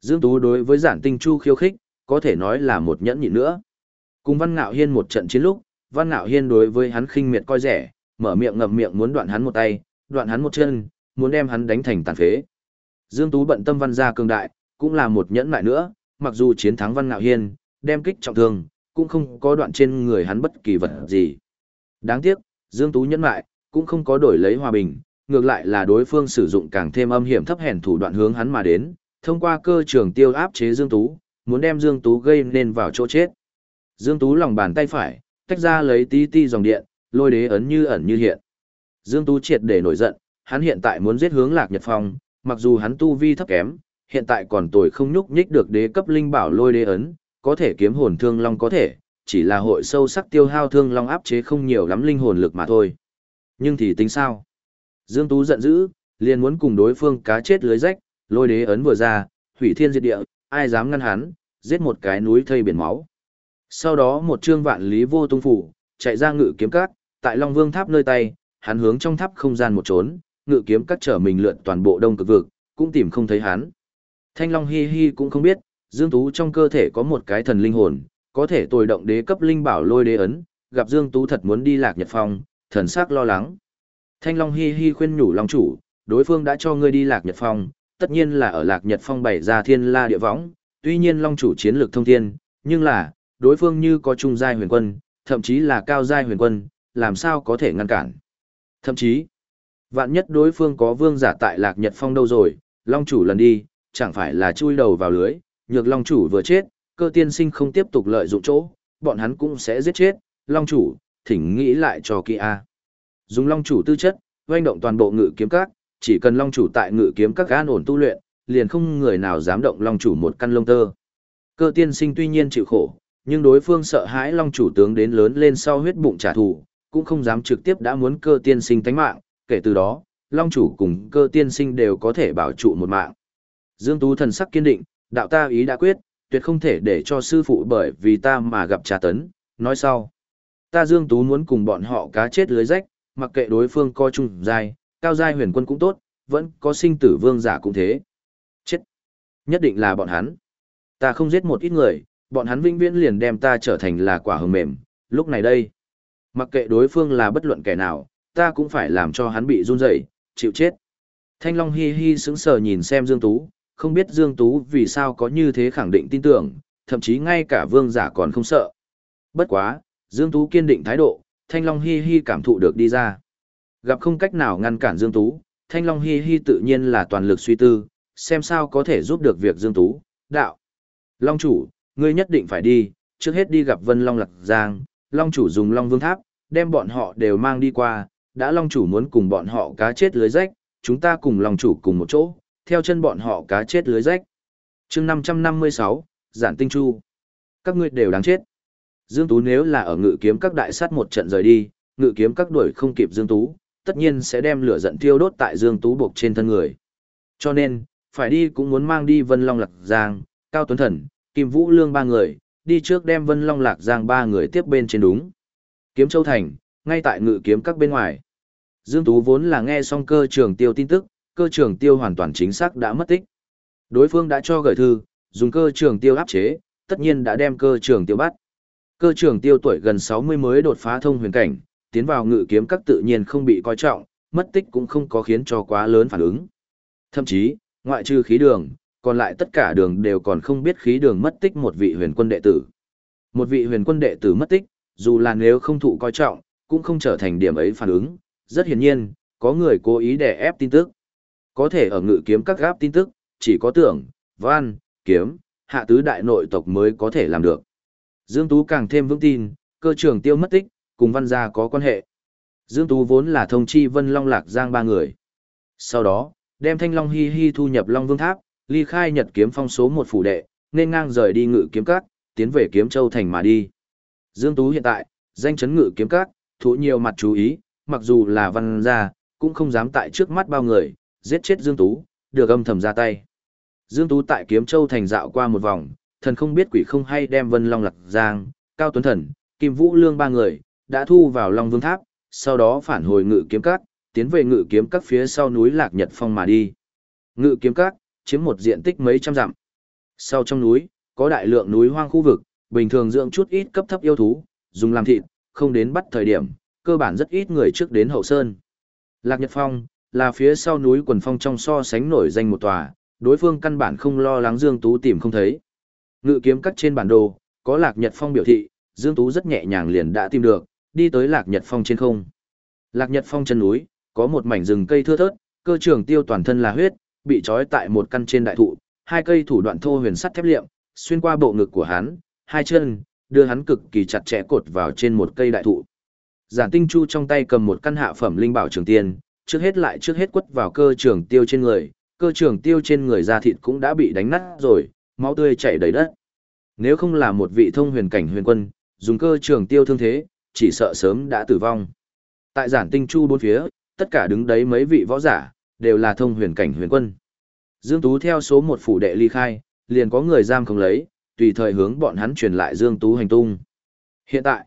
Dương Tú đối với giản tinh chu khiêu khích, có thể nói là một nhẫn nhịn nữa. Cùng Văn Ngạo Hiên một trận chiến lúc, Văn Nạo Hiên đối với hắn khinh miệt coi rẻ, mở miệng ngậm miệng muốn đoạn hắn một tay, đoạn hắn một chân, muốn đem hắn đánh thành tàn phế. Dương Tú bận tâm Văn gia cường đại, cũng là một nhẫn lại nữa, mặc dù chiến thắng Văn Nạo Hiên, đem kích trọng thương, cũng không có đoạn trên người hắn bất kỳ vật gì. Đáng tiếc, Dương Tú nhẫn lại, cũng không có đổi lấy hòa bình, ngược lại là đối phương sử dụng càng thêm âm hiểm thấp hèn thủ đoạn hướng hắn mà đến, thông qua cơ trường tiêu áp chế Dương Tú, muốn đem Dương Tú gây nên vào chỗ chết. Dương Tú lòng bàn tay phải, tách ra lấy tí ti dòng điện, lôi đế ấn như ẩn như hiện. Dương Tú triệt để nổi giận, hắn hiện tại muốn giết hướng Lạc Nhật Phong, mặc dù hắn tu vi thấp kém, hiện tại còn tuổi không nhúc nhích được đế cấp linh bảo lôi đế ấn, có thể kiếm hồn thương long có thể, chỉ là hội sâu sắc tiêu hao thương long áp chế không nhiều lắm linh hồn lực mà thôi. Nhưng thì tính sao? Dương Tú giận dữ, liền muốn cùng đối phương cá chết lưới rách, lôi đế ấn vừa ra, hủy thiên diệt địa, ai dám ngăn hắn, giết một cái núi thây biển máu. Sau đó một trương vạn lý vô tung phủ, chạy ra ngự kiếm cát, tại Long Vương tháp nơi tay, hắn hướng trong tháp không gian một trốn, ngự kiếm cát trở mình lượn toàn bộ đông cực vực, cũng tìm không thấy hắn. Thanh Long hi hi cũng không biết, Dương Tú trong cơ thể có một cái thần linh hồn, có thể tồi động đế cấp linh bảo lôi đế ấn, gặp Dương Tú thật muốn đi lạc nhật phong, thần sắc lo lắng. Thanh Long hi hi khuyên nhủ Long chủ, đối phương đã cho ngươi đi lạc nhật phong, tất nhiên là ở lạc nhật phong bày ra thiên la địa võng, tuy nhiên Long chủ chiến lược thông thiên, nhưng là, đối phương như có trung giai huyền quân, thậm chí là cao giai huyền quân, làm sao có thể ngăn cản. Thậm chí, vạn nhất đối phương có vương giả tại lạc nhật phong đâu rồi, Long chủ lần đi, chẳng phải là chui đầu vào lưới, nhược Long chủ vừa chết, cơ tiên sinh không tiếp tục lợi dụng chỗ, bọn hắn cũng sẽ giết chết, Long chủ, thỉnh nghĩ lại cho kỳ A. Dùng Long chủ tư chất, doanh động toàn bộ ngự kiếm các, chỉ cần Long chủ tại ngự kiếm các an ổn tu luyện, liền không người nào dám động Long chủ một căn lông tơ. Cơ tiên sinh tuy nhiên chịu khổ, nhưng đối phương sợ hãi Long chủ tướng đến lớn lên sau huyết bụng trả thù, cũng không dám trực tiếp đã muốn cơ tiên sinh tánh mạng, kể từ đó, Long chủ cùng cơ tiên sinh đều có thể bảo trụ một mạng. Dương Tú thần sắc kiên định, đạo ta ý đã quyết, tuyệt không thể để cho sư phụ bởi vì ta mà gặp trà tấn, nói sau. Ta Dương Tú muốn cùng bọn họ cá chết lưới rách, mặc kệ đối phương coi chung dài, cao giai huyền quân cũng tốt, vẫn có sinh tử vương giả cũng thế. Chết! Nhất định là bọn hắn. Ta không giết một ít người, bọn hắn vĩnh viễn liền đem ta trở thành là quả hờ mềm, lúc này đây. Mặc kệ đối phương là bất luận kẻ nào, ta cũng phải làm cho hắn bị run rẩy, chịu chết. Thanh Long hi hi sững sờ nhìn xem Dương Tú, không biết Dương Tú vì sao có như thế khẳng định tin tưởng, thậm chí ngay cả vương giả còn không sợ. Bất quá, Dương Tú kiên định thái độ, Thanh Long hi hi cảm thụ được đi ra. Gặp không cách nào ngăn cản Dương Tú, Thanh Long hi hi tự nhiên là toàn lực suy tư, xem sao có thể giúp được việc Dương Tú, đạo. Long chủ, ngươi nhất định phải đi, trước hết đi gặp Vân Long Lạc Giang, Long chủ dùng Long Vương Tháp, đem bọn họ đều mang đi qua, đã Long chủ muốn cùng bọn họ cá chết lưới rách, chúng ta cùng Long chủ cùng một chỗ, theo chân bọn họ cá chết lưới rách. chương 556, Giản Tinh Chu. Các ngươi đều đáng chết. Dương Tú nếu là ở ngự kiếm các đại sát một trận rời đi, ngự kiếm các đuổi không kịp Dương Tú, tất nhiên sẽ đem lửa giận thiêu đốt tại Dương Tú buộc trên thân người. Cho nên, phải đi cũng muốn mang đi Vân Long Lạc Giang, Cao Tuấn Thần, Kim Vũ Lương ba người, đi trước đem Vân Long Lạc Giang ba người tiếp bên trên đúng. Kiếm Châu Thành, ngay tại ngự kiếm các bên ngoài. Dương Tú vốn là nghe xong cơ trường tiêu tin tức, cơ trường tiêu hoàn toàn chính xác đã mất tích. Đối phương đã cho gửi thư, dùng cơ trường tiêu áp chế, tất nhiên đã đem cơ trường tiêu bắt. Cơ trường tiêu tuổi gần 60 mới đột phá thông huyền cảnh, tiến vào ngự kiếm các tự nhiên không bị coi trọng, mất tích cũng không có khiến cho quá lớn phản ứng. Thậm chí, ngoại trừ khí đường, còn lại tất cả đường đều còn không biết khí đường mất tích một vị huyền quân đệ tử. Một vị huyền quân đệ tử mất tích, dù là nếu không thụ coi trọng, cũng không trở thành điểm ấy phản ứng. Rất hiển nhiên, có người cố ý để ép tin tức. Có thể ở ngự kiếm các gáp tin tức, chỉ có tưởng, văn, kiếm, hạ tứ đại nội tộc mới có thể làm được. Dương Tú càng thêm vững tin, cơ trường tiêu mất tích, cùng văn gia có quan hệ. Dương Tú vốn là thông chi vân long lạc giang ba người. Sau đó, đem thanh long hi hi thu nhập long vương tháp, ly khai nhật kiếm phong số một phủ đệ, nên ngang rời đi ngự kiếm các, tiến về kiếm châu thành mà đi. Dương Tú hiện tại, danh chấn ngự kiếm các, thụ nhiều mặt chú ý, mặc dù là văn gia, cũng không dám tại trước mắt bao người, giết chết Dương Tú, được âm thầm ra tay. Dương Tú tại kiếm châu thành dạo qua một vòng, thần không biết quỷ không hay đem Vân Long Lạc Giang, Cao Tuấn Thần, Kim Vũ Lương ba người, đã thu vào Long Vương Tháp, sau đó phản hồi ngự kiếm các, tiến về ngự kiếm các phía sau núi Lạc Nhật Phong mà đi. Ngự kiếm các, chiếm một diện tích mấy trăm dặm. Sau trong núi, có đại lượng núi hoang khu vực, bình thường dưỡng chút ít cấp thấp yêu thú, dùng làm thịt, không đến bắt thời điểm, cơ bản rất ít người trước đến hậu sơn. Lạc Nhật Phong, là phía sau núi quần phong trong so sánh nổi danh một tòa, đối phương căn bản không lo lắng Dương Tú tìm không thấy. Ngự kiếm cắt trên bản đồ, có Lạc Nhật Phong biểu thị, Dương Tú rất nhẹ nhàng liền đã tìm được, đi tới Lạc Nhật Phong trên không. Lạc Nhật Phong chân núi, có một mảnh rừng cây thưa thớt, cơ trường tiêu toàn thân là huyết, bị trói tại một căn trên đại thụ, hai cây thủ đoạn thô huyền sắt thép liệm, xuyên qua bộ ngực của hắn, hai chân, đưa hắn cực kỳ chặt chẽ cột vào trên một cây đại thụ. Giản Tinh Chu trong tay cầm một căn hạ phẩm linh bảo trường tiên, trước hết lại trước hết quất vào cơ trường tiêu trên người, cơ trường tiêu trên người da thịt cũng đã bị đánh nát rồi, máu tươi chảy đầy đất. Nếu không là một vị thông huyền cảnh huyền quân, dùng cơ trường tiêu thương thế, chỉ sợ sớm đã tử vong. Tại giản tinh chu bốn phía, tất cả đứng đấy mấy vị võ giả, đều là thông huyền cảnh huyền quân. Dương Tú theo số một phủ đệ ly khai, liền có người giam không lấy, tùy thời hướng bọn hắn truyền lại Dương Tú hành tung. Hiện tại,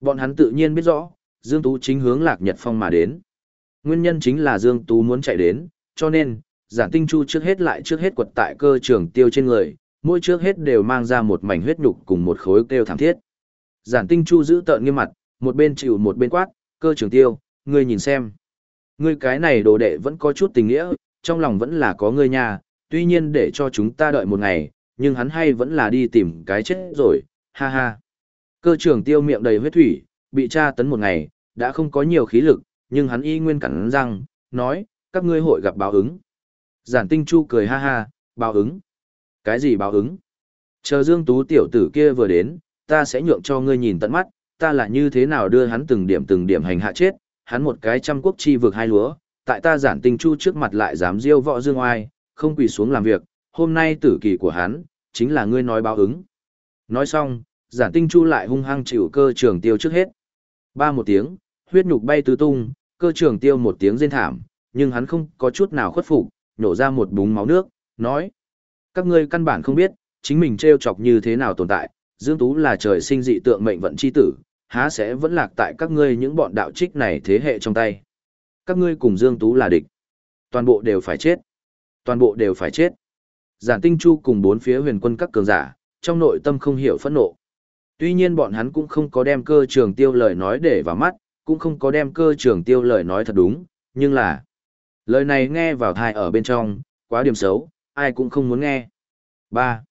bọn hắn tự nhiên biết rõ, Dương Tú chính hướng Lạc Nhật Phong mà đến. Nguyên nhân chính là Dương Tú muốn chạy đến, cho nên, giản tinh chu trước hết lại trước hết quật tại cơ trường tiêu trên người, mỗi trước hết đều mang ra một mảnh huyết nhục cùng một khối kêu thảm thiết. Giản tinh chu giữ tợn nghiêm mặt, một bên chịu một bên quát, cơ trường tiêu, ngươi nhìn xem. Ngươi cái này đồ đệ vẫn có chút tình nghĩa, trong lòng vẫn là có ngươi nhà, tuy nhiên để cho chúng ta đợi một ngày, nhưng hắn hay vẫn là đi tìm cái chết rồi, ha ha. Cơ trưởng tiêu miệng đầy huyết thủy, bị tra tấn một ngày, đã không có nhiều khí lực, nhưng hắn y nguyên cắn răng, nói, các ngươi hội gặp báo ứng. Giản tinh chu cười ha ha, báo ứng. Cái gì báo ứng? Chờ Dương Tú tiểu tử kia vừa đến, ta sẽ nhượng cho ngươi nhìn tận mắt, ta là như thế nào đưa hắn từng điểm từng điểm hành hạ chết, hắn một cái trăm quốc chi vực hai lúa, tại ta giản tinh chu trước mặt lại dám diêu võ dương oai, không quỳ xuống làm việc, hôm nay tử kỳ của hắn, chính là ngươi nói báo ứng. Nói xong, giản tinh chu lại hung hăng chịu cơ trường tiêu trước hết. Ba một tiếng, huyết nhục bay tứ tung, cơ trường tiêu một tiếng rên thảm, nhưng hắn không có chút nào khuất phục, nhổ ra một búng máu nước, nói. Các ngươi căn bản không biết, chính mình treo chọc như thế nào tồn tại, Dương Tú là trời sinh dị tượng mệnh vận chi tử, há sẽ vẫn lạc tại các ngươi những bọn đạo trích này thế hệ trong tay. Các ngươi cùng Dương Tú là địch. Toàn bộ đều phải chết. Toàn bộ đều phải chết. Giản Tinh Chu cùng bốn phía huyền quân các cường giả, trong nội tâm không hiểu phẫn nộ. Tuy nhiên bọn hắn cũng không có đem cơ trường tiêu lời nói để vào mắt, cũng không có đem cơ trường tiêu lời nói thật đúng, nhưng là Lời này nghe vào thai ở bên trong, quá điểm xấu, ai cũng không muốn nghe. 3.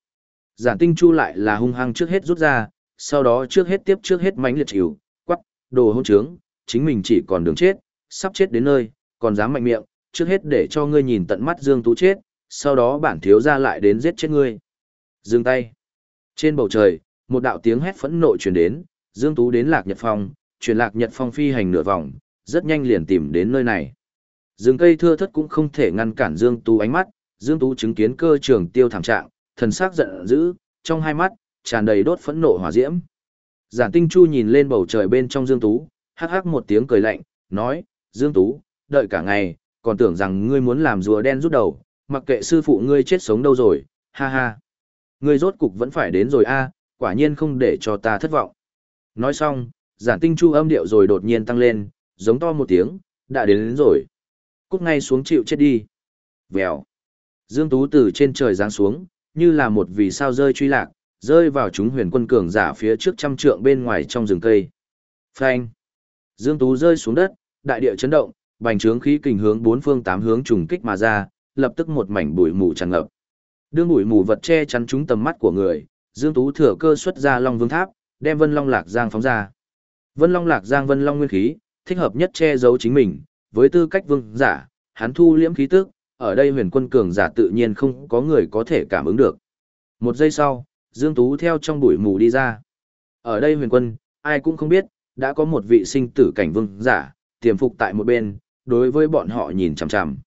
Giản tinh chu lại là hung hăng trước hết rút ra, sau đó trước hết tiếp trước hết mánh liệt chịu, quắc, đồ hôn trướng, chính mình chỉ còn đường chết, sắp chết đến nơi, còn dám mạnh miệng, trước hết để cho ngươi nhìn tận mắt Dương Tú chết, sau đó bản thiếu ra lại đến giết chết ngươi. Dương tay. Trên bầu trời, một đạo tiếng hét phẫn nộ truyền đến, Dương Tú đến Lạc Nhật Phong, truyền Lạc Nhật Phong phi hành nửa vòng, rất nhanh liền tìm đến nơi này. Dương cây thưa thất cũng không thể ngăn cản Dương Tú ánh mắt, Dương Tú chứng kiến cơ trường tiêu thảm trạng, thần sắc giận dữ, trong hai mắt, tràn đầy đốt phẫn nộ hỏa diễm. Giản Tinh Chu nhìn lên bầu trời bên trong Dương Tú, hắc hắc một tiếng cười lạnh, nói, Dương Tú, đợi cả ngày, còn tưởng rằng ngươi muốn làm rùa đen rút đầu, mặc kệ sư phụ ngươi chết sống đâu rồi, ha ha. Ngươi rốt cục vẫn phải đến rồi a, quả nhiên không để cho ta thất vọng. Nói xong, giản tinh chu âm điệu rồi đột nhiên tăng lên, giống to một tiếng, đã đến, đến rồi. Cút ngay xuống chịu chết đi. Vèo. Dương Tú từ trên trời giáng xuống, như là một vì sao rơi truy lạc, rơi vào chúng huyền quân cường giả phía trước trăm trượng bên ngoài trong rừng cây. Phanh. Dương Tú rơi xuống đất, đại địa chấn động, bành trướng khí kình hướng bốn phương tám hướng trùng kích mà ra, lập tức một mảnh bụi mù tràn ngập. Đương bụi mù vật che chắn chúng tầm mắt của người, Dương Tú thừa cơ xuất ra Long Vương Tháp, đem Vân Long Lạc Giang phóng ra. Vân Long Lạc Giang Vân Long nguyên khí, thích hợp nhất che giấu chính mình, với tư cách vương giả, hắn thu liễm khí tức, ở đây huyền quân cường giả tự nhiên không có người có thể cảm ứng được. Một giây sau, Dương Tú theo trong bụi mù đi ra. Ở đây huyền quân, ai cũng không biết, đã có một vị sinh tử cảnh vương giả, tiềm phục tại một bên, đối với bọn họ nhìn chằm chằm.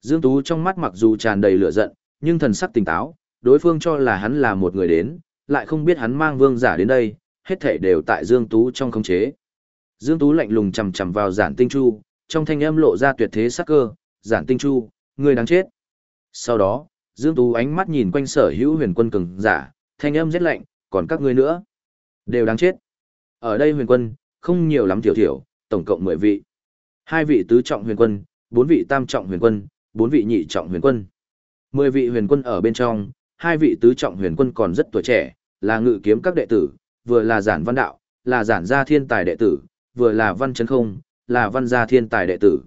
Dương Tú trong mắt mặc dù tràn đầy lửa giận, nhưng thần sắc tỉnh táo, đối phương cho là hắn là một người đến, lại không biết hắn mang vương giả đến đây, hết thể đều tại Dương Tú trong khống chế. Dương Tú lạnh lùng chầm chầm vào giản tinh chu, trong thanh âm lộ ra tuyệt thế sắc cơ, giản tinh chu, người đáng chết. Sau đó, Dương Tú ánh mắt nhìn quanh sở hữu huyền quân cường giả, thanh âm rất lạnh, còn các ngươi nữa, đều đáng chết. Ở đây huyền quân, không nhiều lắm tiểu thiểu, tổng cộng 10 vị. Hai vị tứ trọng huyền quân, bốn vị tam trọng huyền quân, bốn vị nhị trọng huyền quân. Mười vị huyền quân ở bên trong, hai vị tứ trọng huyền quân còn rất tuổi trẻ, là ngự kiếm các đệ tử, vừa là giản văn đạo, là giản gia thiên tài đệ tử, vừa là văn chấn không, là văn gia thiên tài đệ tử.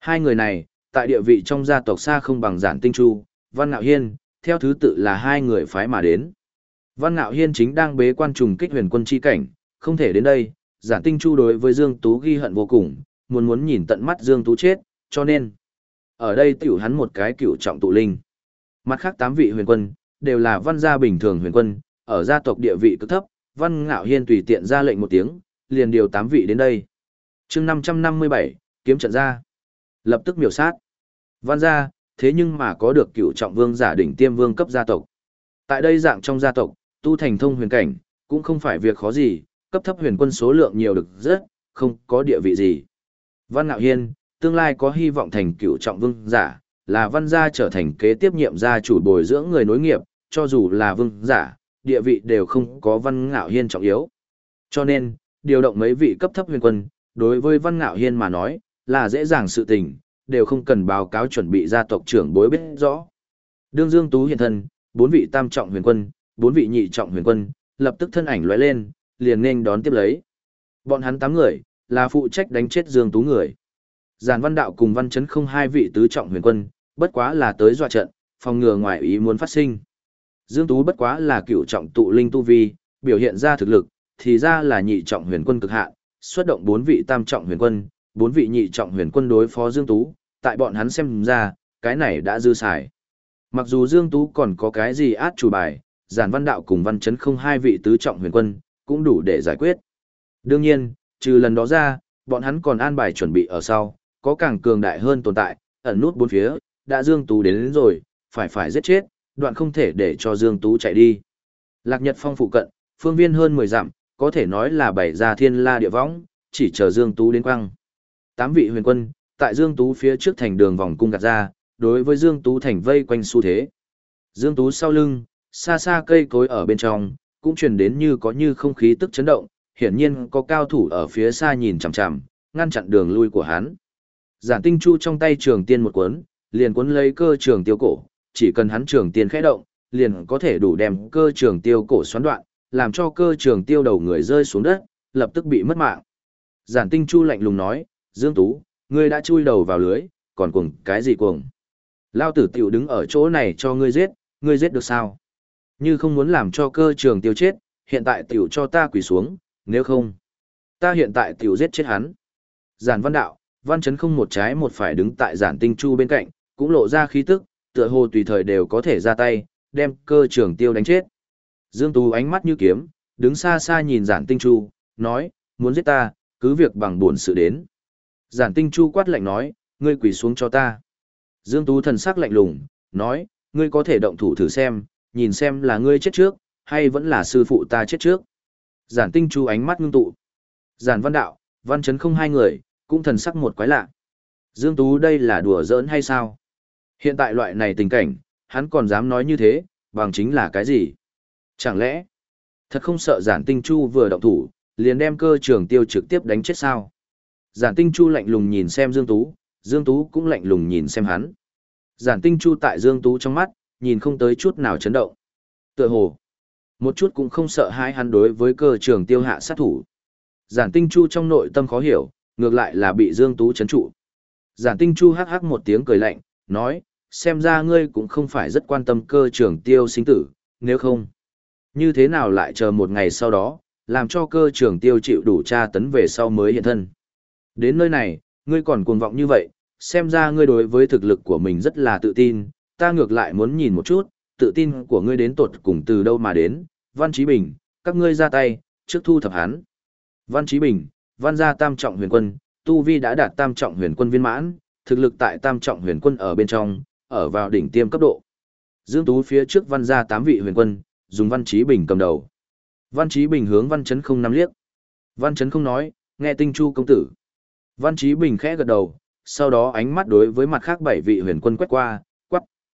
Hai người này, tại địa vị trong gia tộc xa không bằng giản tinh chu, văn ngạo hiên, theo thứ tự là hai người phái mà đến. Văn ngạo hiên chính đang bế quan trùng kích huyền quân chi cảnh, không thể đến đây, giản tinh chu đối với Dương Tú ghi hận vô cùng, muốn muốn nhìn tận mắt Dương Tú chết, cho nên, ở đây tiểu hắn một cái cựu trọng tụ linh. Mặt khác tám vị huyền quân, đều là văn gia bình thường huyền quân, ở gia tộc địa vị cực thấp, văn ngạo hiên tùy tiện ra lệnh một tiếng, liền điều tám vị đến đây. chương 557, kiếm trận ra. Lập tức miểu sát. Văn gia, thế nhưng mà có được cựu trọng vương giả đỉnh tiêm vương cấp gia tộc. Tại đây dạng trong gia tộc, tu thành thông huyền cảnh, cũng không phải việc khó gì, cấp thấp huyền quân số lượng nhiều được rất, không có địa vị gì. Văn Ngạo Hiên, tương lai có hy vọng thành cựu trọng vương giả, là văn gia trở thành kế tiếp nhiệm gia chủ bồi dưỡng người nối nghiệp, cho dù là vương giả, địa vị đều không có văn ngạo hiên trọng yếu. Cho nên, điều động mấy vị cấp thấp huyền quân, đối với văn ngạo hiên mà nói, là dễ dàng sự tình, đều không cần báo cáo chuẩn bị gia tộc trưởng bối biết rõ. Đương Dương Tú hiện thân, bốn vị tam trọng huyền quân, bốn vị nhị trọng huyền quân, lập tức thân ảnh lóe lên, liền nên đón tiếp lấy. Bọn hắn tám người, là phụ trách đánh chết Dương Tú người. Giản Văn Đạo cùng Văn Chấn không hai vị tứ trọng huyền quân, bất quá là tới dọa trận, phòng ngừa ngoài ý muốn phát sinh. Dương Tú bất quá là cựu trọng tụ linh tu vi, biểu hiện ra thực lực, thì ra là nhị trọng huyền quân cực hạn, xuất động bốn vị tam trọng huyền quân, bốn vị nhị trọng huyền quân đối phó Dương Tú, tại bọn hắn xem ra, cái này đã dư xài. Mặc dù Dương Tú còn có cái gì át chủ bài, giản văn đạo cùng văn chấn không hai vị tứ trọng huyền quân, cũng đủ để giải quyết. Đương nhiên, trừ lần đó ra, bọn hắn còn an bài chuẩn bị ở sau, có càng cường đại hơn tồn tại, ẩn nút bốn phía, đã Dương Tú đến, đến rồi, phải phải giết chết, đoạn không thể để cho Dương Tú chạy đi. Lạc Nhật Phong phụ cận, phương viên hơn 10 dặm, có thể nói là bảy gia thiên la địa võng, chỉ chờ Dương Tú đến quăng. Tám vị huyền quân, tại Dương Tú phía trước thành đường vòng cung gạt ra, đối với Dương Tú thành vây quanh xu thế. Dương Tú sau lưng, xa xa cây cối ở bên trong, cũng truyền đến như có như không khí tức chấn động, hiển nhiên có cao thủ ở phía xa nhìn chằm chằm, ngăn chặn đường lui của hắn. Giản Tinh Chu trong tay trường tiên một cuốn, liền cuốn lấy cơ trường tiêu cổ, chỉ cần hắn trường tiên khẽ động, liền có thể đủ đem cơ trường tiêu cổ xoắn đoạn, làm cho cơ trường tiêu đầu người rơi xuống đất, lập tức bị mất mạng. Giản Tinh Chu lạnh lùng nói, Dương Tú, ngươi đã chui đầu vào lưới, còn cuồng cái gì cuồng. Lao tử tiểu đứng ở chỗ này cho ngươi giết, ngươi giết được sao? Như không muốn làm cho cơ trường tiêu chết, hiện tại tiểu cho ta quỳ xuống, nếu không, ta hiện tại tiểu giết chết hắn. Giản văn đạo, văn chấn không một trái một phải đứng tại giản tinh chu bên cạnh, cũng lộ ra khí tức, tựa hồ tùy thời đều có thể ra tay, đem cơ trường tiêu đánh chết. Dương Tú ánh mắt như kiếm, đứng xa xa nhìn giản tinh chu, nói, muốn giết ta, cứ việc bằng buồn sự đến. Giản tinh chu quát lạnh nói, ngươi quỳ xuống cho ta. Dương Tú thần sắc lạnh lùng, nói, ngươi có thể động thủ thử xem, nhìn xem là ngươi chết trước, hay vẫn là sư phụ ta chết trước. Giản tinh chu ánh mắt ngưng tụ. Giản văn đạo, văn chấn không hai người, cũng thần sắc một quái lạ. Dương Tú đây là đùa giỡn hay sao? Hiện tại loại này tình cảnh, hắn còn dám nói như thế, bằng chính là cái gì? Chẳng lẽ, thật không sợ giản tinh chu vừa động thủ, liền đem cơ trường tiêu trực tiếp đánh chết sao? Giản tinh chu lạnh lùng nhìn xem Dương Tú, Dương Tú cũng lạnh lùng nhìn xem hắn. Giản tinh chu tại Dương Tú trong mắt, nhìn không tới chút nào chấn động. Tựa hồ, một chút cũng không sợ hai hắn đối với cơ trường tiêu hạ sát thủ. Giản tinh chu trong nội tâm khó hiểu, ngược lại là bị Dương Tú chấn trụ. Giản tinh chu hắc hắc một tiếng cười lạnh, nói, xem ra ngươi cũng không phải rất quan tâm cơ trường tiêu sinh tử, nếu không. Như thế nào lại chờ một ngày sau đó, làm cho cơ trường tiêu chịu đủ tra tấn về sau mới hiện thân. Đến nơi này, ngươi còn cuồng vọng như vậy, xem ra ngươi đối với thực lực của mình rất là tự tin, ta ngược lại muốn nhìn một chút, tự tin của ngươi đến tột cùng từ đâu mà đến, Văn Chí Bình, các ngươi ra tay, trước thu thập hắn. Văn Chí Bình, Văn gia tam trọng huyền quân, Tu Vi đã đạt tam trọng huyền quân viên mãn, thực lực tại tam trọng huyền quân ở bên trong, ở vào đỉnh tiêm cấp độ. Dương Tú phía trước Văn gia tám vị huyền quân, dùng Văn Chí Bình cầm đầu. Văn Chí Bình hướng Văn Chấn không nắm liếc. Văn Chấn không nói, nghe tinh chu công tử. Văn Chí Bình khẽ gật đầu, sau đó ánh mắt đối với mặt khác bảy vị huyền quân quét qua,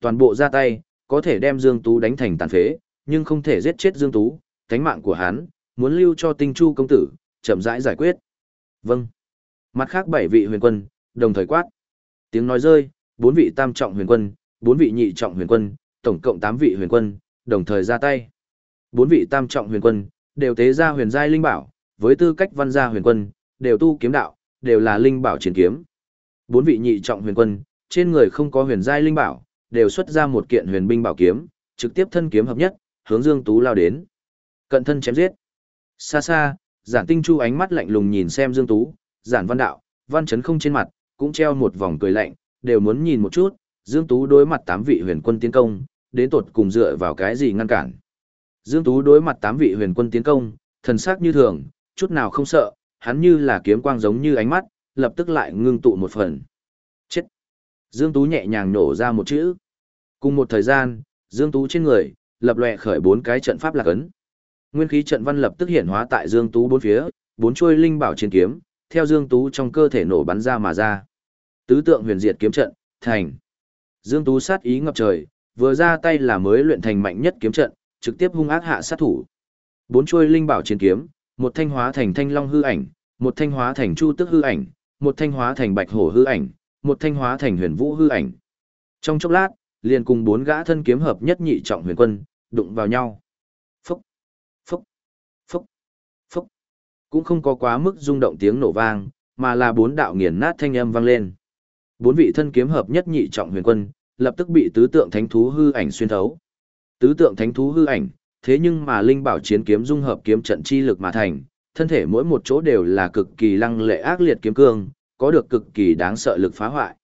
toàn bộ ra tay, có thể đem Dương Tú đánh thành tàn phế, nhưng không thể giết chết Dương Tú, cánh mạng của hắn, muốn lưu cho tinh chu công tử, chậm rãi giải, giải quyết. Vâng. Mặt khác bảy vị huyền quân, đồng thời quát. Tiếng nói rơi, bốn vị tam trọng huyền quân, bốn vị nhị trọng huyền quân, tổng cộng tám vị huyền quân, đồng thời ra tay. Bốn vị tam trọng huyền quân, đều tế ra huyền giai linh bảo, với tư cách văn gia huyền quân, đều tu kiếm đạo, đều là linh bảo chiến kiếm. Bốn vị nhị trọng huyền quân, trên người không có huyền giai linh bảo, đều xuất ra một kiện huyền binh bảo kiếm, trực tiếp thân kiếm hợp nhất, hướng Dương Tú lao đến. Cận thân chém giết. Xa xa, Giản Tinh Chu ánh mắt lạnh lùng nhìn xem Dương Tú, Giản Văn Đạo, Văn Chấn không trên mặt, cũng treo một vòng cười lạnh, đều muốn nhìn một chút, Dương Tú đối mặt tám vị huyền quân tiến công, đến tột cùng dựa vào cái gì ngăn cản. Dương Tú đối mặt tám vị huyền quân tiến công, thần sắc như thường, chút nào không sợ, hắn như là kiếm quang giống như ánh mắt, lập tức lại ngưng tụ một phần. Dương Tú nhẹ nhàng nổ ra một chữ. Cùng một thời gian, Dương Tú trên người, lập lòe khởi bốn cái trận pháp lạc ấn. Nguyên khí trận văn lập tức hiện hóa tại Dương Tú bốn phía, bốn chuôi linh bảo chiến kiếm, theo Dương Tú trong cơ thể nổ bắn ra mà ra. Tứ tượng huyền diệt kiếm trận, thành. Dương Tú sát ý ngập trời, vừa ra tay là mới luyện thành mạnh nhất kiếm trận, trực tiếp hung ác hạ sát thủ. Bốn chuôi linh bảo chiến kiếm, một thanh hóa thành thanh long hư ảnh, một thanh hóa thành chu tức hư ảnh, một thanh hóa thành bạch hổ hư ảnh, một thanh hóa thành huyền vũ hư ảnh. Trong chốc lát, liền cùng bốn gã thân kiếm hợp nhất nhị trọng huyền quân, đụng vào nhau. Phúc, phúc, phúc, phúc. Cũng không có quá mức rung động tiếng nổ vang, mà là bốn đạo nghiền nát thanh âm vang lên. Bốn vị thân kiếm hợp nhất nhị trọng huyền quân, lập tức bị tứ tượng thánh thú hư ảnh xuyên thấu. Tứ tượng thánh thú hư ảnh, thế nhưng mà linh bảo chiến kiếm dung hợp kiếm trận chi lực mà thành, thân thể mỗi một chỗ đều là cực kỳ lăng lệ ác liệt kiếm cương, có được cực kỳ đáng sợ lực phá hoại.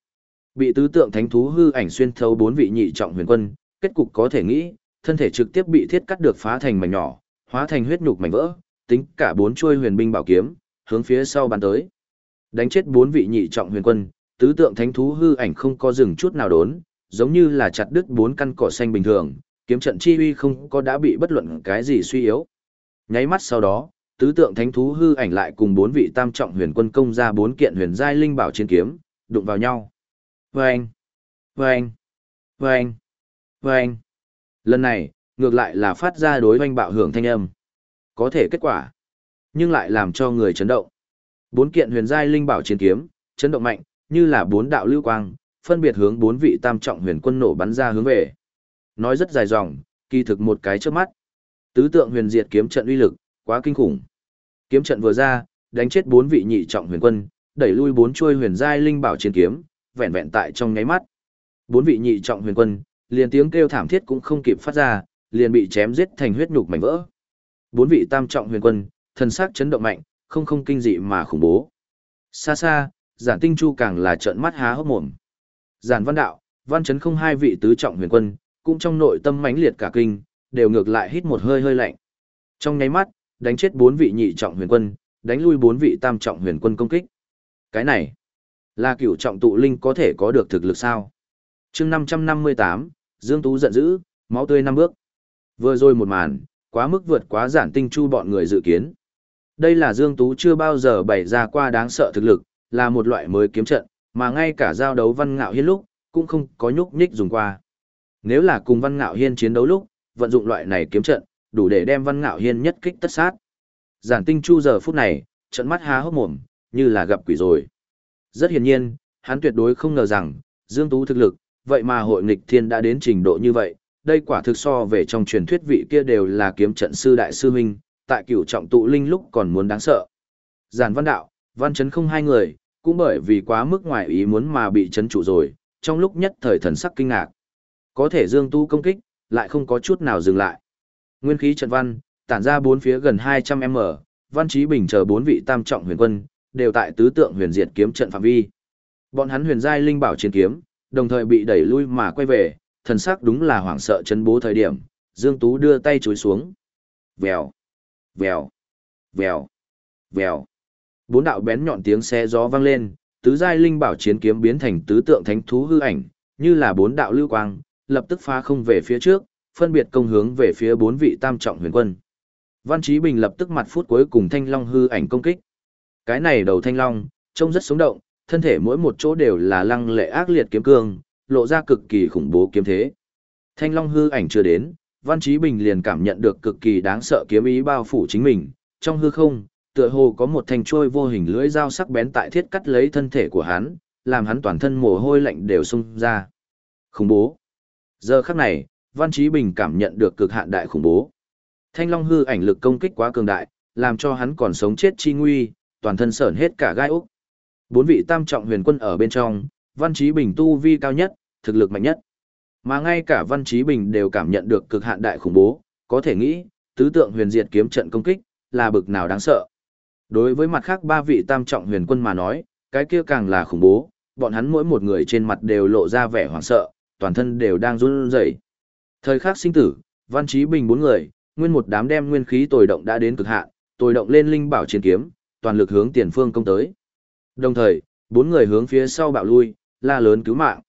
Bị tứ tượng thánh thú hư ảnh xuyên thấu bốn vị nhị trọng huyền quân, kết cục có thể nghĩ, thân thể trực tiếp bị thiết cắt được phá thành mảnh nhỏ, hóa thành huyết nhục mảnh vỡ, tính cả bốn chuôi huyền binh bảo kiếm, hướng phía sau bắn tới. Đánh chết bốn vị nhị trọng huyền quân, tứ tượng thánh thú hư ảnh không có dừng chút nào đốn, giống như là chặt đứt bốn căn cỏ xanh bình thường, kiếm trận chi uy không có đã bị bất luận cái gì suy yếu. Nháy mắt sau đó, tứ tượng thánh thú hư ảnh lại cùng bốn vị tam trọng huyền quân công ra bốn kiện huyền giai linh bảo chiến kiếm, đụng vào nhau. Vâng! Vâng! Vâng! Vâng! Lần này, ngược lại là phát ra đối oanh bạo hưởng thanh âm. Có thể kết quả, nhưng lại làm cho người chấn động. Bốn kiện huyền giai linh bảo chiến kiếm, chấn động mạnh, như là bốn đạo lưu quang, phân biệt hướng bốn vị tam trọng huyền quân nổ bắn ra hướng về. Nói rất dài dòng, kỳ thực một cái trước mắt. Tứ tượng huyền diệt kiếm trận uy lực, quá kinh khủng. Kiếm trận vừa ra, đánh chết bốn vị nhị trọng huyền quân, đẩy lui bốn chuôi huyền giai linh bảo chiến kiếm, vẹn vẹn tại trong nháy mắt. Bốn vị nhị trọng huyền quân, liền tiếng kêu thảm thiết cũng không kịp phát ra, liền bị chém giết thành huyết nhục mảnh vỡ. Bốn vị tam trọng huyền quân, thần sắc chấn động mạnh, không không kinh dị mà khủng bố. Xa xa, giản tinh chu càng là trợn mắt há hốc mồm. Giản văn đạo, văn chấn không hai vị tứ trọng huyền quân, cũng trong nội tâm mãnh liệt cả kinh, đều ngược lại hít một hơi hơi lạnh. Trong nháy mắt, đánh chết bốn vị nhị trọng huyền quân, đánh lui bốn vị tam trọng huyền quân công kích. Cái này, là cửu trọng tụ linh có thể có được thực lực sao? chương 558, Dương Tú giận dữ, máu tươi năm bước. Vừa rồi một màn, quá mức vượt quá giản tinh chu bọn người dự kiến. Đây là Dương Tú chưa bao giờ bày ra qua đáng sợ thực lực, là một loại mới kiếm trận, mà ngay cả giao đấu văn ngạo hiên lúc, cũng không có nhúc nhích dùng qua. Nếu là cùng văn ngạo hiên chiến đấu lúc, vận dụng loại này kiếm trận, đủ để đem văn ngạo hiên nhất kích tất sát. Giản tinh chu giờ phút này, trận mắt há hốc mồm, như là gặp quỷ rồi. Rất hiển nhiên, hắn tuyệt đối không ngờ rằng, Dương Tú thực lực, vậy mà hội nghịch thiên đã đến trình độ như vậy, đây quả thực so về trong truyền thuyết vị kia đều là kiếm trận sư đại sư huynh, tại cửu trọng tụ linh lúc còn muốn đáng sợ. Giản văn đạo, văn chấn không hai người, cũng bởi vì quá mức ngoài ý muốn mà bị chấn trụ rồi, trong lúc nhất thời thần sắc kinh ngạc. Có thể dương tu công kích, lại không có chút nào dừng lại. Nguyên khí trận văn, tản ra bốn phía gần 200m, văn trí bình chờ bốn vị tam trọng huyền quân, đều tại tứ tượng huyền diệt kiếm trận phạm vi. Bọn hắn huyền giai linh bảo chiến kiếm, đồng thời bị đẩy lui mà quay về, thần sắc đúng là hoảng sợ chấn bố thời điểm, Dương Tú đưa tay chối xuống. Vèo, vèo, vèo, vèo. Bốn đạo bén nhọn tiếng xe gió vang lên, tứ giai linh bảo chiến kiếm biến thành tứ tượng thánh thú hư ảnh, như là bốn đạo lưu quang, lập tức phá không về phía trước, phân biệt công hướng về phía bốn vị tam trọng huyền quân. Văn Chí Bình lập tức mặt phút cuối cùng thanh long hư ảnh công kích. Cái này đầu thanh long, trông rất sống động, thân thể mỗi một chỗ đều là lăng lệ ác liệt kiếm cương, lộ ra cực kỳ khủng bố kiếm thế. Thanh long hư ảnh chưa đến, Văn Chí Bình liền cảm nhận được cực kỳ đáng sợ kiếm ý bao phủ chính mình, trong hư không, tựa hồ có một thanh trôi vô hình lưỡi dao sắc bén tại thiết cắt lấy thân thể của hắn, làm hắn toàn thân mồ hôi lạnh đều xung ra. Khủng bố. Giờ khắc này, Văn Chí Bình cảm nhận được cực hạn đại khủng bố. Thanh Long hư ảnh lực công kích quá cường đại, làm cho hắn còn sống chết chi nguy, toàn thân sởn hết cả gai ốc. Bốn vị tam trọng huyền quân ở bên trong, Văn Chí Bình tu vi cao nhất, thực lực mạnh nhất. Mà ngay cả Văn Chí Bình đều cảm nhận được cực hạn đại khủng bố, có thể nghĩ, tứ tượng huyền diệt kiếm trận công kích, là bực nào đáng sợ. Đối với mặt khác ba vị tam trọng huyền quân mà nói, cái kia càng là khủng bố, bọn hắn mỗi một người trên mặt đều lộ ra vẻ hoảng sợ, toàn thân đều đang run rẩy. Thời khắc sinh tử, Văn Chí Bình bốn người, nguyên một đám đem nguyên khí tồi động đã đến cực hạn, tồi động lên linh bảo chiến kiếm, toàn lực hướng tiền phương công tới. Đồng thời, bốn người hướng phía sau bạo lui, la lớn cứu mạng.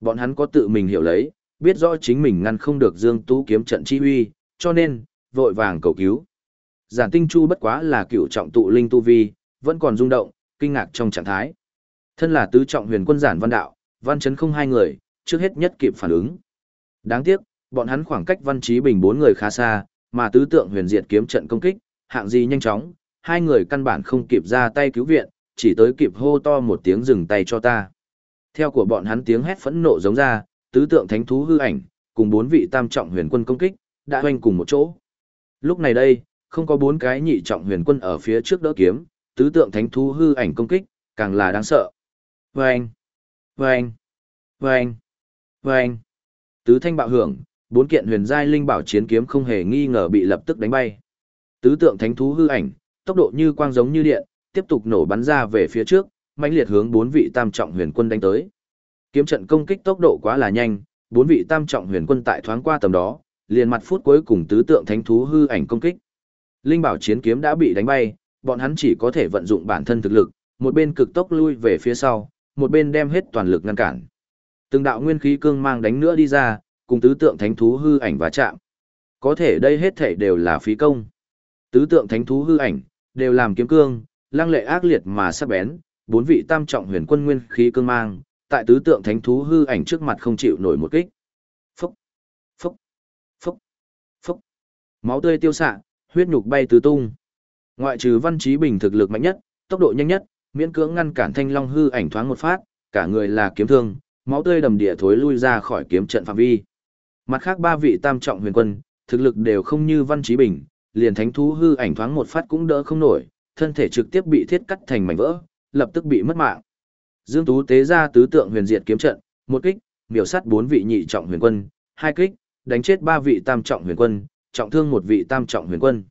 Bọn hắn có tự mình hiểu lấy, biết rõ chính mình ngăn không được Dương Tú kiếm trận chi uy, cho nên, vội vàng cầu cứu. Giản Tinh Chu bất quá là cựu trọng tụ linh tu vi, vẫn còn rung động, kinh ngạc trong trạng thái. Thân là tứ trọng huyền quân giản văn đạo, văn chấn không hai người, trước hết nhất kịp phản ứng. Đáng tiếc, bọn hắn khoảng cách văn trí bình bốn người khá xa, mà tứ tượng huyền diệt kiếm trận công kích, hạng gì nhanh chóng, hai người căn bản không kịp ra tay cứu viện, chỉ tới kịp hô to một tiếng dừng tay cho ta. Theo của bọn hắn tiếng hét phẫn nộ giống ra, tứ tượng thánh thú hư ảnh, cùng bốn vị tam trọng huyền quân công kích, đã hoành cùng một chỗ. Lúc này đây, không có bốn cái nhị trọng huyền quân ở phía trước đỡ kiếm, tứ tượng thánh thú hư ảnh công kích, càng là đáng sợ. Vâng! Vâng! Vâng! Vâng! Tứ thanh bạo hưởng, bốn kiện huyền giai linh bảo chiến kiếm không hề nghi ngờ bị lập tức đánh bay. Tứ tượng thánh thú hư ảnh, tốc độ như quang giống như điện, tiếp tục nổ bắn ra về phía trước, mãnh liệt hướng bốn vị tam trọng huyền quân đánh tới. Kiếm trận công kích tốc độ quá là nhanh, bốn vị tam trọng huyền quân tại thoáng qua tầm đó, liền mặt phút cuối cùng tứ tượng thánh thú hư ảnh công kích. Linh bảo chiến kiếm đã bị đánh bay, bọn hắn chỉ có thể vận dụng bản thân thực lực, một bên cực tốc lui về phía sau, một bên đem hết toàn lực ngăn cản. Từng đạo nguyên khí cương mang đánh nữa đi ra, cùng tứ tượng thánh thú hư ảnh và chạm. Có thể đây hết thể đều là phí công. Tứ tượng thánh thú hư ảnh, đều làm kiếm cương, lăng lệ ác liệt mà sắc bén, bốn vị tam trọng huyền quân nguyên khí cương mang, tại tứ tượng thánh thú hư ảnh trước mặt không chịu nổi một kích. Phốc, phốc, phốc, phốc. Máu tươi tiêu xạ, huyết nhục bay tứ tung. Ngoại trừ Văn Chí Bình thực lực mạnh nhất, tốc độ nhanh nhất, miễn cưỡng ngăn cản Thanh Long hư ảnh thoáng một phát, cả người là kiếm thương, máu tươi đầm địa thối lui ra khỏi kiếm trận phạm vi. Mặt khác ba vị tam trọng huyền quân, thực lực đều không như Văn Chí Bình, liền thánh thú hư ảnh thoáng một phát cũng đỡ không nổi, thân thể trực tiếp bị thiết cắt thành mảnh vỡ, lập tức bị mất mạng. Dương Tú tế ra tứ tượng huyền diệt kiếm trận, một kích, miểu sát bốn vị nhị trọng huyền quân, hai kích, đánh chết ba vị tam trọng huyền quân, trọng thương một vị tam trọng huyền quân.